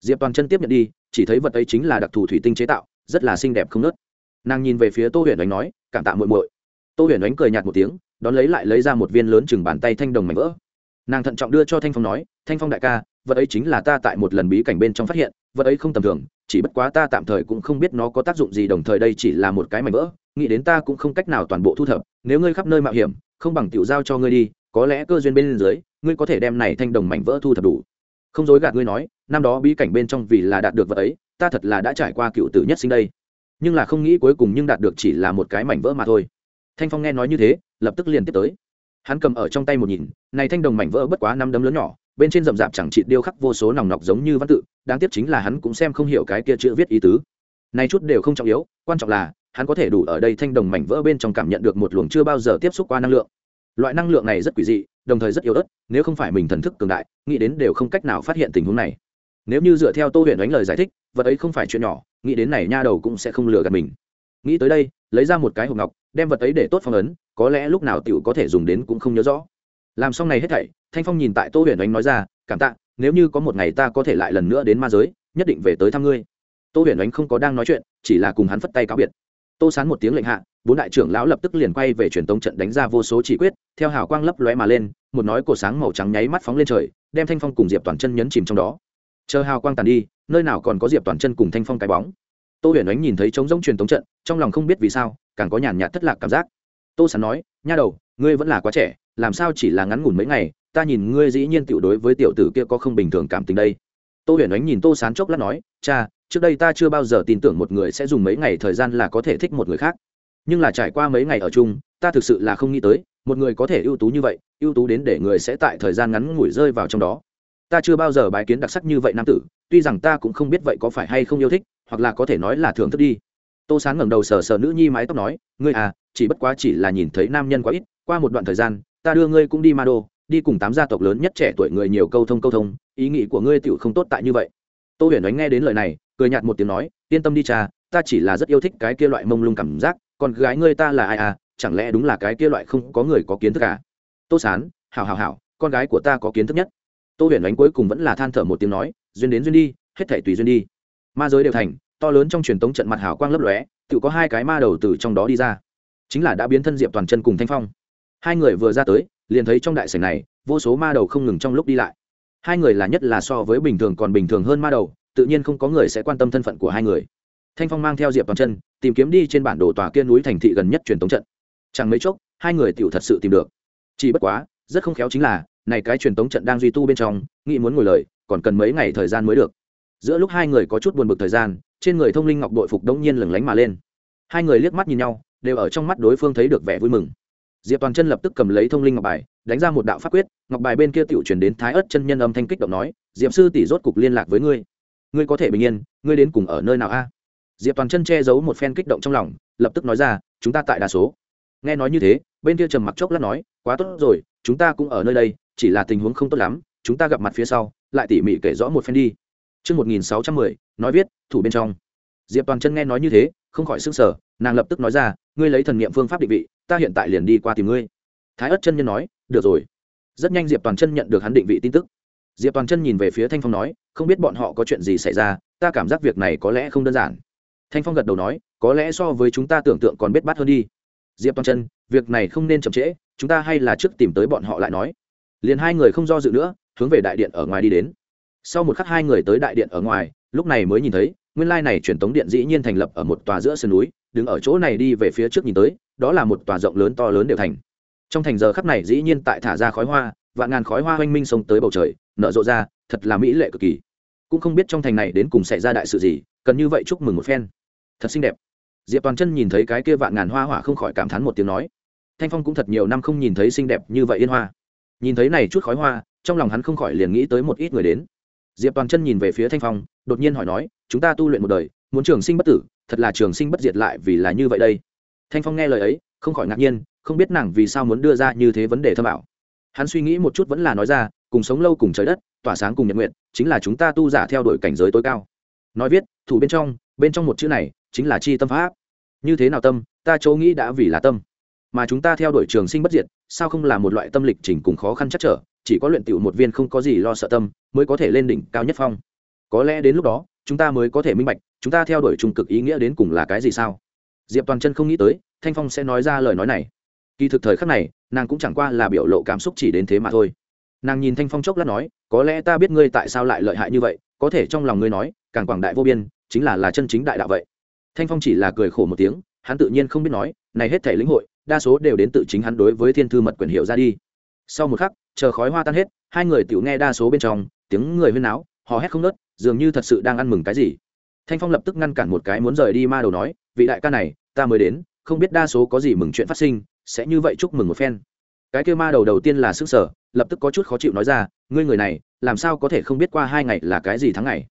Speaker 1: diệp toàn chân tiếp nhận đi, chỉ thấy vật ấy chính là đặc thù thủy tinh chế tạo, rất là xinh đẹp không nớt nàng nhìn về phía tô huyền Ánh nói, cảm tạ muội muội tô huyền đánh cười nhạt một tiếng, đón lấy lại lấy ra một viên lớn chừng bàn tay thanh đồng mảnh vỡ. Nàng thận trọng đưa cho thanh phong nói, thanh phong đại ca, vật ấy chính là ta tại một lần bí cảnh bên trong phát hiện, vật ấy không tầm thường, chỉ bất quá ta tạm thời cũng không biết nó có tác dụng gì, đồng thời đây chỉ là một cái mảnh vỡ, nghĩ đến ta cũng không cách nào toàn bộ thu thập, nếu ngươi khắp nơi mạo hiểm, không bằng tiểu giao cho ngươi đi, có lẽ cơ duyên bên dưới, ngươi có thể đem này thanh đồng mảnh vỡ thu thập đủ. Không dối gạt ngươi nói, năm đó bí cảnh bên trong vì là đạt được vật ấy, ta thật là đã trải qua cựu tử nhất sinh đây. Nhưng là không nghĩ cuối cùng nhưng đạt được chỉ là một cái mảnh vỡ mà thôi thanh phong nghe nói như thế, lập tức liền tiếp tới. Hắn cầm ở trong tay một nhìn, này thanh đồng mảnh vỡ bất quá năm đấm lớn nhỏ, bên trên rậm rạp chẳng chịt điêu khắc vô số nòng nọc giống như văn tự, đáng tiếc chính là hắn cũng xem không hiểu cái kia chữ viết ý tứ. Này chút đều không trọng yếu, quan trọng là, hắn có thể đủ ở đây thanh đồng mảnh vỡ bên trong cảm nhận được một luồng chưa bao giờ tiếp xúc qua năng lượng. Loại năng lượng này rất quỷ dị, đồng thời rất yếu ớt, nếu không phải mình thần thức cường đại, nghĩ đến đều không cách nào phát hiện tình huống này. Nếu như dựa theo tô huyền đánh lời giải thích, vật ấy không phải chuyện nhỏ, nghĩ đến này nha đầu cũng sẽ không lừa gạt mình nghĩ tới đây, lấy ra một cái hộp ngọc, đem vật ấy để tốt phong ấn, có lẽ lúc nào tiểu có thể dùng đến cũng không nhớ rõ. Làm xong này hết thảy, thanh phong nhìn tại tô huyền đánh nói ra, cảm tạ, nếu như có một ngày ta có thể lại lần nữa đến ma giới, nhất định về tới thăm ngươi. Tô huyền đánh không có đang nói chuyện, chỉ là cùng hắn phất tay cáo biệt. Tô sán một tiếng lệnh hạ, bốn đại trưởng lão lập tức liền quay về truyền tống trận đánh ra vô số chỉ quyết, theo hào quang lấp lóe mà lên, một nói cổ sáng màu trắng nháy mắt phóng lên trời, đem thanh phong cùng diệp toàn chân nhấn chìm trong đó. Chờ hào quang tàn đi, nơi nào còn có diệp toàn chân cùng thanh phong cái bóng? Tô huyền ánh nhìn thấy trống rỗng truyền thống trận, trong lòng không biết vì sao, càng có nhàn nhạt thất lạc cảm giác. Tô sán nói, nha đầu, ngươi vẫn là quá trẻ, làm sao chỉ là ngắn ngủn mấy ngày, ta nhìn ngươi dĩ nhiên tiểu đối với tiểu tử kia có không bình thường cảm tình đây. Tô huyền ánh nhìn tô sán chốc lát nói, cha, trước đây ta chưa bao giờ tin tưởng một người sẽ dùng mấy ngày thời gian là có thể thích một người khác. Nhưng là trải qua mấy ngày ở chung, ta thực sự là không nghĩ tới, một người có thể ưu tú như vậy, ưu tú đến để người sẽ tại thời gian ngắn ngủi rơi vào trong đó ta chưa bao giờ bài kiến đặc sắc như vậy nam tử, tuy rằng ta cũng không biết vậy có phải hay không yêu thích, hoặc là có thể nói là thưởng thức đi. Tô sán ngẩng đầu sờ sờ nữ nhi mái tóc nói, ngươi à chỉ bất quá chỉ là nhìn thấy nam nhân quá ít, qua một đoạn thời gian, ta đưa ngươi cũng đi ma đô đi cùng tám gia tộc lớn nhất trẻ tuổi người nhiều câu thông câu thông, ý nghĩ của ngươi tựu không tốt tại như vậy. Tô huyền đánh nghe đến lời này, cười nhạt một tiếng nói, yên tâm đi cha, ta chỉ là rất yêu thích cái kia loại mông lung cảm giác còn gái ngươi ta là ai à chẳng lẽ đúng là cái kia loại không có người có kiến thức à? Tô sán, hảo hảo hảo, con gái của ta có kiến thức nhất tô huyền đánh cuối cùng vẫn là than thở một tiếng nói, duyên đến duyên đi, hết thể tùy duyên đi. Ma giới đều thành, to lớn trong truyền tống trận mặt hào quang lấp lóe, tự có hai cái ma đầu từ trong đó đi ra. Chính là đã biến thân diệp toàn chân cùng thanh phong. Hai người vừa ra tới, liền thấy trong đại sảnh này, vô số ma đầu không ngừng trong lúc đi lại. Hai người là nhất là so với bình thường còn bình thường hơn ma đầu, tự nhiên không có người sẽ quan tâm thân phận của hai người. Thanh phong mang theo diệp toàn chân, tìm kiếm đi trên bản đồ tòa kia núi thành thị gần nhất truyền tống trận. Chẳng mấy chốc, hai người tiểu thật sự tìm được. Chỉ bất quá, rất không khéo chính là này cái truyền tống trận đang duy tu bên trong, nghĩ muốn ngồi lời, còn cần mấy ngày thời gian mới được. Giữa lúc hai người có chút buồn bực thời gian, trên người thông linh ngọc đội phục đống nhiên lửng lánh mà lên. Hai người liếc mắt nhìn nhau, đều ở trong mắt đối phương thấy được vẻ vui mừng. Diệp toàn chân lập tức cầm lấy thông linh ngọc bài, đánh ra một đạo pháp quyết, ngọc bài bên kia tiểu truyền đến thái ớt chân nhân âm thanh kích động nói, diệp sư tỷ rốt cục liên lạc với ngươi. Ngươi có thể bình yên, ngươi đến cùng ở nơi nào a? Diệp toàn chân che giấu một phen kích động trong lòng, lập tức nói ra, chúng ta tại đa số. Nghe nói như thế, bên kia trầm mặc chốc lát nói, quá tốt rồi, chúng ta cũng ở nơi đây chỉ là tình huống không tốt lắm chúng ta gặp mặt phía sau lại tỉ mỉ kể rõ một phen đi Trước 1610, nói viết, thủ bên trong. Diệp Toàn chân nghe nói như thế, không khỏi sức sở, nàng lập tức nói ra, ngươi lấy thần niệm phương pháp định vị, ta hiện tại liền đi qua tìm ngươi. Thái ất chân nhân nói, được rồi. Rất nhanh Diệp Toàn chân nhận được hắn định vị tin tức. Diệp Toàn chân nhìn về phía Thanh Phong nói, không biết bọn họ có chuyện gì xảy ra, ta cảm giác việc này có lẽ không đơn giản. Thanh Phong gật đầu nói, có lẽ so với chúng ta tưởng tượng còn biết bát hơn đi. Diệp Toàn chân, việc này không nên chậm trễ, chúng ta hay là trước tìm tới bọn họ lại nói liền hai người không do dự nữa, hướng về đại điện ở ngoài đi đến. Sau một khắc hai người tới đại điện ở ngoài, lúc này mới nhìn thấy, nguyên lai này truyền tống điện dĩ nhiên thành lập ở một tòa giữa sườn núi, đứng ở chỗ này đi về phía trước nhìn tới, đó là một tòa rộng lớn to lớn đều thành. Trong thành giờ khắc này dĩ nhiên tại thả ra khói hoa và ngàn khói hoa oanh minh sông tới bầu trời, nở rộ ra, thật là mỹ lệ cực kỳ. Cũng không biết trong thành này đến cùng xảy ra đại sự gì, cần như vậy chúc mừng một phen. Thật xinh đẹp. Diệp toàn chân nhìn thấy cái kia vạn ngàn hoa hỏa không khỏi cảm thán một tiếng nói. Thanh phong cũng thật nhiều năm không nhìn thấy xinh đẹp như vậy yên hoa nhìn thấy này chút khói hoa, trong lòng hắn không khỏi liền nghĩ tới một ít người đến. Diệp toàn chân nhìn về phía thanh phong, đột nhiên hỏi nói, chúng ta tu luyện một đời, muốn trường sinh bất tử, thật là trường sinh bất diệt lại vì là như vậy đây? Thanh phong nghe lời ấy, không khỏi ngạc nhiên, không biết nàng vì sao muốn đưa ra như thế vấn đề thâm ảo. Hắn suy nghĩ một chút vẫn là nói ra, cùng sống lâu cùng trời đất, tỏa sáng cùng nhật nguyện, chính là chúng ta tu giả theo đuổi cảnh giới tối cao. Nói viết, thủ bên trong bên trong một chữ này, chính là chi tâm pháp. Như thế nào tâm, ta chỗ nghĩ đã vì là tâm mà chúng ta theo đuổi trường sinh bất diệt, sao không là một loại tâm lịch trình cùng khó khăn chắc trở, chỉ có luyện tiểu một viên không có gì lo sợ tâm, mới có thể lên đỉnh cao nhất phong. Có lẽ đến lúc đó, chúng ta mới có thể minh bạch, chúng ta theo đuổi trung cực ý nghĩa đến cùng là cái gì sao? Diệp toàn chân không nghĩ tới, thanh phong sẽ nói ra lời nói này. Kỳ thực thời khắc này, nàng cũng chẳng qua là biểu lộ cảm xúc chỉ đến thế mà thôi. Nàng nhìn thanh phong chốc lát nói, có lẽ ta biết ngươi tại sao lại lợi hại như vậy, có thể trong lòng ngươi nói, càng quảng đại vô biên, chính là là chân chính đại đạo vậy. Thanh phong chỉ là cười khổ một tiếng, hắn tự nhiên không biết nói, này hết thể lĩnh hội đa số đều đến tự chính hắn đối với thiên thư mật quyền hiệu ra đi. Sau một khắc, chờ khói hoa tan hết, hai người tiểu nghe đa số bên trong, tiếng người huyên náo, hò hét không nớt dường như thật sự đang ăn mừng cái gì. Thanh phong lập tức ngăn cản một cái muốn rời đi ma đầu nói, vị đại ca này, ta mới đến, không biết đa số có gì mừng chuyện phát sinh, sẽ như vậy chúc mừng một phen. Cái kêu ma đầu đầu tiên là sức sở lập tức có chút khó chịu nói ra, ngươi người này, làm sao có thể không biết qua hai ngày là cái gì tháng ngày?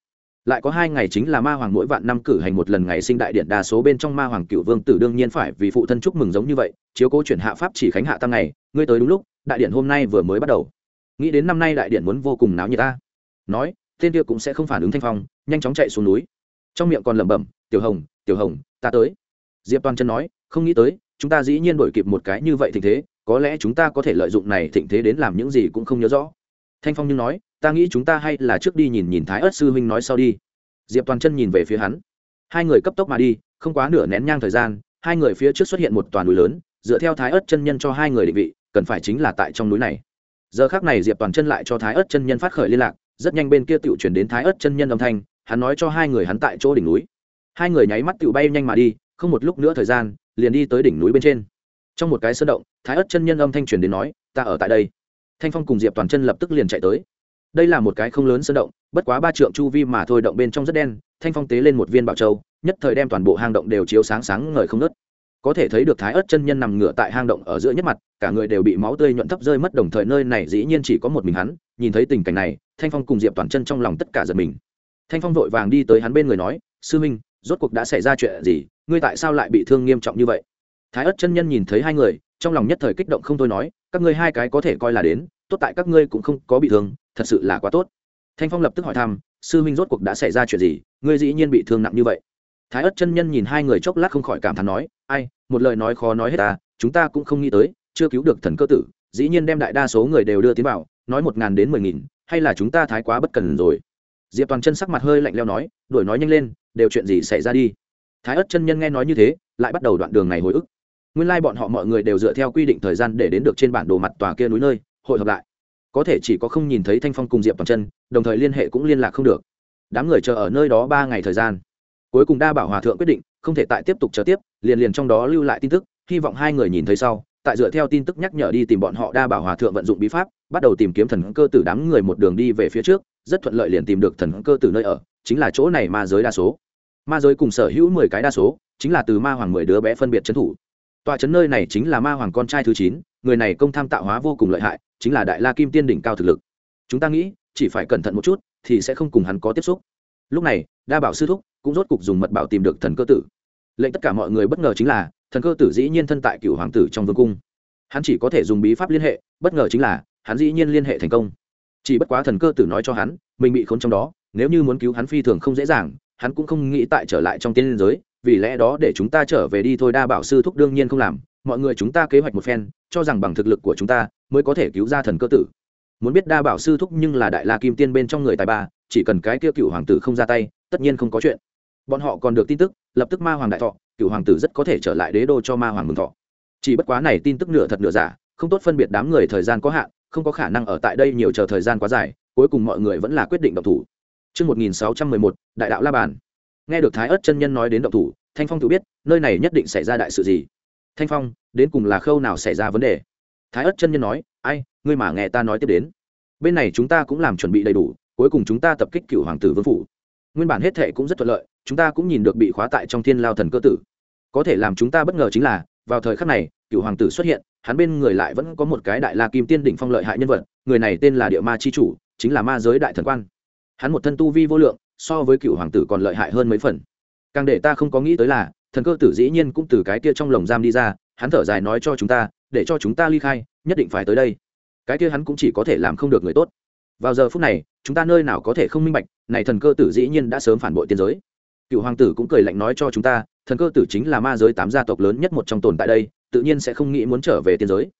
Speaker 1: Lại có hai ngày chính là ma hoàng mỗi vạn năm cử hành một lần ngày sinh đại điện đa số bên trong ma hoàng cựu vương tử đương nhiên phải vì phụ thân chúc mừng giống như vậy, chiếu cố chuyển hạ pháp chỉ khánh hạ tăng ngày, ngươi tới đúng lúc, đại điện hôm nay vừa mới bắt đầu. Nghĩ đến năm nay đại điện muốn vô cùng náo nhiệt ta. Nói, tên kia cũng sẽ không phản ứng thanh phong, nhanh chóng chạy xuống núi. Trong miệng còn lẩm bẩm, tiểu hồng tiểu hồng, ta tới. Diệp toàn chân nói, không nghĩ tới, chúng ta dĩ nhiên đổi kịp một cái như vậy thịnh thế, có lẽ chúng ta có thể lợi dụng này thịnh thế đến làm những gì cũng không nhớ rõ. Thanh phong như nói ta nghĩ chúng ta hay là trước đi nhìn nhìn thái ớt sư huynh nói sau đi. Diệp toàn chân nhìn về phía hắn. Hai người cấp tốc mà đi, không quá nửa nén nhang thời gian, hai người phía trước xuất hiện một toàn núi lớn, dựa theo thái ớt chân nhân cho hai người định vị, cần phải chính là tại trong núi này. Giờ khác này diệp toàn chân lại cho thái ớt chân nhân phát khởi liên lạc, rất nhanh bên kia tự chuyển đến thái ớt chân nhân âm thanh, hắn nói cho hai người hắn tại chỗ đỉnh núi. Hai người nháy mắt tự bay nhanh mà đi, không một lúc nữa thời gian, liền đi tới đỉnh núi bên trên. Trong một cái sơn động, thái ớt chân nhân âm thanh truyền đến nói, ta ở tại đây. Thanh phong cùng diệp toàn chân lập tức liền chạy tới đây là một cái không lớn sơn động, bất quá ba trượng chu vi mà thôi, động bên trong rất đen, thanh phong tế lên một viên bảo châu, nhất thời đem toàn bộ hang động đều chiếu sáng sáng ngời không nớt có thể thấy được thái ớt chân nhân nằm ngửa tại hang động ở giữa nhất mặt, cả người đều bị máu tươi nhuận thấp rơi mất, đồng thời nơi này dĩ nhiên chỉ có một mình hắn, nhìn thấy tình cảnh này, thanh phong cùng diệp toàn chân trong lòng tất cả giật mình. Thanh phong vội vàng đi tới hắn bên người nói, sư minh, rốt cuộc đã xảy ra chuyện gì? Ngươi tại sao lại bị thương nghiêm trọng như vậy? Thái ớt chân nhân nhìn thấy hai người trong lòng nhất thời kích động không thôi nói, các ngươi hai cái có thể coi là đến, tốt tại các ngươi cũng không có bị thương, thật sự là quá tốt. Thanh phong lập tức hỏi thăm, sư minh rốt cuộc đã xảy ra chuyện gì, ngươi dĩ nhiên bị thương nặng như vậy. Thái ớt chân nhân nhìn hai người chốc lát không khỏi cảm thán nói, ai, một lời nói khó nói hết ta chúng ta cũng không nghĩ tới, chưa cứu được thần cơ tử, dĩ nhiên đem đại đa số người đều đưa tiến vào, nói một ngàn đến mười nghìn, hay là chúng ta thái quá bất cần rồi. Diệp toàn chân sắc mặt hơi lạnh leo nói, đuổi nói nhanh lên, đều chuyện gì xảy ra đi. Thái ất chân nhân nghe nói như thế, lại bắt đầu đoạn đường này hồi ức nguyên lai bọn họ mọi người đều dựa theo quy định thời gian để đến được trên bản đồ mặt tòa kia núi nơi, hội hợp lại. Có thể chỉ có không nhìn thấy thanh phong cùng diệp toàn chân, đồng thời liên hệ cũng liên lạc không được. Đám người chờ ở nơi đó ba ngày thời gian. Cuối cùng đa bảo hòa thượng quyết định, không thể tại tiếp tục chờ tiếp, liền liền trong đó lưu lại tin tức, hy vọng hai người nhìn thấy sau, tại dựa theo tin tức nhắc nhở đi tìm bọn họ, đa bảo hòa thượng vận dụng bí pháp, bắt đầu tìm kiếm thần cơ tử đám người một đường đi về phía trước, rất thuận lợi liền tìm được thần cơ tử nơi ở, chính là chỗ này ma giới đa số. Ma giới cùng sở hữu mười cái đa số, chính là từ ma hoàng mười đứa bé phân biệt trấn thủ tòa trấn nơi này chính là ma hoàng con trai thứ chín, người này công tham tạo hóa vô cùng lợi hại, chính là đại la kim tiên đỉnh cao thực lực. Chúng ta nghĩ, chỉ phải cẩn thận một chút, thì sẽ không cùng hắn có tiếp xúc. Lúc này, đa bảo sư thúc cũng rốt cục dùng mật bảo tìm được thần cơ tử. Lệnh tất cả mọi người bất ngờ chính là, thần cơ tử dĩ nhiên thân tại cựu hoàng tử trong vương cung. Hắn chỉ có thể dùng bí pháp liên hệ, bất ngờ chính là, hắn dĩ nhiên liên hệ thành công. Chỉ bất quá thần cơ tử nói cho hắn, mình bị khốn trong đó, nếu như muốn cứu hắn phi thường không dễ dàng, hắn cũng không nghĩ tại trở lại trong tiên liên giới vì lẽ đó để chúng ta trở về đi thôi đa bảo sư thúc đương nhiên không làm mọi người chúng ta kế hoạch một phen cho rằng bằng thực lực của chúng ta mới có thể cứu ra thần cơ tử. Muốn biết đa bảo sư thúc nhưng là đại la kim tiên bên trong người tài ba chỉ cần cái kia cựu hoàng tử không ra tay tất nhiên không có chuyện. Bọn họ còn được tin tức lập tức ma hoàng đại thọ cựu hoàng tử rất có thể trở lại đế đô cho ma hoàng mừng thọ. Chỉ bất quá này tin tức nửa thật nửa giả không tốt phân biệt đám người thời gian có hạn không có khả năng ở tại đây nhiều chờ thời gian quá dài cuối cùng mọi người vẫn là quyết định động thủ. Trước 1611, Đại đạo La Bàn. Nghe được Thái ớt chân nhân nói đến động thủ, Thanh Phong tự biết, nơi này nhất định xảy ra đại sự gì. Thanh Phong, đến cùng là khâu nào xảy ra vấn đề? Thái ớt chân nhân nói, ai, ngươi mà nghe ta nói tiếp đến. Bên này chúng ta cũng làm chuẩn bị đầy đủ, cuối cùng chúng ta tập kích cựu hoàng tử vương phủ. Nguyên bản hết thệ cũng rất thuận lợi, chúng ta cũng nhìn được bị khóa tại trong thiên lao thần cơ tử. Có thể làm chúng ta bất ngờ chính là, vào thời khắc này, cựu hoàng tử xuất hiện, hắn bên người lại vẫn có một cái đại la kim tiên đỉnh phong lợi hại nhân vật, người này tên là Địa Ma chi chủ, chính là ma giới đại thần quan hắn một thân tu vi vô lượng so với cựu hoàng tử còn lợi hại hơn mấy phần. Càng để ta không có nghĩ tới là, thần cơ tử dĩ nhiên cũng từ cái kia trong lồng giam đi ra, hắn thở dài nói cho chúng ta, để cho chúng ta ly khai, nhất định phải tới đây. Cái kia hắn cũng chỉ có thể làm không được người tốt. Vào giờ phút này, chúng ta nơi nào có thể không minh bạch, này thần cơ tử dĩ nhiên đã sớm phản bội tiên giới. Cựu hoàng tử cũng cười lạnh nói cho chúng ta, thần cơ tử chính là ma giới tám gia tộc lớn nhất một trong tồn tại đây, tự nhiên sẽ không nghĩ muốn trở về tiên giới.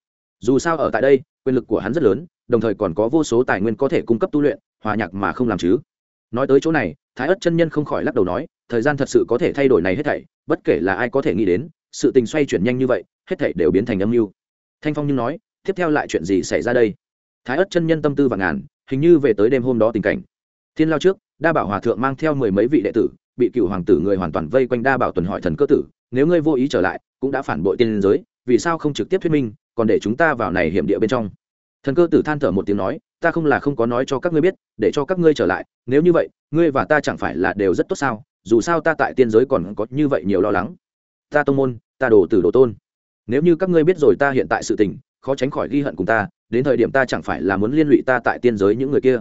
Speaker 1: Dù sao ở tại đây, quyền lực của hắn rất lớn, đồng thời còn có vô số tài nguyên có thể cung cấp tu luyện, hòa nhạc mà không làm chứ nói tới chỗ này, thái ất chân nhân không khỏi lắc đầu nói, thời gian thật sự có thể thay đổi này hết thảy, bất kể là ai có thể nghĩ đến, sự tình xoay chuyển nhanh như vậy, hết thảy đều biến thành âm mưu. Thanh phong như nói, tiếp theo lại chuyện gì xảy ra đây? Thái ất chân nhân tâm tư và ngàn, hình như về tới đêm hôm đó tình cảnh. Thiên lao trước, đa bảo hòa thượng mang theo mười mấy vị đệ tử, bị cựu hoàng tử người hoàn toàn vây quanh đa bảo tuần hỏi thần cơ tử, nếu ngươi vô ý trở lại, cũng đã phản bội tiên giới, vì sao không trực tiếp thuyết minh, còn để chúng ta vào này hiểm địa bên trong? Thần cơ tử than thở một tiếng nói ta không là không có nói cho các ngươi biết, để cho các ngươi trở lại, nếu như vậy, ngươi và ta chẳng phải là đều rất tốt sao? Dù sao ta tại tiên giới còn có như vậy nhiều lo lắng. Ta tông môn, ta đồ tử đồ tôn. Nếu như các ngươi biết rồi ta hiện tại sự tình, khó tránh khỏi ghi hận cùng ta, đến thời điểm ta chẳng phải là muốn liên lụy ta tại tiên giới những người kia.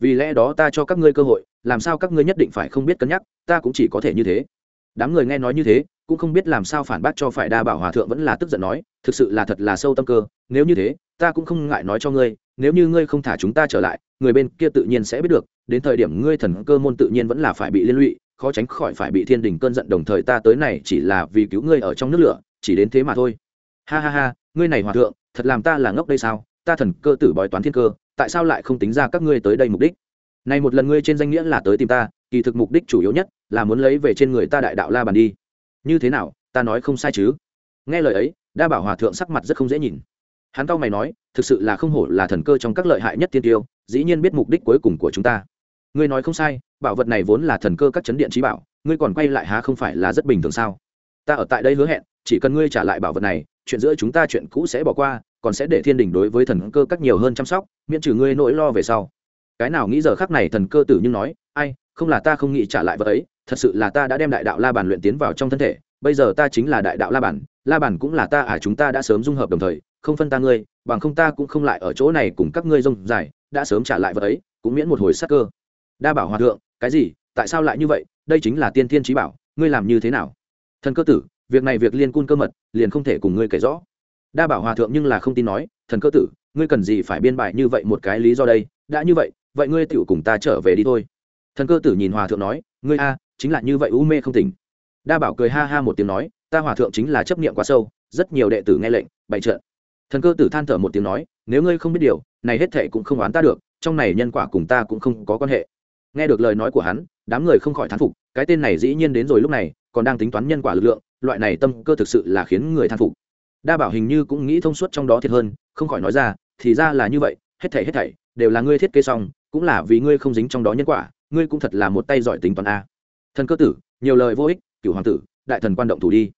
Speaker 1: Vì lẽ đó ta cho các ngươi cơ hội, làm sao các ngươi nhất định phải không biết cân nhắc, ta cũng chỉ có thể như thế. Đám người nghe nói như thế, cũng không biết làm sao phản bác cho phải đa bảo hòa thượng vẫn là tức giận nói, thực sự là thật là sâu tâm cơ, nếu như thế, ta cũng không ngại nói cho ngươi nếu như ngươi không thả chúng ta trở lại, người bên kia tự nhiên sẽ biết được, đến thời điểm ngươi thần cơ môn tự nhiên vẫn là phải bị liên lụy, khó tránh khỏi phải bị thiên đình cơn giận đồng thời ta tới này chỉ là vì cứu ngươi ở trong nước lửa, chỉ đến thế mà thôi. Ha ha ha, ngươi này hòa thượng, thật làm ta là ngốc đây sao? Ta thần cơ tử bói toán thiên cơ, tại sao lại không tính ra các ngươi tới đây mục đích? Này một lần ngươi trên danh nghĩa là tới tìm ta, kỳ thực mục đích chủ yếu nhất là muốn lấy về trên người ta đại đạo la bàn đi. Như thế nào, ta nói không sai chứ? Nghe lời ấy, đa bảo hòa thượng sắc mặt rất không dễ nhìn hắn tao mày nói, thực sự là không hổ là thần cơ trong các lợi hại nhất tiên tiêu, dĩ nhiên biết mục đích cuối cùng của chúng ta. Ngươi nói không sai, bảo vật này vốn là thần cơ các chấn điện trí bảo, ngươi còn quay lại há không phải là rất bình thường sao? Ta ở tại đây hứa hẹn, chỉ cần ngươi trả lại bảo vật này, chuyện giữa chúng ta chuyện cũ sẽ bỏ qua, còn sẽ để thiên đình đối với thần cơ các nhiều hơn chăm sóc, miễn trừ ngươi nỗi lo về sau. Cái nào nghĩ giờ khác này thần cơ tử nhưng nói, ai, không là ta không nghĩ trả lại vật ấy, thật sự là ta đã đem đại đạo la bàn luyện tiến vào trong thân thể bây giờ ta chính là đại đạo la bàn la bàn cũng là ta à chúng ta đã sớm dung hợp đồng thời, không phân ta ngươi, bằng không ta cũng không lại ở chỗ này cùng các ngươi rông dài, đã sớm trả lại vật ấy, cũng miễn một hồi sắc cơ. Đa bảo hòa thượng, cái gì? Tại sao lại như vậy? Đây chính là tiên thiên trí bảo, ngươi làm như thế nào? Thần cơ tử, việc này việc liên cun cơ mật, liền không thể cùng ngươi kể rõ. Đa bảo hòa thượng nhưng là không tin nói, thần cơ tử, ngươi cần gì phải biên bài như vậy một cái lý do đây? Đã như vậy vậy ngươi tựu cùng ta trở về đi thôi. Thần cơ tử nhìn hòa thượng nói, ngươi a, chính là như vậy u mê không tỉnh đa bảo cười ha ha một tiếng nói, ta hòa thượng chính là chấp niệm quá sâu, rất nhiều đệ tử nghe lệnh, bày trợn thần cơ tử than thở một tiếng nói, nếu ngươi không biết điều, này hết thệ cũng không oán ta được, trong này nhân quả cùng ta cũng không có quan hệ. Nghe được lời nói của hắn, đám người không khỏi thán phục, cái tên này dĩ nhiên đến rồi lúc này, còn đang tính toán nhân quả lực lượng, loại này tâm cơ thực sự là khiến người thán phục. Đa bảo hình như cũng nghĩ thông suốt trong đó thiệt hơn, không khỏi nói ra, thì ra là như vậy, hết thảy hết thảy đều là ngươi thiết kế xong, cũng là vì ngươi không dính trong đó nhân quả, ngươi cũng thật là một tay giỏi tính toán a. Thần cơ tử, nhiều lời vô ích cựu hoàng tử, đại thần quan động thủ đi.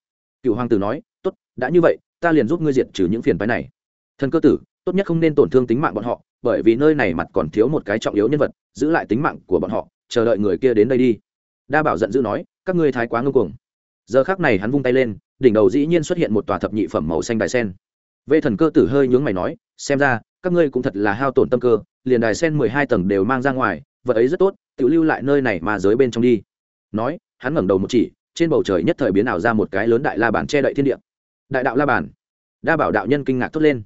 Speaker 1: Cựu hoàng tử nói, tốt, đã như vậy, ta liền giúp ngươi diệt trừ những phiền phái này. Thần cơ tử, tốt nhất không nên tổn thương tính mạng bọn họ, bởi vì nơi này mặt còn thiếu một cái trọng yếu nhân vật, giữ lại tính mạng của bọn họ, chờ đợi người kia đến đây đi. Đa bảo giận dữ nói, các ngươi thái quá ngưng cuồng. Giờ khác này hắn vung tay lên, đỉnh đầu dĩ nhiên xuất hiện một tòa thập nhị phẩm màu xanh đài sen. Vệ thần cơ tử hơi nhướng mày nói, xem ra, các ngươi cũng thật là hao tổn tâm cơ, liền đài sen mười hai tầng đều mang ra ngoài, vật ấy rất tốt, tự lưu lại nơi này mà giới bên trong đi. Nói, hắn ngẩng đầu một chỉ trên bầu trời nhất thời biến ảo ra một cái lớn đại la bàn che đậy thiên địa. Đại đạo la bàn. Đa bảo đạo nhân kinh ngạc thốt lên.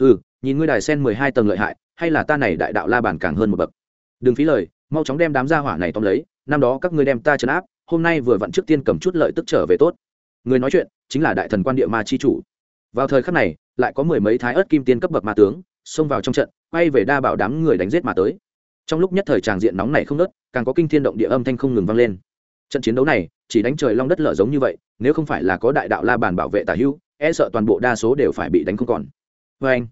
Speaker 1: Ừ nhìn ngươi đài sen mười hai tầng lợi hại, hay là ta này đại đạo la bàn càng hơn một bậc. Đừng phí lời, mau chóng đem đám gia hỏa này tóm lấy, năm đó các ngươi đem ta trấn áp, hôm nay vừa vặn trước tiên cầm chút lợi tức trở về tốt. Người nói chuyện, chính là đại thần quan địa ma chi chủ. Vào thời khắc này, lại có mười mấy thái ớt kim tiên cấp bậc ma tướng, xông vào trong trận, quay về đa bảo đám người đánh giết mà tới. Trong lúc nhất thời tràng diện nóng này không nớt càng có kinh thiên động địa âm thanh không ngừng vang lên trận chiến đấu này, chỉ đánh trời long đất lở giống như vậy, nếu không phải là có đại đạo la bàn bảo vệ tả hưu e sợ toàn bộ đa số đều phải bị đánh không còn. Vê anh,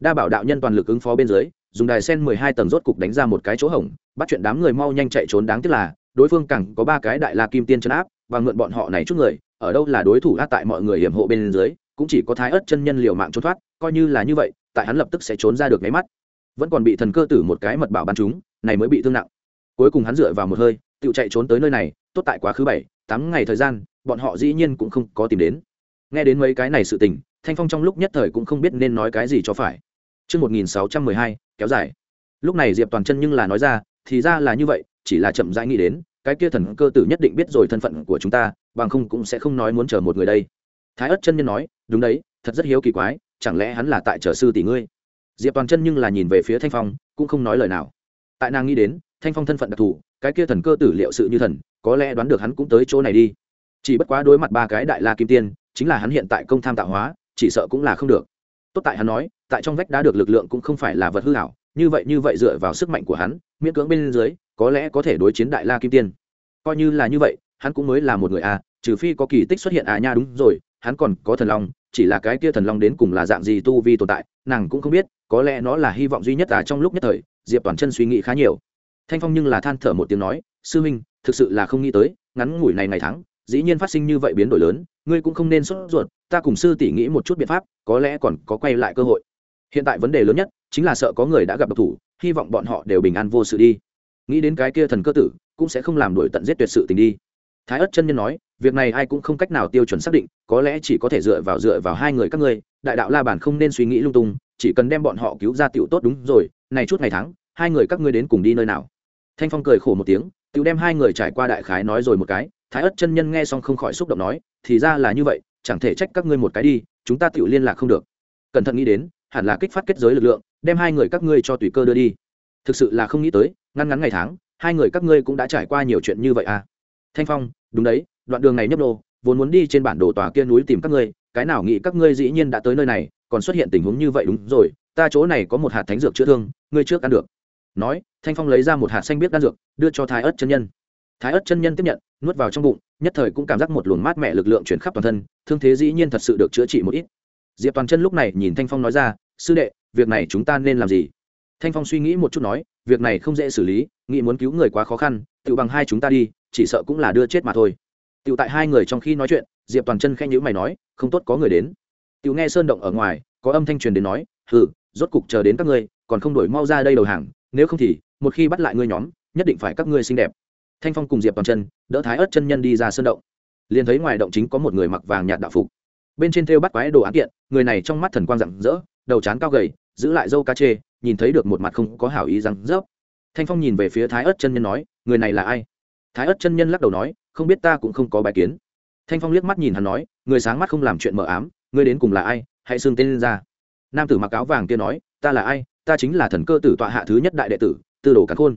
Speaker 1: đa bảo đạo nhân toàn lực ứng phó bên dưới, dùng đài sen mười hai tầng rốt cục đánh ra một cái chỗ hổng, bắt chuyện đám người mau nhanh chạy trốn đáng tiếc là, đối phương càng có ba cái đại la kim tiên chấn áp, và mượn bọn họ này chút người, ở đâu là đối thủ át tại mọi người hiểm hộ bên dưới, cũng chỉ có thái ớt chân nhân liều mạng trốn thoát, coi như là như vậy, tại hắn lập tức sẽ trốn ra được máy mắt. Vẫn còn bị thần cơ tử một cái mật bảo bắn chúng này mới bị thương nặng. Cuối cùng hắn dựa vào một hơi tự chạy trốn tới nơi này tốt tại quá khứ bảy tám ngày thời gian bọn họ dĩ nhiên cũng không có tìm đến nghe đến mấy cái này sự tình thanh phong trong lúc nhất thời cũng không biết nên nói cái gì cho phải Trước 1612, kéo dài. Lúc này Diệp Toàn chân nhưng là nói ra, thì ra là như vậy, chỉ là chậm rãi nghĩ đến, cái kia thần cơ tử nhất định biết rồi thân phận của chúng ta, bằng không cũng sẽ không nói muốn chờ một người đây. Thái ất chân nhân nói, đúng đấy, thật rất hiếu kỳ quái, chẳng lẽ hắn là tại chờ sư tỷ ngươi? Diệp Toàn chân nhưng là nhìn về phía Thanh Phong, cũng không nói lời nào. Tại nàng nghĩ đến, Thanh Phong thân phận đặc thù, cái kia thần cơ tử liệu sự như thần, có lẽ đoán được hắn cũng tới chỗ này đi. Chỉ bất quá đối mặt ba cái đại la kim tiên, chính là hắn hiện tại công tham tạo hóa, chỉ sợ cũng là không được. Tốt tại hắn nói, tại trong vách đá được lực lượng cũng không phải là vật hư ảo, như vậy như vậy dựa vào sức mạnh của hắn, miễn cưỡng bên dưới, có lẽ có thể đối chiến đại la kim tiên. Coi như là như vậy, hắn cũng mới là một người a, à, trừ phi có kỳ tích xuất hiện à nha đúng rồi, hắn còn có thần long, chỉ là cái kia thần long đến cùng là dạng gì tu vi tồn tại, nàng cũng không biết, có lẽ nó là hy vọng duy nhất à trong lúc nhất thời, Diệp Toàn Chân suy nghĩ khá nhiều. Thanh Phong nhưng là than thở một tiếng nói, sư minh, thực sự là không nghĩ tới, ngắn ngủi này ngày tháng, dĩ nhiên phát sinh như vậy biến đổi lớn, ngươi cũng không nên sốt ruột, ta cùng sư tỷ nghĩ một chút biện pháp, có lẽ còn có quay lại cơ hội. Hiện tại vấn đề lớn nhất chính là sợ có người đã gặp độc thủ, hy vọng bọn họ đều bình an vô sự đi. Nghĩ đến cái kia thần cơ tử, cũng sẽ không làm đổi tận giết tuyệt sự tình đi. Thái ất chân nhân nói, việc này ai cũng không cách nào tiêu chuẩn xác định, có lẽ chỉ có thể dựa vào dựa vào hai người các ngươi, đại đạo la bản không nên suy nghĩ lung tung chỉ cần đem bọn họ cứu ra tiểu tốt đúng rồi này chút ngày tháng hai người các ngươi đến cùng đi nơi nào thanh phong cười khổ một tiếng, tiểu đem hai người trải qua đại khái nói rồi một cái, thái ất chân nhân nghe xong không khỏi xúc động nói, thì ra là như vậy, chẳng thể trách các ngươi một cái đi, chúng ta tiểu liên lạc không được. Cẩn thận nghĩ đến, hẳn là kích phát kết giới lực lượng, đem hai người các ngươi cho tùy cơ đưa đi. Thực sự là không nghĩ tới ngăn ngắn ngày tháng, hai người các ngươi cũng đã trải qua nhiều chuyện như vậy à. Thanh phong, đúng đấy, đoạn đường này nhấp nô, vốn muốn đi trên bản đồ tòa kia núi tìm các ngươi, cái nào nghĩ các ngươi dĩ nhiên đã tới nơi này, còn xuất hiện tình huống như vậy đúng rồi, ta chỗ này có một hạt thánh dược chữa thương, ngươi trước ăn được nói, thanh phong lấy ra một hạt xanh biết đan dược, đưa cho thái ớt chân nhân. Thái ớt chân nhân tiếp nhận, nuốt vào trong bụng, nhất thời cũng cảm giác một luồng mát mẻ lực lượng chuyển khắp toàn thân, thương thế dĩ nhiên thật sự được chữa trị một ít. Diệp toàn chân lúc này nhìn thanh phong nói ra, sư đệ, việc này chúng ta nên làm gì? Thanh phong suy nghĩ một chút nói, việc này không dễ xử lý, nghĩ muốn cứu người quá khó khăn tự bằng hai chúng ta đi, chỉ sợ cũng là đưa chết mà thôi. Tự tại hai người trong khi nói chuyện, diệp toàn chân khen nhữ mày nói, không tốt có người đến. Tự nghe sơn động ở ngoài, có âm thanh truyền đến nói, hừ, rốt cục chờ đến các ngươi, còn không đổi mau ra đây đầu hàng nếu không thì, một khi bắt lại ngươi nhóm, nhất định phải các ngươi xinh đẹp. Thanh phong cùng diệp toàn chân, đỡ thái ớt chân nhân đi ra sơn động. Liền thấy ngoài động chính có một người mặc vàng nhạt đạo phục. Bên trên thêu bắt quái đồ án kiện, người này trong mắt thần quang rạng rỡ, đầu trán cao gầy, giữ lại dâu ca chê, nhìn thấy được một mặt không có hảo ý rằng rớp. Thanh phong nhìn về phía thái ớt chân nhân nói, người này là ai? Thái ớt chân nhân lắc đầu nói, không biết ta cũng không có bài kiến. Thanh phong liếc mắt nhìn hắn nói, người sáng mắt không làm chuyện mờ ám ngươi đến cùng là ai? Hãy xưng tên lên ra. Nam tử mặc áo vàng kia nói, ta là ai? Ta chính là thần cơ tử tọa hạ thứ nhất đại đệ tử, tư đồ càn khôn.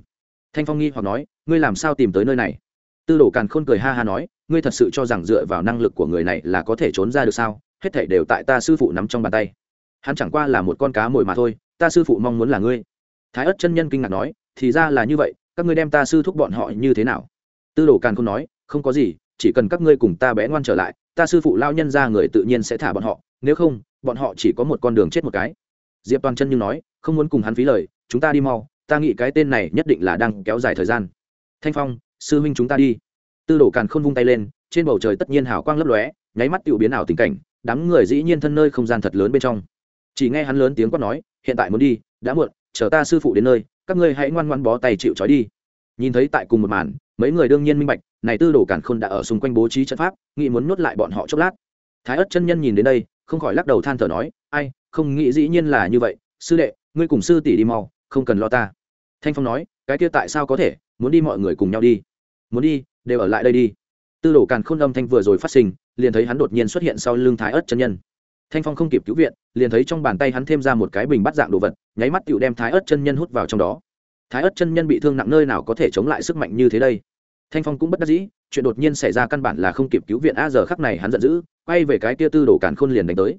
Speaker 1: Thanh phong nghi hoặc nói, ngươi làm sao tìm tới nơi này? Tư đồ càn khôn cười ha ha nói, ngươi thật sự cho rằng dựa vào năng lực của người này là có thể trốn ra được sao? Hết thảy đều tại ta sư phụ nắm trong bàn tay. Hắn chẳng qua là một con cá mồi mà thôi, ta sư phụ mong muốn là ngươi. Thái ất chân nhân kinh ngạc nói, thì ra là như vậy, các ngươi đem ta sư thúc bọn họ như thế nào? Tư đồ càn Khôn nói, không có gì, chỉ cần các ngươi cùng ta bé ngoan trở lại, ta sư phụ lao nhân ra người tự nhiên sẽ thả bọn họ, nếu không, bọn họ chỉ có một con đường chết một cái diệp toàn chân như nói, không muốn cùng hắn phí lời, chúng ta đi mau, ta nghĩ cái tên này nhất định là đang kéo dài thời gian. Thanh phong, sư huynh chúng ta đi. Tư đồ càn không vung tay lên, trên bầu trời tất nhiên hào quang lấp lóe, nháy mắt tiểu biến ảo tình cảnh, đám người dĩ nhiên thân nơi không gian thật lớn bên trong. Chỉ nghe hắn lớn tiếng quát nói, hiện tại muốn đi, đã muộn, chờ ta sư phụ đến nơi, các ngươi hãy ngoan ngoan bó tay chịu trói đi. Nhìn thấy tại cùng một màn, mấy người đương nhiên minh bạch, này tư đồ Càn khôn đã ở xung quanh bố trí trận pháp, nghĩ muốn nuốt lại bọn họ chốc lát. Thái ất chân nhân nhìn đến đây không khỏi lắc đầu than thở nói, ai, không nghĩ dĩ nhiên là như vậy, sư đệ, ngươi cùng sư tỷ đi mau, không cần lo ta. Thanh phong nói, cái kia tại sao có thể? Muốn đi mọi người cùng nhau đi. Muốn đi, đều ở lại đây đi. Tư đồ càn khôn âm thanh vừa rồi phát sinh, liền thấy hắn đột nhiên xuất hiện sau lưng thái ớt chân nhân. Thanh phong không kịp cứu viện, liền thấy trong bàn tay hắn thêm ra một cái bình bắt dạng đồ vật, nháy mắt tựu đem thái ớt chân nhân hút vào trong đó. Thái ớt chân nhân bị thương nặng nơi nào có thể chống lại sức mạnh như thế đây? Thanh phong cũng bất đắc dĩ, chuyện đột nhiên xảy ra căn bản là không kịp cứu viện a giờ khắc này hắn giận dữ quay về cái kia tư đồ càn khôn liền đánh tới.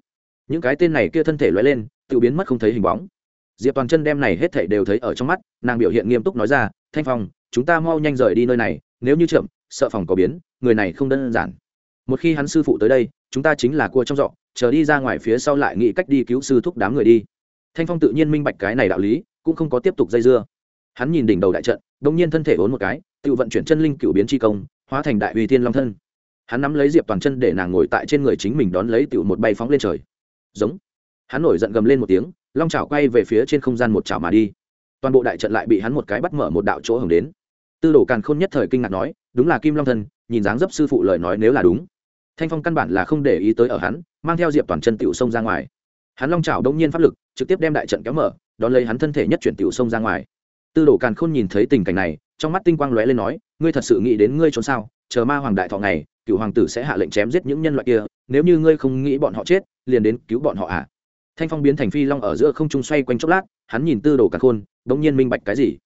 Speaker 1: Những cái tên này kia thân thể loay lên, tự biến mất không thấy hình bóng. Diệp toàn chân đem này hết thảy đều thấy ở trong mắt, nàng biểu hiện nghiêm túc nói ra, thanh phong, chúng ta mau nhanh rời đi nơi này, nếu như chậm, sợ phòng có biến, người này không đơn giản. Một khi hắn sư phụ tới đây, chúng ta chính là cua trong rọ chờ đi ra ngoài phía sau lại nghĩ cách đi cứu sư thúc đám người đi. Thanh phong tự nhiên minh bạch cái này đạo lý, cũng không có tiếp tục dây dưa. Hắn nhìn đỉnh đầu đại trận, đông nhiên thân thể ốn một cái, tự vận chuyển chân linh cựu biến chi công, hóa thành đại uy tiên long thân hắn nắm lấy diệp toàn chân để nàng ngồi tại trên người chính mình đón lấy tựu một bay phóng lên trời. Giống. Hắn nổi giận gầm lên một tiếng, long chảo quay về phía trên không gian một chảo mà đi. Toàn bộ đại trận lại bị hắn một cái bắt mở một đạo chỗ hưởng đến. Tư đồ càn khôn nhất thời kinh ngạc nói, đúng là kim long thân nhìn dáng dấp sư phụ lời nói nếu là đúng. Thanh phong căn bản là không để ý tới ở hắn, mang theo diệp toàn chân tựu sông ra ngoài. Hắn long chảo đông nhiên pháp lực, trực tiếp đem đại trận kéo mở, đón lấy hắn thân thể nhất chuyển tựu sông ra ngoài. Tư đồ càn khôn nhìn thấy tình cảnh này, trong mắt tinh quang lóe lên nói, ngươi thật sự nghĩ đến ngươi trốn sao, chờ ma hoàng đại thọ này cựu hoàng tử sẽ hạ lệnh chém giết những nhân loại kia nếu như ngươi không nghĩ bọn họ chết liền đến cứu bọn họ à thanh phong biến thành phi long ở giữa không trung xoay quanh chốc lát hắn nhìn tư đồ càn khôn đống nhiên minh bạch cái gì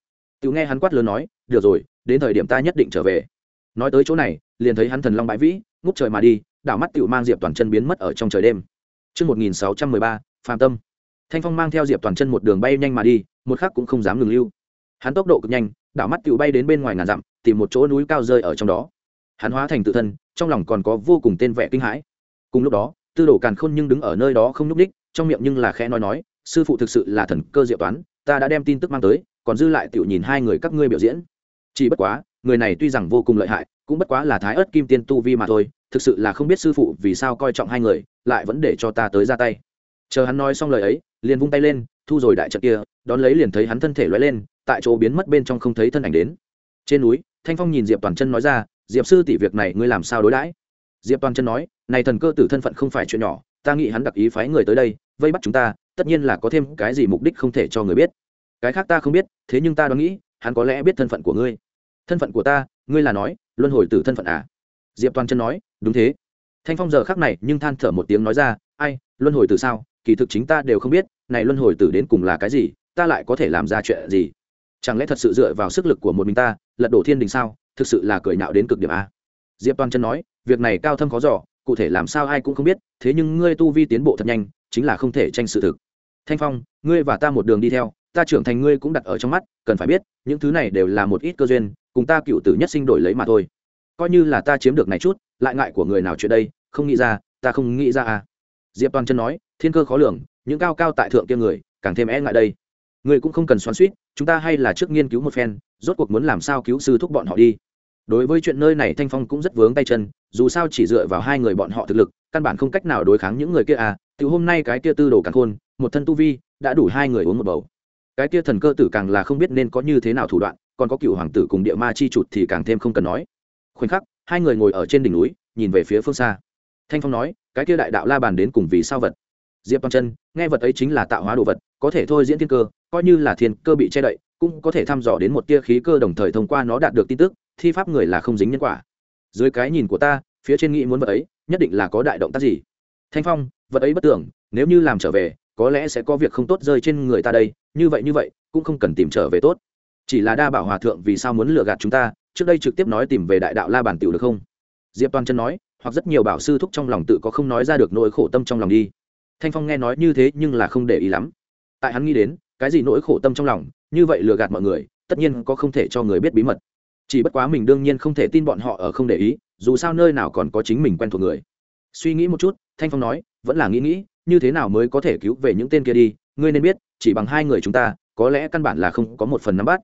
Speaker 1: tự nghe hắn quát lớn nói được rồi đến thời điểm ta nhất định trở về nói tới chỗ này liền thấy hắn thần long bãi vĩ ngút trời mà đi đảo mắt Tự mang diệp toàn chân biến mất ở trong trời đêm Trước 1613, Phạm Tâm. Thanh Phong mang theo Diệp Toàn chân một đường bay nhanh mà đi, một khắc cũng không dám ngừng lưu. Hắn tốc độ cực nhanh, đảo mắt Tự bay đến bên ngoài ngàn dặm, tìm một chỗ núi cao rơi ở trong đó. Hắn hóa thành tự thân, trong lòng còn có vô cùng tên vẻ kinh hãi. Cùng lúc đó, Tư Đồ Càn Khôn nhưng đứng ở nơi đó không nhúc đích, trong miệng nhưng là khẽ nói nói, sư phụ thực sự là thần cơ diệu toán, ta đã đem tin tức mang tới, còn dư lại tiểu nhìn hai người các ngươi biểu diễn. Chỉ bất quá, người này tuy rằng vô cùng lợi hại, cũng bất quá là thái ớt kim tiên tu vi mà thôi, thực sự là không biết sư phụ vì sao coi trọng hai người lại vẫn để cho ta tới ra tay chờ hắn nói xong lời ấy liền vung tay lên thu rồi đại trận kia đón lấy liền thấy hắn thân thể loay lên tại chỗ biến mất bên trong không thấy thân ảnh đến trên núi thanh phong nhìn diệp toàn chân nói ra diệp sư tỷ việc này ngươi làm sao đối đãi? Diệp toàn chân nói, này thần cơ tử thân phận không phải chuyện nhỏ, ta nghĩ hắn đặc ý phái người tới đây, vây bắt chúng ta, tất nhiên là có thêm cái gì mục đích không thể cho người biết. Cái khác ta không biết, thế nhưng ta đoán nghĩ, hắn có lẽ biết thân phận của ngươi. Thân phận của ta, ngươi là nói, luân hồi tử thân phận à? Diệp toàn chân nói, đúng thế. Thanh phong giờ khác này nhưng than thở một tiếng nói ra, ai, luân hồi tử sao? Kỳ thực chính ta đều không biết, này luân hồi tử đến cùng là cái gì, ta lại có thể làm ra chuyện gì? Chẳng lẽ thật sự dựa vào sức lực của một mình ta, lật đổ thiên đình sao? Thực sự là cười nhạo đến cực điểm a. Diệp toàn chân nói, việc này cao thâm khó giỏ cụ thể làm sao ai cũng không biết, thế nhưng ngươi tu vi tiến bộ thật nhanh, chính là không thể tranh sự thực. Thanh phong, ngươi và ta một đường đi theo, ta trưởng thành ngươi cũng đặt ở trong mắt, cần phải biết, những thứ này đều là một ít cơ duyên, cùng ta cựu tử nhất sinh đổi lấy mà thôi. Coi như là ta chiếm được này chút, lại ngại của người nào chuyện đây, không nghĩ ra, ta không nghĩ ra à diệp toàn chân nói, thiên cơ khó lường, những cao cao tại thượng kia người, càng thêm e ngại đây người cũng không cần xoắn suýt, chúng ta hay là trước nghiên cứu một phen, rốt cuộc muốn làm sao cứu sư thúc bọn họ đi. Đối với chuyện nơi này thanh phong cũng rất vướng tay chân, dù sao chỉ dựa vào hai người bọn họ thực lực, căn bản không cách nào đối kháng những người kia à từ hôm nay cái kia tư đồ càng khôn, một thân tu vi, đã đủ hai người uống một bầu. Cái kia thần cơ tử càng là không biết nên có như thế nào thủ đoạn, còn có cựu hoàng tử cùng địa ma chi trụt thì càng thêm không cần nói. Khoảnh khắc, hai người ngồi ở trên đỉnh núi, nhìn về phía phương xa. Thanh phong nói, cái kia đại đạo la bàn đến cùng vì sao vật? Diệp toàn chân, nghe vật ấy chính là tạo hóa đồ vật có thể thôi diễn thiên cơ, coi như là thiên cơ bị che đậy, cũng có thể thăm dò đến một tia khí cơ đồng thời thông qua nó đạt được tin tức, thi pháp người là không dính nhân quả. Dưới cái nhìn của ta, phía trên nghĩ muốn vật ấy, nhất định là có đại động tác gì. Thanh phong, vật ấy bất tưởng, nếu như làm trở về, có lẽ sẽ có việc không tốt rơi trên người ta đây, như vậy như vậy, cũng không cần tìm trở về tốt. Chỉ là đa bảo hòa thượng vì sao muốn lừa gạt chúng ta, trước đây trực tiếp nói tìm về đại đạo la bản tiểu được không? Diệp toàn chân nói, hoặc rất nhiều bảo sư thúc trong lòng tự có không nói ra được nỗi khổ tâm trong lòng đi. Thanh phong nghe nói như thế nhưng là không để ý lắm tại hắn nghĩ đến, cái gì nỗi khổ tâm trong lòng, như vậy lừa gạt mọi người, tất nhiên có không thể cho người biết bí mật. Chỉ bất quá mình đương nhiên không thể tin bọn họ ở không để ý, dù sao nơi nào còn có chính mình quen thuộc người. Suy nghĩ một chút, thanh phong nói, vẫn là nghĩ nghĩ, như thế nào mới có thể cứu về những tên kia đi, ngươi nên biết, chỉ bằng hai người chúng ta, có lẽ căn bản là không có một phần nắm bắt.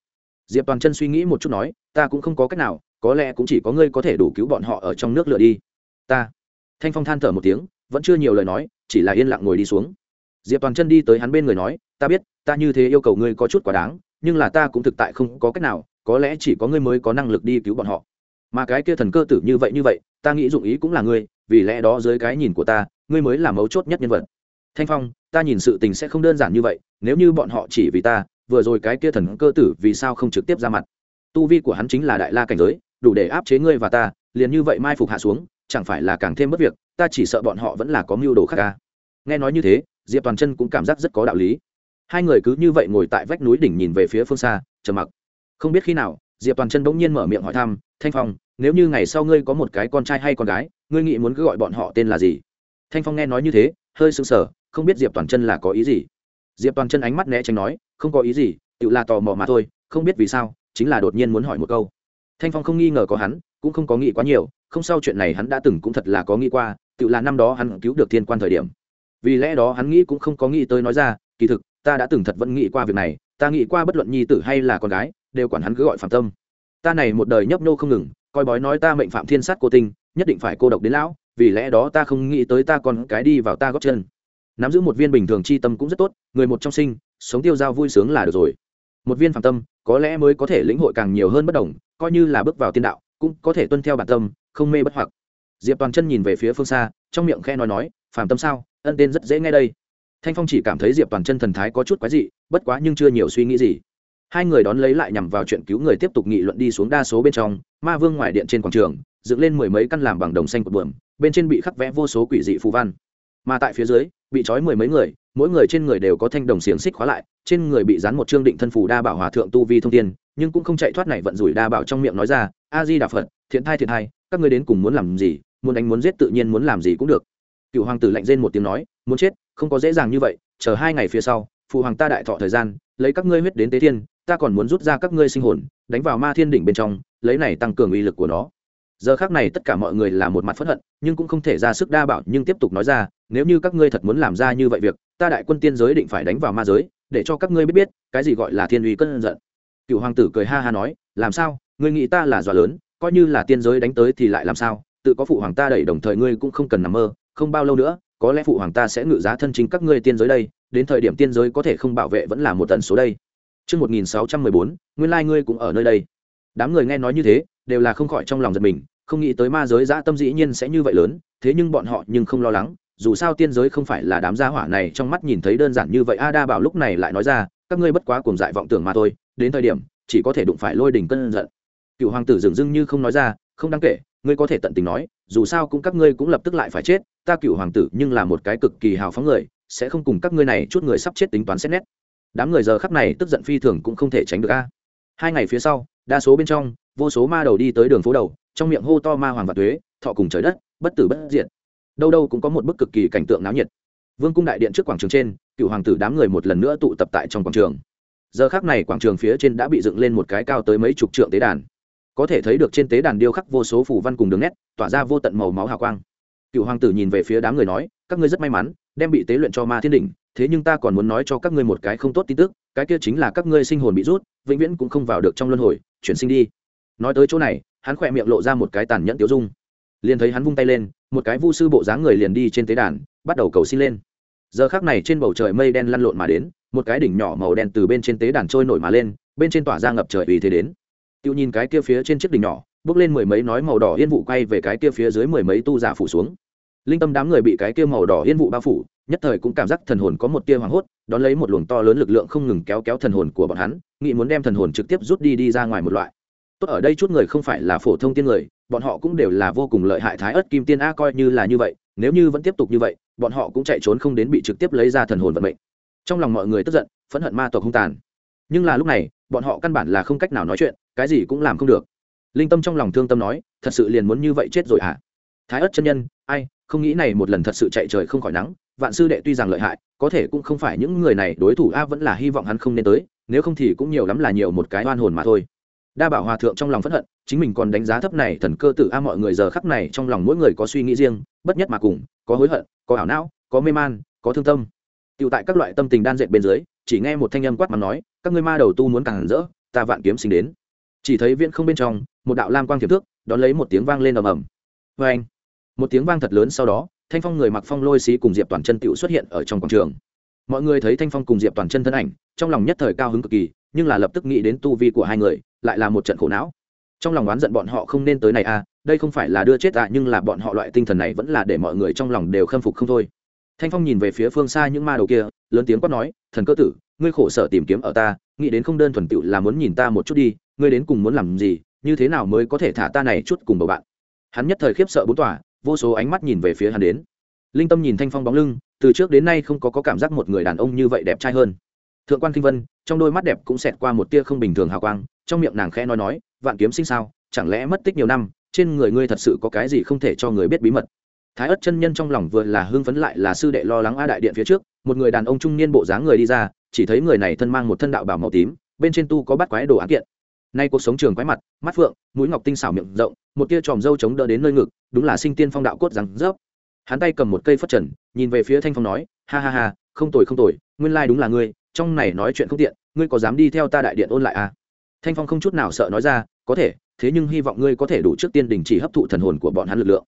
Speaker 1: Diệp toàn chân suy nghĩ một chút nói, ta cũng không có cách nào, có lẽ cũng chỉ có ngươi có thể đủ cứu bọn họ ở trong nước lửa đi. Ta. Thanh phong than thở một tiếng, vẫn chưa nhiều lời nói, chỉ là yên lặng ngồi đi xuống. Diệp toàn chân đi tới hắn bên người nói ta biết, ta như thế yêu cầu ngươi có chút quá đáng, nhưng là ta cũng thực tại không có cách nào, có lẽ chỉ có ngươi mới có năng lực đi cứu bọn họ. Mà cái kia thần cơ tử như vậy như vậy, ta nghĩ dụng ý cũng là ngươi, vì lẽ đó dưới cái nhìn của ta, ngươi mới là mấu chốt nhất nhân vật. Thanh phong, ta nhìn sự tình sẽ không đơn giản như vậy, nếu như bọn họ chỉ vì ta, vừa rồi cái kia thần cơ tử vì sao không trực tiếp ra mặt? Tu vi của hắn chính là đại la cảnh giới, đủ để áp chế ngươi và ta, liền như vậy mai phục hạ xuống, chẳng phải là càng thêm mất việc, ta chỉ sợ bọn họ vẫn là có mưu đồ khác ca nghe nói như thế, diệp toàn chân cũng cảm giác rất có đạo lý hai người cứ như vậy ngồi tại vách núi đỉnh nhìn về phía phương xa, trầm mặc. Không biết khi nào, diệp toàn chân bỗng nhiên mở miệng hỏi thăm, thanh phong, nếu như ngày sau ngươi có một cái con trai hay con gái, ngươi nghĩ muốn cứ gọi bọn họ tên là gì? Thanh phong nghe nói như thế, hơi sững sờ, không biết diệp toàn chân là có ý gì. Diệp toàn chân ánh mắt né tránh nói, không có ý gì, tự là tò mò mà thôi, không biết vì sao, chính là đột nhiên muốn hỏi một câu. Thanh phong không nghi ngờ có hắn, cũng không có nghĩ quá nhiều, không sau chuyện này hắn đã từng cũng thật là có nghĩ qua, tự là năm đó hắn cứu được thiên quan thời điểm. Vì lẽ đó hắn nghĩ cũng không có nghĩ tới nói ra, kỳ thực ta đã từng thật vẫn nghĩ qua việc này, ta nghĩ qua bất luận nhi tử hay là con gái, đều quản hắn cứ gọi phạm tâm. Ta này một đời nhấp nhô không ngừng, coi bói nói ta mệnh phạm thiên sát cô tinh, nhất định phải cô độc đến lão, vì lẽ đó ta không nghĩ tới ta còn cái đi vào ta góp chân. Nắm giữ một viên bình thường chi tâm cũng rất tốt, người một trong sinh, sống tiêu dao vui sướng là được rồi. Một viên phạm tâm, có lẽ mới có thể lĩnh hội càng nhiều hơn bất đồng, coi như là bước vào tiên đạo, cũng có thể tuân theo bản tâm, không mê bất hoặc. Diệp toàn chân nhìn về phía phương xa, trong miệng khe nói nói phàm tâm sao? Ân tên rất dễ nghe đây thanh phong chỉ cảm thấy diệp toàn chân thần thái có chút quái dị, bất quá nhưng chưa nhiều suy nghĩ gì. Hai người đón lấy lại nhằm vào chuyện cứu người tiếp tục nghị luận đi xuống đa số bên trong, ma vương ngoài điện trên quảng trường, dựng lên mười mấy căn làm bằng đồng xanh của bượm bên trên bị khắc vẽ vô số quỷ dị phù văn. Mà tại phía dưới, bị trói mười mấy người, mỗi người trên người đều có thanh đồng xiềng xích khóa lại, trên người bị dán một chương định thân phù đa bảo hòa thượng tu vi thông tiên nhưng cũng không chạy thoát này vận rủi đa bảo trong miệng nói ra, a di đà phật, thiện thai thiện thai, các ngươi đến cùng muốn làm gì, muốn đánh muốn giết tự nhiên muốn làm gì cũng được. Cựu hoàng tử lạnh rên một tiếng nói, muốn chết không có dễ dàng như vậy, chờ hai ngày phía sau, phụ hoàng ta đại thọ thời gian, lấy các ngươi huyết đến tế thiên, ta còn muốn rút ra các ngươi sinh hồn, đánh vào ma thiên đỉnh bên trong, lấy này tăng cường uy lực của nó. Giờ khác này tất cả mọi người là một mặt phẫn hận, nhưng cũng không thể ra sức đa bảo, nhưng tiếp tục nói ra, nếu như các ngươi thật muốn làm ra như vậy việc, ta đại quân tiên giới định phải đánh vào ma giới, để cho các ngươi biết biết, cái gì gọi là thiên uy cân giận. Cựu hoàng tử cười ha ha nói, làm sao, ngươi nghĩ ta là dọa lớn, coi như là tiên giới đánh tới thì lại làm sao, tự có phụ hoàng ta đẩy đồng thời ngươi cũng không cần nằm mơ, không bao lâu nữa có lẽ phụ hoàng ta sẽ ngự giá thân chính các ngươi tiên giới đây đến thời điểm tiên giới có thể không bảo vệ vẫn là một tần số đây Trước 1614, nguyên lai ngươi cũng ở nơi đây. Đám người nghe nói như thế, đều là không khỏi trong lòng giật mình, không nghĩ tới ma giới dã tâm dĩ nhiên sẽ như vậy lớn, thế nhưng bọn họ nhưng không lo lắng, dù sao tiên giới không phải là đám gia hỏa này trong mắt nhìn thấy đơn giản như vậy a đa bảo lúc này lại nói ra các ngươi bất quá cùng dại vọng tưởng mà thôi đến thời điểm chỉ có thể đụng phải lôi đỉnh cơn giận cựu hoàng tử dường dưng như không nói ra không đáng kể ngươi có thể tận tình nói, dù sao cũng các ngươi cũng lập tức lại phải chết, ta cựu hoàng tử nhưng là một cái cực kỳ hào phóng người, sẽ không cùng các ngươi này chút người sắp chết tính toán xét nét. Đám người giờ khắp này tức giận phi thường cũng không thể tránh được a. Hai ngày phía sau, đa số bên trong, vô số ma đầu đi tới đường phố đầu, trong miệng hô to ma hoàng và tuế, thọ cùng trời đất, bất tử bất diệt. Đâu đâu cũng có một bức cực kỳ cảnh tượng náo nhiệt. Vương cung đại điện trước quảng trường trên, cựu hoàng tử đám người một lần nữa tụ tập tại trong quảng trường. Giờ khác này quảng trường phía trên đã bị dựng lên một cái cao tới mấy chục trượng tế đàn có thể thấy được trên tế đàn điêu khắc vô số phủ văn cùng đường nét, tỏa ra vô tận màu máu hào quang. Cựu hoàng tử nhìn về phía đám người nói, các ngươi rất may mắn, đem bị tế luyện cho ma thiên đỉnh, thế nhưng ta còn muốn nói cho các ngươi một cái không tốt tin tức, cái kia chính là các ngươi sinh hồn bị rút, vĩnh viễn cũng không vào được trong luân hồi, chuyển sinh đi. Nói tới chỗ này, hắn khỏe miệng lộ ra một cái tàn nhẫn tiêu dung. Liền thấy hắn vung tay lên, một cái vu sư bộ dáng người liền đi trên tế đàn, bắt đầu cầu xin lên. Giờ khác này trên bầu trời mây đen lăn lộn mà đến, một cái đỉnh nhỏ màu đen từ bên trên tế đàn trôi nổi mà lên, bên trên tỏa ra ngập trời vì thế đến tiêu nhìn cái kia phía trên chiếc đỉnh nhỏ, bước lên mười mấy nói màu đỏ yên vụ quay về cái kia phía dưới mười mấy tu giả phủ xuống. Linh tâm đám người bị cái kia màu đỏ yên vụ bao phủ, nhất thời cũng cảm giác thần hồn có một tia hoảng hốt, đón lấy một luồng to lớn lực lượng không ngừng kéo kéo thần hồn của bọn hắn, nghĩ muốn đem thần hồn trực tiếp rút đi đi ra ngoài một loại. Tốt, ở đây chút người không phải là phổ thông tiên người, bọn họ cũng đều là vô cùng lợi hại thái ớt kim tiên a coi như là như vậy, nếu như vẫn tiếp tục như vậy, bọn họ cũng chạy trốn không đến bị trực tiếp lấy ra thần hồn vận mệnh. Trong lòng mọi người tức giận, phẫn hận ma tộc hung tàn. Nhưng là lúc này, bọn họ căn bản là không cách nào nói chuyện cái gì cũng làm không được. Linh tâm trong lòng thương tâm nói, thật sự liền muốn như vậy chết rồi hả? À? thái ớt chân nhân, ai, không nghĩ này một lần thật sự chạy trời không khỏi nắng, vạn sư đệ tuy rằng lợi hại, có thể cũng không phải những người này đối thủ a, vẫn là hy vọng hắn không nên tới, nếu không thì cũng nhiều lắm là nhiều một cái oan hồn mà thôi. Đa bảo hòa thượng trong lòng phẫn hận, chính mình còn đánh giá thấp này thần cơ tử a, mọi người giờ khắc này trong lòng mỗi người có suy nghĩ riêng, bất nhất mà cùng, có hối hận, có ảo não, có mê man, có thương tâm. Tựu tại các loại tâm tình đan dệt bên dưới, chỉ nghe một thanh âm quát mà nói, các ngươi ma đầu tu muốn càng rỡ, ta vạn kiếm sinh đến chỉ thấy viễn không bên trong, một đạo lam quang thiệp thước, đón lấy một tiếng vang lên ầm ầm. Vê anh, một tiếng vang thật lớn sau đó, thanh phong người mặc phong lôi xí cùng diệp toàn chân tựu xuất hiện ở trong quảng trường. Mọi người thấy thanh phong cùng diệp toàn chân thân ảnh, trong lòng nhất thời cao hứng cực kỳ, nhưng là lập tức nghĩ đến tu vi của hai người, lại là một trận khổ não. Trong lòng oán giận bọn họ không nên tới này à đây không phải là đưa chết à nhưng là bọn họ loại tinh thần này vẫn là để mọi người trong lòng đều khâm phục không thôi. Thanh phong nhìn về phía phương xa những ma đầu kia, lớn tiếng quát nói, thần cơ tử, ngươi khổ sở tìm kiếm ở ta nghĩ đến không đơn thuần tựu là muốn nhìn ta một chút đi ngươi đến cùng muốn làm gì như thế nào mới có thể thả ta này chút cùng bầu bạn? Hắn nhất thời khiếp sợ bốn tòa vô số ánh mắt nhìn về phía hắn đến. Linh tâm nhìn thanh phong bóng lưng từ trước đến nay không có, có cảm giác một người đàn ông như vậy đẹp trai hơn. Thượng quan kinh vân trong đôi mắt đẹp cũng xẹt qua một tia không bình thường hào quang trong miệng nàng khẽ nói nói vạn kiếm sinh sao chẳng lẽ mất tích nhiều năm trên người ngươi thật sự có cái gì không thể cho người biết bí mật? Thái ất chân nhân trong lòng vừa là hưng phấn lại là sư đệ lo lắng a đại điện phía trước một người đàn ông trung niên bộ dáng người đi ra, chỉ thấy người này thân mang một thân đạo bảo màu tím, bên trên tu có bắt quái đồ án kiện. Nay cuộc sống trường quái mặt, mắt phượng, mũi ngọc tinh xảo miệng rộng, một tia tròm râu chống đỡ đến nơi ngực, đúng là sinh tiên phong đạo cốt rằng rớp. Hắn tay cầm một cây phất trần, nhìn về phía thanh phong nói, ha ha ha, không tồi không tồi, nguyên lai đúng là ngươi, trong này nói chuyện không tiện, ngươi có dám đi theo ta đại điện ôn lại à? Thanh phong không chút nào sợ nói ra, có thể, thế nhưng hy vọng ngươi có thể đủ trước tiên đình chỉ hấp thụ thần hồn của bọn hắn lực lượng.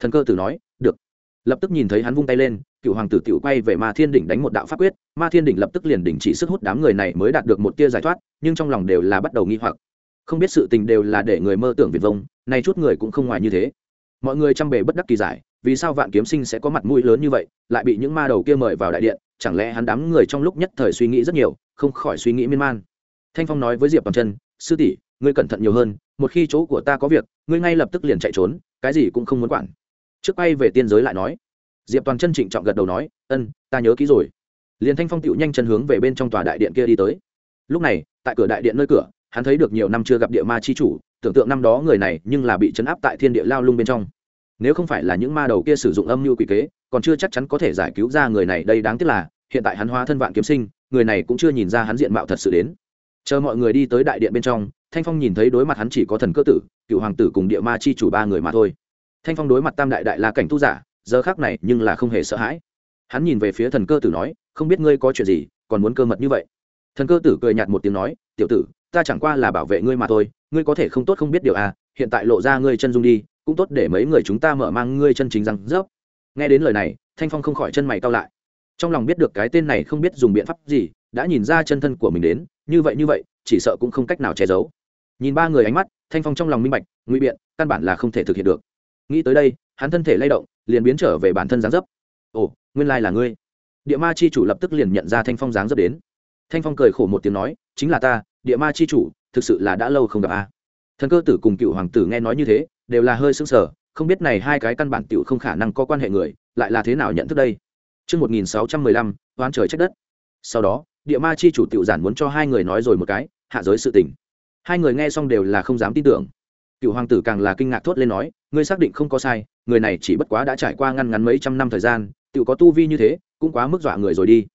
Speaker 1: Thần cơ tử nói, được lập tức nhìn thấy hắn vung tay lên, cựu hoàng tử tiểu quay về ma thiên đỉnh đánh một đạo pháp quyết, ma thiên đỉnh lập tức liền đình chỉ sức hút đám người này mới đạt được một tia giải thoát, nhưng trong lòng đều là bắt đầu nghi hoặc. Không biết sự tình đều là để người mơ tưởng việt vông, nay chút người cũng không ngoài như thế. Mọi người chăm bề bất đắc kỳ giải, vì sao vạn kiếm sinh sẽ có mặt mũi lớn như vậy, lại bị những ma đầu kia mời vào đại điện, chẳng lẽ hắn đám người trong lúc nhất thời suy nghĩ rất nhiều, không khỏi suy nghĩ miên man. Thanh phong nói với diệp bằng chân, sư tỷ, ngươi cẩn thận nhiều hơn, một khi chỗ của ta có việc, ngươi ngay lập tức liền chạy trốn, cái gì cũng không muốn quản trước bay về tiên giới lại nói. Diệp toàn chân trịnh trọng gật đầu nói, ân, ta nhớ kỹ rồi. Liền thanh phong tựu nhanh chân hướng về bên trong tòa đại điện kia đi tới. Lúc này, tại cửa đại điện nơi cửa, hắn thấy được nhiều năm chưa gặp địa ma chi chủ, tưởng tượng năm đó người này nhưng là bị chấn áp tại thiên địa lao lung bên trong. Nếu không phải là những ma đầu kia sử dụng âm mưu quỷ kế, còn chưa chắc chắn có thể giải cứu ra người này. Đây đáng tiếc là, hiện tại hắn hóa thân vạn kiếm sinh, người này cũng chưa nhìn ra hắn diện mạo thật sự đến. Chờ mọi người đi tới đại điện bên trong, thanh phong nhìn thấy đối mặt hắn chỉ có thần cơ tử, cựu hoàng tử cùng địa ma chi chủ ba người mà thôi thanh phong đối mặt tam đại đại la cảnh tu giả, giờ khác này nhưng là không hề sợ hãi. Hắn nhìn về phía thần cơ tử nói, không biết ngươi có chuyện gì, còn muốn cơ mật như vậy? Thần cơ tử cười nhạt một tiếng nói, tiểu tử, ta chẳng qua là bảo vệ ngươi mà thôi, ngươi có thể không tốt không biết điều à hiện tại lộ ra ngươi chân dung đi, cũng tốt để mấy người chúng ta mở mang ngươi chân chính răng rớp. Nghe đến lời này, thanh phong không khỏi chân mày cao lại. Trong lòng biết được cái tên này không biết dùng biện pháp gì, đã nhìn ra chân thân của mình đến, như vậy như vậy, chỉ sợ cũng không cách nào che giấu. Nhìn ba người ánh mắt, thanh phong trong lòng minh bạch, ngụy biện, căn bản là không thể thực hiện được nghĩ tới đây hắn thân thể lay động liền biến trở về bản thân dáng dấp ồ nguyên lai là ngươi địa ma chi chủ lập tức liền nhận ra thanh phong dáng dấp đến thanh phong cười khổ một tiếng nói chính là ta địa ma chi chủ thực sự là đã lâu không gặp a thần cơ tử cùng cựu hoàng tử nghe nói như thế đều là hơi sững sờ không biết này hai cái căn bản tiểu không khả năng có quan hệ người lại là thế nào nhận thức đây Trước 1615, oán trời trách đất. Sau đó, địa ma chi chủ tiểu giản muốn cho hai người nói rồi một cái, hạ giới sự tình. Hai người nghe xong đều là không dám tin tưởng. Cựu hoàng tử càng là kinh ngạc thốt lên nói, ngươi xác định không có sai, người này chỉ bất quá đã trải qua ngăn ngắn mấy trăm năm thời gian, tự có tu vi như thế, cũng quá mức dọa người rồi đi.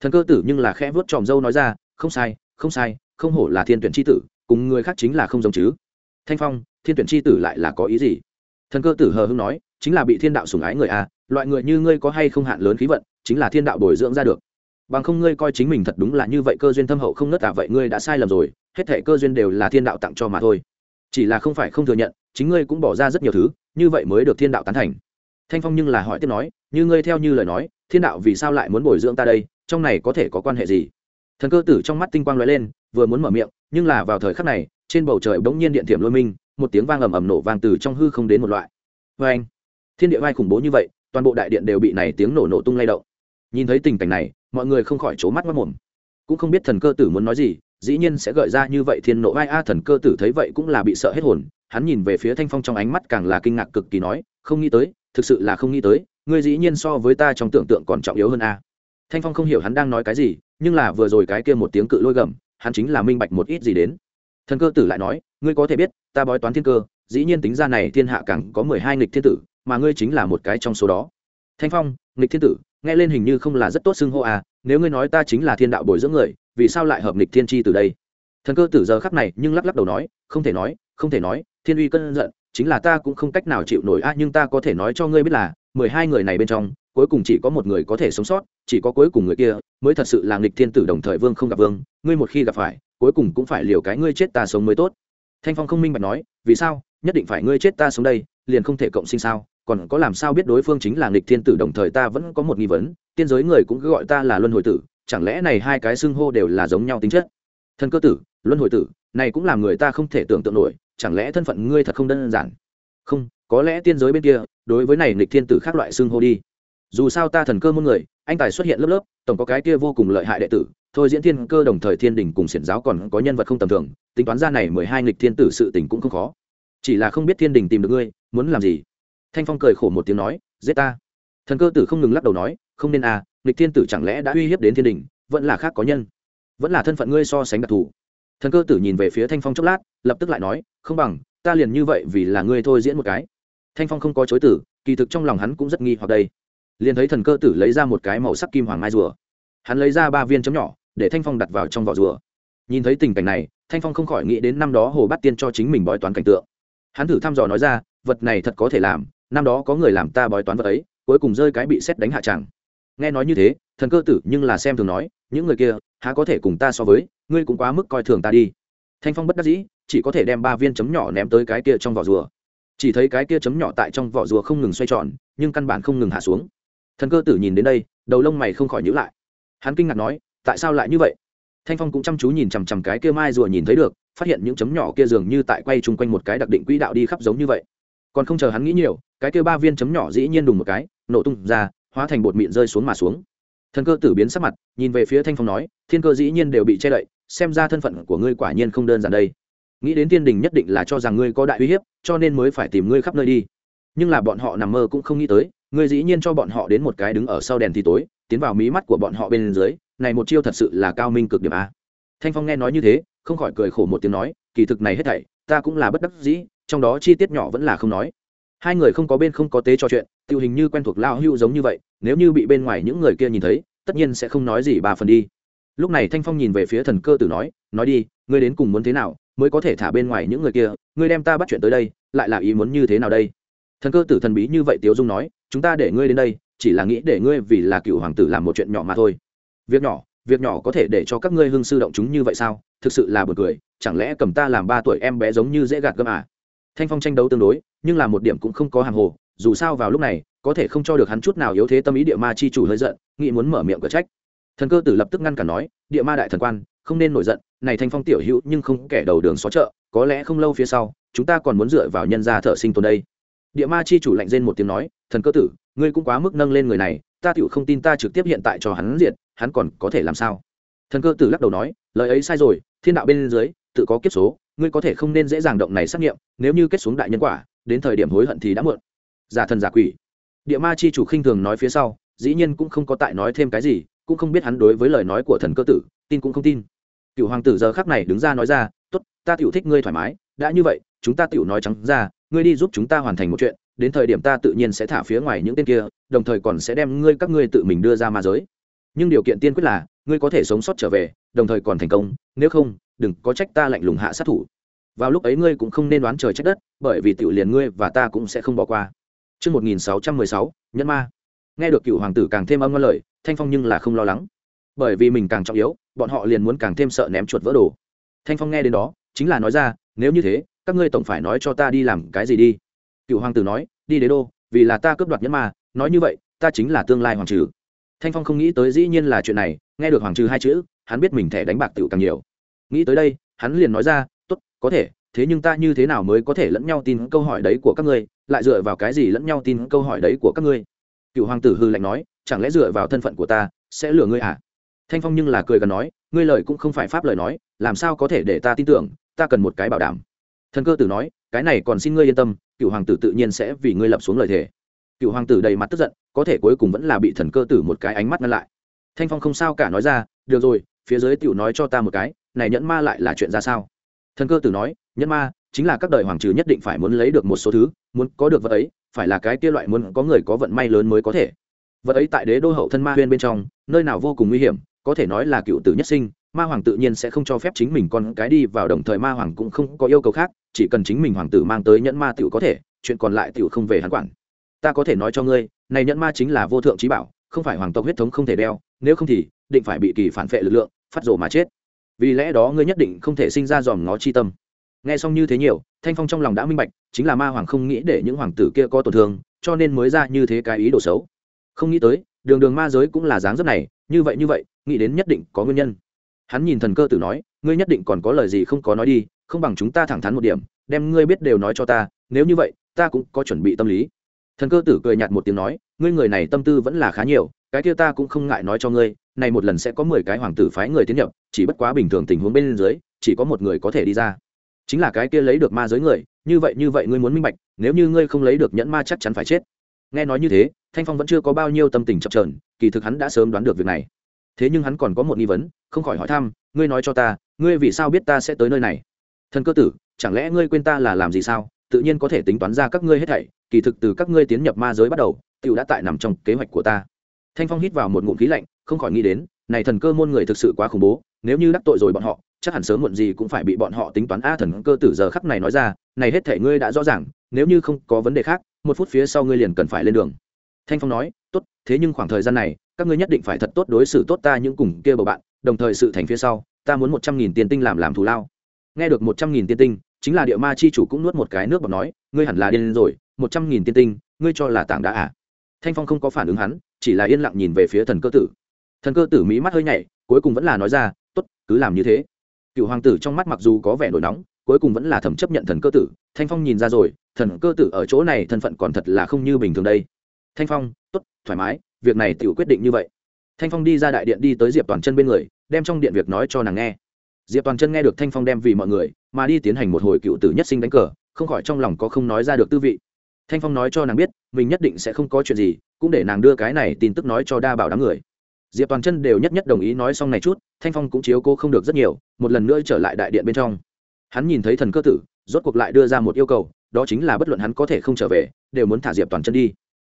Speaker 1: Thần cơ tử nhưng là khẽ vuốt tròm râu nói ra, không sai, không sai, không hổ là thiên tuyển chi tử, cùng người khác chính là không giống chứ. Thanh Phong, thiên tuyển chi tử lại là có ý gì? Thần cơ tử hờ hững nói, chính là bị thiên đạo sủng ái người a, loại người như ngươi có hay không hạn lớn khí vận, chính là thiên đạo bồi dưỡng ra được bằng không ngươi coi chính mình thật đúng là như vậy cơ duyên thâm hậu không nớt à vậy ngươi đã sai lầm rồi hết thể cơ duyên đều là thiên đạo tặng cho mà thôi chỉ là không phải không thừa nhận, chính ngươi cũng bỏ ra rất nhiều thứ, như vậy mới được thiên đạo tán thành. Thanh phong nhưng là hỏi tiếp nói, như ngươi theo như lời nói, thiên đạo vì sao lại muốn bồi dưỡng ta đây, trong này có thể có quan hệ gì? Thần cơ tử trong mắt tinh quang lóe lên, vừa muốn mở miệng, nhưng là vào thời khắc này, trên bầu trời bỗng nhiên điện thiểm lôi minh, một tiếng vang ầm ầm nổ vang từ trong hư không đến một loại. Vê anh, thiên địa vai khủng bố như vậy, toàn bộ đại điện đều bị này tiếng nổ nổ tung lay động. Nhìn thấy tình cảnh này, mọi người không khỏi c mắt mất mồm. Cũng không biết thần cơ tử muốn nói gì dĩ nhiên sẽ gợi ra như vậy thiên nộ vai a thần cơ tử thấy vậy cũng là bị sợ hết hồn, hắn nhìn về phía thanh phong trong ánh mắt càng là kinh ngạc cực kỳ nói, không nghĩ tới, thực sự là không nghĩ tới, ngươi dĩ nhiên so với ta trong tưởng tượng còn trọng yếu hơn a. Thanh phong không hiểu hắn đang nói cái gì, nhưng là vừa rồi cái kia một tiếng cự lôi gầm, hắn chính là minh bạch một ít gì đến. Thần cơ tử lại nói, ngươi có thể biết, ta bói toán thiên cơ, dĩ nhiên tính ra này thiên hạ càng có mười hai nghịch thiên tử, mà ngươi chính là một cái trong số đó. Thanh phong, nghịch thiên tử, nghe lên hình như không là rất tốt xưng hô à nếu ngươi nói ta chính là thiên đạo bồi dưỡng người vì sao lại hợp nghịch thiên tri từ đây? Thần cơ tử giờ khắp này nhưng lắc lắc đầu nói, không thể nói, không thể nói, thiên uy cân giận, chính là ta cũng không cách nào chịu nổi. A, nhưng ta có thể nói cho ngươi biết là, mười hai người này bên trong, cuối cùng chỉ có một người có thể sống sót, chỉ có cuối cùng người kia mới thật sự là nghịch thiên tử đồng thời vương không gặp vương. Ngươi một khi gặp phải, cuối cùng cũng phải liều cái ngươi chết ta sống mới tốt. Thanh phong không minh bạch nói, vì sao? Nhất định phải ngươi chết ta sống đây, liền không thể cộng sinh sao? Còn có làm sao biết đối phương chính là nghịch thiên tử đồng thời ta vẫn có một nghi vấn, tiên giới người cũng cứ gọi ta là luân hồi tử chẳng lẽ này hai cái xưng hô đều là giống nhau tính chất? Thân cơ tử, luân hồi tử, này cũng làm người ta không thể tưởng tượng nổi, chẳng lẽ thân phận ngươi thật không đơn giản? Không, có lẽ tiên giới bên kia, đối với này nghịch thiên tử khác loại xưng hô đi. Dù sao ta thần cơ môn người, anh tài xuất hiện lớp lớp, tổng có cái kia vô cùng lợi hại đệ tử. Thôi diễn thiên cơ đồng thời thiên đình cùng xiển giáo còn có nhân vật không tầm thường, tính toán ra này mười hai nghịch thiên tử sự tình cũng không khó. Chỉ là không biết thiên đình tìm được ngươi, muốn làm gì? Thanh phong cười khổ một tiếng nói, giết ta. Thần cơ tử không ngừng lắc đầu nói, không nên à Lịch thiên tử chẳng lẽ đã uy hiếp đến thiên đình, vẫn là khác có nhân? Vẫn là thân phận ngươi so sánh đặc thù. Thần cơ tử nhìn về phía thanh phong chốc lát, lập tức lại nói, không bằng, ta liền như vậy vì là ngươi thôi diễn một cái. Thanh phong không có chối tử, kỳ thực trong lòng hắn cũng rất nghi hoặc đây. Liền thấy thần cơ tử lấy ra một cái màu sắc kim hoàng mai rùa. Hắn lấy ra ba viên chấm nhỏ, để thanh phong đặt vào trong vỏ rùa. Nhìn thấy tình cảnh này, thanh phong không khỏi nghĩ đến năm đó hồ bát tiên cho chính mình bói toán cảnh tượng. Hắn thử thăm dò nói ra, vật này thật có thể làm, năm đó có người làm ta bói toán vật ấy, cuối cùng rơi cái bị xét đánh hạ tràng nghe nói như thế, thần cơ tử nhưng là xem thường nói, những người kia, há có thể cùng ta so với, ngươi cũng quá mức coi thường ta đi. Thanh phong bất đắc dĩ, chỉ có thể đem ba viên chấm nhỏ ném tới cái kia trong vỏ rùa. Chỉ thấy cái kia chấm nhỏ tại trong vỏ rùa không ngừng xoay tròn, nhưng căn bản không ngừng hạ xuống. Thần cơ tử nhìn đến đây, đầu lông mày không khỏi nhữ lại. Hắn kinh ngạc nói, tại sao lại như vậy? Thanh phong cũng chăm chú nhìn chằm chằm cái kia mai rùa nhìn thấy được, phát hiện những chấm nhỏ kia dường như tại quay chung quanh một cái đặc định quỹ đạo đi khắp giống như vậy. Còn không chờ hắn nghĩ nhiều, cái kia ba viên chấm nhỏ dĩ nhiên đùng một cái, nổ tung ra hóa thành bột mịn rơi xuống mà xuống. Thần cơ tử biến sắc mặt, nhìn về phía thanh phong nói, thiên cơ dĩ nhiên đều bị che đậy, xem ra thân phận của ngươi quả nhiên không đơn giản đây. Nghĩ đến tiên đình nhất định là cho rằng ngươi có đại uy hiếp, cho nên mới phải tìm ngươi khắp nơi đi. Nhưng là bọn họ nằm mơ cũng không nghĩ tới, ngươi dĩ nhiên cho bọn họ đến một cái đứng ở sau đèn thì tối, tiến vào mí mắt của bọn họ bên dưới, này một chiêu thật sự là cao minh cực điểm a. Thanh phong nghe nói như thế, không khỏi cười khổ một tiếng nói, kỳ thực này hết thảy, ta cũng là bất đắc dĩ, trong đó chi tiết nhỏ vẫn là không nói hai người không có bên không có tế trò chuyện tự hình như quen thuộc lao hưu giống như vậy, nếu như bị bên ngoài những người kia nhìn thấy, tất nhiên sẽ không nói gì ba phần đi. Lúc này thanh phong nhìn về phía thần cơ tử nói nói đi, ngươi đến cùng muốn thế nào mới có thể thả bên ngoài những người kia? Ngươi đem ta bắt chuyện tới đây, lại là ý muốn như thế nào đây? Thần cơ tử thần bí như vậy tiếu dung nói, chúng ta để ngươi đến đây, chỉ là nghĩ để ngươi vì là cựu hoàng tử làm một chuyện nhỏ mà thôi. Việc nhỏ việc nhỏ có thể để cho các ngươi hương sư động chúng như vậy sao? Thực sự là b u ồ n cười, chẳng lẽ cầm ta làm ba tuổi em bé giống như dễ gạt gâm à? Thanh phong tranh đấu tương đối, nhưng là một điểm cũng không có hàng hồ, dù sao vào lúc này, có thể không cho được hắn chút nào yếu thế tâm ý địa ma chi chủ hơi giận, nghĩ muốn mở miệng cửa trách. Thần cơ tử lập tức ngăn cản nói, địa ma đại thần quan, không nên nổi giận, này thanh phong tiểu hữu nhưng không kẻ đầu đường xó chợ, có lẽ không lâu phía sau, chúng ta còn muốn dựa vào nhân gia thợ sinh tồn đây. Địa ma chi chủ lạnh rên một tiếng nói, thần cơ tử, ngươi cũng quá mức nâng lên người này, ta tựu không tin ta trực tiếp hiện tại cho hắn diệt, hắn còn có thể làm sao? Thần cơ tử lắc đầu nói, lời ấy sai rồi, thiên đạo bên dưới, tự có kiếp số ngươi có thể không nên dễ dàng động này xác nghiệm, nếu như kết xuống đại nhân quả, đến thời điểm hối hận thì đã muộn. Giả thần giả quỷ. Địa ma chi chủ khinh thường nói phía sau, dĩ nhiên cũng không có tại nói thêm cái gì, cũng không biết hắn đối với lời nói của thần cơ tử, tin cũng không tin. Cựu hoàng tử giờ khắc này đứng ra nói ra, tốt, ta tiểu thích ngươi thoải mái, đã như vậy, chúng ta tiểu nói trắng ra, ngươi đi giúp chúng ta hoàn thành một chuyện, đến thời điểm ta tự nhiên sẽ thả phía ngoài những tên kia, đồng thời còn sẽ đem ngươi các ngươi tự mình đưa ra ma giới. Nhưng điều kiện tiên quyết là, ngươi có thể sống sót trở về, đồng thời còn thành công, nếu không đừng có trách ta lạnh lùng hạ sát thủ vào lúc ấy ngươi cũng không nên đoán trời trách đất bởi vì tiểu liền ngươi và ta cũng sẽ không bỏ qua Trước 1616, nhân ma. Nghe được cựu hoàng tử càng thêm âm ngon lời, Thanh Phong nhưng là không lo lắng. Bởi vì mình càng trọng yếu, bọn họ liền muốn càng thêm sợ ném chuột vỡ đồ. Thanh Phong nghe đến đó, chính là nói ra, nếu như thế, các ngươi tổng phải nói cho ta đi làm cái gì đi. Cựu hoàng tử nói, đi đế đô, vì là ta cướp đoạt nhân ma, nói như vậy, ta chính là tương lai hoàng trừ. Thanh Phong không nghĩ tới dĩ nhiên là chuyện này, nghe được hoàng trừ hai chữ, hắn biết mình thẻ đánh bạc tựu càng nhiều. Nghĩ tới đây, hắn liền nói ra, tốt, có thể, thế nhưng ta như thế nào mới có thể lẫn nhau tin câu hỏi đấy của các ngươi lại dựa vào cái gì lẫn nhau tin câu hỏi đấy của các ngươi? Cựu hoàng tử hư lạnh nói chẳng lẽ dựa vào thân phận của ta sẽ lừa ngươi à? Thanh phong nhưng là cười gần nói ngươi lời cũng không phải pháp lời nói làm sao có thể để ta tin tưởng ta cần một cái bảo đảm. Thần cơ tử nói cái này còn xin ngươi yên tâm cựu hoàng tử tự nhiên sẽ vì ngươi lập xuống lời thề. Cựu hoàng tử đầy mặt tức giận có thể cuối cùng vẫn là bị thần cơ tử một cái ánh mắt ngăn lại. Thanh phong không sao cả nói ra được rồi phía dưới tiểu nói cho ta một cái này nhẫn ma lại là chuyện ra sao? Thần cơ tử nói, nhẫn ma chính là các đời hoàng trừ nhất định phải muốn lấy được một số thứ, muốn có được vật ấy, phải là cái kia loại muốn có người có vận may lớn mới có thể. Vật ấy tại đế đô hậu thân ma huyên bên trong, nơi nào vô cùng nguy hiểm, có thể nói là cựu tử nhất sinh, ma hoàng tự nhiên sẽ không cho phép chính mình con cái đi vào đồng thời ma hoàng cũng không có yêu cầu khác, chỉ cần chính mình hoàng tử mang tới nhẫn ma tựu có thể, chuyện còn lại tựu không về hắn quản. Ta có thể nói cho ngươi, này nhẫn ma chính là vô thượng trí bảo, không phải hoàng tộc huyết thống không thể đeo, nếu không thì định phải bị kỳ phản vệ lực lượng, phát rồ mà chết vì lẽ đó ngươi nhất định không thể sinh ra dòm ngó chi tâm. Nghe xong như thế nhiều, thanh phong trong lòng đã minh bạch, chính là ma hoàng không nghĩ để những hoàng tử kia có tổn thương, cho nên mới ra như thế cái ý đồ xấu. Không nghĩ tới, đường đường ma giới cũng là dáng dấp này, như vậy như vậy, nghĩ đến nhất định có nguyên nhân. Hắn nhìn thần cơ tử nói, ngươi nhất định còn có lời gì không có nói đi, không bằng chúng ta thẳng thắn một điểm, đem ngươi biết đều nói cho ta, nếu như vậy, ta cũng có chuẩn bị tâm lý. Thần cơ tử cười nhạt một tiếng nói, ngươi người này tâm tư vẫn là khá nhiều cái kia ta cũng không ngại nói cho ngươi này một lần sẽ có mười cái hoàng tử phái người tiến nhập, chỉ bất quá bình thường tình huống bên dưới, chỉ có một người có thể đi ra. Chính là cái kia lấy được ma giới người, như vậy như vậy ngươi muốn minh bạch, nếu như ngươi không lấy được nhẫn ma chắc chắn phải chết. Nghe nói như thế, thanh phong vẫn chưa có bao nhiêu tâm tình chập trờn kỳ thực hắn đã sớm đoán được việc này. Thế nhưng hắn còn có một nghi vấn, không khỏi hỏi thăm, ngươi nói cho ta, ngươi vì sao biết ta sẽ tới nơi này? Thần cơ tử, chẳng lẽ ngươi quên ta là làm gì sao? Tự nhiên có thể tính toán ra các ngươi hết thảy, kỳ thực từ các ngươi tiến nhập ma giới bắt đầu tựu đã tại nằm trong kế hoạch của ta thanh phong hít vào một ngụm khí lạnh, không khỏi nghĩ đến, này thần cơ môn người thực sự quá khủng bố, nếu như đắc tội rồi bọn họ, chắc hẳn sớm muộn gì cũng phải bị bọn họ tính toán a thần cơ tử giờ khắc này nói ra, này hết thể ngươi đã rõ ràng, nếu như không có vấn đề khác, một phút phía sau ngươi liền cần phải lên đường. Thanh phong nói, tốt, thế nhưng khoảng thời gian này, các ngươi nhất định phải thật tốt đối xử tốt ta những cùng kia bầu bạn, đồng thời sự thành phía sau, ta muốn một trăm nghìn tiền tinh làm làm thù lao. Nghe được một trăm nghìn tiền tinh, chính là địa ma chi chủ cũng nuốt một cái nước bọt nói, ngươi hẳn là điên rồi, một trăm nghìn tiền tinh, ngươi cho là tảng đã à? Thanh phong không có phản ứng hắn chỉ là yên lặng nhìn về phía thần cơ tử. Thần cơ tử mỹ mắt hơi nhảy, cuối cùng vẫn là nói ra, tốt, cứ làm như thế. Cựu hoàng tử trong mắt mặc dù có vẻ nổi nóng, cuối cùng vẫn là thẩm chấp nhận thần cơ tử. Thanh phong nhìn ra rồi, thần cơ tử ở chỗ này thân phận còn thật là không như bình thường đây. Thanh phong, tốt, thoải mái, việc này tiểu quyết định như vậy. Thanh phong đi ra đại điện đi tới diệp toàn chân bên người, đem trong điện việc nói cho nàng nghe. Diệp toàn chân nghe được thanh phong đem vì mọi người, mà đi tiến hành một hồi cựu tử nhất sinh đánh cờ, không khỏi trong lòng có không nói ra được tư vị. Thanh phong nói cho nàng biết mình nhất định sẽ không có chuyện gì, cũng để nàng đưa cái này tin tức nói cho đa bảo đám người. Diệp toàn chân đều nhất nhất đồng ý nói xong này chút, thanh phong cũng chiếu cô không được rất nhiều, một lần nữa trở lại đại điện bên trong. Hắn nhìn thấy thần cơ tử, rốt cuộc lại đưa ra một yêu cầu, đó chính là bất luận hắn có thể không trở về, đều muốn thả diệp toàn chân đi.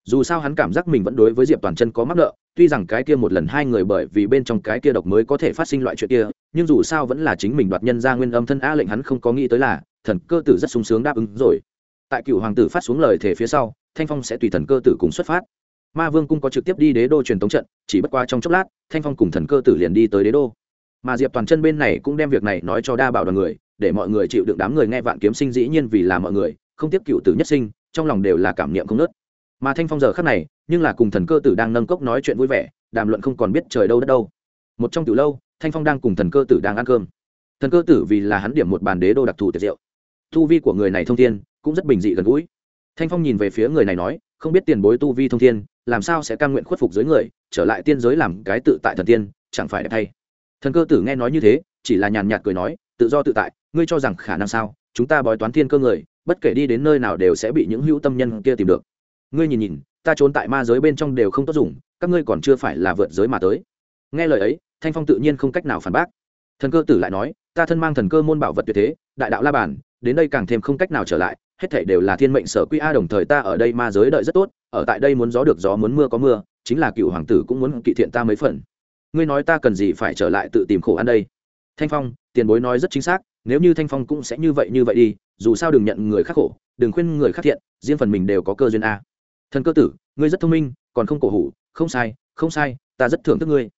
Speaker 1: Dù sao hắn cảm giác mình vẫn đối với diệp toàn chân có mắc nợ, tuy rằng cái kia một lần hai người bởi vì bên trong cái kia độc mới có thể phát sinh loại chuyện kia, nhưng dù sao vẫn là chính mình đoạt nhân ra nguyên âm thân a lệnh hắn không có nghĩ tới là, thần cơ tử rất sung sướng đáp ứng rồi. Tại cựu hoàng tử phát xuống lời thể phía sau thanh phong sẽ tùy thần cơ tử cùng xuất phát. Ma vương cung có trực tiếp đi đế đô truyền tống trận, chỉ bất qua trong chốc lát, thanh phong cùng thần cơ tử liền đi tới đế đô. Mà diệp toàn chân bên này cũng đem việc này nói cho đa bảo đoàn người, để mọi người chịu đựng đám người nghe vạn kiếm sinh dĩ nhiên vì là mọi người, không tiếp cựu tử nhất sinh, trong lòng đều là cảm niệm không nớt. Mà thanh phong giờ khắc này, nhưng là cùng thần cơ tử đang nâng cốc nói chuyện vui vẻ, đàm luận không còn biết trời đâu đất đâu. Một trong từ lâu, thanh phong đang cùng thần cơ tử đang ăn cơm. Thần cơ tử vì là hắn điểm một bàn đế đô đặc thù tiệt diệu. Thu vi của người này thông thiên, cũng rất bình dị gần gũi thanh phong nhìn về phía người này nói, không biết tiền bối tu vi thông thiên, làm sao sẽ cam nguyện khuất phục dưới người, trở lại tiên giới làm cái tự tại thần tiên, chẳng phải đẹp thay? Thần cơ tử nghe nói như thế, chỉ là nhàn nhạt cười nói, tự do tự tại, ngươi cho rằng khả năng sao? Chúng ta bói toán thiên cơ người, bất kể đi đến nơi nào đều sẽ bị những hữu tâm nhân kia tìm được. Ngươi nhìn nhìn, ta trốn tại ma giới bên trong đều không tốt dùng, các ngươi còn chưa phải là vượt giới mà tới. Nghe lời ấy, thanh phong tự nhiên không cách nào phản bác. Thần cơ tử lại nói, ta thân mang thần cơ môn bảo vật tuyệt thế, đại đạo la bàn, đến đây càng thêm không cách nào trở lại hết thảy đều là thiên mệnh sở quy a, đồng thời ta ở đây ma giới đợi rất tốt, ở tại đây muốn gió được gió muốn mưa có mưa, chính là cựu hoàng tử cũng muốn kỵ thiện ta mấy phần. Ngươi nói ta cần gì phải trở lại tự tìm khổ ăn đây? Thanh phong, tiền bối nói rất chính xác, nếu như thanh phong cũng sẽ như vậy như vậy đi, dù sao đừng nhận người khác khổ, đừng khuyên người khác thiện, riêng phần mình đều có cơ duyên a. Thần cơ tử, ngươi rất thông minh, còn không cổ hủ, không sai không sai, ta rất thưởng thức ngươi.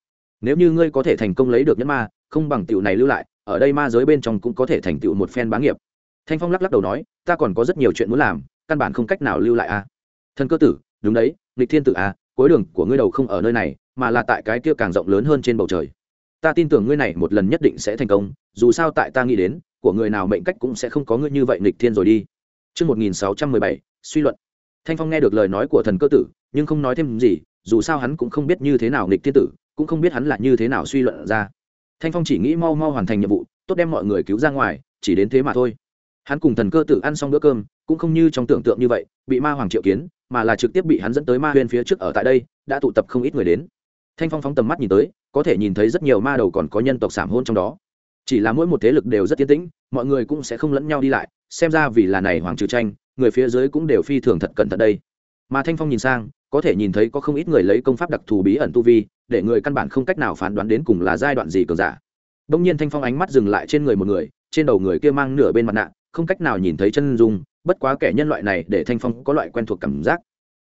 Speaker 1: Nếu như ngươi có thể thành công lấy được nhẫn ma, không bằng tiểu này lưu lại, ở đây ma giới bên trong cũng có thể thành tựu một phen bá nghiệp thanh phong lắc lắc đầu nói ta còn có rất nhiều chuyện muốn làm căn bản không cách nào lưu lại à. a thần cơ tử đúng đấy nghịch thiên tử a cuối đường của ngươi đầu không ở nơi này mà là tại cái kia càng rộng lớn hơn trên bầu trời ta tin tưởng ngươi này một lần nhất định sẽ thành công dù sao tại ta nghĩ đến của người nào mệnh cách cũng sẽ không có ngươi như vậy nghịch thiên rồi đi Trước 1617, suy luận. Thanh Phong nghe được lời nói của thần cơ tử, nhưng không nói thêm gì, dù sao hắn cũng không biết như thế nào nghịch thiên tử, cũng không biết hắn là như thế nào suy luận ra. Thanh Phong chỉ nghĩ mau mau hoàn thành nhiệm vụ, tốt đem mọi người cứu ra ngoài, chỉ đến thế mà thôi. Hắn cùng thần cơ tử ăn xong bữa cơm, cũng không như trong tưởng tượng như vậy, bị ma hoàng triệu kiến, mà là trực tiếp bị hắn dẫn tới ma huyên phía trước ở tại đây, đã tụ tập không ít người đến. Thanh phong phóng tầm mắt nhìn tới có thể nhìn thấy rất nhiều ma đầu còn có nhân tộc sảm hôn trong đó. Chỉ là mỗi một thế lực đều rất tiến tĩnh mọi người cũng sẽ không lẫn nhau đi lại xem ra vì là này hoàng trừ tranh người phía dưới cũng đều phi thường thật cẩn thận đây. Mà thanh phong nhìn sang có thể nhìn thấy có không ít người lấy công pháp đặc thù bí ẩn tu vi để người căn bản không cách nào phán đoán đến cùng là giai đoạn gì cường giả. Đông nhiên thanh phong ánh mắt dừng lại trên người một người trên đầu người kia mang nửa bên mặt nạ không cách nào nhìn thấy chân dung, bất quá kẻ nhân loại này để thanh phong có loại quen thuộc cảm giác.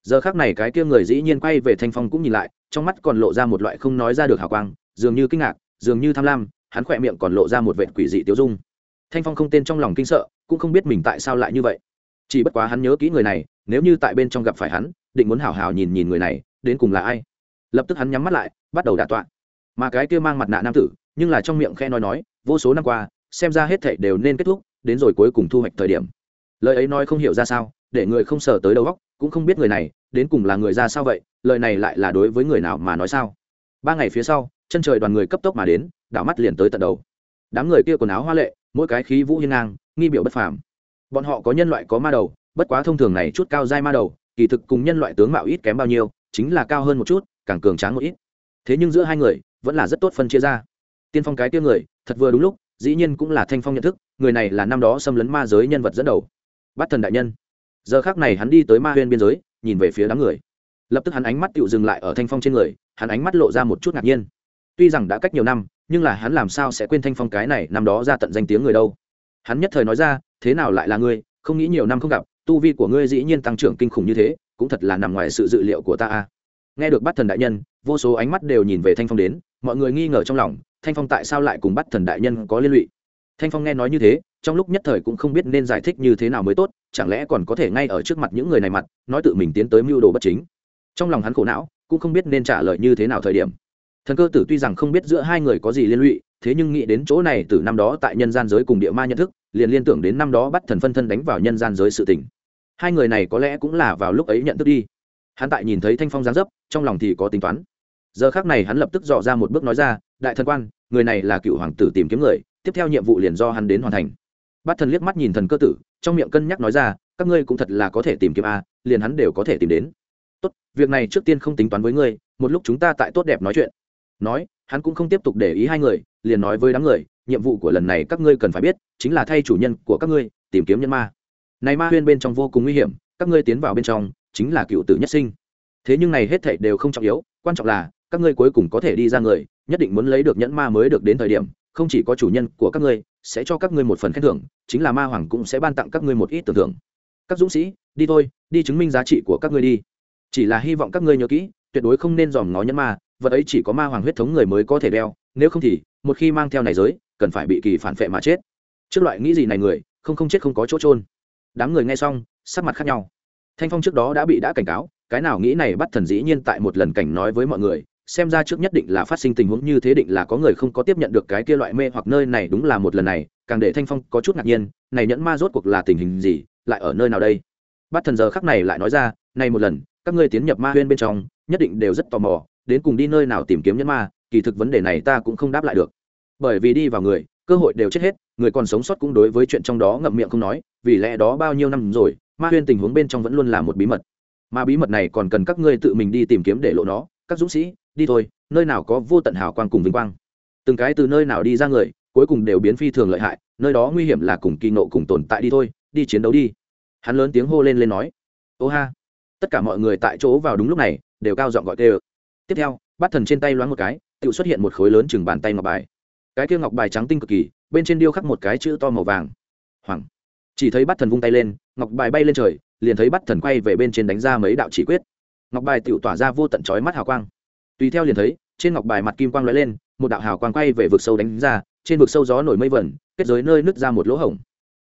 Speaker 1: Giờ khác này cái kia người dĩ nhiên quay về thanh phong cũng nhìn lại, trong mắt còn lộ ra một loại không nói ra được hào quang, dường như kinh ngạc, dường như tham lam, hắn khỏe miệng còn lộ ra một vệt quỷ dị tiêu dung. Thanh phong không tên trong lòng kinh sợ, cũng không biết mình tại sao lại như vậy. Chỉ bất quá hắn nhớ kỹ người này, nếu như tại bên trong gặp phải hắn, định muốn hào hào nhìn nhìn người này, đến cùng là ai? Lập tức hắn nhắm mắt lại, bắt đầu đả tọa. Mà cái kia mang mặt nạ nam tử, nhưng là trong miệng khe nói nói, vô số năm qua, xem ra hết thảy đều nên kết thúc đến rồi cuối cùng thu hoạch thời điểm. Lời ấy nói không hiểu ra sao, để người không sờ tới đầu góc cũng không biết người này, đến cùng là người ra sao vậy, lời này lại là đối với người nào mà nói sao? Ba ngày phía sau, chân trời đoàn người cấp tốc mà đến, đảo mắt liền tới tận đầu. Đám người kia quần áo hoa lệ, mỗi cái khí vũ hiên ngang, nghi biểu bất phàm. Bọn họ có nhân loại có ma đầu, bất quá thông thường này chút cao dai ma đầu, kỳ thực cùng nhân loại tướng mạo ít kém bao nhiêu, chính là cao hơn một chút, càng cường tráng một ít. Thế nhưng giữa hai người, vẫn là rất tốt phân chia ra. Tiên phong cái tia người, thật vừa đúng lúc dĩ nhiên cũng là thanh phong nhận thức, người này là năm đó xâm lấn ma giới nhân vật dẫn đầu. Bắt thần đại nhân. Giờ khác này hắn đi tới ma huyên biên giới, nhìn về phía đám người. Lập tức hắn ánh mắt tự dừng lại ở thanh phong trên người, hắn ánh mắt lộ ra một chút ngạc nhiên. Tuy rằng đã cách nhiều năm, nhưng là hắn làm sao sẽ quên thanh phong cái này năm đó ra tận danh tiếng người đâu? Hắn nhất thời nói ra, thế nào lại là ngươi? Không nghĩ nhiều năm không gặp, tu vi của ngươi dĩ nhiên tăng trưởng kinh khủng như thế, cũng thật là nằm ngoài sự dự liệu của ta a. Nghe được bắt thần đại nhân, vô số ánh mắt đều nhìn về thanh phong đến, mọi người nghi ngờ trong lòng thanh phong tại sao lại cùng bắt thần đại nhân có liên lụy? Thanh phong nghe nói như thế, trong lúc nhất thời cũng không biết nên giải thích như thế nào mới tốt, chẳng lẽ còn có thể ngay ở trước mặt những người này mặt, nói tự mình tiến tới mưu đồ bất chính. Trong lòng hắn khổ não, cũng không biết nên trả lời như thế nào thời điểm. Thần cơ tử tuy rằng không biết giữa hai người có gì liên lụy, thế nhưng nghĩ đến chỗ này từ năm đó tại nhân gian giới cùng địa ma nhận thức, liền liên tưởng đến năm đó bắt thần phân thân đánh vào nhân gian giới sự tình. Hai người này có lẽ cũng là vào lúc ấy nhận thức đi. Hắn tại nhìn thấy thanh phong giáng dấp, trong lòng thì có tính toán. Giờ khác này hắn lập tức dò ra một bước nói ra đại thần quan, người này là cựu hoàng tử tìm kiếm người, tiếp theo nhiệm vụ liền do hắn đến hoàn thành. Bát thần liếc mắt nhìn thần cơ tử, trong miệng cân nhắc nói ra, các ngươi cũng thật là có thể tìm kiếm a, liền hắn đều có thể tìm đến. Tốt, việc này trước tiên không tính toán với ngươi, một lúc chúng ta tại tốt đẹp nói chuyện. Nói, hắn cũng không tiếp tục để ý hai người, liền nói với đám người, nhiệm vụ của lần này các ngươi cần phải biết, chính là thay chủ nhân của các ngươi tìm kiếm nhân ma. Này ma huyên bên trong vô cùng nguy hiểm, các ngươi tiến vào bên trong, chính là cựu tử nhất sinh. Thế nhưng này hết thảy đều không trọng yếu, quan trọng là các ngươi cuối cùng có thể đi ra người, nhất định muốn lấy được nhẫn ma mới được đến thời điểm, không chỉ có chủ nhân của các ngươi, sẽ cho các ngươi một phần khen thưởng, chính là ma hoàng cũng sẽ ban tặng các ngươi một ít tưởng thưởng. Các dũng sĩ, đi thôi, đi chứng minh giá trị của các ngươi đi. Chỉ là hy vọng các ngươi nhớ kỹ, tuyệt đối không nên dòm ngó nhẫn ma, vật ấy chỉ có ma hoàng huyết thống người mới có thể đeo, nếu không thì, một khi mang theo này giới, cần phải bị kỳ phản vệ mà chết. Trước loại nghĩ gì này người, không không chết không có chỗ trôn đám người nghe xong, sắc mặt khác nhau. Thanh phong trước đó đã bị đã cảnh cáo, cái nào nghĩ này bắt thần dĩ nhiên tại một lần cảnh nói với mọi người xem ra trước nhất định là phát sinh tình huống như thế định là có người không có tiếp nhận được cái kia loại mê hoặc nơi này đúng là một lần này, càng để thanh phong có chút ngạc nhiên, này nhẫn ma rốt cuộc là tình hình gì, lại ở nơi nào đây? Bắt thần giờ khắc này lại nói ra này một lần, các ngươi tiến nhập ma huyên bên trong, nhất định đều rất tò mò, đến cùng đi nơi nào tìm kiếm nhẫn ma, kỳ thực vấn đề này ta cũng không đáp lại được. Bởi vì đi vào người, cơ hội đều chết hết, người còn sống sót cũng đối với chuyện trong đó ngậm miệng không nói, vì lẽ đó bao nhiêu năm rồi, ma huyên tình huống bên trong vẫn luôn là một bí mật. Mà bí mật này còn cần các ngươi tự mình đi tìm kiếm để lộ nó, các dũng sĩ đi thôi, nơi nào có vô tận hào quang cùng vinh quang. Từng cái từ nơi nào đi ra người, cuối cùng đều biến phi thường lợi hại, nơi đó nguy hiểm là cùng kỳ nộ cùng tồn tại đi thôi, đi chiến đấu đi. Hắn lớn tiếng hô lên lên nói, ô ha. Tất cả mọi người tại chỗ vào đúng lúc này, đều cao giọng gọi tê ơ tiếp theo bắt thần trên tay loáng một cái tự xuất hiện một khối lớn chừng bàn tay ngọc bài. Cái kia ngọc bài trắng tinh cực kỳ, bên trên điêu khắc một cái chữ to màu vàng. Hoàng. Chỉ thấy bắt thần vung tay lên, ngọc bài bay lên trời, liền thấy bắt thần quay về bên trên đánh ra mấy đạo chỉ quyết. Ngọc bài tự tỏa ra vô tận trói mắt hào quang tùy theo liền thấy, trên ngọc bài mặt kim quang lóe lên, một đạo hào quang quay về vực sâu đánh ra, trên vực sâu gió nổi mây vẩn, kết giới nơi nứt ra một lỗ hổng.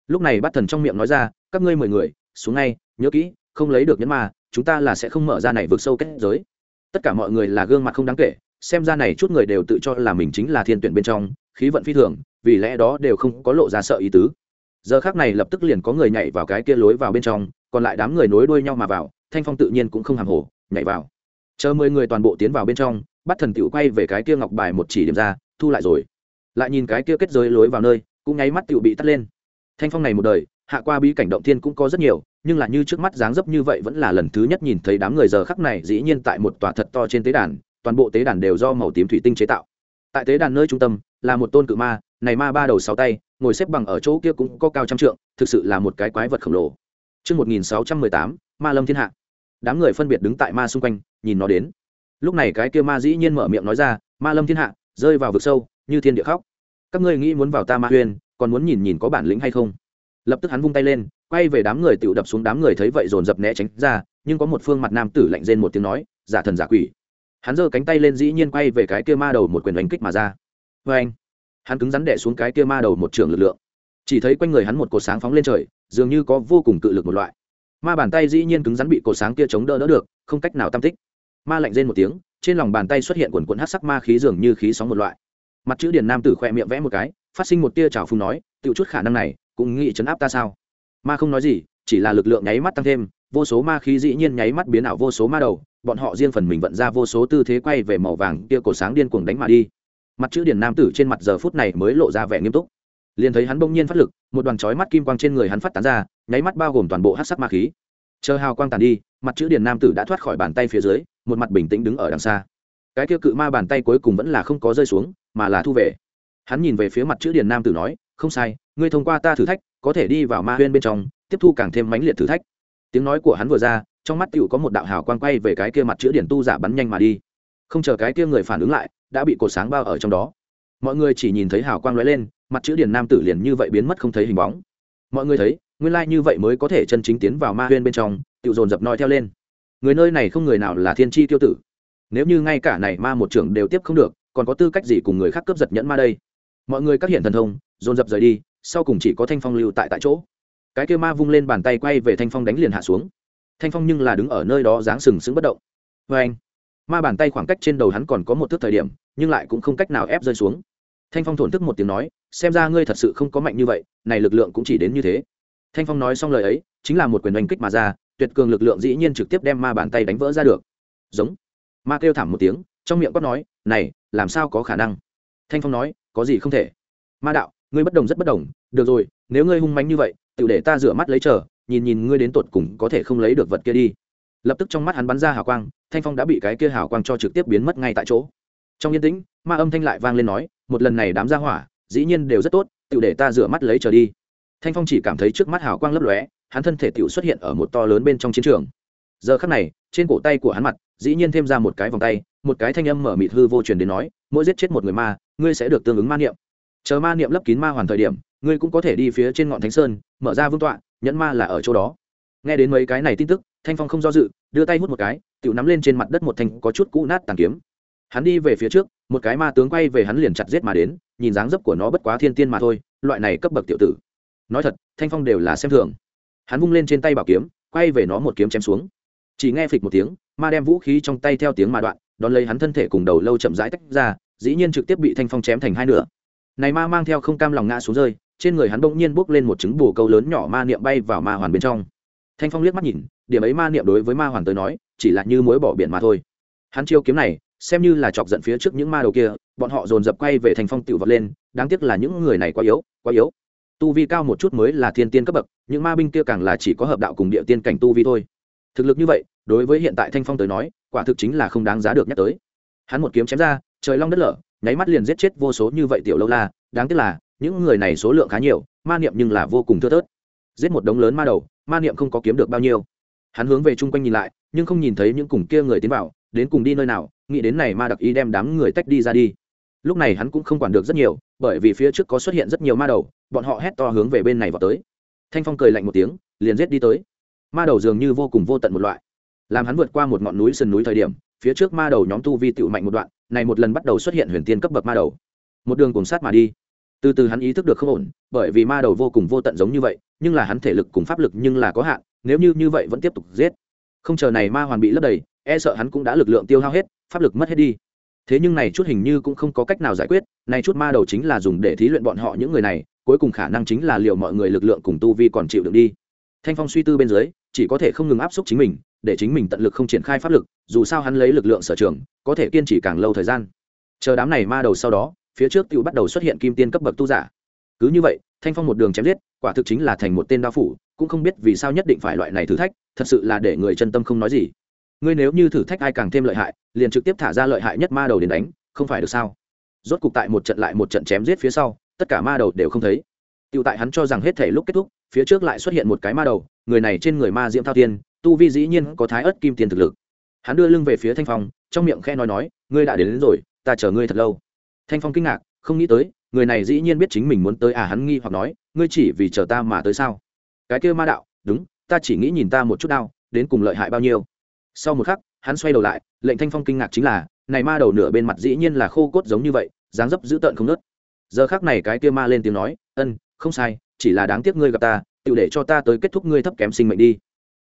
Speaker 1: Lúc này bắt thần trong miệng nói ra, các ngươi mười người, xuống ngay, nhớ kỹ, không lấy được nhẫn ma, chúng ta là sẽ không mở ra này vực sâu kết giới. Tất cả mọi người là gương mặt không đáng kể, xem ra này chút người đều tự cho là mình chính là thiên tuyển bên trong, khí vận phi thường, vì lẽ đó đều không có lộ ra sợ ý tứ. Giờ khác này lập tức liền có người nhảy vào cái kia lối vào bên trong, còn lại đám người nối đuôi nhau mà vào, thanh phong tự nhiên cũng không hàm hồ, nhảy vào chờ mười người toàn bộ tiến vào bên trong bắt thần tựu quay về cái kia ngọc bài một chỉ điểm ra thu lại rồi. Lại nhìn cái kia kết giới lối vào nơi cũng nháy mắt tựu bị tắt lên. Thanh phong này một đời hạ qua bí cảnh động thiên cũng có rất nhiều nhưng là như trước mắt dáng dấp như vậy vẫn là lần thứ nhất nhìn thấy đám người giờ khắc này dĩ nhiên tại một tòa thật to trên tế đàn toàn bộ tế đàn đều do màu tím thủy tinh chế tạo. Tại tế đàn nơi trung tâm là một tôn cự ma này ma ba đầu sáu tay ngồi xếp bằng ở chỗ kia cũng có cao trăm trượng thực sự là một cái quái vật khổng lồ. Trước 1618, ma lâm thiên hạ. Đám người phân biệt đứng tại ma xung quanh, nhìn nó đến. Lúc này cái kia ma dĩ nhiên mở miệng nói ra, ma lâm thiên hạ, rơi vào vực sâu, như thiên địa khóc. Các ngươi nghĩ muốn vào ta ma huyền, còn muốn nhìn nhìn có bản lĩnh hay không? Lập tức hắn vung tay lên, quay về đám người tự đập xuống đám người thấy vậy dồn dập né tránh ra, nhưng có một phương mặt nam tử lạnh rên một tiếng nói, giả thần giả quỷ. Hắn giơ cánh tay lên dĩ nhiên quay về cái kia ma đầu một quyền đánh kích mà ra. vê anh, hắn cứng rắn đè xuống cái kia ma đầu một trường lực lượng chỉ thấy quanh người hắn một cột sáng phóng lên trời dường như có vô cùng cự lực một loại ma bàn tay dĩ nhiên cứng rắn bị cột sáng kia chống đỡ đỡ được, không cách nào tam tích. Ma lạnh rên một tiếng, trên lòng bàn tay xuất hiện quần quần hát sắc ma khí dường như khí sóng một loại. Mặt chữ điển nam tử khoe miệng vẽ một cái, phát sinh một tia trào phung nói tự chút khả năng này, cũng nghĩ chấn áp ta sao? Ma không nói gì, chỉ là lực lượng nháy mắt tăng thêm, vô số ma khí dĩ nhiên nháy mắt biến ảo vô số ma đầu, bọn họ riêng phần mình vận ra vô số tư thế quay về màu vàng kia cổ sáng điên cuồng đánh mà đi. Mặt chữ điển nam tử trên mặt giờ phút này mới lộ ra vẻ nghiêm túc liền thấy hắn bỗng nhiên phát lực, một đoàn chói mắt kim quang trên người hắn phát tán ra, nháy mắt bao gồm toàn bộ hát sắc ma khí. Chờ hào quang tàn đi, mặt chữ điển nam tử đã thoát khỏi bàn tay phía dưới, một mặt bình tĩnh đứng ở đằng xa. Cái kia cự ma bàn tay cuối cùng vẫn là không có rơi xuống, mà là thu về. Hắn nhìn về phía mặt chữ điển nam tử nói, không sai, ngươi thông qua ta thử thách, có thể đi vào ma huyên bên trong, tiếp thu càng thêm mãnh liệt thử thách. Tiếng nói của hắn vừa ra, trong mắt tựu có một đạo hào quang quay về cái kia mặt chữ điển tu giả bắn nhanh mà đi. Không chờ cái kia người phản ứng lại, đã bị cột sáng bao ở trong đó. Mọi người chỉ nhìn thấy hào quang lóe lên mặt chữ điển nam tử liền như vậy biến mất không thấy hình bóng. Mọi người thấy, nguyên lai như vậy mới có thể chân chính tiến vào ma huyên bên trong tự dồn dập nói theo lên. Người nơi này không người nào là thiên tri tiêu tử. Nếu như ngay cả này ma một trưởng đều tiếp không được, còn có tư cách gì cùng người khác cướp giật nhẫn ma đây? Mọi người các hiện thần thông, dồn dập rời đi, sau cùng chỉ có thanh phong lưu tại tại chỗ. Cái kêu ma vung lên bàn tay quay về thanh phong đánh liền hạ xuống. Thanh phong nhưng là đứng ở nơi đó dáng sừng sững bất động. Vê anh, ma bàn tay khoảng cách trên đầu hắn còn có một thước thời điểm, nhưng lại cũng không cách nào ép rơi xuống. Thanh phong thổn thức một tiếng nói xem ra ngươi thật sự không có mạnh như vậy, này lực lượng cũng chỉ đến như thế. Thanh phong nói xong lời ấy, chính là một quyền đánh kích mà ra, tuyệt cường lực lượng dĩ nhiên trực tiếp đem ma bàn tay đánh vỡ ra được. Giống. Ma kêu thảm một tiếng, trong miệng quát nói, này, làm sao có khả năng? Thanh phong nói, có gì không thể. Ma đạo, ngươi bất đồng rất bất đồng, được rồi, nếu ngươi hung mánh như vậy tự để ta rửa mắt lấy chờ, nhìn nhìn ngươi đến tột cùng có thể không lấy được vật kia đi. Lập tức trong mắt hắn bắn ra hào quang, thanh phong đã bị cái kia hào quang cho trực tiếp biến mất ngay tại chỗ. Trong yên tĩnh, ma âm thanh lại vang lên nói, một lần này đám ra hỏa dĩ nhiên đều rất tốt tự để ta rửa mắt lấy trở đi. Thanh phong chỉ cảm thấy trước mắt hào quang lấp lóe, hắn thân thể tự xuất hiện ở một to lớn bên trong chiến trường. Giờ khắc này, trên cổ tay của hắn mặt, dĩ nhiên thêm ra một cái vòng tay, một cái thanh âm mở mịt hư vô truyền đến nói, mỗi giết chết một người ma, ngươi sẽ được tương ứng ma niệm. Chờ ma niệm lấp kín ma hoàn thời điểm, ngươi cũng có thể đi phía trên ngọn thánh sơn, mở ra vương tọa, nhẫn ma là ở chỗ đó. Nghe đến mấy cái này tin tức, thanh phong không do dự, đưa tay hút một cái tự nắm lên trên mặt đất một thanh có chút cũ nát tàn kiếm. Hắn đi về phía trước, một cái ma tướng quay về hắn liền chặt giết mà đến nhìn dáng dấp của nó bất quá thiên tiên mà thôi, loại này cấp bậc tiểu tử. Nói thật, thanh phong đều là xem thường. Hắn vung lên trên tay bảo kiếm, quay về nó một kiếm chém xuống. Chỉ nghe phịch một tiếng, ma đem vũ khí trong tay theo tiếng mà đoạn, đón lấy hắn thân thể cùng đầu lâu chậm rãi tách ra, dĩ nhiên trực tiếp bị thanh phong chém thành hai nửa. Này ma mang theo không cam lòng ngã xuống rơi, trên người hắn bỗng nhiên bốc lên một trứng bù câu lớn nhỏ ma niệm bay vào ma hoàn bên trong. Thanh phong liếc mắt nhìn, điểm ấy ma niệm đối với ma hoàn tới nói, chỉ là như mối bỏ biển mà thôi. Hắn chiêu kiếm này, xem như là chọc giận phía trước những ma đầu kia bọn họ dồn dập quay về thành phong tiểu vọt lên, đáng tiếc là những người này quá yếu quá yếu. Tu vi cao một chút mới là thiên tiên cấp bậc, những ma binh kia càng là chỉ có hợp đạo cùng địa tiên cảnh tu vi thôi. Thực lực như vậy, đối với hiện tại thanh phong tới nói, quả thực chính là không đáng giá được nhắc tới. Hắn một kiếm chém ra, trời long đất lở, nháy mắt liền giết chết vô số như vậy tiểu lâu la, đáng tiếc là, những người này số lượng khá nhiều, ma niệm nhưng là vô cùng thưa thớt. Giết một đống lớn ma đầu, ma niệm không có kiếm được bao nhiêu. Hắn hướng về chung quanh nhìn lại, nhưng không nhìn thấy những cùng kia người tiến vào, đến cùng đi nơi nào, nghĩ đến này ma đặc y đem đám người tách đi ra đi lúc này hắn cũng không quản được rất nhiều, bởi vì phía trước có xuất hiện rất nhiều ma đầu, bọn họ hét to hướng về bên này vào tới. Thanh phong cười lạnh một tiếng, liền giết đi tới. Ma đầu dường như vô cùng vô tận một loại. Làm hắn vượt qua một ngọn núi sườn núi thời điểm, phía trước ma đầu nhóm tu vi tựu mạnh một đoạn, này một lần bắt đầu xuất hiện huyền tiên cấp bậc ma đầu. Một đường cùng sát mà đi. Từ từ hắn ý thức được không ổn, bởi vì ma đầu vô cùng vô tận giống như vậy, nhưng là hắn thể lực cùng pháp lực nhưng là có hạn, nếu như như vậy vẫn tiếp tục giết. Không chờ này ma hoàn bị lấp đầy e sợ hắn cũng đã lực lượng tiêu hao hết, pháp lực mất hết đi thế nhưng này chút hình như cũng không có cách nào giải quyết này chút ma đầu chính là dùng để thí luyện bọn họ những người này, cuối cùng khả năng chính là liệu mọi người lực lượng cùng tu vi còn chịu đựng đi. Thanh phong suy tư bên dưới, chỉ có thể không ngừng áp suất chính mình, để chính mình tận lực không triển khai pháp lực, dù sao hắn lấy lực lượng sở trường, có thể kiên trì càng lâu thời gian. Chờ đám này ma đầu sau đó, phía trước tự bắt đầu xuất hiện kim tiên cấp bậc tu giả. Cứ như vậy, thanh phong một đường chém giết, quả thực chính là thành một tên đao phủ, cũng không biết vì sao nhất định phải loại này thử thách, thật sự là để người chân tâm không nói gì. Ngươi nếu như thử thách ai càng thêm lợi hại liền trực tiếp thả ra lợi hại nhất ma đầu đến đánh không phải được sao? Rốt cục tại một trận lại một trận chém giết phía sau tất cả ma đầu đều không thấy. Tựu tại hắn cho rằng hết thể lúc kết thúc phía trước lại xuất hiện một cái ma đầu người này trên người ma diễm thao tiên tu vi dĩ nhiên có thái ớt kim tiền thực lực. Hắn đưa lưng về phía thanh phong trong miệng khe nói nói ngươi đã đến, đến rồi ta chờ ngươi thật lâu. Thanh phong kinh ngạc không nghĩ tới người này dĩ nhiên biết chính mình muốn tới à hắn nghi hoặc nói ngươi chỉ vì chờ ta mà tới sao? Cái kia ma đạo đúng ta chỉ nghĩ nhìn ta một chút đau đến cùng lợi hại bao nhiêu? Sau một khắc hắn xoay đầu lại lệnh thanh phong kinh ngạc chính là này ma đầu nửa bên mặt dĩ nhiên là khô cốt giống như vậy dáng dấp dữ tợn không nớt giờ khác này cái kia ma lên tiếng nói ân không sai chỉ là đáng tiếc ngươi gặp ta tự để cho ta tới kết thúc ngươi thấp kém sinh mệnh đi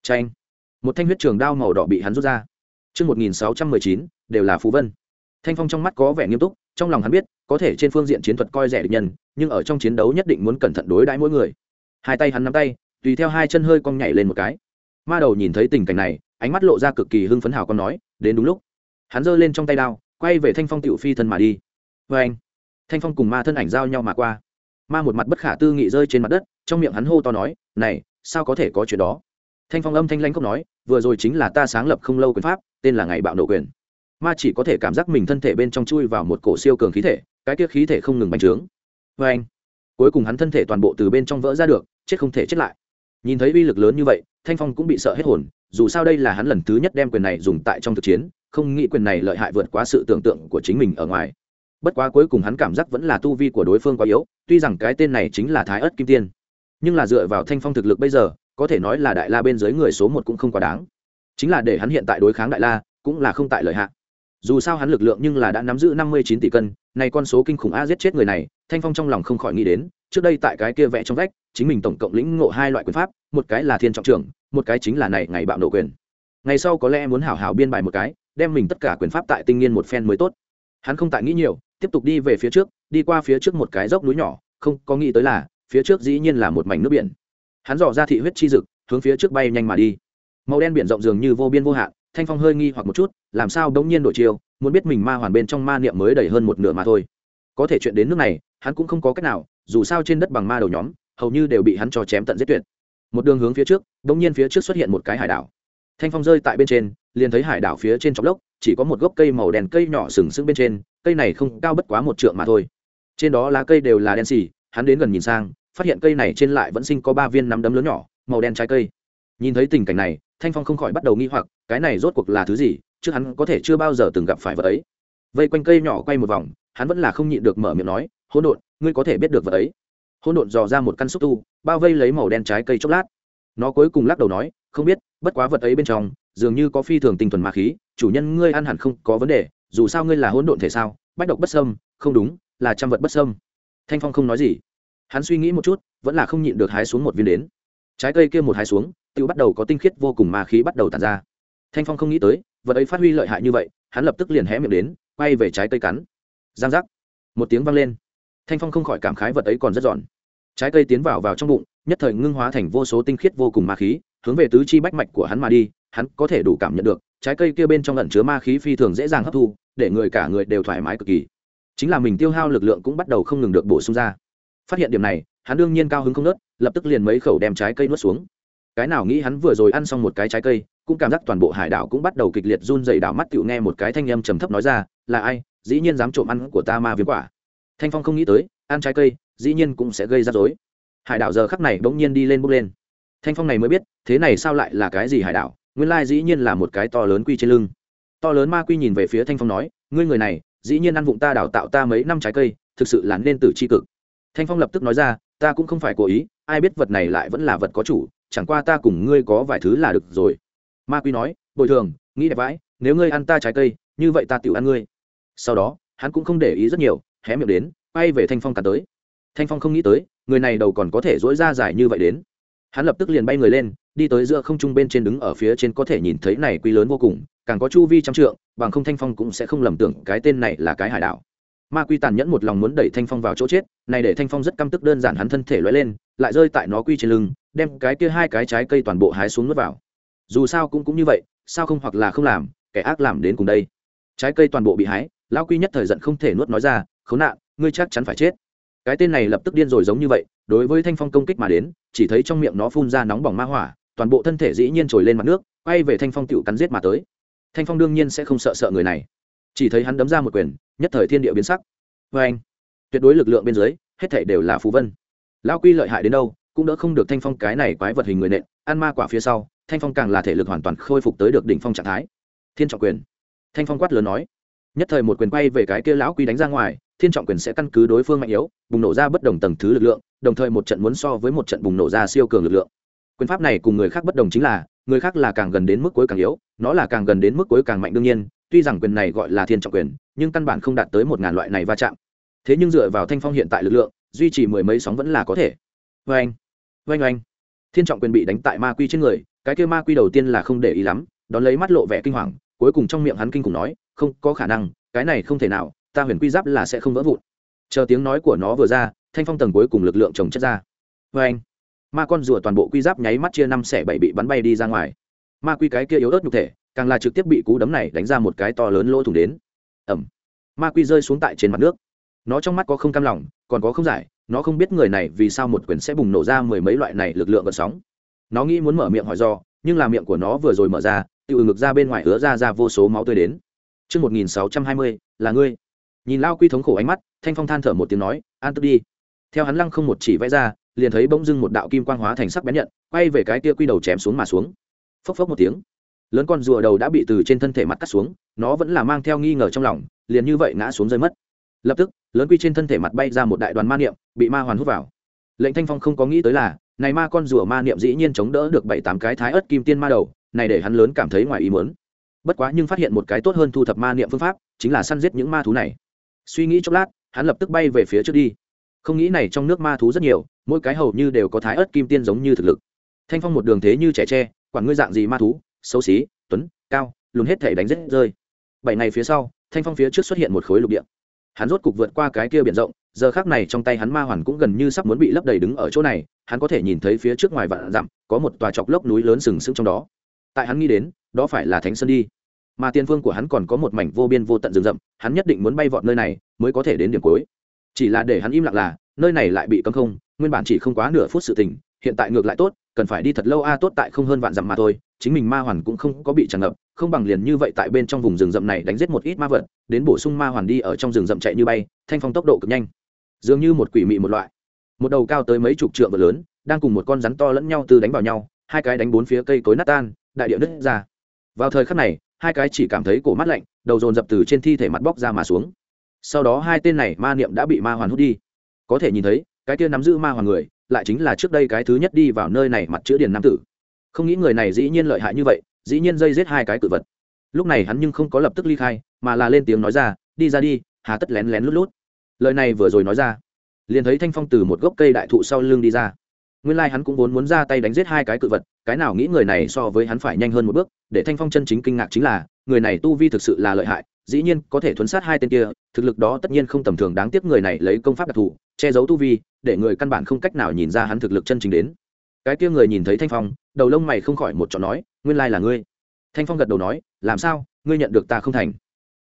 Speaker 1: tranh một thanh huyết trường đao màu đỏ bị hắn rút ra Trước 1619, đều là phú vân. Thanh Phong trong mắt có vẻ nghiêm túc, trong lòng hắn biết, có thể trên phương diện chiến thuật coi rẻ địch nhân, nhưng ở trong chiến đấu nhất định muốn cẩn thận đối đãi mỗi người. Hai tay hắn nắm tay, tùy theo hai chân hơi cong nhảy lên một cái. Ma đầu nhìn thấy tình cảnh này, ánh mắt lộ ra cực kỳ hưng phấn hào con nói, đến đúng lúc. Hắn giơ lên trong tay đao, quay về Thanh Phong tiểu phi thân mà đi. vê anh, Thanh Phong cùng ma thân ảnh giao nhau mà qua. Ma một mặt bất khả tư nghị rơi trên mặt đất, trong miệng hắn hô to nói, "Này, sao có thể có chuyện đó?" Thanh Phong âm thanh lãnh không nói, vừa rồi chính là ta sáng lập không lâu quyền pháp, tên là ngày bạo nộ quyền ma chỉ có thể cảm giác mình thân thể bên trong chui vào một cổ siêu cường khí thể cái tiết khí thể không ngừng bành trướng vê anh cuối cùng hắn thân thể toàn bộ từ bên trong vỡ ra được chết không thể chết lại nhìn thấy uy lực lớn như vậy thanh phong cũng bị sợ hết hồn, dù sao đây là hắn lần thứ nhất đem quyền này dùng tại trong thực chiến, không nghĩ quyền này lợi hại vượt quá sự tưởng tượng của chính mình ở ngoài. Bất quá cuối cùng hắn cảm giác vẫn là tu vi của đối phương quá yếu, tuy rằng cái tên này chính là thái ớt kim tiên. Nhưng là dựa vào thanh phong thực lực bây giờ, có thể nói là đại la bên dưới người số một cũng không quá đáng. Chính là để hắn hiện tại đối kháng đại la, cũng là không tại lợi hại. dù sao hắn lực lượng nhưng là đã nắm giữ năm mươi chín tỷ cân này con số kinh khủng a giết chết người này, thanh phong trong lòng không khỏi nghĩ đến, trước đây tại cái kia vẽ trong vách chính mình tổng cộng lĩnh ngộ hai loại quyền pháp, một cái là thiên trọng trưởng, một cái chính là này ngày bạo nộ quyền. Ngày sau có lẽ muốn hảo hảo biên bài một cái, đem mình tất cả quyền pháp tại tinh niên một phen mới tốt. Hắn không tại nghĩ nhiều, tiếp tục đi về phía trước, đi qua phía trước một cái dốc núi nhỏ, không có nghĩ tới là, phía trước dĩ nhiên là một mảnh nước biển. Hắn dò ra thị huyết chi dực, hướng phía trước bay nhanh mà đi. Màu đen biển rộng dường như vô biên vô hạn, thanh phong hơi nghi hoặc một chút, làm sao đống nhiên đổi chiều, muốn biết mình ma hoàn bên trong ma niệm mới đầy hơn một nửa mà thôi. Có thể chuyện đến nước này, hắn cũng không có cách nào, dù sao trên đất bằng ma đầu nhóm hầu như đều bị hắn cho chém tận giết tuyệt. Một đường hướng phía trước đống nhiên phía trước xuất hiện một cái hải đảo. Thanh phong rơi tại bên trên, liền thấy hải đảo phía trên trong lốc, chỉ có một gốc cây màu đen cây nhỏ sừng sững bên trên, cây này không cao bất quá một trượng mà thôi. Trên đó lá cây đều là đen xì, hắn đến gần nhìn sang, phát hiện cây này trên lại vẫn sinh có ba viên nắm đấm lớn nhỏ, màu đen trái cây. Nhìn thấy tình cảnh này, thanh phong không khỏi bắt đầu nghi hoặc, cái này rốt cuộc là thứ gì, chứ hắn có thể chưa bao giờ từng gặp phải vật ấy. Vây quanh cây nhỏ quay một vòng, hắn vẫn là không nhịn được mở miệng nói, hỗn độn, ngươi có thể biết được vật ấy hỗn độn dò ra một căn xúc tu, bao vây lấy màu đen trái cây chốc lát. Nó cuối cùng lắc đầu nói, không biết, bất quá vật ấy bên trong, dường như có phi thường tinh thuần ma khí, chủ nhân ngươi ăn hẳn không có vấn đề, dù sao ngươi là hỗn độn thể sao, bách độc bất sâm không đúng, là trăm vật bất sâm thanh phong không nói gì. Hắn suy nghĩ một chút, vẫn là không nhịn được hái xuống một viên đến. Trái cây kia một hái xuống tự bắt đầu có tinh khiết vô cùng ma khí bắt đầu tàn ra. Thanh phong không nghĩ tới, vật ấy phát huy lợi hại như vậy, hắn lập tức liền hé miệng đến, quay về trái cây cắn. Giang giác. Một tiếng vang lên. Thanh phong không khỏi cảm khái vật ấy còn rất giòn trái cây tiến vào vào trong bụng, nhất thời ngưng hóa thành vô số tinh khiết vô cùng ma khí, hướng về tứ chi bách mạch của hắn mà đi, hắn có thể đủ cảm nhận được, trái cây kia bên trong lẩn chứa ma khí phi thường dễ dàng hấp thu, để người cả người đều thoải mái cực kỳ. Chính là mình tiêu hao lực lượng cũng bắt đầu không ngừng được bổ sung ra. Phát hiện điểm này, hắn đương nhiên cao hứng không nớt, lập tức liền mấy khẩu đem trái cây nuốt xuống. Cái nào nghĩ hắn vừa rồi ăn xong một cái trái cây, cũng cảm giác toàn bộ hải đảo cũng bắt đầu kịch liệt run dày đảo mắt tựu nghe một cái thanh âm trầm thấp nói ra, là ai? Dĩ nhiên dám trộm ăn của ta ma viêm quả. Thanh phong không nghĩ tới, ăn trái cây dĩ nhiên cũng sẽ gây ra dối hải đảo giờ khắc này bỗng nhiên đi lên bốc lên. Thanh phong này mới biết, thế này sao lại là cái gì hải đảo? Nguyên lai dĩ nhiên là một cái to lớn quy trên lưng. To lớn ma quy nhìn về phía thanh phong nói, ngươi người này, dĩ nhiên ăn vụng ta đảo tạo ta mấy năm trái cây, thực sự là nên tử c h i cực. Thanh phong lập tức nói ra, ta cũng không phải cố ý, ai biết vật này lại vẫn là vật có chủ, chẳng qua ta cùng ngươi có vài thứ là được rồi. Ma quy nói, bồi thường, nghĩ đẹp vãi, nếu ngươi ăn ta trái cây, như vậy ta tự ăn ngươi. Sau đó, hắn cũng không để ý rất nhiều, hé miệng đến bay về thanh phong cả tới thanh phong không nghĩ tới, người này đầu còn có thể dỗi ra dài như vậy đến. Hắn lập tức liền bay người lên, đi tới giữa không trung bên trên đứng ở phía trên có thể nhìn thấy này quy lớn vô cùng, càng có chu vi trăm trượng, bằng không thanh phong cũng sẽ không lầm tưởng cái tên này là cái hải đảo. Ma quy tàn nhẫn một lòng muốn đẩy thanh phong vào chỗ chết, này để thanh phong rất căm tức đơn giản hắn thân thể loay lên, lại rơi tại nó quy trên lưng, đem cái kia hai cái trái cây toàn bộ hái xuống nuốt vào. Dù sao cũng cũng như vậy, sao không hoặc là không làm, kẻ ác làm đến cùng đây. Trái cây toàn bộ bị hái, lão quy nhất thời giận không thể nuốt nói ra, khốn nạn, ngươi chắc chắn phải chết cái tên này lập tức điên rồi giống như vậy, đối với thanh phong công kích mà đến, chỉ thấy trong miệng nó phun ra nóng bỏng ma hỏa, toàn bộ thân thể dĩ nhiên trồi lên mặt nước, quay về thanh phong tựu cắn giết mà tới. Thanh phong đương nhiên sẽ không sợ sợ người này. Chỉ thấy hắn đấm ra một quyền, nhất thời thiên địa biến sắc. Vê anh, tuyệt đối lực lượng bên dưới, hết thể đều là phú vân. Lao quy lợi hại đến đâu, cũng đỡ không được thanh phong cái này quái vật hình người nện, ăn ma quả phía sau, thanh phong càng là thể lực hoàn toàn khôi phục tới được đỉnh phong trạng thái. Thiên trọng quyền. Thanh phong quát lớn nói. Nhất thời một quyền quay về cái kia lão quy đánh ra ngoài thiên trọng quyền sẽ căn cứ đối phương mạnh yếu, bùng nổ ra bất đồng tầng thứ lực lượng, đồng thời một trận muốn so với một trận bùng nổ ra siêu cường lực lượng. Quyền pháp này cùng người khác bất đồng chính là, người khác là càng gần đến mức cuối càng yếu, nó là càng gần đến mức cuối càng mạnh đương nhiên, tuy rằng quyền này gọi là thiên trọng quyền, nhưng căn bản không đạt tới một ngàn loại này va chạm. Thế nhưng dựa vào thanh phong hiện tại lực lượng, duy trì mười mấy sóng vẫn là có thể. Vê anh vê anh thiên trọng quyền bị đánh tại ma quy trên người, cái kêu ma quy đầu tiên là không để ý lắm, đón lấy mắt lộ vẻ kinh hoàng, cuối cùng trong miệng hắn kinh khủng nói, không có khả năng, cái này không thể nào ta huyền quy giáp là sẽ không vỡ vụn. Chờ tiếng nói của nó vừa ra thanh phong tầng cuối cùng lực lượng trồng chất ra. Vê anh ma con rùa toàn bộ quy giáp nháy mắt chia năm xẻ bảy bị bắn bay đi ra ngoài. Ma quy cái kia yếu ớt nhục thể càng là trực tiếp bị cú đấm này đánh ra một cái to lớn lỗ thủng đến. Ẩm. Ma quy rơi xuống tại trên mặt nước. Nó trong mắt có không cam lòng còn có không giải nó không biết người này vì sao một quyền sẽ bùng nổ ra mười mấy loại này lực lượng gợn sóng. Nó nghĩ muốn mở miệng hỏi do nhưng là miệng của nó vừa rồi mở ra tự ngực ra bên ngoài ứa ra ra vô số máu tươi đến. Trước 1620, là ngươi. Nhìn Lao Quy thống khổ ánh mắt, Thanh Phong than thở một tiếng nói, an tức đi. Theo hắn lăng không một chỉ vẽ ra, liền thấy bỗng dưng một đạo kim quang hóa thành sắc bén nhận, quay về cái kia quy đầu chém xuống mà xuống. Phốc phốc một tiếng. Lớn con rùa đầu đã bị từ trên thân thể mặt cắt xuống, nó vẫn là mang theo nghi ngờ trong lòng, liền như vậy ngã xuống rơi mất. Lập tức, lớn quy trên thân thể mặt bay ra một đại đoàn ma niệm, bị ma hoàn hút vào. Lệnh Thanh Phong không có nghĩ tới là, này ma con rùa ma niệm dĩ nhiên chống đỡ được bảy tám cái thái ớt kim tiên ma đầu, này để hắn lớn cảm thấy ngoài ý muốn bất quá nhưng phát hiện một cái tốt hơn thu thập ma niệm phương pháp chính là săn giết những ma thú này suy nghĩ chốc lát, hắn lập tức bay về phía trước đi. Không nghĩ này trong nước ma thú rất nhiều, mỗi cái hầu như đều có thái ớt kim tiên giống như thực lực. Thanh phong một đường thế như trẻ tre, quản ngươi dạng gì ma thú, xấu xí, tuấn, cao, lùn hết thể đánh rết rơi. Bảy ngày phía sau, thanh phong phía trước xuất hiện một khối lục địa. Hắn rốt cục vượt qua cái kia biển rộng, giờ khác này trong tay hắn ma hoàn cũng gần như sắp muốn bị lấp đầy đứng ở chỗ này, hắn có thể nhìn thấy phía trước ngoài vạn dặm, có một tòa chọc lốc núi lớn sừng sững trong đó. Tại hắn nghĩ đến, đó phải là thánh sơn đi mà tiền phương của hắn còn có một mảnh vô biên vô tận rừng rậm, hắn nhất định muốn bay vọt nơi này mới có thể đến điểm cuối. Chỉ là để hắn im lặng là, nơi này lại bị cấm không, nguyên bản chỉ không quá nửa phút sự tình, hiện tại ngược lại tốt, cần phải đi thật lâu a, tốt tại không hơn vạn dặm mà thôi, chính mình ma hoàn cũng không có bị tràn ngập, không bằng liền như vậy tại bên trong vùng rừng rậm này đánh giết một ít ma vật, đến bổ sung ma hoàn đi ở trong rừng rậm chạy như bay, thanh phong tốc độ cực nhanh. Dường như một quỷ mị một loại. Một đầu cao tới mấy chục trượng vật lớn, đang cùng một con rắn to lẫn nhau từ đánh vào nhau, hai cái đánh bốn phía cây cối nát tan, đại điệu nứt ra. Vào thời khắc này hai cái chỉ cảm thấy cổ mắt lạnh, đầu dồn dập từ trên thi thể mặt bóc ra mà xuống. Sau đó hai tên này ma niệm đã bị ma hoàn hút đi. Có thể nhìn thấy, cái kia nắm giữ ma hoàn người, lại chính là trước đây cái thứ nhất đi vào nơi này mặt chữa điền nam tử. Không nghĩ người này dĩ nhiên lợi hại như vậy, dĩ nhiên dây giết hai cái cự vật. Lúc này hắn nhưng không có lập tức ly khai, mà là lên tiếng nói ra, đi ra đi, hà tất lén lén lút lút. Lời này vừa rồi nói ra, liền thấy thanh phong từ một gốc cây đại thụ sau lưng đi ra nguyên lai hắn cũng vốn muốn ra tay đánh giết hai cái cự vật, cái nào nghĩ người này so với hắn phải nhanh hơn một bước, để thanh phong chân chính kinh ngạc chính là, người này tu vi thực sự là lợi hại, dĩ nhiên có thể thuấn sát hai tên kia, thực lực đó tất nhiên không tầm thường đáng tiếc người này lấy công pháp đặc thù, che giấu tu vi, để người căn bản không cách nào nhìn ra hắn thực lực chân chính đến. Cái kia người nhìn thấy thanh phong, đầu lông mày không khỏi một trọn nói, nguyên lai là ngươi. Thanh phong gật đầu nói, làm sao? Ngươi nhận được ta không thành.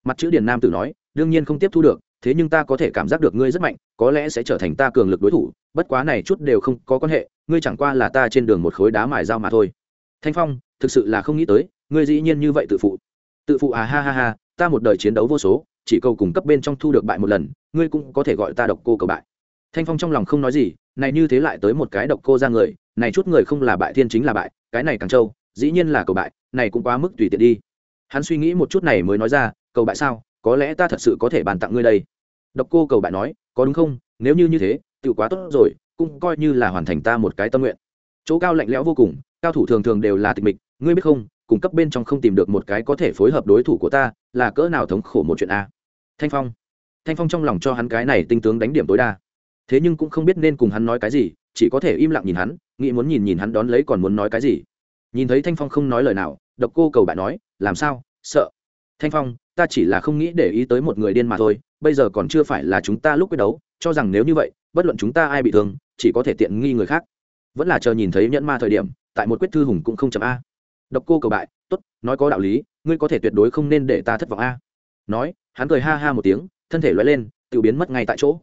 Speaker 1: Mặt chữ điền nam tử nói, đương nhiên không tiếp thu được thế nhưng ta có thể cảm giác được ngươi rất mạnh, có lẽ sẽ trở thành ta cường lực đối thủ, bất quá này chút đều không có quan hệ, ngươi chẳng qua là ta trên đường một khối đá mài dao mà thôi. Thanh phong, thực sự là không nghĩ tới, ngươi dĩ nhiên như vậy tự phụ. Tự phụ à ha ha ha, ta một đời chiến đấu vô số, chỉ cầu cùng cấp bên trong thu được bại một lần, ngươi cũng có thể gọi ta độc cô cầu bại. Thanh phong trong lòng không nói gì, này như thế lại tới một cái độc cô ra người, này chút người không là bại thiên chính là bại, cái này càng trâu, dĩ nhiên là cầu bại, này cũng quá mức tùy tiện đi. Hắn suy nghĩ một chút này mới nói ra, cầu bại sao? Có lẽ ta thật sự có thể bàn tặng ngươi đây. Độc cô cầu bạn nói, có đúng không? Nếu như như thế tự quá tốt rồi, cũng coi như là hoàn thành ta một cái tâm nguyện. Chỗ cao lạnh lẽo vô cùng, cao thủ thường thường đều là tịch mịch, ngươi biết không cung cấp bên trong không tìm được một cái có thể phối hợp đối thủ của ta, là cỡ nào thống khổ một chuyện a. Thanh phong. Thanh phong trong lòng cho hắn cái này tinh tướng đánh điểm tối đa. Thế nhưng cũng không biết nên cùng hắn nói cái gì, chỉ có thể im lặng nhìn hắn, nghĩ muốn nhìn nhìn hắn đón lấy còn muốn nói cái gì. Nhìn thấy thanh phong không nói lời nào, độc cô cầu bạn nói, làm sao? Sợ. Thanh phong ta chỉ là không nghĩ để ý tới một người điên mà thôi, bây giờ còn chưa phải là chúng ta lúc quyết đấu, cho rằng nếu như vậy, bất luận chúng ta ai bị thương, chỉ có thể tiện nghi người khác. Vẫn là chờ nhìn thấy nhẫn ma thời điểm, tại một quyết thư hùng cũng không chậm a. Độc cô cầu bại, tốt, nói có đạo lý, ngươi có thể tuyệt đối không nên để ta thất vọng a. Nói, hắn cười ha ha một tiếng, thân thể loay lên tự biến mất ngay tại chỗ.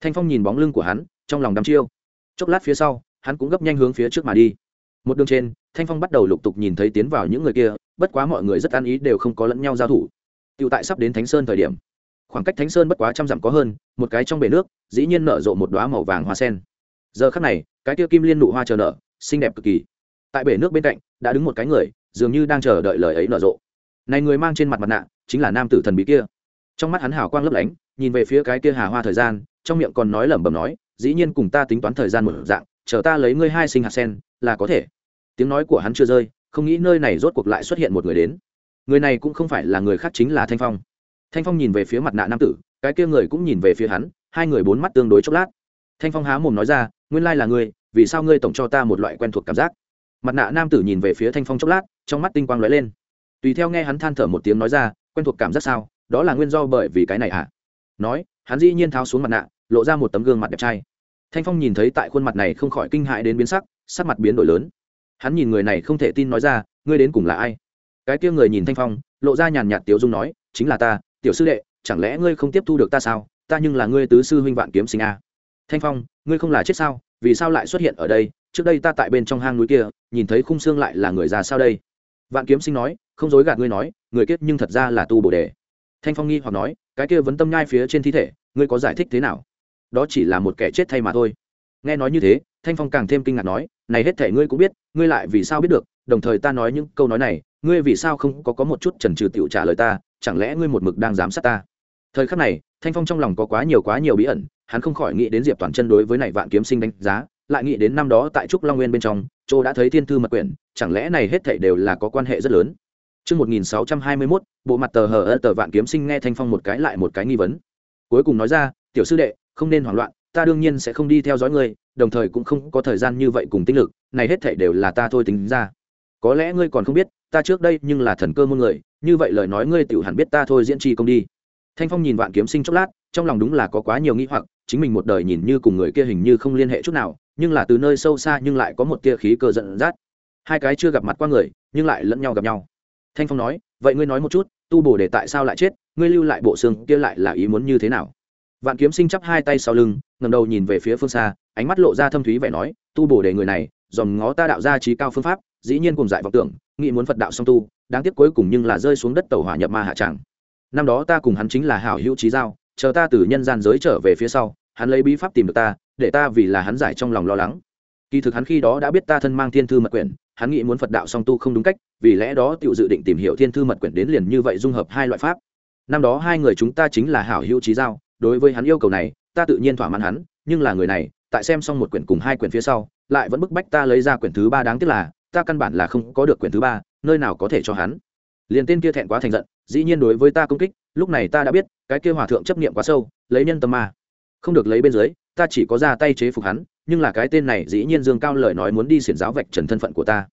Speaker 1: Thanh phong nhìn bóng lưng của hắn, trong lòng đắm chiêu. Chốc lát phía sau, hắn cũng gấp nhanh hướng phía trước mà đi. Một đường trên, thanh phong bắt đầu lục tục nhìn thấy tiến vào những người kia, bất quá mọi người rất an ý đều không có lẫn nhau giao thủ tựu tại sắp đến thánh sơn thời điểm, khoảng cách thánh sơn bất quá trăm dặm có hơn, một cái trong bể nước, dĩ nhiên nở rộ một đoá màu vàng hoa sen. Giờ khắc này, cái kia kim liên nụ hoa chờ nở, xinh đẹp cực kỳ. Tại bể nước bên cạnh, đã đứng một cái người, dường như đang chờ đợi lời ấy nở rộ. Này người mang trên mặt mặt nạ, chính là nam tử thần bí kia. Trong mắt hắn hào quang lấp lánh, nhìn về phía cái kia hà hoa thời gian, trong miệng còn nói lẩm bẩm nói, dĩ nhiên cùng ta tính toán thời gian một dạng, chờ ta lấy ngươi hai sinh hạt sen, là có thể. Tiếng nói của hắn chưa rơi, không nghĩ nơi này rốt cuộc lại xuất hiện một người đến người này cũng không phải là người khác chính là thanh phong thanh phong nhìn về phía mặt nạ nam tử cái kia người cũng nhìn về phía hắn hai người bốn mắt tương đối chốc lát thanh phong há mồm nói ra nguyên lai là ngươi vì sao ngươi tổng cho ta một loại quen thuộc cảm giác mặt nạ nam tử nhìn về phía thanh phong chốc lát trong mắt tinh quang lóe lên tùy theo nghe hắn than thở một tiếng nói ra quen thuộc cảm giác sao đó là nguyên do bởi vì cái này ạ à? nói hắn dĩ nhiên tháo xuống mặt nạ lộ ra một tấm gương mặt đẹp trai thanh phong nhìn thấy tại khuôn mặt này không khỏi kinh hại đến biến sắc sắc mặt biến đổi lớn hắn nhìn người này không thể tin nói ra ngươi đến cùng là ai cái kia người nhìn thanh phong, lộ ra nhàn nhạt tiểu dung nói, chính là ta, tiểu sư đệ, chẳng lẽ ngươi không tiếp thu được ta sao? Ta nhưng là ngươi tứ sư huynh vạn kiếm sinh a. Thanh phong, ngươi không là chết sao? Vì sao lại xuất hiện ở đây? Trước đây ta tại bên trong hang núi kia, nhìn thấy khung xương lại là người già sao đây? Vạn kiếm sinh nói, không dối gạt ngươi nói, người kết nhưng thật ra là tu bồ đề. Thanh phong nghi hoặc nói, cái kia vấn tâm nhai phía trên thi thể, ngươi có giải thích thế nào? Đó chỉ là một kẻ chết thay mà thôi. Nghe nói như thế, thanh phong càng thêm kinh ngạc nói, này hết thể ngươi cũng biết, ngươi lại vì sao biết được? Đồng thời ta nói những câu nói này ngươi vì sao không có có một chút trần trừ tiểu trả lời ta chẳng lẽ ngươi một mực đang giám sát ta? Thời khắc này thanh phong trong lòng có quá nhiều quá nhiều bí ẩn hắn không khỏi nghĩ đến diệp toàn chân đối với này vạn kiếm sinh đánh giá lại nghĩ đến năm đó tại trúc long nguyên bên trong châu đã thấy thiên thư mật quyển chẳng lẽ này hết thảy đều là có quan hệ rất lớn? Trước 1621, bộ mặt tờ hờ tờ vạn kiếm sinh nghe thanh phong một cái lại một cái nghi vấn. Cuối cùng nói ra tiểu sư đệ không nên hoảng loạn ta đương nhiên sẽ không đi theo dõi ngươi đồng thời cũng không có thời gian như vậy cùng tinh lực này hết thảy đều là ta thôi tính ra có lẽ ngươi còn không biết, ta trước đây nhưng là thần cơ môn người, như vậy lời nói ngươi tiểu hẳn biết ta thôi diễn tri công đi. Thanh phong nhìn vạn kiếm sinh chốc lát, trong lòng đúng là có quá nhiều nghĩ hoặc, chính mình một đời nhìn như cùng người kia hình như không liên hệ chút nào, nhưng là từ nơi sâu xa nhưng lại có một tia khí cơ giận dắt. Hai cái chưa gặp mặt qua người, nhưng lại lẫn nhau gặp nhau. Thanh phong nói, vậy ngươi nói một chút, tu bổ để tại sao lại chết, ngươi lưu lại bộ xương kia lại là ý muốn như thế nào? Vạn kiếm sinh chắp hai tay sau lưng ngầm đầu nhìn về phía phương xa, ánh mắt lộ ra thâm thúy vẻ nói, tu bổ để người này, dòm ngó ta đạo ra trí cao phương pháp dĩ nhiên cùng dại vọng tưởng, nghĩ muốn phật đạo song tu, đáng tiếc cuối cùng nhưng là rơi xuống đất tàu hỏa nhập ma hạ tràng. Năm đó ta cùng hắn chính là hảo hữu trí giao, chờ ta từ nhân gian giới trở về phía sau, hắn lấy bí pháp tìm được ta, để ta vì là hắn giải trong lòng lo lắng. Kỳ thực hắn khi đó đã biết ta thân mang thiên thư mật quyển, hắn nghĩ muốn phật đạo song tu không đúng cách, vì lẽ đó tự dự định tìm hiểu thiên thư mật quyển đến liền như vậy dung hợp hai loại pháp. Năm đó hai người chúng ta chính là hảo hữu trí giao, đối với hắn yêu cầu này, ta tự nhiên thỏa mãn hắn, nhưng là người này, tại xem xong một quyển cùng hai quyển phía sau, lại vẫn bức bách ta lấy ra quyển thứ ba đáng tiếc là ta căn bản là không có được quyển thứ ba, nơi nào có thể cho hắn. Liền tên kia thẹn quá thành giận, dĩ nhiên đối với ta công kích, lúc này ta đã biết, cái kia hòa thượng chấp niệm quá sâu, lấy nhân tâm ma. Không được lấy bên dưới, ta chỉ có ra tay chế phục hắn, nhưng là cái tên này dĩ nhiên dương cao lời nói muốn đi xiển giáo vạch trần thân phận của ta.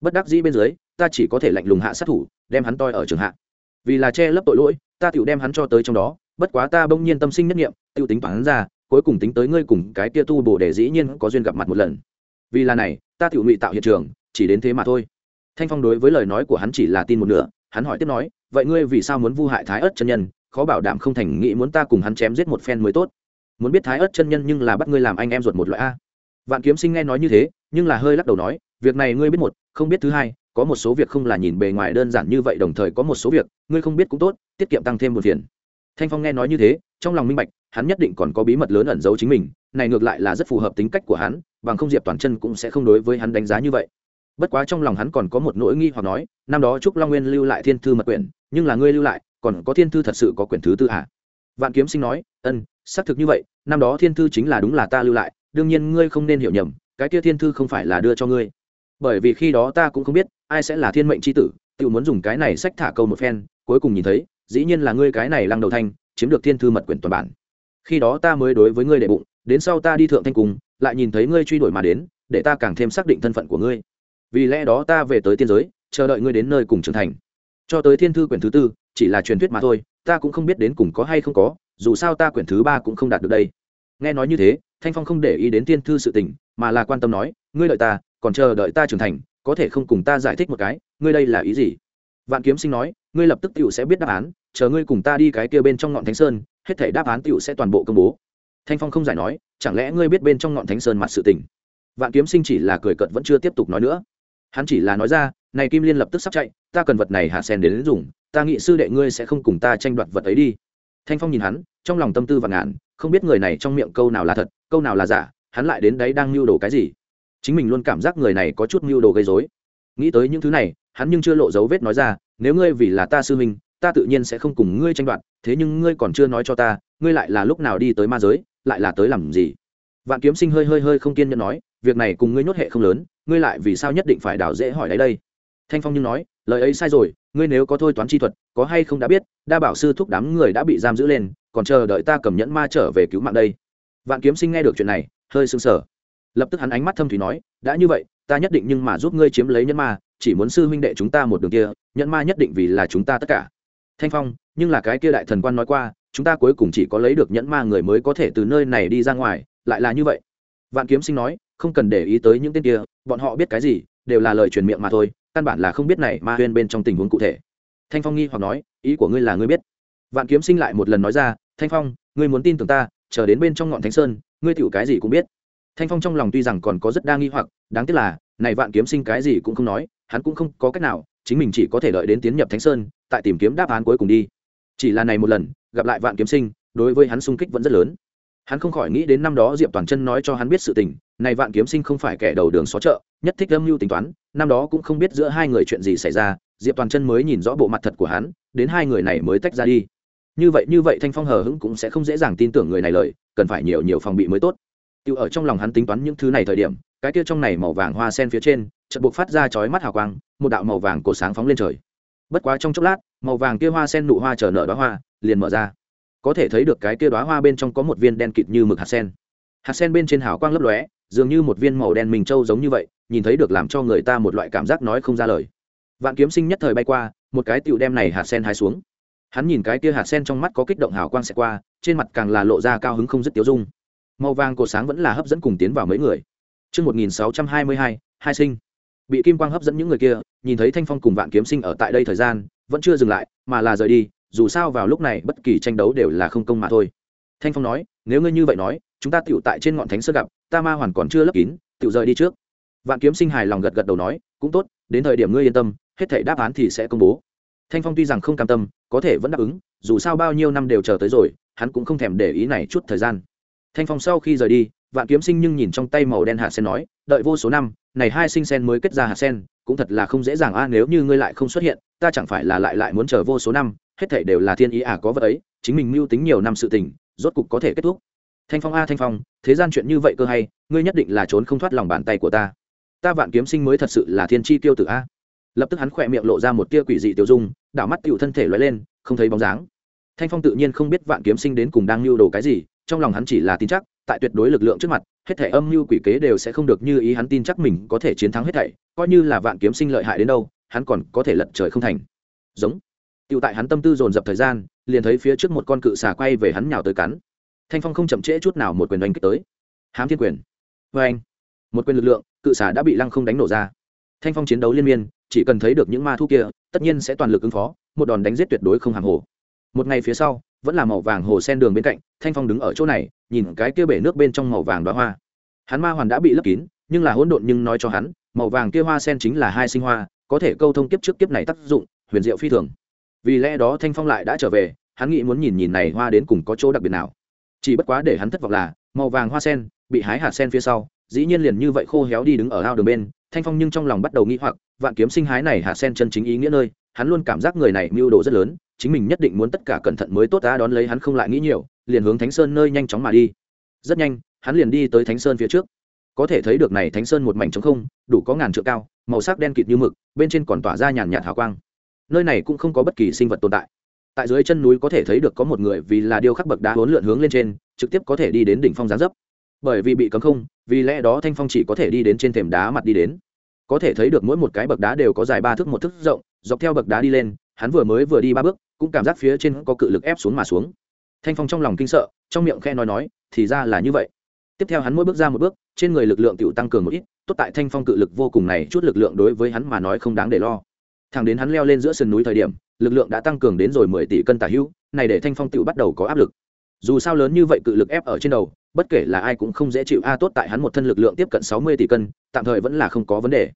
Speaker 1: Bất đắc dĩ bên dưới, ta chỉ có thể lạnh lùng hạ sát thủ, đem hắn toi ở trường hạ. Vì là che lấp tội lỗi, ta tựu đem hắn cho tới trong đó, bất quá ta bỗng nhiên tâm sinh nhất nghiệm tựu tính toán ra, cuối cùng tính tới ngươi cùng cái kia tu bổ để dĩ nhiên có duyên gặp mặt một lần. Vì là này, ta tựu ngụy tạo hiện trường chỉ đến thế mà thôi. Thanh phong đối với lời nói của hắn chỉ là tin một nửa, hắn hỏi tiếp nói, vậy ngươi vì sao muốn vu hại thái ớt chân nhân? Khó bảo đảm không thành nghĩ muốn ta cùng hắn chém giết một phen mới tốt. Muốn biết thái ớt chân nhân nhưng là bắt ngươi làm anh em ruột một loại a. Vạn kiếm sinh nghe nói như thế, nhưng là hơi lắc đầu nói, việc này ngươi biết một, không biết thứ hai, có một số việc không là nhìn bề ngoài đơn giản như vậy, đồng thời có một số việc, ngươi không biết cũng tốt, tiết kiệm tăng thêm một phiền. Thanh phong nghe nói như thế, trong lòng minh bạch, hắn nhất định còn có bí mật lớn ẩn giấu chính mình, này ngược lại là rất phù hợp tính cách của hắn, bằng không diệp toàn chân cũng sẽ không đối với hắn đánh giá như vậy bất quá trong lòng hắn còn có một nỗi nghi hoặc nói, năm đó trúc long nguyên lưu lại thiên thư mật quyển, nhưng là ngươi lưu lại, còn có thiên thư thật sự có quyển thứ tư à? vạn kiếm sinh nói ân xác thực như vậy, năm đó thiên thư chính là đúng là ta lưu lại, đương nhiên ngươi không nên hiểu nhầm, cái kia thiên thư không phải là đưa cho ngươi. Bởi vì khi đó ta cũng không biết, ai sẽ là thiên mệnh c h i tử tự muốn dùng cái này sách thả câu một phen, cuối cùng nhìn thấy, dĩ nhiên là ngươi cái này lăng đầu thanh, chiếm được thiên thư mật quyển toàn bản. Khi đó ta mới đối với ngươi đệ bụng, đến sau ta đi thượng thanh cùng, lại nhìn thấy ngươi truy đuổi mà đến, để ta càng thêm xác định thân phận của ngươi vì lẽ đó ta về tới tiên giới, chờ đợi ngươi đến nơi cùng trưởng thành. Cho tới thiên thư quyển thứ tư, chỉ là truyền thuyết mà thôi, ta cũng không biết đến cùng có hay không có, dù sao ta quyển thứ ba cũng không đạt được đây. Nghe nói như thế, thanh phong không để ý đến thiên thư sự tình, mà là quan tâm nói, ngươi đợi ta, còn chờ đợi ta trưởng thành, có thể không cùng ta giải thích một cái, ngươi đây là ý gì? Vạn kiếm sinh nói, ngươi lập tức t sẽ biết đáp án, chờ ngươi cùng ta đi cái kia bên trong ngọn thánh sơn, hết thể đáp án t sẽ toàn bộ công bố. Thanh phong không giải nói, chẳng lẽ ngươi biết bên trong ngọn thánh sơn mặt sự tình? Vạn kiếm sinh chỉ là cười cợt vẫn chưa tiếp tục nói nữa hắn chỉ là nói ra này kim liên lập tức sắp chạy ta cần vật này hạ sen đến, đến dùng ta nghĩ sư đệ ngươi sẽ không cùng ta tranh đoạt vật ấy đi. Thanh phong nhìn hắn trong lòng tâm tư và ngàn không biết người này trong miệng câu nào là thật câu nào là giả hắn lại đến đấy đang mưu đồ cái gì. Chính mình luôn cảm giác người này có chút mưu đồ gây dối nghĩ tới những thứ này hắn nhưng chưa lộ dấu vết nói ra nếu ngươi vì là ta sư huynh ta tự nhiên sẽ không cùng ngươi tranh đoạt thế nhưng ngươi còn chưa nói cho ta ngươi lại là lúc nào đi tới ma giới lại là tới làm gì? Vạn kiếm sinh hơi hơi hơi không kiên nhẫn nói việc này cùng ngươi nhốt hệ không lớn, ngươi lại vì sao nhất định phải đảo dễ hỏi đấy đây? Thanh phong nhưng nói, lời ấy sai rồi, ngươi nếu có thôi toán chi thuật, có hay không đã biết, đa bảo sư thúc đám người đã bị giam giữ lên, còn chờ đợi ta cầm nhẫn ma trở về cứu mạng đây. Vạn kiếm sinh nghe được chuyện này, hơi sưng sờ. Lập tức hắn ánh mắt thâm thủy nói, đã như vậy, ta nhất định nhưng mà giúp ngươi chiếm lấy nhẫn ma, chỉ muốn sư huynh đệ chúng ta một đường kia, nhẫn ma nhất định vì là chúng ta tất cả. Thanh phong, nhưng là cái kia đại thần quan nói qua, chúng ta cuối cùng chỉ có lấy được nhẫn ma người mới có thể từ nơi này đi ra ngoài, lại là như vậy. Vạn kiếm sinh nói không cần để ý tới những tên kia, bọn họ biết cái gì, đều là lời truyền miệng mà thôi, căn bản là không biết này ma huyên bên trong tình huống cụ thể. Thanh phong nghi hoặc nói, ý của ngươi là ngươi biết. Vạn kiếm sinh lại một lần nói ra, thanh phong, ngươi muốn tin tưởng ta, chờ đến bên trong ngọn thánh sơn, ngươi tiểu cái gì cũng biết. Thanh phong trong lòng tuy rằng còn có rất đa nghi hoặc, đáng tiếc là, này vạn kiếm sinh cái gì cũng không nói, hắn cũng không có cách nào, chính mình chỉ có thể đợi đến tiến nhập thánh sơn, tại tìm kiếm đáp án cuối cùng đi. Chỉ là này một lần, gặp lại vạn kiếm sinh, đối với hắn sung kích vẫn rất lớn hắn không khỏi nghĩ đến năm đó diệp toàn chân nói cho hắn biết sự tình, này vạn kiếm sinh không phải kẻ đầu đường xó chợ, nhất thích âm mưu tính toán, năm đó cũng không biết giữa hai người chuyện gì xảy ra, diệp toàn chân mới nhìn rõ bộ mặt thật của hắn, đến hai người này mới tách ra đi. Như vậy như vậy thanh phong hờ hững cũng sẽ không dễ dàng tin tưởng người này lời, cần phải nhiều nhiều phòng bị mới tốt. Tiêu ở trong lòng hắn tính toán những thứ này thời điểm, cái kia trong này màu vàng hoa sen phía trên, chợt buộc phát ra chói mắt hào quang, một đạo màu vàng cổ sáng phóng lên trời. Bất quá trong chốc lát, màu vàng kia hoa sen nụ hoa chờ nở đóa hoa, liền mở ra có thể thấy được cái kia đóa hoa bên trong có một viên đen kịt như mực hạt sen. Hạt sen bên trên hào quang lấp lóe dường như một viên màu đen mình trâu giống như vậy nhìn thấy được làm cho người ta một loại cảm giác nói không ra lời. Vạn kiếm sinh nhất thời bay qua một cái tựu đem này hạt sen hái xuống. Hắn nhìn cái kia hạt sen trong mắt có kích động hào quang sẽ qua trên mặt càng là lộ ra cao hứng không dứt tiêu dung. Màu vàng cổ sáng vẫn là hấp dẫn cùng tiến vào mấy người. Trước 1622, hai sinh. Bị kim quang hấp dẫn những người kia, nhìn thấy Thanh Phong cùng Vạn Kiếm Sinh ở tại đây thời gian, vẫn chưa dừng lại, mà là rời đi, dù sao vào lúc này bất kỳ tranh đấu đều là không công mà thôi. Thanh Phong nói, nếu ngươi như vậy nói, chúng ta tựu tại trên ngọn thánh sơn gặp, ta ma hoàn còn chưa lấp kín, tựu rời đi trước. Vạn Kiếm Sinh hài lòng gật gật đầu nói, cũng tốt, đến thời điểm ngươi yên tâm, hết thể đáp án thì sẽ công bố. Thanh Phong tuy rằng không cam tâm, có thể vẫn đáp ứng, dù sao bao nhiêu năm đều chờ tới rồi, hắn cũng không thèm để ý này chút thời gian thanh phong sau khi rời đi vạn kiếm sinh nhưng nhìn trong tay màu đen hạt sen nói đợi vô số năm này hai sinh sen mới kết ra hạt sen cũng thật là không dễ dàng a nếu như ngươi lại không xuất hiện ta chẳng phải là lại lại muốn chờ vô số năm hết thảy đều là thiên ý à có vật ấy, chính mình mưu tính nhiều năm sự tình, rốt cục có thể kết thúc. Thanh phong a, thanh phong, thế gian chuyện như vậy cơ hay, ngươi nhất định là trốn không thoát lòng bàn tay của ta. Ta vạn kiếm sinh mới thật sự là thiên chi tiêu tử a. Lập tức hắn khỏe miệng lộ ra một tia quỷ dị tiêu dung, đảo mắt cựu thân thể lóe lên, không thấy bóng dáng. Thanh phong tự nhiên không biết vạn kiếm sinh đến cùng đang lưu đồ cái gì, trong lòng hắn chỉ là tin chắc, tại tuyệt đối lực lượng trước mặt, hết thể âm mưu quỷ kế đều sẽ không được như ý hắn tin chắc mình có thể chiến thắng hết thảy, coi như là vạn kiếm sinh lợi hại đến đâu, hắn còn có thể lật trời không thành. Giống. Tiểu tại hắn tâm tư dồn dập thời gian, liền thấy phía trước một con cự xà quay về hắn nhào tới cắn. Thanh phong không chậm trễ chút nào một quyền đánh kích tới. Hám thiên quyền. Oeng. anh. Một quyền lực lượng, cự xà đã bị lăng không đánh nổ ra. Thanh phong chiến đấu liên miên, chỉ cần thấy được những ma thu kia, tất nhiên sẽ toàn lực ứng phó, một đòn đánh giết tuyệt đối không hàng hồ. Một ngày phía sau, vẫn là màu vàng hồ sen đường bên cạnh, thanh phong đứng ở chỗ này, nhìn cái kia bể nước bên trong màu vàng đóa hoa. Hắn ma hoàn đã bị lấp kín, nhưng là hỗn độn nhưng nói cho hắn, màu vàng kia hoa sen chính là hai sinh hoa, có thể câu thông kiếp trước kiếp này tác dụng, huyền diệu phi thường vì lẽ đó thanh phong lại đã trở về, hắn nghĩ muốn nhìn nhìn này hoa đến cùng có chỗ đặc biệt nào. Chỉ bất quá để hắn thất vọng là, màu vàng hoa sen bị hái hạt sen phía sau, dĩ nhiên liền như vậy khô héo đi đứng ở ao đường bên, thanh phong nhưng trong lòng bắt đầu nghĩ hoặc, vạn kiếm sinh hái này hạt sen chân chính ý nghĩa nơi, hắn luôn cảm giác người này mưu đồ rất lớn, chính mình nhất định muốn tất cả cẩn thận mới tốt ta đón lấy hắn không lại nghĩ nhiều, liền hướng thánh sơn nơi nhanh chóng mà đi. Rất nhanh, hắn liền đi tới thánh sơn phía trước. Có thể thấy được này thánh sơn một mảnh trống không, đủ có ngàn trượng cao, màu sắc đen kịt như mực, bên trên còn tỏa ra nhàn nhạt hào quang nơi này cũng không có bất kỳ sinh vật tồn tại. Tại dưới chân núi có thể thấy được có một người vì là điêu khắc bậc đá hốn lượn hướng lên trên, trực tiếp có thể đi đến đỉnh phong giáng dấp. Bởi vì bị cấm không, vì lẽ đó thanh phong chỉ có thể đi đến trên thềm đá mặt đi đến. Có thể thấy được mỗi một cái bậc đá đều có dài ba thước một thước rộng, dọc theo bậc đá đi lên, hắn vừa mới vừa đi ba bước, cũng cảm giác phía trên có cự lực ép xuống mà xuống. Thanh phong trong lòng kinh sợ, trong miệng khe nói nói, thì ra là như vậy. Tiếp theo hắn mỗi bước ra một bước, trên người lực lượng tự tăng cường một ít, tốt tại thanh phong cự lực vô cùng này, chút lực lượng đối với hắn mà nói không đáng để lo thằng đến hắn leo lên giữa sườn núi thời điểm, lực lượng đã tăng cường đến rồi mười tỷ cân tả hữu, này để thanh phong tựu bắt đầu có áp lực. Dù sao lớn như vậy cự lực ép ở trên đầu, bất kể là ai cũng không dễ chịu. A, tốt tại hắn một thân lực lượng tiếp cận sáu mươi tỷ cân, tạm thời vẫn là không có vấn đề.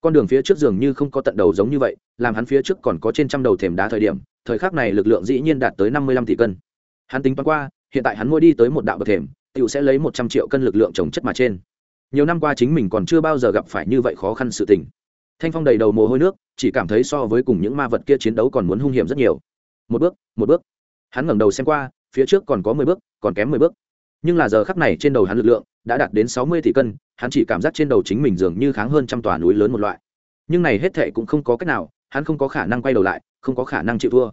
Speaker 1: Con đường phía trước dường như không có tận đầu giống như vậy, làm hắn phía trước còn có trên trăm đầu thềm đá thời điểm, thời khắc này lực lượng dĩ nhiên đạt tới năm mươi lăm tỷ cân. Hắn tính toán qua, hiện tại hắn mua đi tới một đạo bậc thềm tựu sẽ lấy một trăm triệu cân lực lượng trồng chất mà trên. Nhiều năm qua chính mình còn chưa bao giờ gặp phải như vậy khó khăn sự tình thanh phong đầy đầu mồ hôi nước, chỉ cảm thấy so với cùng những ma vật kia chiến đấu còn muốn hung hiểm rất nhiều. Một bước một bước. Hắn ngẩng đầu xem qua, phía trước còn có mười bước, còn kém mười bước. Nhưng là giờ khắc này trên đầu hắn lực lượng đã đạt đến sáu mươi tỷ cân, hắn chỉ cảm giác trên đầu chính mình dường như kháng hơn trăm tòa núi lớn một loại. Nhưng này hết thệ cũng không có cách nào, hắn không có khả năng quay đầu lại, không có khả năng chịu thua.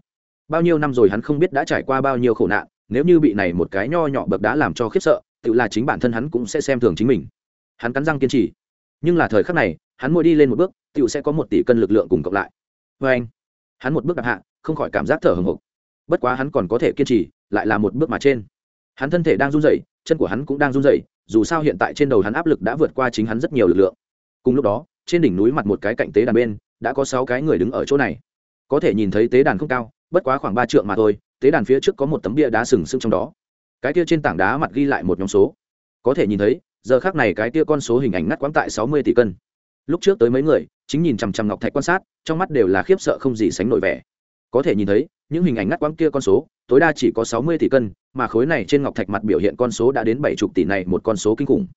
Speaker 1: Bao nhiêu năm rồi hắn không biết đã trải qua bao nhiêu khổ nạn, nếu như bị này một cái nho nhỏ bậc đá làm cho khiếp sợ, tự là chính bản thân hắn cũng sẽ xem thường chính mình. Hắn cắn răng kiên trì. Nhưng là thời khắc này, hắn mỗi đi lên một bước Tiểu sẽ có một tỷ cân lực lượng cùng cộng lại. Vê anh, hắn một bước đạp hạ, không khỏi cảm giác thở hồng hộc bất quá hắn còn có thể kiên trì, lại là một bước mà trên. Hắn thân thể đang run rẩy, chân của hắn cũng đang run rẩy, dù sao hiện tại trên đầu hắn áp lực đã vượt qua chính hắn rất nhiều lực lượng. Cùng lúc đó, trên đỉnh núi mặt một cái cạnh tế đàn bên, đã có sáu cái người đứng ở chỗ này. Có thể nhìn thấy tế đàn không cao, bất quá khoảng ba trượng mà thôi, tế đàn phía trước có một tấm bia đá sừng sững trong đó. Cái kia trên tảng đá mặt ghi lại một nhóm số. Có thể nhìn thấy, giờ khác này cái kia con số hình ảnh ngắt quãng tại sáu mươi tỷ cân lúc trước tới mấy người, chính nhìn chằm chằm ngọc thạch quan sát, trong mắt đều là khiếp sợ không gì sánh nổi vẻ. Có thể nhìn thấy, những hình ảnh ngắt quãng kia con số, tối đa chỉ có sáu mươi tỷ cân, mà khối này trên ngọc thạch mặt biểu hiện con số đã đến bảy chục tỷ này một con số kinh khủng.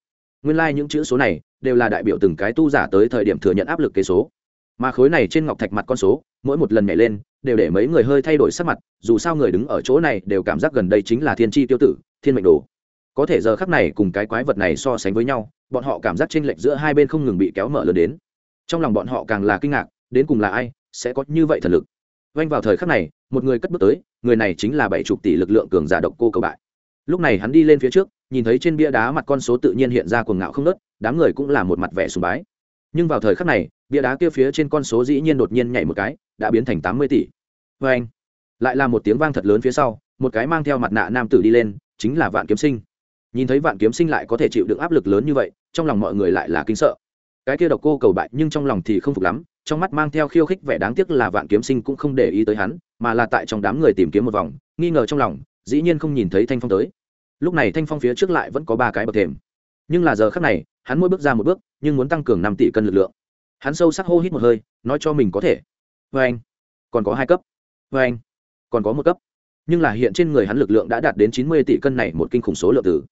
Speaker 1: Nguyên lai、like、những chữ số này đều là đại biểu từng cái tu giả tới thời điểm thừa nhận áp lực kế số. Mà khối này trên ngọc thạch mặt con số, mỗi một lần nhảy lên, đều để mấy người hơi thay đổi sắc mặt, dù sao người đứng ở chỗ này đều cảm giác gần đây chính là thiên tri tiêu tử, thiên mệnh đồ có thể giờ khắc này cùng cái quái vật này so sánh với nhau, bọn họ cảm giác chênh lệch giữa hai bên không ngừng bị kéo mở lớn đến. Trong lòng bọn họ càng là kinh ngạc, đến cùng là ai, sẽ có như vậy thần lực. Vanh vào thời khắc này, một người cất bước tới, người này chính là bảy chục tỷ lực lượng cường giả độc cô cầu bại. Lúc này hắn đi lên phía trước, nhìn thấy trên bia đá mặt con số tự nhiên hiện ra cuồng ngạo không nớt đám người cũng là một mặt vẻ sùng bái. Nhưng vào thời khắc này, bia đá kia phía trên con số dĩ nhiên đột nhiên nhảy một cái, đã biến thành tám mươi tỷ. Vê anh lại là một tiếng vang thật lớn phía sau, một cái mang theo mặt nạ nam tử đi lên, chính là vạn kiếm sinh nhìn thấy vạn kiếm sinh lại có thể chịu được áp lực lớn như vậy, trong lòng mọi người lại là kinh sợ. Cái kia độc cô cầu bại, nhưng trong lòng thì không phục lắm, trong mắt mang theo khiêu khích vẻ đáng tiếc là vạn kiếm sinh cũng không để ý tới hắn, mà là tại trong đám người tìm kiếm một vòng, nghi ngờ trong lòng, dĩ nhiên không nhìn thấy thanh phong tới. Lúc này thanh phong phía trước lại vẫn có ba cái bậc thềm. Nhưng là giờ khác này, hắn mỗi bước ra một bước, nhưng muốn tăng cường năm tỷ cân lực lượng. Hắn sâu sắc hô hít một hơi, nói cho mình có thể. Vê anh, còn có hai cấp. Vê anh, còn có một cấp. Nhưng là hiện trên người hắn lực lượng đã đạt đến chín mươi tỷ cân này một kinh khủng số lượng tử